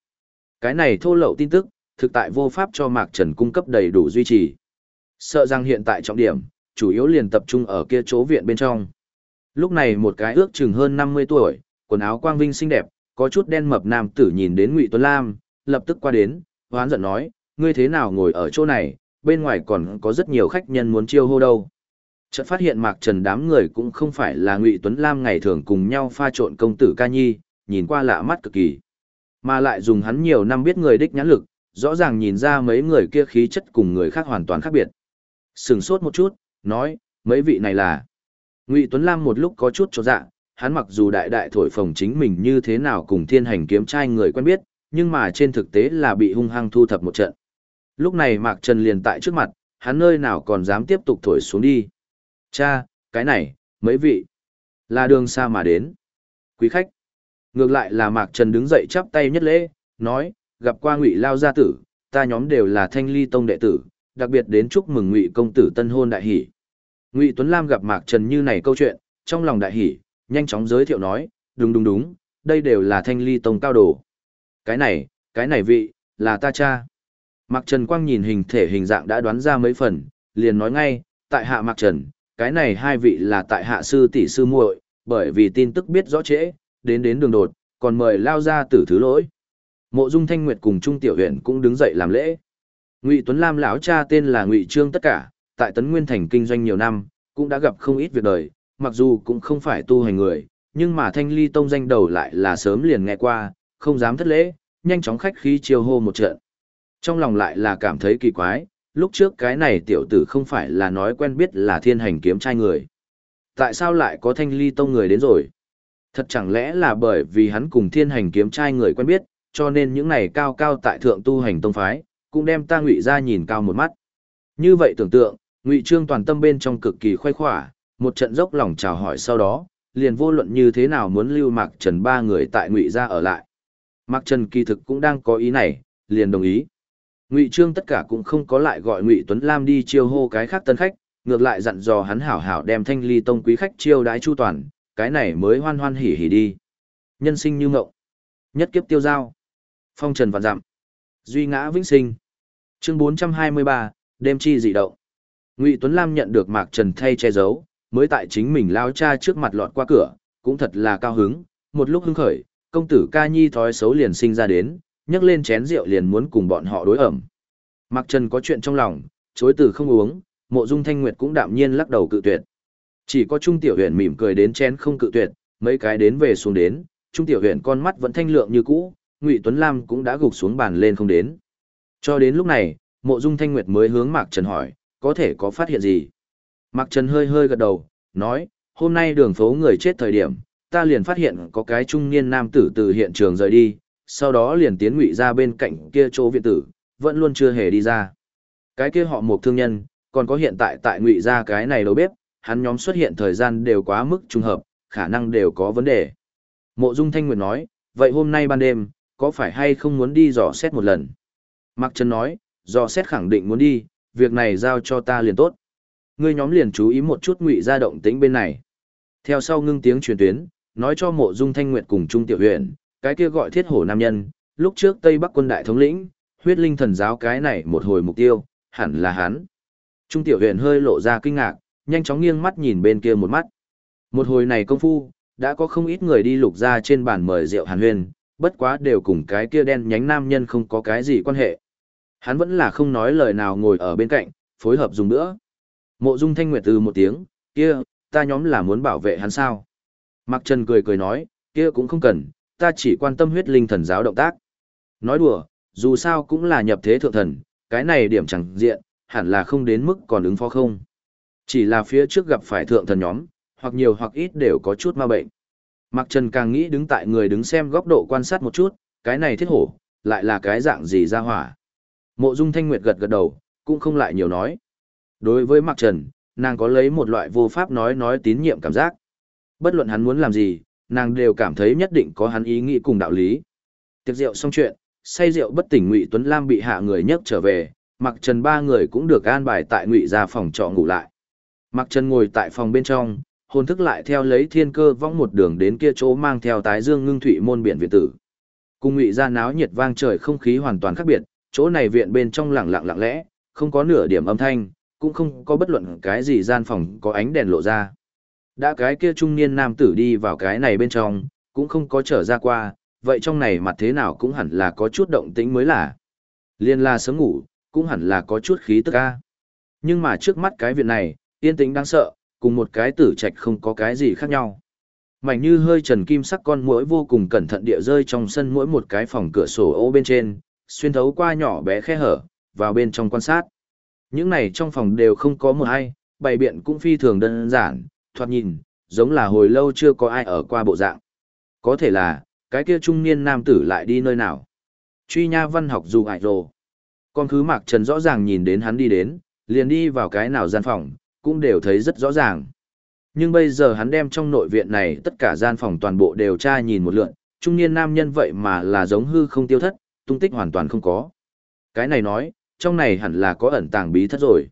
Cái này thô lậu tin tức, thực tại vô pháp cho Mạc Trần cung cấp đầy đủ duy trì. Sợ rằng hiện tại trọng điểm, chủ yếu liền tập trung ở kia chỗ viện bên trong. Lúc này một cái ước chừng hơn 50 tuổi, quần áo quang vinh xinh đẹp, có chút đen mập nam tử nhìn đến Ngụy Tuấn Lam, lập tức qua đến, hoán giận nói, ngươi thế nào ngồi ở chỗ này, bên ngoài còn có rất nhiều khách nhân muốn chiêu hô đâu. Chợt phát hiện Mạc Trần đám người cũng không phải là Ngụy Tuấn Lam ngày thường cùng nhau pha trộn công tử ca nhi, nhìn qua lạ mắt cực kỳ. Mà lại dùng hắn nhiều năm biết người đích nhãn lực, rõ ràng nhìn ra mấy người kia khí chất cùng người khác hoàn toàn khác biệt. Sừng sốt một chút, nói, mấy vị này là... Ngụy Tuấn Lam một lúc có chút cho dạ, hắn mặc dù đại đại thổi phồng chính mình như thế nào cùng thiên hành kiếm trai người quen biết, nhưng mà trên thực tế là bị hung hăng thu thập một trận. Lúc này Mạc Trần liền tại trước mặt, hắn nơi nào còn dám tiếp tục thổi xuống đi. Cha, cái này, mấy vị, là đường xa mà đến. Quý khách. Ngược lại là Mạc Trần đứng dậy chắp tay nhất lễ, nói, gặp qua ngụy lao gia tử, ta nhóm đều là thanh ly tông đệ tử, đặc biệt đến chúc mừng ngụy công tử tân hôn đại hỷ. Ngụy Tuấn Lam gặp Mạc Trần như này câu chuyện, trong lòng đại hỷ, nhanh chóng giới thiệu nói, đúng đúng đúng, đây đều là thanh ly tông cao đồ. Cái này, cái này vị, là ta cha. Mạc Trần Quang nhìn hình thể hình dạng đã đoán ra mấy phần, liền nói ngay, tại hạ Mạc Trần, cái này hai vị là tại hạ sư tỷ sư muội, bởi vì tin tức biết rõ trễ, đến đến đường đột, còn mời lao ra tử thứ lỗi. Mộ Dung Thanh Nguyệt cùng Trung Tiểu Huyền cũng đứng dậy làm lễ. Ngụy Tuấn Lam lão cha tên là Ngụy Trương tất cả, tại Tấn Nguyên thành kinh doanh nhiều năm, cũng đã gặp không ít việc đời, mặc dù cũng không phải tu hành người, nhưng mà Thanh Ly tông danh đầu lại là sớm liền nghe qua, không dám thất lễ, nhanh chóng khách khí chiêu hô một trận. Trong lòng lại là cảm thấy kỳ quái, lúc trước cái này tiểu tử không phải là nói quen biết là thiên hành kiếm trai người. Tại sao lại có Thanh Ly tông người đến rồi? Thật chẳng lẽ là bởi vì hắn cùng thiên hành kiếm trai người quen biết, cho nên những này cao cao tại thượng tu hành tông phái, cũng đem ta ngụy ra nhìn cao một mắt. Như vậy tưởng tượng, ngụy trương toàn tâm bên trong cực kỳ khoái khỏa, một trận dốc lòng chào hỏi sau đó, liền vô luận như thế nào muốn lưu Mạc Trần ba người tại ngụy ra ở lại. Mạc Trần kỳ thực cũng đang có ý này, liền đồng ý. Ngụy Trương tất cả cũng không có lại gọi Ngụy Tuấn Lam đi chiêu hô cái khác tân khách, ngược lại dặn dò hắn hảo hảo đem Thanh Ly tông quý khách chiêu đái chu toàn, cái này mới hoan hoan hỉ hỉ đi. Nhân sinh như ngộng, nhất kiếp tiêu giao. Phong trần vạn dặm, duy ngã vĩnh sinh. Chương 423, đêm chi dị động. Ngụy Tuấn Lam nhận được Mạc Trần thay che giấu, mới tại chính mình lao cha trước mặt lọt qua cửa, cũng thật là cao hứng, một lúc hứng khởi, công tử ca nhi thói xấu liền sinh ra đến, nhấc lên chén rượu liền muốn cùng bọn họ đối ẩm. Mạc Trần có chuyện trong lòng, chối từ không uống, mộ dung thanh nguyệt cũng đạm nhiên lắc đầu cự tuyệt. Chỉ có Trung Tiểu Huyền mỉm cười đến chén không cự tuyệt, Mấy cái đến về xuống đến, Trung Tiểu Huyền con mắt vẫn thanh lượng như cũ, Ngụy Tuấn Lam cũng đã gục xuống bàn lên không đến. Cho đến lúc này, Mộ Dung Thanh Nguyệt mới hướng Mạc Trần hỏi, có thể có phát hiện gì? Mạc Trần hơi hơi gật đầu, nói, hôm nay đường phố người chết thời điểm, ta liền phát hiện có cái trung niên nam tử từ hiện trường rời đi, sau đó liền tiến ngụy ra bên cạnh kia chỗ viện tử, vẫn luôn chưa hề đi ra. Cái kia họ một thương nhân, còn có hiện tại tại ngụy ra cái này đâu biết, hắn nhóm xuất hiện thời gian đều quá mức trùng hợp, khả năng đều có vấn đề. Mộ Dung Thanh Nguyệt nói, vậy hôm nay ban đêm, có phải hay không muốn đi dò xét một lần? Mạc Trần nói, dò xét khẳng định muốn đi, việc này giao cho ta liền tốt. Ngươi nhóm liền chú ý một chút ngụy ra động tĩnh bên này. Theo sau ngưng tiếng truyền tuyến, nói cho mộ dung thanh nguyệt cùng trung tiểu Huyền, cái kia gọi thiết hổ nam nhân, lúc trước Tây Bắc quân đại thống lĩnh, huyết linh thần giáo cái này một hồi mục tiêu, hẳn là hắn. Trung tiểu Huyền hơi lộ ra kinh ngạc, nhanh chóng nghiêng mắt nhìn bên kia một mắt. Một hồi này công phu, đã có không ít người đi lục ra trên bàn mời rượu hàn huyền, bất quá đều cùng cái kia đen nhánh nam nhân không có cái gì quan hệ. Hắn vẫn là không nói lời nào ngồi ở bên cạnh, phối hợp dùng nữa. Mộ Dung Thanh Nguyệt từ một tiếng, kia, ta nhóm là muốn bảo vệ hắn sao? Mạc Trần cười cười nói, kia cũng không cần, ta chỉ quan tâm huyết linh thần giáo động tác. Nói đùa, dù sao cũng là nhập thế thượng thần, cái này điểm chẳng diện, hẳn là không đến mức còn ứng phó không. Chỉ là phía trước gặp phải thượng thần nhóm, hoặc nhiều hoặc ít đều có chút ma bệnh. Mạc Trần càng nghĩ đứng tại người đứng xem góc độ quan sát một chút, cái này thiết hổ, lại là cái dạng gì ra hỏa. Mộ Dung Thanh Nguyệt gật gật đầu, cũng không lại nhiều nói. Đối với Mạc Trần, nàng có lấy một loại vô pháp nói nói tín nhiệm cảm giác. Bất luận hắn muốn làm gì, nàng đều cảm thấy nhất định có hắn ý nghĩ cùng đạo lý. Tiệc rượu xong chuyện, say rượu bất tỉnh Ngụy Tuấn Lam bị hạ người nhấc trở về, Mạc Trần ba người cũng được an bài tại Ngụy ra phòng trọ ngủ lại. Mạc Trần ngồi tại phòng bên trong, hồn thức lại theo lấy thiên cơ vong một đường đến kia chỗ mang theo tái dương ngưng thủy môn biển viện tử. Cùng Ngụy ra náo nhiệt vang trời không khí hoàn toàn khác biệt, chỗ này viện bên trong lặng lặng lặng lẽ, không có nửa điểm âm thanh, cũng không có bất luận cái gì gian phòng có ánh đèn lộ ra. Đã cái kia trung niên nam tử đi vào cái này bên trong, cũng không có trở ra qua, vậy trong này mặt thế nào cũng hẳn là có chút động tĩnh mới là. Liên la sớm ngủ, cũng hẳn là có chút khí tức ca. Nhưng mà trước mắt cái viện này, yên tĩnh đáng sợ, cùng một cái tử trạch không có cái gì khác nhau. Mảnh như hơi trần kim sắc con muỗi vô cùng cẩn thận địa rơi trong sân mỗi một cái phòng cửa sổ ô bên trên, xuyên thấu qua nhỏ bé khe hở, vào bên trong quan sát. Những này trong phòng đều không có một ai, bày biện cũng phi thường đơn giản, thoạt nhìn, giống là hồi lâu chưa có ai ở qua bộ dạng. Có thể là, cái kia trung niên nam tử lại đi nơi nào. Truy nha văn học dù ải rồ. Con khứ mạc trần rõ ràng nhìn đến hắn đi đến, liền đi vào cái nào gian phòng, cũng đều thấy rất rõ ràng. Nhưng bây giờ hắn đem trong nội viện này tất cả gian phòng toàn bộ đều tra nhìn một lượn, trung niên nam nhân vậy mà là giống hư không tiêu thất, tung tích hoàn toàn không có. Cái này nói, trong này hẳn là có ẩn tàng bí thất rồi.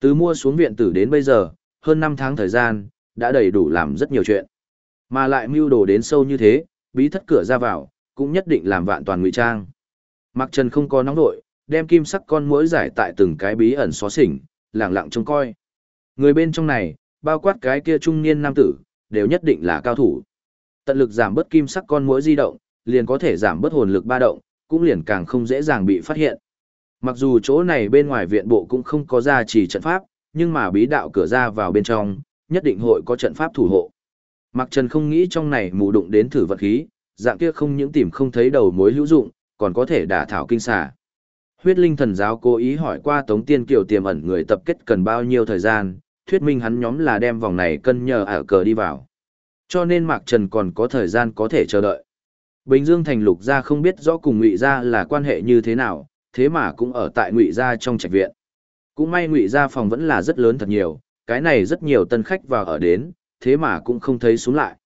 Từ mua xuống viện tử đến bây giờ, hơn 5 tháng thời gian, đã đầy đủ làm rất nhiều chuyện. Mà lại mưu đồ đến sâu như thế, bí thất cửa ra vào, cũng nhất định làm vạn toàn ngụy trang. Mặc Trần không có nóng nội, đem kim sắc con muỗi giải tại từng cái bí ẩn xóa xỉnh, lặng lặng trông coi. Người bên trong này, bao quát cái kia trung niên nam tử, đều nhất định là cao thủ. Tận lực giảm bớt kim sắc con muỗi di động, liền có thể giảm bớt hồn lực ba động, cũng liền càng không dễ dàng bị phát hiện. Mặc dù chỗ này bên ngoài viện bộ cũng không có gia trì trận pháp, nhưng mà bí đạo cửa ra vào bên trong, nhất định hội có trận pháp thủ hộ. Mặc Trần không nghĩ trong này mù đụng đến thử vật khí, dạng kia không những tìm không thấy đầu mối hữu dụng, còn có thể đả thảo kinh xà. Huyết linh thần giáo cố ý hỏi qua Tống Tiên Kiều tiềm ẩn người tập kết cần bao nhiêu thời gian, thuyết minh hắn nhóm là đem vòng này cân nhờ ở cờ đi vào. Cho nên Mạc Trần còn có thời gian có thể chờ đợi. Bình Dương thành lục gia không biết rõ cùng Ngụy gia là quan hệ như thế nào, thế mà cũng ở tại Ngụy gia trong trạch viện. Cũng may Ngụy gia phòng vẫn là rất lớn thật nhiều, cái này rất nhiều tân khách vào ở đến, thế mà cũng không thấy xuống lại.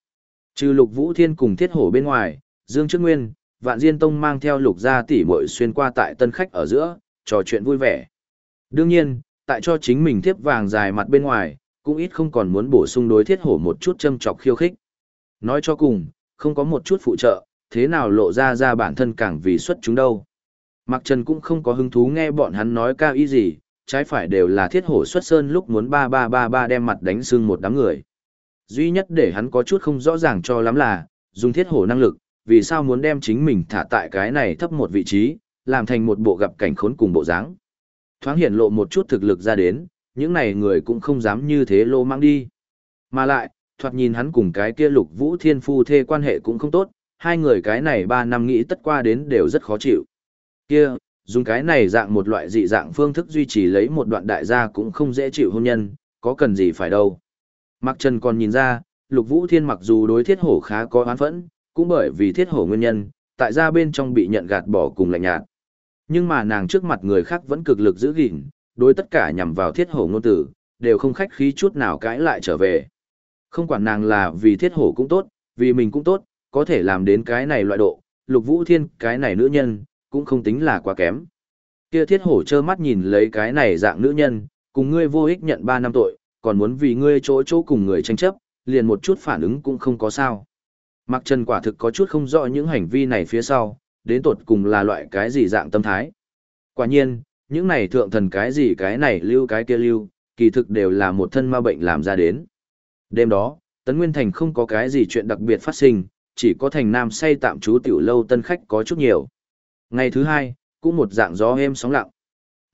Trừ Lục Vũ Thiên cùng Thiết Hổ bên ngoài, Dương Trước Nguyên, Vạn Diên Tông mang theo Lục gia tỷ muội xuyên qua tại tân khách ở giữa, trò chuyện vui vẻ. Đương nhiên, tại cho chính mình tiếp vàng dài mặt bên ngoài, cũng ít không còn muốn bổ sung đối Thiết Hổ một chút châm chọc khiêu khích. Nói cho cùng, không có một chút phụ trợ, thế nào lộ ra ra bản thân càng vì xuất chúng đâu. Mạc Trần cũng không có hứng thú nghe bọn hắn nói cao ý gì, trái phải đều là thiết hổ xuất sơn lúc muốn ba ba ba ba đem mặt đánh sưng một đám người. Duy nhất để hắn có chút không rõ ràng cho lắm là, dùng thiết hổ năng lực, vì sao muốn đem chính mình thả tại cái này thấp một vị trí, làm thành một bộ gặp cảnh khốn cùng bộ dáng. Thoáng hiện lộ một chút thực lực ra đến, những này người cũng không dám như thế lô mang đi. Mà lại, thoạt nhìn hắn cùng cái kia lục vũ thiên phu thê quan hệ cũng không tốt, hai người cái này ba năm nghĩ tất qua đến đều rất khó chịu. Kia, dùng cái này dạng một loại dị dạng phương thức duy trì lấy một đoạn đại gia cũng không dễ chịu hôn nhân, có cần gì phải đâu. Mặc Trần còn nhìn ra, Lục Vũ Thiên mặc dù đối thiết hổ khá có oán phẫn, cũng bởi vì thiết hổ nguyên nhân, tại gia bên trong bị nhận gạt bỏ cùng lạnh nhạt. Nhưng mà nàng trước mặt người khác vẫn cực lực giữ gìn, đối tất cả nhằm vào thiết hổ ngôn tử, đều không khách khí chút nào cãi lại trở về. Không quản nàng là vì thiết hổ cũng tốt, vì mình cũng tốt, có thể làm đến cái này loại độ, lục vũ thiên cái này nữ nhân, cũng không tính là quá kém. Kia thiết hổ trơ mắt nhìn lấy cái này dạng nữ nhân, cùng ngươi vô ích nhận 3 năm tội, còn muốn vì ngươi chỗ chỗ cùng người tranh chấp, liền một chút phản ứng cũng không có sao. Mặc Trần quả thực có chút không rõ những hành vi này phía sau, đến tột cùng là loại cái gì dạng tâm thái. Quả nhiên, những này thượng thần cái gì cái này lưu cái kia lưu, kỳ thực đều là một thân ma bệnh làm ra đến. Đêm đó, Tấn Nguyên Thành không có cái gì chuyện đặc biệt phát sinh, chỉ có thành nam say tạm trú tiểu lâu tân khách có chút nhiều. Ngày thứ hai, cũng một dạng gió êm sóng lặng.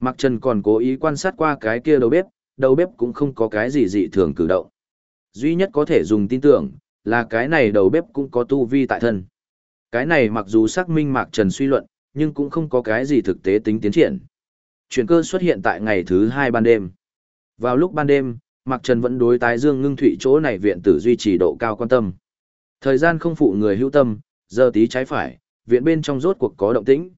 Mạc Trần còn cố ý quan sát qua cái kia đầu bếp, đầu bếp cũng không có cái gì dị thường cử động. Duy nhất có thể dùng tin tưởng, là cái này đầu bếp cũng có tu vi tại thân. Cái này mặc dù xác minh Mạc Trần suy luận, nhưng cũng không có cái gì thực tế tính tiến triển. Chuyển cơ xuất hiện tại ngày thứ hai ban đêm. Vào lúc ban đêm, Mạc Trần vẫn đối tái dương ngưng thủy chỗ này viện tử duy trì độ cao quan tâm. Thời gian không phụ người hữu tâm, giờ tí trái phải, viện bên trong rốt cuộc có động tĩnh.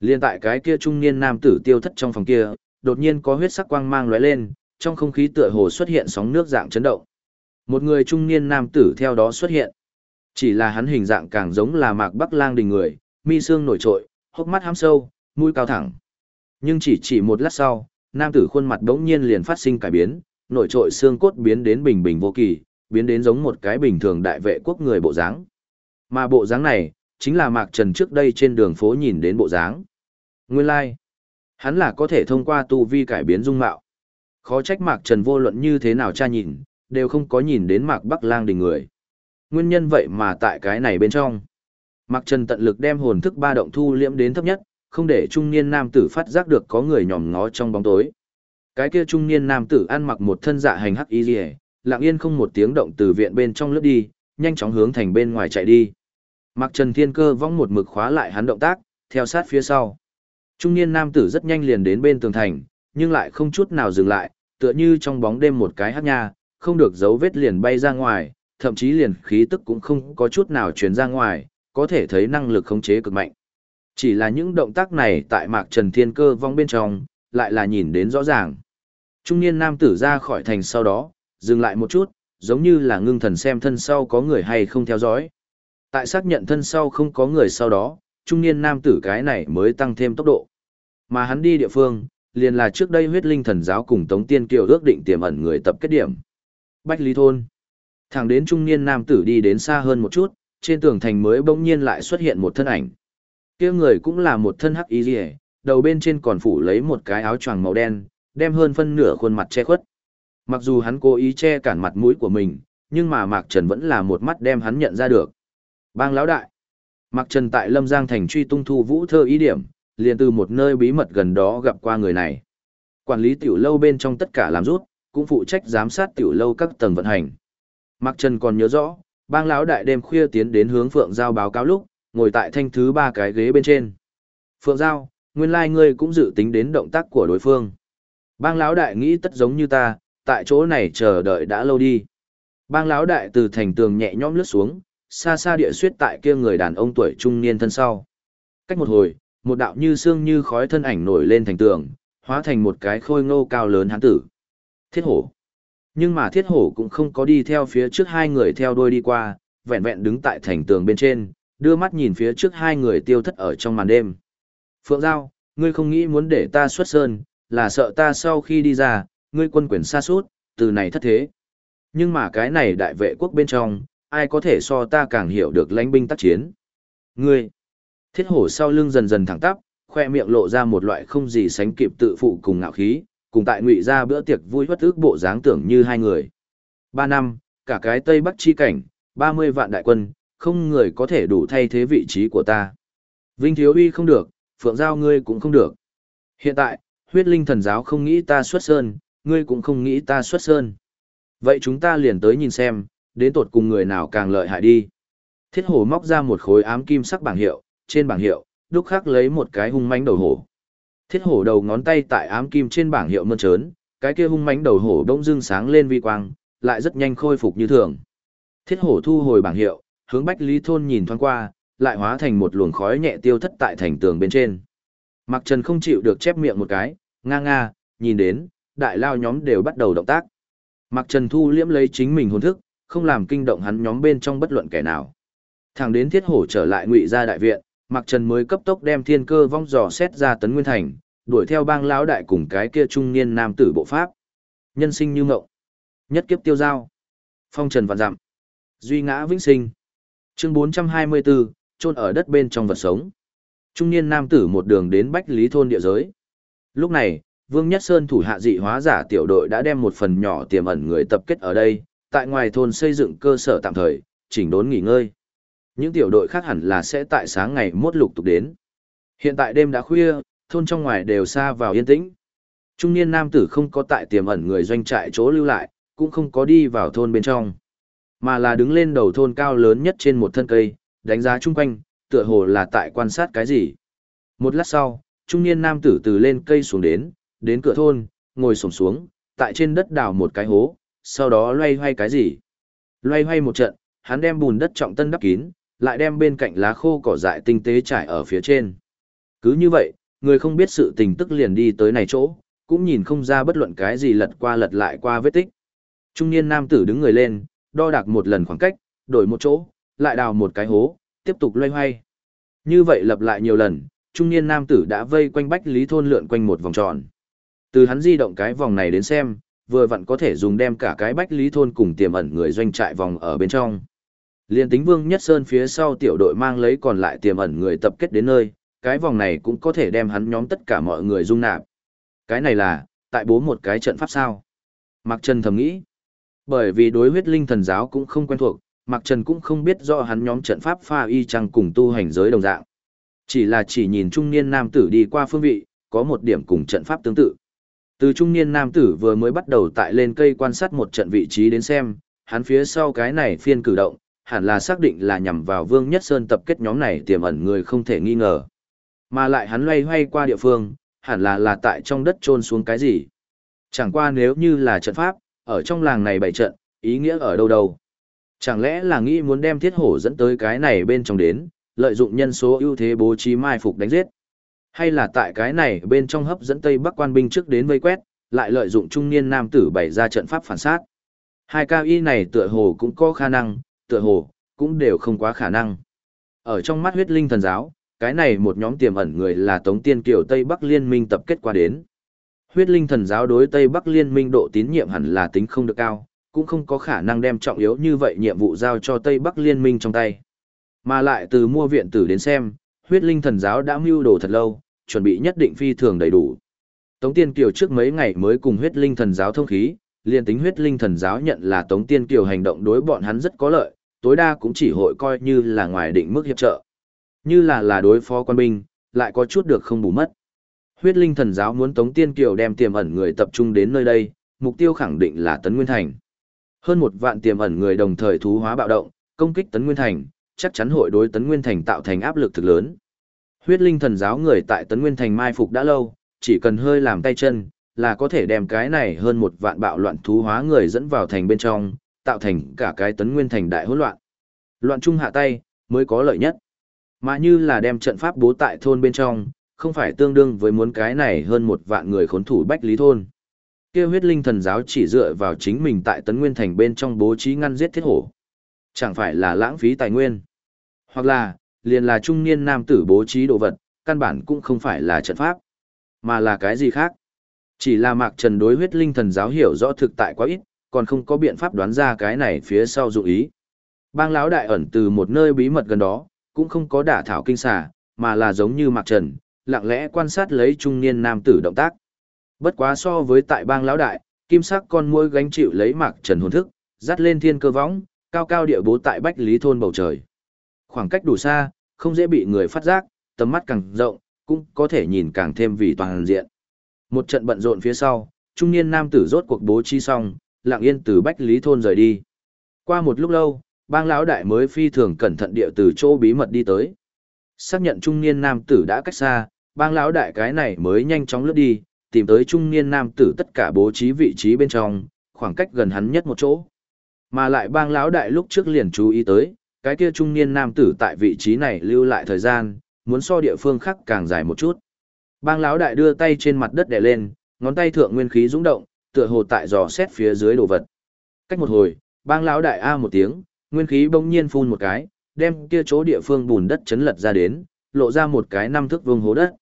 Liên tại cái kia trung niên nam tử tiêu thất trong phòng kia, đột nhiên có huyết sắc quang mang lóe lên, trong không khí tựa hồ xuất hiện sóng nước dạng chấn động. Một người trung niên nam tử theo đó xuất hiện. Chỉ là hắn hình dạng càng giống là Mạc Bắc Lang đình người, mi xương nổi trội, hốc mắt hám sâu, mũi cao thẳng. Nhưng chỉ chỉ một lát sau, nam tử khuôn mặt đống nhiên liền phát sinh cải biến, nổi trội xương cốt biến đến bình bình vô kỳ, biến đến giống một cái bình thường đại vệ quốc người bộ dáng. Mà bộ dáng này, chính là Mạc Trần trước đây trên đường phố nhìn đến bộ dáng. Nguyên lai, like. hắn là có thể thông qua tu vi cải biến dung mạo. Khó trách Mạc Trần vô luận như thế nào cha nhìn, đều không có nhìn đến Mạc Bắc Lang đình người. Nguyên nhân vậy mà tại cái này bên trong. Mạc Trần tận lực đem hồn thức ba động thu liễm đến thấp nhất, không để trung niên nam tử phát giác được có người nhòm ngó trong bóng tối. Cái kia trung niên nam tử ăn mặc một thân dạ hành hắc y liễu, lặng yên không một tiếng động từ viện bên trong lướt đi, nhanh chóng hướng thành bên ngoài chạy đi. Mạc Trần Thiên Cơ vong một mực khóa lại hắn động tác, theo sát phía sau. Trung niên nam tử rất nhanh liền đến bên tường thành, nhưng lại không chút nào dừng lại, tựa như trong bóng đêm một cái hát nha, không được dấu vết liền bay ra ngoài, thậm chí liền khí tức cũng không có chút nào truyền ra ngoài, có thể thấy năng lực khống chế cực mạnh. Chỉ là những động tác này tại Mạc Trần Thiên Cơ vong bên trong, lại là nhìn đến rõ ràng. Trung niên nam tử ra khỏi thành sau đó, dừng lại một chút, giống như là ngưng thần xem thân sau có người hay không theo dõi. Tại xác nhận thân sau không có người sau đó, trung niên nam tử cái này mới tăng thêm tốc độ. Mà hắn đi địa phương, liền là trước đây huyết linh thần giáo cùng Tống Tiên Kiều ước định tiềm ẩn người tập kết điểm. Bách Lý Thôn. Thẳng đến trung niên nam tử đi đến xa hơn một chút, trên tường thành mới bỗng nhiên lại xuất hiện một thân ảnh. kia người cũng là một thân hắc y rìa, đầu bên trên còn phủ lấy một cái áo choàng màu đen, đem hơn phân nửa khuôn mặt che khuất. Mặc dù hắn cố ý che cản mặt mũi của mình, nhưng mà Mạc Trần vẫn là một mắt đem hắn nhận ra được. Bang lão đại. Mạc Trần tại Lâm Giang thành truy tung thu vũ thơ ý điểm, liền từ một nơi bí mật gần đó gặp qua người này. Quản lý tiểu lâu bên trong tất cả làm rút, cũng phụ trách giám sát tiểu lâu các tầng vận hành. Mạc Trần còn nhớ rõ, bang lão đại đêm khuya tiến đến hướng Phượng Giao báo cáo lúc, ngồi tại thanh thứ ba cái ghế bên trên. Phượng Giao, nguyên lai like ngươi cũng dự tính đến động tác của đối phương. Bang lão đại nghĩ tất giống như ta, tại chỗ này chờ đợi đã lâu đi. Bang lão đại từ thành tường nhẹ nhõm lướt xuống, xa xa địa suyết tại kia người đàn ông tuổi trung niên thân sau. Cách một hồi, một đạo như xương như khói thân ảnh nổi lên thành tường, hóa thành một cái khôi ngô cao lớn hán tử. Thiết hổ. Nhưng mà thiết hổ cũng không có đi theo phía trước hai người theo đuôi đi qua, vẹn vẹn đứng tại thành tường bên trên, đưa mắt nhìn phía trước hai người tiêu thất ở trong màn đêm. Phượng Giao, ngươi không nghĩ muốn để ta xuất sơn, là sợ ta sau khi đi ra, ngươi quân quyền xa suốt, từ này thất thế. Nhưng mà cái này đại vệ quốc bên trong, ai có thể so ta càng hiểu được lãnh binh tác chiến. Ngươi, thiết hổ sau lưng dần dần thẳng tắp, khoe miệng lộ ra một loại không gì sánh kịp tự phụ cùng ngạo khí, cùng tại ngụy ra bữa tiệc vui bất ước bộ dáng tưởng như hai người. Ba năm, cả cái Tây Bắc chi cảnh, ba mươi vạn đại quân, không người có thể đủ thay thế vị trí của ta. Vinh Thiếu Uy không được, Phượng Giao ngươi cũng không được. Hiện tại, huyết linh thần giáo không nghĩ ta xuất sơn, ngươi cũng không nghĩ ta xuất sơn. Vậy chúng ta liền tới nhìn xem, đến tột cùng người nào càng lợi hại đi. Thiết hổ móc ra một khối ám kim sắc bảng hiệu, trên bảng hiệu, đúc khắc lấy một cái hung mãnh đầu hổ. Thiết hổ đầu ngón tay tại ám kim trên bảng hiệu mơn trớn, cái kia hung mãnh đầu hổ đông dưng sáng lên vi quang, lại rất nhanh khôi phục như thường. Thiết hổ thu hồi bảng hiệu, hướng Bách Lý Thôn nhìn thoáng qua, lại hóa thành một luồng khói nhẹ tiêu thất tại thành tường bên trên. Mặc Trần không chịu được chép miệng một cái, nga nga, nhìn đến, đại lao nhóm đều bắt đầu động tác. Mặc Trần thu liễm lấy chính mình hồn thức, không làm kinh động hắn nhóm bên trong bất luận kẻ nào. Thẳng đến thiết hổ trở lại ngụy gia đại viện, Mặc Trần mới cấp tốc đem thiên cơ vong dò xét ra tấn nguyên thành, đuổi theo bang lão đại cùng cái kia trung niên nam tử bộ pháp. Nhân sinh như ngộng, nhất kiếp tiêu giao, phong trần vạn dặm, duy ngã vĩnh sinh. Chương 424, chôn ở đất bên trong vật sống. Trung niên nam tử một đường đến Bách Lý thôn địa giới. Lúc này, Vương Nhất Sơn thủ hạ dị hóa giả tiểu đội đã đem một phần nhỏ tiềm ẩn người tập kết ở đây, tại ngoài thôn xây dựng cơ sở tạm thời, chỉnh đốn nghỉ ngơi. Những tiểu đội khác hẳn là sẽ tại sáng ngày mốt lục tục đến. Hiện tại đêm đã khuya, thôn trong ngoài đều xa vào yên tĩnh. Trung niên nam tử không có tại tiềm ẩn người doanh trại chỗ lưu lại, cũng không có đi vào thôn bên trong, mà là đứng lên đầu thôn cao lớn nhất trên một thân cây, đánh giá chung quanh, tựa hồ là tại quan sát cái gì. Một lát sau, trung niên nam tử từ lên cây xuống đến, đến cửa thôn, ngồi xổm xuống, tại trên đất đào một cái hố, sau đó loay hoay cái gì. Loay hoay một trận, hắn đem bùn đất trọng tân đắp kín, lại đem bên cạnh lá khô cỏ dại tinh tế trải ở phía trên. Cứ như vậy, người không biết sự tình tức liền đi tới này chỗ, cũng nhìn không ra bất luận cái gì lật qua lật lại qua vết tích. Trung niên nam tử đứng người lên, đo đạc một lần khoảng cách, đổi một chỗ, lại đào một cái hố, tiếp tục loay hoay. Như vậy lặp lại nhiều lần, trung niên nam tử đã vây quanh Bách Lý thôn lượn quanh một vòng tròn. Từ hắn di động cái vòng này đến xem, vừa vặn có thể dùng đem cả cái Bách Lý thôn cùng tiềm ẩn người doanh trại vòng ở bên trong. Liên tính Vương Nhất Sơn phía sau tiểu đội mang lấy còn lại tiềm ẩn người tập kết đến nơi, cái vòng này cũng có thể đem hắn nhóm tất cả mọi người dung nạp. Cái này là, tại bố một cái trận pháp sao. Mạc Trần thầm nghĩ. Bởi vì đối huyết linh thần giáo cũng không quen thuộc, Mạc Trần cũng không biết do hắn nhóm trận pháp pha y chăng cùng tu hành giới đồng dạng. Chỉ là chỉ nhìn trung niên nam tử đi qua phương vị, có một điểm cùng trận pháp tương tự. Từ trung niên nam tử vừa mới bắt đầu tại lên cây quan sát một trận vị trí đến xem, hắn phía sau cái này phiên cử động, hẳn là xác định là nhằm vào Vương Nhất Sơn tập kết nhóm này tiềm ẩn người không thể nghi ngờ. Mà lại hắn loay hoay qua địa phương, hẳn là là tại trong đất trôn xuống cái gì. Chẳng qua nếu như là trận pháp, ở trong làng này bày trận, ý nghĩa ở đâu đâu. Chẳng lẽ là nghĩ muốn đem thiết hổ dẫn tới cái này bên trong đến, lợi dụng nhân số ưu thế bố trí mai phục đánh giết. Hay là tại cái này bên trong hấp dẫn Tây Bắc quan binh trước đến vây quét, lại lợi dụng trung niên nam tử bày ra trận pháp phản sát. Hai cao y này tựa hồ cũng có khả năng, tựa hồ, cũng đều không quá khả năng. Ở trong mắt huyết linh thần giáo, cái này một nhóm tiềm ẩn người là Tống Tiên Kiều Tây Bắc Liên minh tập kết qua đến. Huyết linh thần giáo đối Tây Bắc Liên minh độ tín nhiệm hẳn là tính không được cao, cũng không có khả năng đem trọng yếu như vậy nhiệm vụ giao cho Tây Bắc Liên minh trong tay. Mà lại từ mua viện tử đến xem, huyết linh thần giáo đã mưu đồ thật lâu, chuẩn bị nhất định phi thường đầy đủ. Tống Tiên Kiều trước mấy ngày mới cùng huyết linh thần giáo thông khí, liền tính huyết linh thần giáo nhận là Tống Tiên Kiều hành động đối bọn hắn rất có lợi, tối đa cũng chỉ hội coi như là ngoài định mức hiệp trợ. Như là là đối phó quan binh, lại có chút được không bù mất. Huyết linh thần giáo muốn Tống Tiên Kiều đem tiềm ẩn người tập trung đến nơi đây, mục tiêu khẳng định là Tấn Nguyên Thành. Hơn một vạn tiềm ẩn người đồng thời thú hóa bạo động, công kích Tấn Nguyên Thành, chắc chắn hội đối Tấn Nguyên Thành tạo thành áp lực thực lớn. Huyết linh thần giáo người tại Tấn Nguyên Thành mai phục đã lâu, chỉ cần hơi làm tay chân, là có thể đem cái này hơn một vạn bạo loạn thú hóa người dẫn vào thành bên trong, tạo thành cả cái Tấn Nguyên Thành đại hỗn loạn. Loạn trung hạ tay, mới có lợi nhất. Mà như là đem trận pháp bố tại thôn bên trong, không phải tương đương với muốn cái này hơn một vạn người khốn thủ bách lý thôn. Kêu huyết linh thần giáo chỉ dựa vào chính mình tại Tấn Nguyên Thành bên trong bố trí ngăn giết thiết hổ. Chẳng phải là lãng phí tài nguyên. Hoặc là, liền là trung niên nam tử bố trí đồ vật, căn bản cũng không phải là trận pháp, mà là cái gì khác. Chỉ là Mạc Trần đối huyết linh thần giáo hiểu rõ thực tại quá ít, còn không có biện pháp đoán ra cái này phía sau dụ ý. Bang lão đại ẩn từ một nơi bí mật gần đó, cũng không có đả thảo kinh xà, mà là giống như Mạc Trần, lặng lẽ quan sát lấy trung niên nam tử động tác. Bất quá so với tại bang lão đại, kim sắc con muỗi gánh chịu lấy Mạc Trần hồn thức, dắt lên thiên cơ võng, cao cao địa bố tại Bách Lý thôn bầu trời. Khoảng cách đủ xa, không dễ bị người phát giác, tầm mắt càng rộng, cũng có thể nhìn càng thêm vì toàn diện. Một trận bận rộn phía sau, trung niên nam tử rốt cuộc bố trí xong, lặng yên từ Bách Lý thôn rời đi. Qua một lúc lâu, bang lão đại mới phi thường cẩn thận địa từ chỗ bí mật đi tới. Xác nhận trung niên nam tử đã cách xa, bang lão đại cái này mới nhanh chóng lướt đi, tìm tới trung niên nam tử tất cả bố trí vị trí bên trong, khoảng cách gần hắn nhất một chỗ. Mà lại bang lão đại lúc trước liền chú ý tới, cái kia trung niên nam tử tại vị trí này lưu lại thời gian, muốn so địa phương khác càng dài một chút. Bang lão đại đưa tay trên mặt đất đè lên, ngón tay thượng nguyên khí dũng động, tựa hồ tại dò xét phía dưới đồ vật. Cách một hồi, bang lão đại a một tiếng, nguyên khí bỗng nhiên phun một cái, đem kia chỗ địa phương bùn đất chấn lật ra đến, lộ ra một cái năm thước vuông hố đất.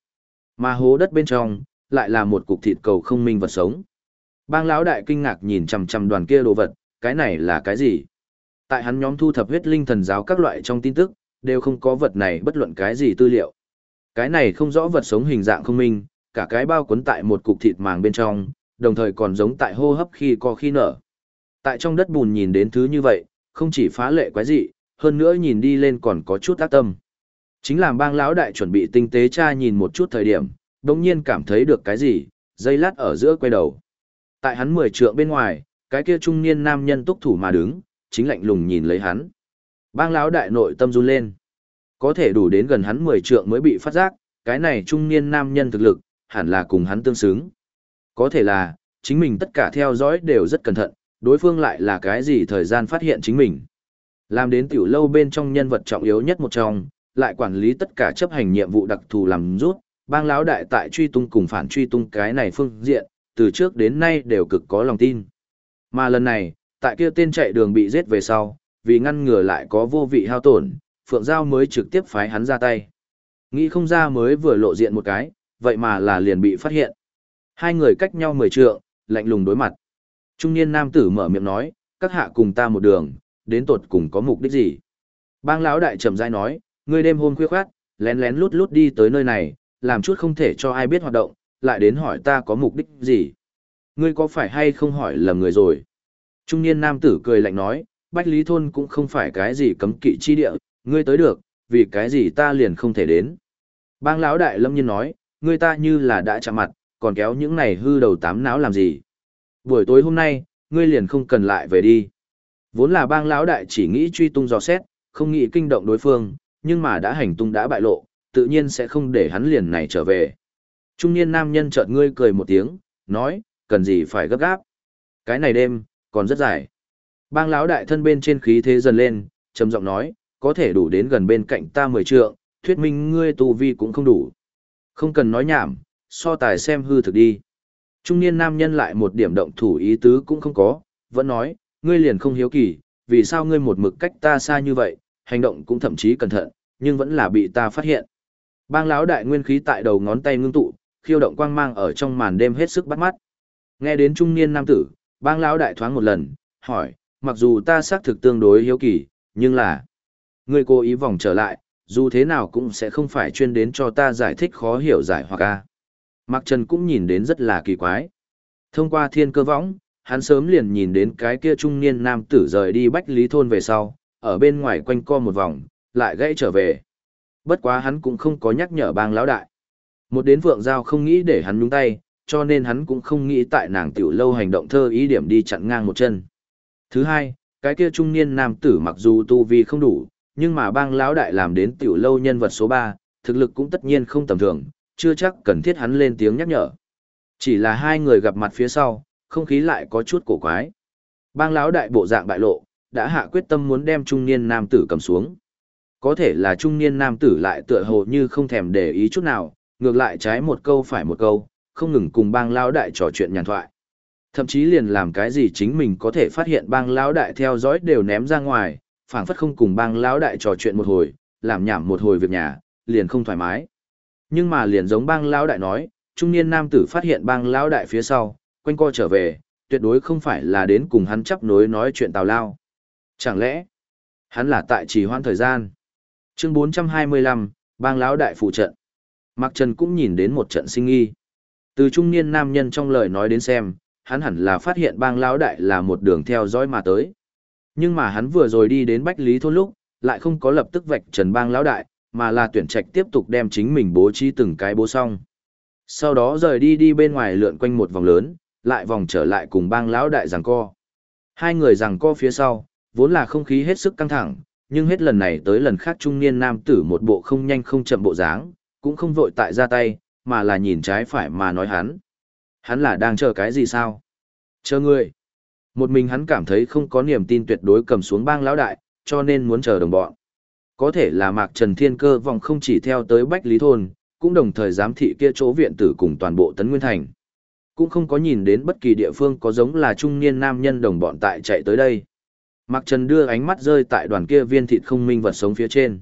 Mà hố đất bên trong lại là một cục thịt cầu không minh vật sống. Bang lão đại kinh ngạc nhìn chằm chằm đoàn kia đồ vật, cái này là cái gì? Tại hắn nhóm thu thập huyết linh thần giáo các loại trong tin tức, đều không có vật này bất luận cái gì tư liệu. Cái này không rõ vật sống hình dạng không minh, cả cái bao cuốn tại một cục thịt màng bên trong, đồng thời còn giống tại hô hấp khi co khi nở. Tại trong đất bùn nhìn đến thứ như vậy, không chỉ phá lệ quái dị, hơn nữa nhìn đi lên còn có chút ác tâm. Chính làm bang lão đại chuẩn bị tinh tế tra nhìn một chút thời điểm, đồng nhiên cảm thấy được cái gì, dây lát ở giữa quay đầu. Tại hắn mười trượng bên ngoài, cái kia trung niên nam nhân túc thủ mà đứng, chính lạnh lùng nhìn lấy hắn. Bang lão đại nội tâm run lên. Có thể đủ đến gần hắn mười trượng mới bị phát giác, cái này trung niên nam nhân thực lực, hẳn là cùng hắn tương xứng. Có thể là, chính mình tất cả theo dõi đều rất cẩn thận, đối phương lại là cái gì thời gian phát hiện chính mình. Làm đến tiểu lâu bên trong nhân vật trọng yếu nhất một trong, lại quản lý tất cả chấp hành nhiệm vụ đặc thù làm rút, bang lão đại tại truy tung cùng phản truy tung cái này phương diện, từ trước đến nay đều cực có lòng tin. Mà lần này, tại kia tên chạy đường bị giết về sau, vì ngăn ngừa lại có vô vị hao tổn, Phượng Giao mới trực tiếp phái hắn ra tay. Nghĩ không ra mới vừa lộ diện một cái, vậy mà là liền bị phát hiện. Hai người cách nhau mười trượng, lạnh lùng đối mặt. Trung niên nam tử mở miệng nói, các hạ cùng ta một đường, đến tột cùng có mục đích gì? Bang lão đại trầm rãi nói, ngươi đêm hôm khuya khoát, lén lén lút lút đi tới nơi này, làm chút không thể cho ai biết hoạt động, lại đến hỏi ta có mục đích gì? Ngươi có phải hay không hỏi lầm người rồi? Trung niên nam tử cười lạnh nói, Bách Lý Thôn cũng không phải cái gì cấm kỵ chi địa, ngươi tới được, vì cái gì ta liền không thể đến. Bang lão đại lâm nhiên nói, ngươi ta như là đã chạm mặt, còn kéo những này hư đầu tám não làm gì. Buổi tối hôm nay, ngươi liền không cần lại về đi. Vốn là bang lão đại chỉ nghĩ truy tung dò xét, không nghĩ kinh động đối phương, nhưng mà đã hành tung đã bại lộ, tự nhiên sẽ không để hắn liền này trở về. Trung niên nam nhân chợt ngươi cười một tiếng, nói, cần gì phải gấp gáp. Cái này đêm, còn rất dài. Bang lão đại thân bên trên khí thế dần lên, trầm giọng nói, có thể đủ đến gần bên cạnh ta mười trượng, thuyết minh ngươi tu vi cũng không đủ. Không cần nói nhảm, so tài xem hư thực đi. Trung niên nam nhân lại một điểm động thủ ý tứ cũng không có, vẫn nói, ngươi liền không hiếu kỳ, vì sao ngươi một mực cách ta xa như vậy, hành động cũng thậm chí cẩn thận, nhưng vẫn là bị ta phát hiện. Bang lão đại nguyên khí tại đầu ngón tay ngưng tụ, khiêu động quang mang ở trong màn đêm hết sức bắt mắt. Nghe đến trung niên nam tử, bang lão đại thoáng một lần, hỏi, mặc dù ta xác thực tương đối hiếu kỳ, nhưng là, ngươi cố ý vòng trở lại, dù thế nào cũng sẽ không phải chuyên đến cho ta giải thích khó hiểu giải hoặc a. Mạc Trần cũng nhìn đến rất là kỳ quái. Thông qua thiên cơ võng, hắn sớm liền nhìn đến cái kia trung niên nam tử rời đi Bách Lý Thôn về sau, ở bên ngoài quanh co một vòng, lại gãy trở về. Bất quá hắn cũng không có nhắc nhở bang lão đại. Một đến vượng Giao không nghĩ để hắn nhúng tay, cho nên hắn cũng không nghĩ tại nàng tiểu lâu hành động thơ ý điểm đi chặn ngang một chân. Thứ hai, cái kia trung niên nam tử mặc dù tu vi không đủ, nhưng mà bang lão đại làm đến tiểu lâu nhân vật số 3, thực lực cũng tất nhiên không tầm thường, chưa chắc cần thiết hắn lên tiếng nhắc nhở. Chỉ là hai người gặp mặt phía sau, không khí lại có chút cổ quái. Bang lão đại bộ dạng bại lộ, đã hạ quyết tâm muốn đem trung niên nam tử cầm xuống. Có thể là trung niên nam tử lại tựa hồ như không thèm để ý chút nào, ngược lại trái một câu phải một câu, không ngừng cùng bang lão đại trò chuyện nhàn thoại. Thậm chí liền làm cái gì chính mình có thể phát hiện bang lão đại theo dõi đều ném ra ngoài, phảng phất không cùng bang lão đại trò chuyện một hồi, làm nhảm một hồi việc nhà, liền không thoải mái. Nhưng mà liền giống bang lão đại nói, trung niên nam tử phát hiện bang lão đại phía sau, quanh co trở về, tuyệt đối không phải là đến cùng hắn chấp nối nói chuyện tào lao. Chẳng lẽ, hắn là tại trì hoãn thời gian. Chương 425, bang lão đại phụ trận. Mạc Trần cũng nhìn đến một trận sinh nghi. Từ trung niên nam nhân trong lời nói đến xem, hắn hẳn là phát hiện bang lão đại là một đường theo dõi mà tới. Nhưng mà hắn vừa rồi đi đến Bách Lý thôn lúc, lại không có lập tức vạch trần bang lão đại, mà là tuyển trạch tiếp tục đem chính mình bố trí từng cái bố xong. Sau đó rời đi đi bên ngoài lượn quanh một vòng lớn, lại vòng trở lại cùng bang lão đại giằng co. Hai người giằng co phía sau, vốn là không khí hết sức căng thẳng, nhưng hết lần này tới lần khác trung niên nam tử một bộ không nhanh không chậm bộ dáng, cũng không vội tại ra tay, mà là nhìn trái phải mà nói hắn. Hắn là đang chờ cái gì sao? Chờ người. Một mình hắn cảm thấy không có niềm tin tuyệt đối cầm xuống bang lão đại, cho nên muốn chờ đồng bọn. Có thể là Mạc Trần Thiên Cơ vòng không chỉ theo tới Bách Lý Thôn, cũng đồng thời giám thị kia chỗ viện tử cùng toàn bộ Tấn Nguyên Thành. Cũng không có nhìn đến bất kỳ địa phương có giống là trung niên nam nhân đồng bọn tại chạy tới đây. Mạc Trần đưa ánh mắt rơi tại đoàn kia viên thịt không minh vật sống phía trên.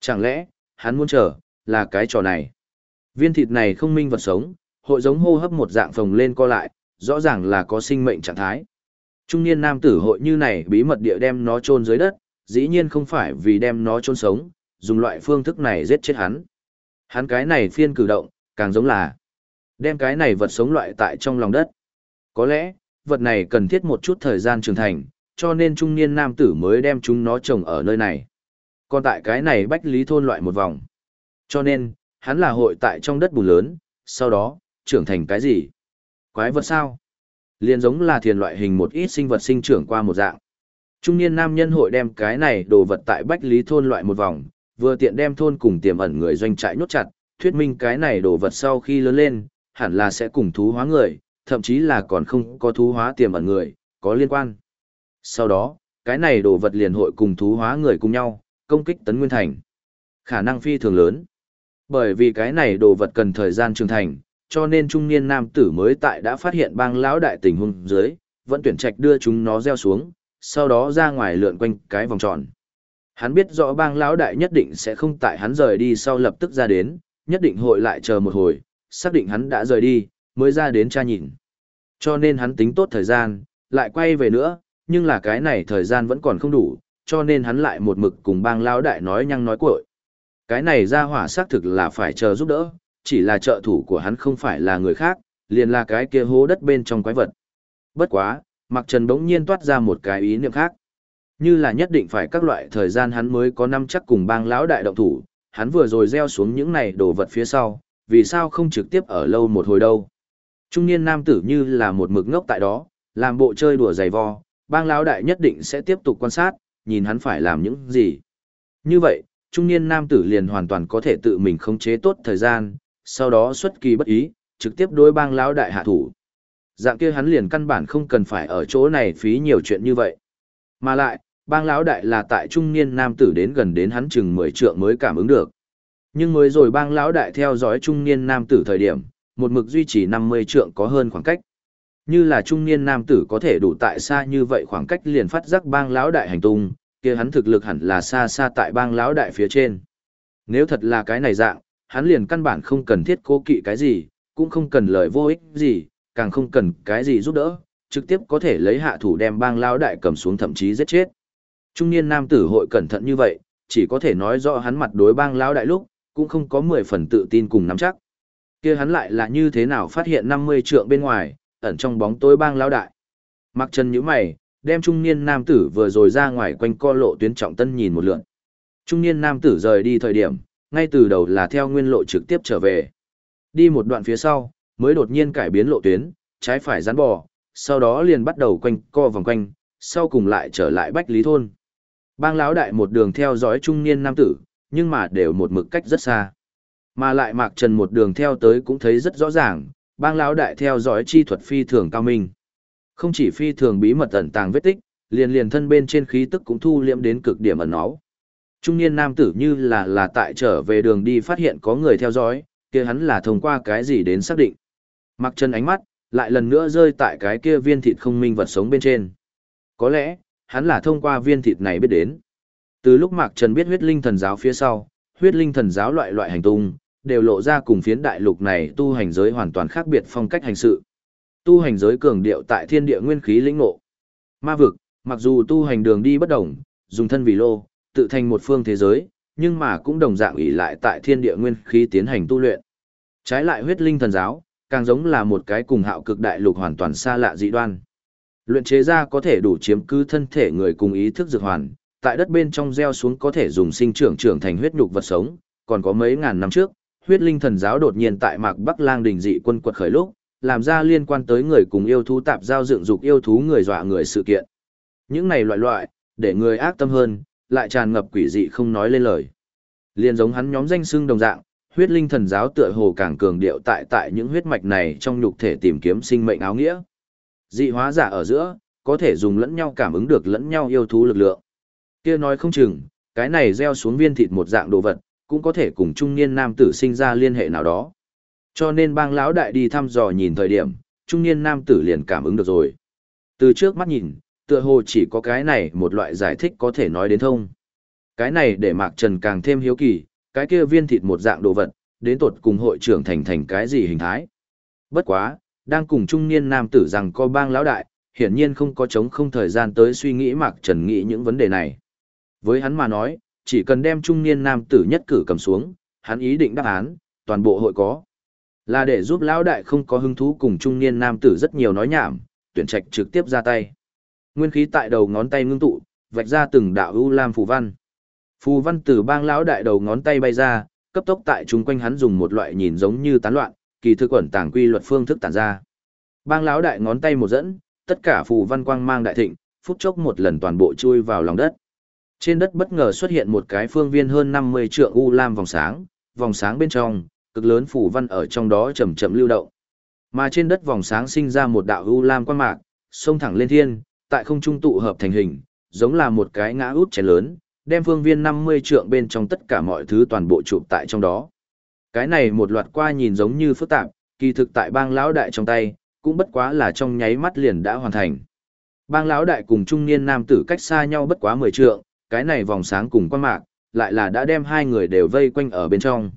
Chẳng lẽ, hắn muốn chờ, là cái trò này. Viên thịt này không minh vật sống, hội giống hô hấp một dạng phồng lên co lại, rõ ràng là có sinh mệnh trạng thái. Trung niên nam tử hội như này bí mật địa đem nó chôn dưới đất, dĩ nhiên không phải vì đem nó chôn sống, dùng loại phương thức này giết chết hắn. Hắn cái này phiên cử động, càng giống là đem cái này vật sống loại tại trong lòng đất. Có lẽ, vật này cần thiết một chút thời gian trưởng thành, cho nên trung niên nam tử mới đem chúng nó trồng ở nơi này. Còn tại cái này bách lý thôn loại một vòng. Cho nên, hắn là hội tại trong đất bùn lớn, sau đó, trưởng thành cái gì? Quái vật sao? Liên giống là thiền loại hình một ít sinh vật sinh trưởng qua một dạng. Trung niên nam nhân hội đem cái này đồ vật tại Bách Lý thôn loại một vòng, vừa tiện đem thôn cùng tiềm ẩn người doanh trại nhốt chặt, thuyết minh cái này đồ vật sau khi lớn lên, hẳn là sẽ cùng thú hóa người, thậm chí là còn không có thú hóa tiềm ẩn người, có liên quan. Sau đó, cái này đồ vật liền hội cùng thú hóa người cùng nhau, công kích tấn nguyên thành. Khả năng phi thường lớn. Bởi vì cái này đồ vật cần thời gian trưởng thành, cho nên trung niên nam tử mới tại đã phát hiện bang lão đại tình huống dưới, vẫn tuyển trạch đưa chúng nó gieo xuống, sau đó ra ngoài lượn quanh cái vòng tròn. Hắn biết rõ bang lão đại nhất định sẽ không tại hắn rời đi sau lập tức ra đến, nhất định hội lại chờ một hồi, xác định hắn đã rời đi, mới ra đến tra nhìn. Cho nên hắn tính tốt thời gian, lại quay về nữa, nhưng là cái này thời gian vẫn còn không đủ, cho nên hắn lại một mực cùng bang lão đại nói nhăng nói cuội. Cái này ra hỏa xác thực là phải chờ giúp đỡ, chỉ là trợ thủ của hắn không phải là người khác, liền là cái kia hố đất bên trong quái vật. Bất quá, Mạc Trần bỗng nhiên toát ra một cái ý niệm khác. Như là nhất định phải các loại thời gian hắn mới có năm chắc cùng bang lão đại động thủ, hắn vừa rồi gieo xuống những này đồ vật phía sau, vì sao không trực tiếp ở lâu một hồi đâu. Trung niên nam tử như là một mực ngốc tại đó, làm bộ chơi đùa giày vo, bang lão đại nhất định sẽ tiếp tục quan sát, nhìn hắn phải làm những gì. Như vậy, trung niên nam tử liền hoàn toàn có thể tự mình khống chế tốt thời gian, sau đó xuất kỳ bất ý, trực tiếp đối bang lão đại hạ thủ. Dạng kia hắn liền căn bản không cần phải ở chỗ này phí nhiều chuyện như vậy. Mà lại, bang lão đại là tại trung niên nam tử đến gần đến hắn chừng 10 trượng mới cảm ứng được. Nhưng mới rồi bang lão đại theo dõi trung niên nam tử thời điểm, một mực duy trì 50 trượng có hơn khoảng cách. Như là trung niên nam tử có thể đủ tại xa như vậy khoảng cách liền phát giác bang lão đại hành tung, kia hắn thực lực hẳn là xa xa tại bang lão đại phía trên. Nếu thật là cái này dạng, hắn liền căn bản không cần thiết cố kỵ cái gì, cũng không cần lời vô ích gì, càng không cần cái gì giúp đỡ, trực tiếp có thể lấy hạ thủ đem bang lão đại cầm xuống thậm chí giết chết. Trung niên nam tử hội cẩn thận như vậy, chỉ có thể nói rõ hắn mặt đối bang lão đại lúc, cũng không có 10 phần tự tin cùng nắm chắc. kia hắn lại là như thế nào phát hiện 50 trượng bên ngoài, ẩn trong bóng tối bang lão đại. Mặc chân như mày, đem trung niên nam tử vừa rồi ra ngoài quanh co lộ tuyến trọng tân nhìn một lượt. Trung niên nam tử rời đi thời điểm, ngay từ đầu là theo nguyên lộ trực tiếp trở về. Đi một đoạn phía sau, mới đột nhiên cải biến lộ tuyến, trái phải rắn bò, sau đó liền bắt đầu quanh co vòng quanh, sau cùng lại trở lại Bách Lý Thôn. Bang lão đại một đường theo dõi trung niên nam tử, nhưng mà đều một mực cách rất xa. Mà lại Mạc Trần một đường theo tới cũng thấy rất rõ ràng, bang lão đại theo dõi chi thuật phi thường cao minh. Không chỉ phi thường bí mật ẩn tàng vết tích, liền liền thân bên trên khí tức cũng thu liễm đến cực điểm ẩn náu. Trung niên nam tử như là là tại trở về đường đi phát hiện có người theo dõi, kia hắn là thông qua cái gì đến xác định. Mặc chân ánh mắt, lại lần nữa rơi tại cái kia viên thịt không minh vật sống bên trên. Có lẽ, hắn là thông qua viên thịt này biết đến. Từ lúc Mạc Trần biết huyết linh thần giáo phía sau, huyết linh thần giáo loại loại hành tung, đều lộ ra cùng phiến đại lục này tu hành giới hoàn toàn khác biệt phong cách hành sự. Tu hành giới cường điệu tại thiên địa nguyên khí lĩnh ngộ. Ma vực, mặc dù tu hành đường đi bất đồng, dùng thân vì lô, tự thành một phương thế giới, nhưng mà cũng đồng dạng ủy lại tại thiên địa nguyên khí tiến hành tu luyện. Trái lại huyết linh thần giáo, càng giống là một cái cùng hạo cực đại lục hoàn toàn xa lạ dị đoan. Luyện chế ra có thể đủ chiếm cứ thân thể người cùng ý thức dược hoàn, tại đất bên trong gieo xuống có thể dùng sinh trưởng trưởng thành huyết nhục vật sống, còn có mấy ngàn năm trước, huyết linh thần giáo đột nhiên tại Mạc Bắc Lang đỉnh dị quân quật khởi lúc, làm ra liên quan tới người cùng yêu thú tạp giao dựng dục yêu thú người dọa người sự kiện. Những này loại loại, để người ác tâm hơn, lại tràn ngập quỷ dị không nói lên lời. Liên giống hắn nhóm danh xưng đồng dạng, huyết linh thần giáo tựa hồ càng cường điệu tại tại những huyết mạch này trong nhục thể tìm kiếm sinh mệnh áo nghĩa. Dị hóa giả ở giữa, có thể dùng lẫn nhau cảm ứng được lẫn nhau yêu thú lực lượng. Kia nói không chừng, cái này gieo xuống viên thịt một dạng đồ vật, cũng có thể cùng trung niên nam tử sinh ra liên hệ nào đó. Cho nên bang lão đại đi thăm dò nhìn thời điểm, trung niên nam tử liền cảm ứng được rồi. Từ trước mắt nhìn, tựa hồ chỉ có cái này một loại giải thích có thể nói đến thông. Cái này để Mạc Trần càng thêm hiếu kỳ, cái kia viên thịt một dạng đồ vật, đến tột cùng hội trưởng thành thành cái gì hình thái. Bất quá, đang cùng trung niên nam tử rằng co bang lão đại, hiển nhiên không có chống không thời gian tới suy nghĩ Mạc Trần nghĩ những vấn đề này. Với hắn mà nói, chỉ cần đem trung niên nam tử nhất cử cầm xuống, hắn ý định đáp án, toàn bộ hội có. Là để giúp lão đại không có hứng thú cùng trung niên nam tử rất nhiều nói nhảm, tuyển trạch trực tiếp ra tay. Nguyên khí tại đầu ngón tay ngưng tụ, vạch ra từng đạo ưu lam phù văn. Phù văn từ bang lão đại đầu ngón tay bay ra, cấp tốc tại chúng quanh hắn dùng một loại nhìn giống như tán loạn, kỳ thư quẩn tàng quy luật phương thức tản ra. Bang lão đại ngón tay một dẫn, tất cả phù văn quang mang đại thịnh, phút chốc một lần toàn bộ chui vào lòng đất. Trên đất bất ngờ xuất hiện một cái phương viên hơn 50 trượng u lam vòng sáng, vòng sáng bên trong, cực lớn phù văn ở trong đó chậm chậm lưu động. Mà trên đất vòng sáng sinh ra một đạo u lam quang mạc, xông thẳng lên thiên, tại không trung tụ hợp thành hình, giống là một cái ngã út chén lớn, đem phương viên 50 trượng bên trong tất cả mọi thứ toàn bộ chụp tại trong đó. Cái này một loạt qua nhìn giống như phức tạp, kỳ thực tại bang lão đại trong tay, cũng bất quá là trong nháy mắt liền đã hoàn thành. Bang lão đại cùng trung niên nam tử cách xa nhau bất quá 10 trượng, cái này vòng sáng cùng quan mạc, lại là đã đem hai người đều vây quanh ở bên trong.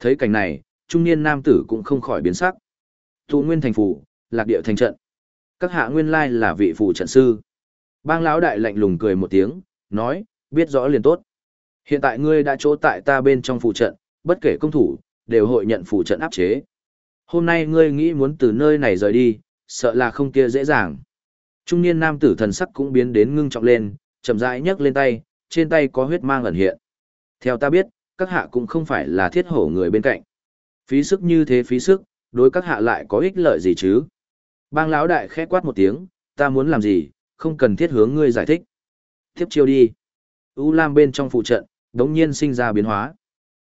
Thấy cảnh này, trung niên nam tử cũng không khỏi biến sắc. thụ nguyên thành phủ, lạc địa thành trận. Các hạ nguyên lai là vị phụ trận sư. Bang lão đại lạnh lùng cười một tiếng, nói, biết rõ liền tốt. Hiện tại ngươi đã chỗ tại ta bên trong phụ trận, bất kể công thủ, đều hội nhận phụ trận áp chế. Hôm nay ngươi nghĩ muốn từ nơi này rời đi, sợ là không kia dễ dàng. Trung niên nam tử thần sắc cũng biến đến ngưng trọng lên, chậm rãi nhấc lên tay, trên tay có huyết mang ẩn hiện. Theo ta biết, các hạ cũng không phải là thiết hổ người bên cạnh. Phí sức như thế phí sức, đối các hạ lại có ích lợi gì chứ? Bang lão đại khẽ quát một tiếng, ta muốn làm gì, không cần thiết hướng ngươi giải thích. Tiếp chiêu đi. U Lam bên trong phụ trận, đống nhiên sinh ra biến hóa.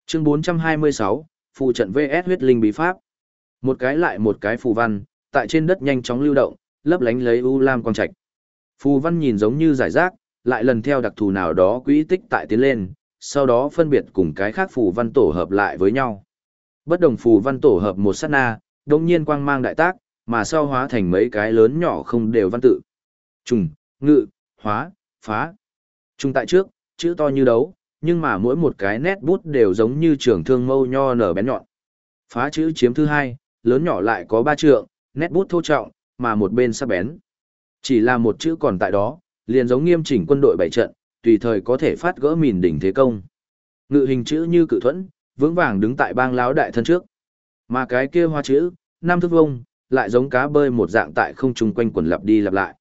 Chương 426, phụ trận VS huyết linh bí pháp. Một cái lại một cái phù văn, tại trên đất nhanh chóng lưu động, lấp lánh lấy U Lam quang trạch. Phù văn nhìn giống như giải rác, lại lần theo đặc thù nào đó quỹ tích tại tiến lên, sau đó phân biệt cùng cái khác phù văn tổ hợp lại với nhau. Bất đồng phù văn tổ hợp một sát na, đồng nhiên quang mang đại tác, mà sau hóa thành mấy cái lớn nhỏ không đều văn tự. Trùng, ngự, hóa, phá. Trùng tại trước, chữ to như đấu, nhưng mà mỗi một cái nét bút đều giống như trường thương mâu nho nở bén nhọn. Phá chữ chiếm thứ hai, lớn nhỏ lại có ba trượng, nét bút thô trọng, mà một bên sắc bén. Chỉ là một chữ còn tại đó, liền giống nghiêm chỉnh quân đội bảy trận, tùy thời có thể phát gỡ mìn đỉnh thế công. Ngự hình chữ như cự thuẫn, vững vàng đứng tại bang láo đại thân trước. Mà cái kia hoa chữ, nam thức vông, lại giống cá bơi một dạng tại không trung quanh quần lặp đi lặp lại.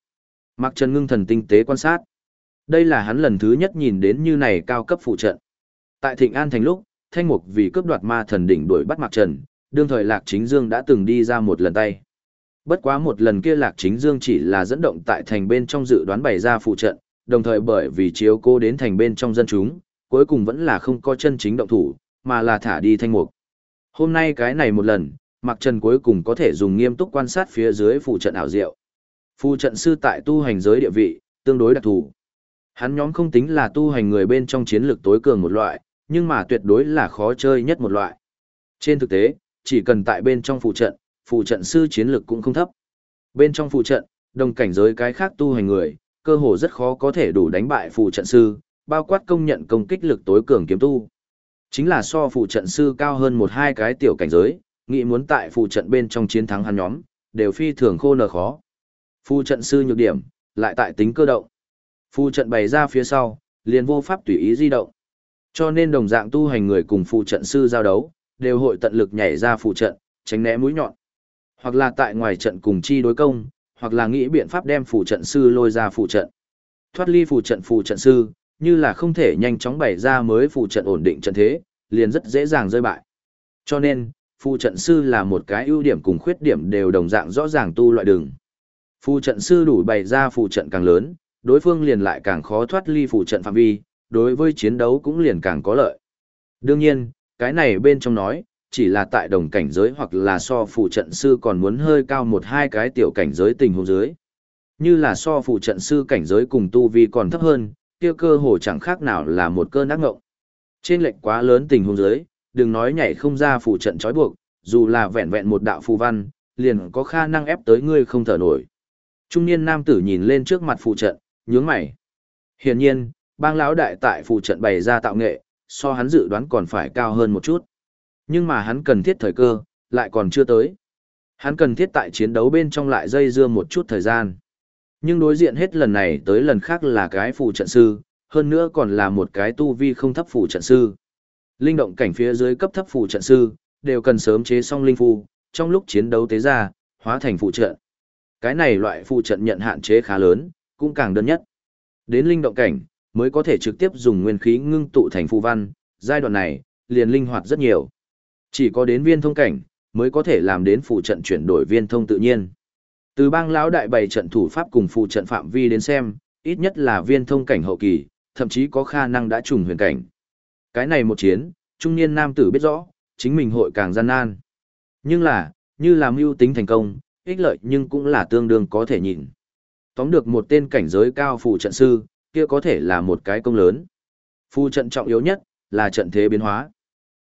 Mạc Trần ngưng thần tinh tế quan sát. Đây là hắn lần thứ nhất nhìn đến như này cao cấp phụ trận. Tại Thịnh An thành lúc, Thanh Mục vì cướp đoạt ma thần đỉnh đuổi bắt Mạc Trần, đương thời Lạc Chính Dương đã từng đi ra một lần tay. Bất quá một lần kia Lạc Chính Dương chỉ là dẫn động tại thành bên trong dự đoán bày ra phụ trận, đồng thời bởi vì chiếu cô đến thành bên trong dân chúng, cuối cùng vẫn là không có chân chính động thủ, mà là thả đi Thanh Mục. Hôm nay cái này một lần, Mạc Trần cuối cùng có thể dùng nghiêm túc quan sát phía dưới phụ trận ảo diệu. Phụ trận sư tại tu hành giới địa vị, tương đối đặc thù. Hắn nhóm không tính là tu hành người bên trong chiến lược tối cường một loại, nhưng mà tuyệt đối là khó chơi nhất một loại. Trên thực tế, chỉ cần tại bên trong phụ trận, phụ trận sư chiến lược cũng không thấp. Bên trong phụ trận, đồng cảnh giới cái khác tu hành người, cơ hồ rất khó có thể đủ đánh bại phụ trận sư, bao quát công nhận công kích lực tối cường kiếm tu. Chính là so phụ trận sư cao hơn một hai cái tiểu cảnh giới, nghĩ muốn tại phụ trận bên trong chiến thắng hắn nhóm, đều phi thường khô nở khó. Phụ trận sư nhược điểm, lại tại tính cơ động. Phụ trận bày ra phía sau, liền vô pháp tùy ý di động. Cho nên đồng dạng tu hành người cùng phụ trận sư giao đấu, đều hội tận lực nhảy ra phụ trận, tránh né mũi nhọn. Hoặc là tại ngoài trận cùng chi đối công, hoặc là nghĩ biện pháp đem phụ trận sư lôi ra phụ trận. Thoát ly phụ trận phụ trận sư, như là không thể nhanh chóng bày ra mới phụ trận ổn định trận thế, liền rất dễ dàng rơi bại. Cho nên, Phù trận sư là một cái ưu điểm cùng khuyết điểm đều đồng dạng rõ ràng tu loại đường. Phù trận sư đủ bày ra phù trận càng lớn, đối phương liền lại càng khó thoát ly phụ trận phạm vi, đối với chiến đấu cũng liền càng có lợi. Đương nhiên, cái này bên trong nói, chỉ là tại đồng cảnh giới hoặc là so phụ trận sư còn muốn hơi cao một hai cái tiểu cảnh giới tình huống dưới. Như là so phụ trận sư cảnh giới cùng tu vi còn thấp hơn, kia cơ hồ chẳng khác nào là một cơn ác ngộng. Trên lệnh quá lớn tình huống dưới, đừng nói nhảy không ra phụ trận trói buộc, dù là vẹn vẹn một đạo phù văn, liền có khả năng ép tới ngươi không thở nổi. Trung niên nam tử nhìn lên trước mặt phụ trận, nhướng mày. Hiển nhiên, bang lão đại tại phụ trận bày ra tạo nghệ, so hắn dự đoán còn phải cao hơn một chút. Nhưng mà hắn cần thiết thời cơ, lại còn chưa tới. Hắn cần thiết tại chiến đấu bên trong lại dây dưa một chút thời gian. Nhưng đối diện hết lần này tới lần khác là cái phụ trận sư, hơn nữa còn là một cái tu vi không thấp phụ trận sư. Linh động cảnh phía dưới cấp thấp phụ trận sư, đều cần sớm chế xong linh phù, trong lúc chiến đấu tế ra, hóa thành phụ trận. Cái này loại phụ trận nhận hạn chế khá lớn, cũng càng đơn nhất. Đến linh động cảnh, mới có thể trực tiếp dùng nguyên khí ngưng tụ thành phù văn, giai đoạn này, liền linh hoạt rất nhiều. Chỉ có đến viên thông cảnh, mới có thể làm đến phụ trận chuyển đổi viên thông tự nhiên. Từ bang lão đại bày trận thủ pháp cùng phụ trận phạm vi đến xem, ít nhất là viên thông cảnh hậu kỳ, thậm chí có khả năng đã trùng huyền cảnh. Cái này một chiến, trung niên nam tử biết rõ, chính mình hội càng gian nan. Nhưng là, như làm mưu tính thành công, ích lợi nhưng cũng là tương đương có thể nhìn. Tóm được một tên cảnh giới cao phụ trận sư, kia có thể là một cái công lớn. Phù trận trọng yếu nhất, là trận thế biến hóa.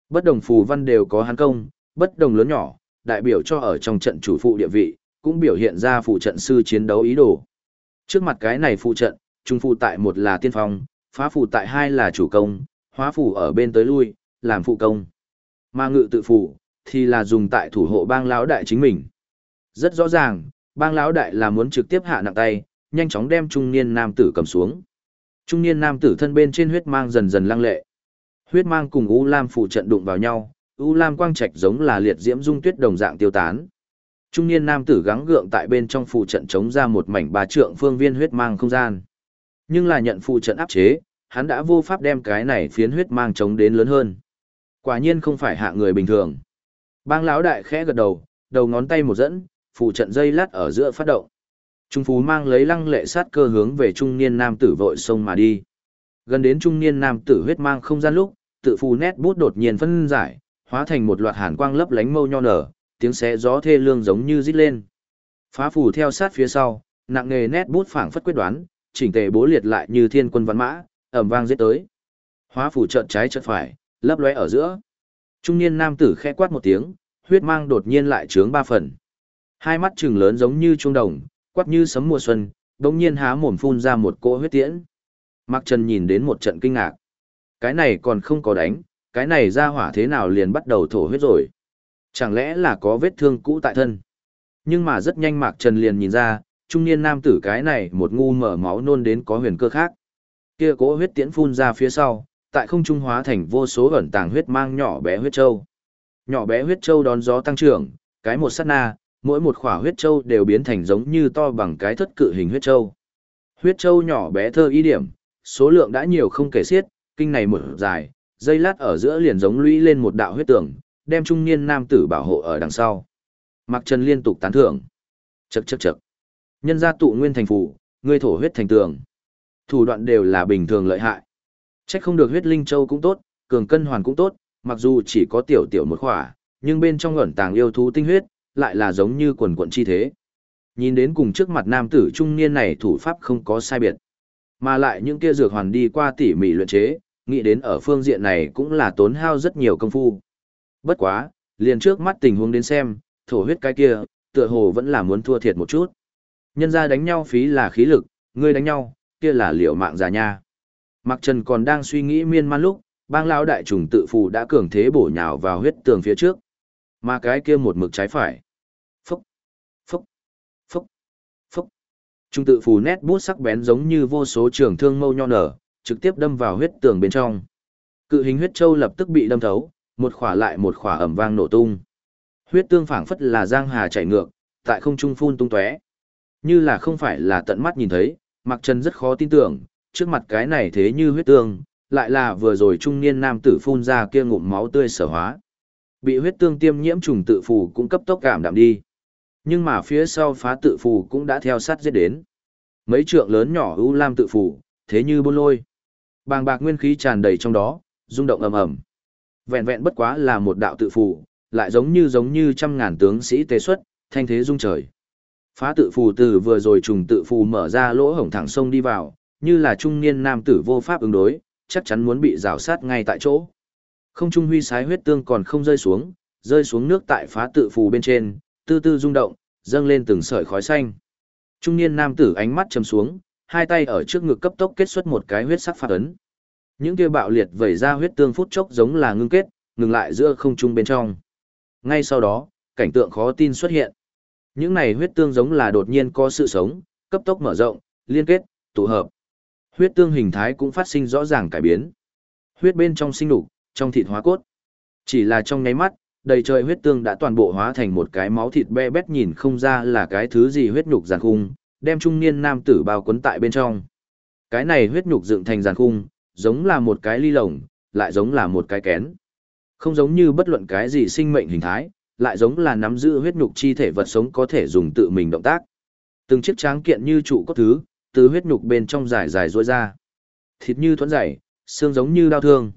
Bất đồng phù văn đều có hắn công, bất đồng lớn nhỏ, đại biểu cho ở trong trận chủ phụ địa vị, cũng biểu hiện ra phụ trận sư chiến đấu ý đồ. Trước mặt cái này phụ trận, trung phụ tại một là tiên phong, phá phụ tại hai là chủ công, hóa phụ ở bên tới lui, làm phụ công. Mà ngự tự phụ, thì là dùng tại thủ hộ bang lão đại chính mình. Rất rõ ràng, bang lão đại là muốn trực tiếp hạ nặng tay, nhanh chóng đem trung niên nam tử cầm xuống. Trung niên nam tử thân bên trên huyết mang dần dần lăng lệ. Huyết mang cùng U Lam phụ trận đụng vào nhau, U Lam quang trạch giống là liệt diễm dung tuyết đồng dạng tiêu tán. Trung niên nam tử gắng gượng tại bên trong phụ trận chống ra một mảnh ba trượng phương viên huyết mang không gian. Nhưng là nhận phụ trận áp chế, hắn đã vô pháp đem cái này phiến huyết mang chống đến lớn hơn. Quả nhiên không phải hạ người bình thường. Bang lão đại khẽ gật đầu, đầu ngón tay một dẫn, phụ trận dây lát ở giữa phát động. Trung phú mang lấy lăng lệ sát cơ hướng về trung niên nam tử vội sông mà đi. Gần đến trung niên nam tử huyết mang không gian lúc, tự phù nét bút đột nhiên phân giải, hóa thành một loạt hàn quang lấp lánh mâu nho nở, tiếng xé gió thê lương giống như rít lên. Phá phù theo sát phía sau, nặng nghề nét bút phảng phất quyết đoán, chỉnh tề bố liệt lại như thiên quân văn mã, ầm vang giết tới. Hóa phù chợt trái chợt phải, lấp lóe ở giữa. Trung niên nam tử khẽ quát một tiếng, huyết mang đột nhiên lại trướng ba phần. Hai mắt trừng lớn giống như trung đồng, quát như sấm mùa xuân, đột nhiên há mồm phun ra một cỗ huyết tiễn. Mạc Trần nhìn đến một trận kinh ngạc. Cái này còn không có đánh, cái này ra hỏa thế nào liền bắt đầu thổ huyết rồi. Chẳng lẽ là có vết thương cũ tại thân? Nhưng mà rất nhanh Mạc Trần liền nhìn ra, trung niên nam tử cái này một ngu mở máu nôn đến có huyền cơ khác. Kia cỗ huyết tiễn phun ra phía sau, tại không trung hóa thành vô số ẩn tàng huyết mang nhỏ bé huyết châu. Nhỏ bé huyết châu đón gió tăng trưởng, cái một sát na, mỗi một khỏa huyết châu đều biến thành giống như to bằng cái thất cự hình huyết châu. Huyết châu nhỏ bé thơ ý điểm, số lượng đã nhiều không kể xiết, kinh này một dài, dây lát ở giữa liền giống lũy lên một đạo huyết tường, đem trung niên nam tử bảo hộ ở đằng sau. Mạc Trần liên tục tán thưởng. Chậc chậc chậc. Nhân gia tụ nguyên thành phủ, ngươi thổ huyết thành tường. Thủ đoạn đều là bình thường lợi hại. Trách không được huyết linh châu cũng tốt, cường cân hoàn cũng tốt, mặc dù chỉ có tiểu tiểu một khỏa, nhưng bên trong ẩn tàng yêu thú tinh huyết, lại là giống như quần quận chi thế. Nhìn đến cùng trước mặt nam tử trung niên này thủ pháp không có sai biệt. Mà lại những kia dược hoàn đi qua tỉ mỉ luyện chế, nghĩ đến ở phương diện này cũng là tốn hao rất nhiều công phu. Bất quá, liền trước mắt tình huống đến xem, thổ huyết cái kia, tựa hồ vẫn là muốn thua thiệt một chút. Nhân ra đánh nhau phí là khí lực, ngươi đánh nhau, kia là liệu mạng già nha. Mạc Trần còn đang suy nghĩ miên man lúc, bang lão đại trùng tự phù đã cường thế bổ nhào vào huyết tường phía trước. Mà cái kia một mực trái phải. Phúc, phúc, phúc, phúc. Trung tự phù nét bút sắc bén giống như vô số trường thương mâu nho nở, trực tiếp đâm vào huyết tường bên trong. Cự hình huyết châu lập tức bị đâm thấu, một khỏa lại một khỏa ẩm vang nổ tung. Huyết tương phảng phất là giang hà chảy ngược, tại không trung phun tung tóe. Như là không phải là tận mắt nhìn thấy, Mạc Trần rất khó tin tưởng, trước mặt cái này thế như huyết tương, lại là vừa rồi trung niên nam tử phun ra kia ngụm máu tươi sở hóa. Bị huyết tương tiêm nhiễm trùng tự phù cũng cấp tốc cảm đạm đi. Nhưng mà phía sau phá tự phù cũng đã theo sát giết đến. Mấy trượng lớn nhỏ ưu lam tự phù thế như bôn lôi. Bàng bạc nguyên khí tràn đầy trong đó, rung động ầm ầm. Vẹn vẹn bất quá là một đạo tự phù lại giống như giống như trăm ngàn tướng sĩ tế xuất, thanh thế rung trời. Phá tự phù từ vừa rồi trùng tự phù mở ra lỗ hổng thẳng sông đi vào, như là trung niên nam tử vô pháp ứng đối, chắc chắn muốn bị rào sát ngay tại chỗ. Không trung huy sái huyết tương còn không rơi xuống, rơi xuống nước tại phá tự phù bên trên, tư tư rung động, dâng lên từng sợi khói xanh. Trung niên nam tử ánh mắt chầm xuống, hai tay ở trước ngực cấp tốc kết xuất một cái huyết sắc phát ấn. Những kia bạo liệt vẩy ra huyết tương phút chốc giống là ngưng kết, ngừng lại giữa không trung bên trong. Ngay sau đó, cảnh tượng khó tin xuất hiện. Những này huyết tương giống là đột nhiên có sự sống, cấp tốc mở rộng, liên kết, tụ hợp. Huyết tương hình thái cũng phát sinh rõ ràng cải biến. Huyết bên trong sinh đục, trong thịt hóa cốt. Chỉ là trong nháy mắt, đầy trời huyết tương đã toàn bộ hóa thành một cái máu thịt be bét nhìn không ra là cái thứ gì huyết nhục giàn khung, đem trung niên nam tử bao quấn tại bên trong. Cái này huyết nhục dựng thành giàn khung, giống là một cái ly lồng, lại giống là một cái kén. Không giống như bất luận cái gì sinh mệnh hình thái, lại giống là nắm giữ huyết nhục chi thể vật sống có thể dùng tự mình động tác. Từng chiếc tráng kiện như trụ cốt thứ, từ huyết nhục bên trong dài dài rối ra. Thịt như thuẫn dày, xương giống như đau thương.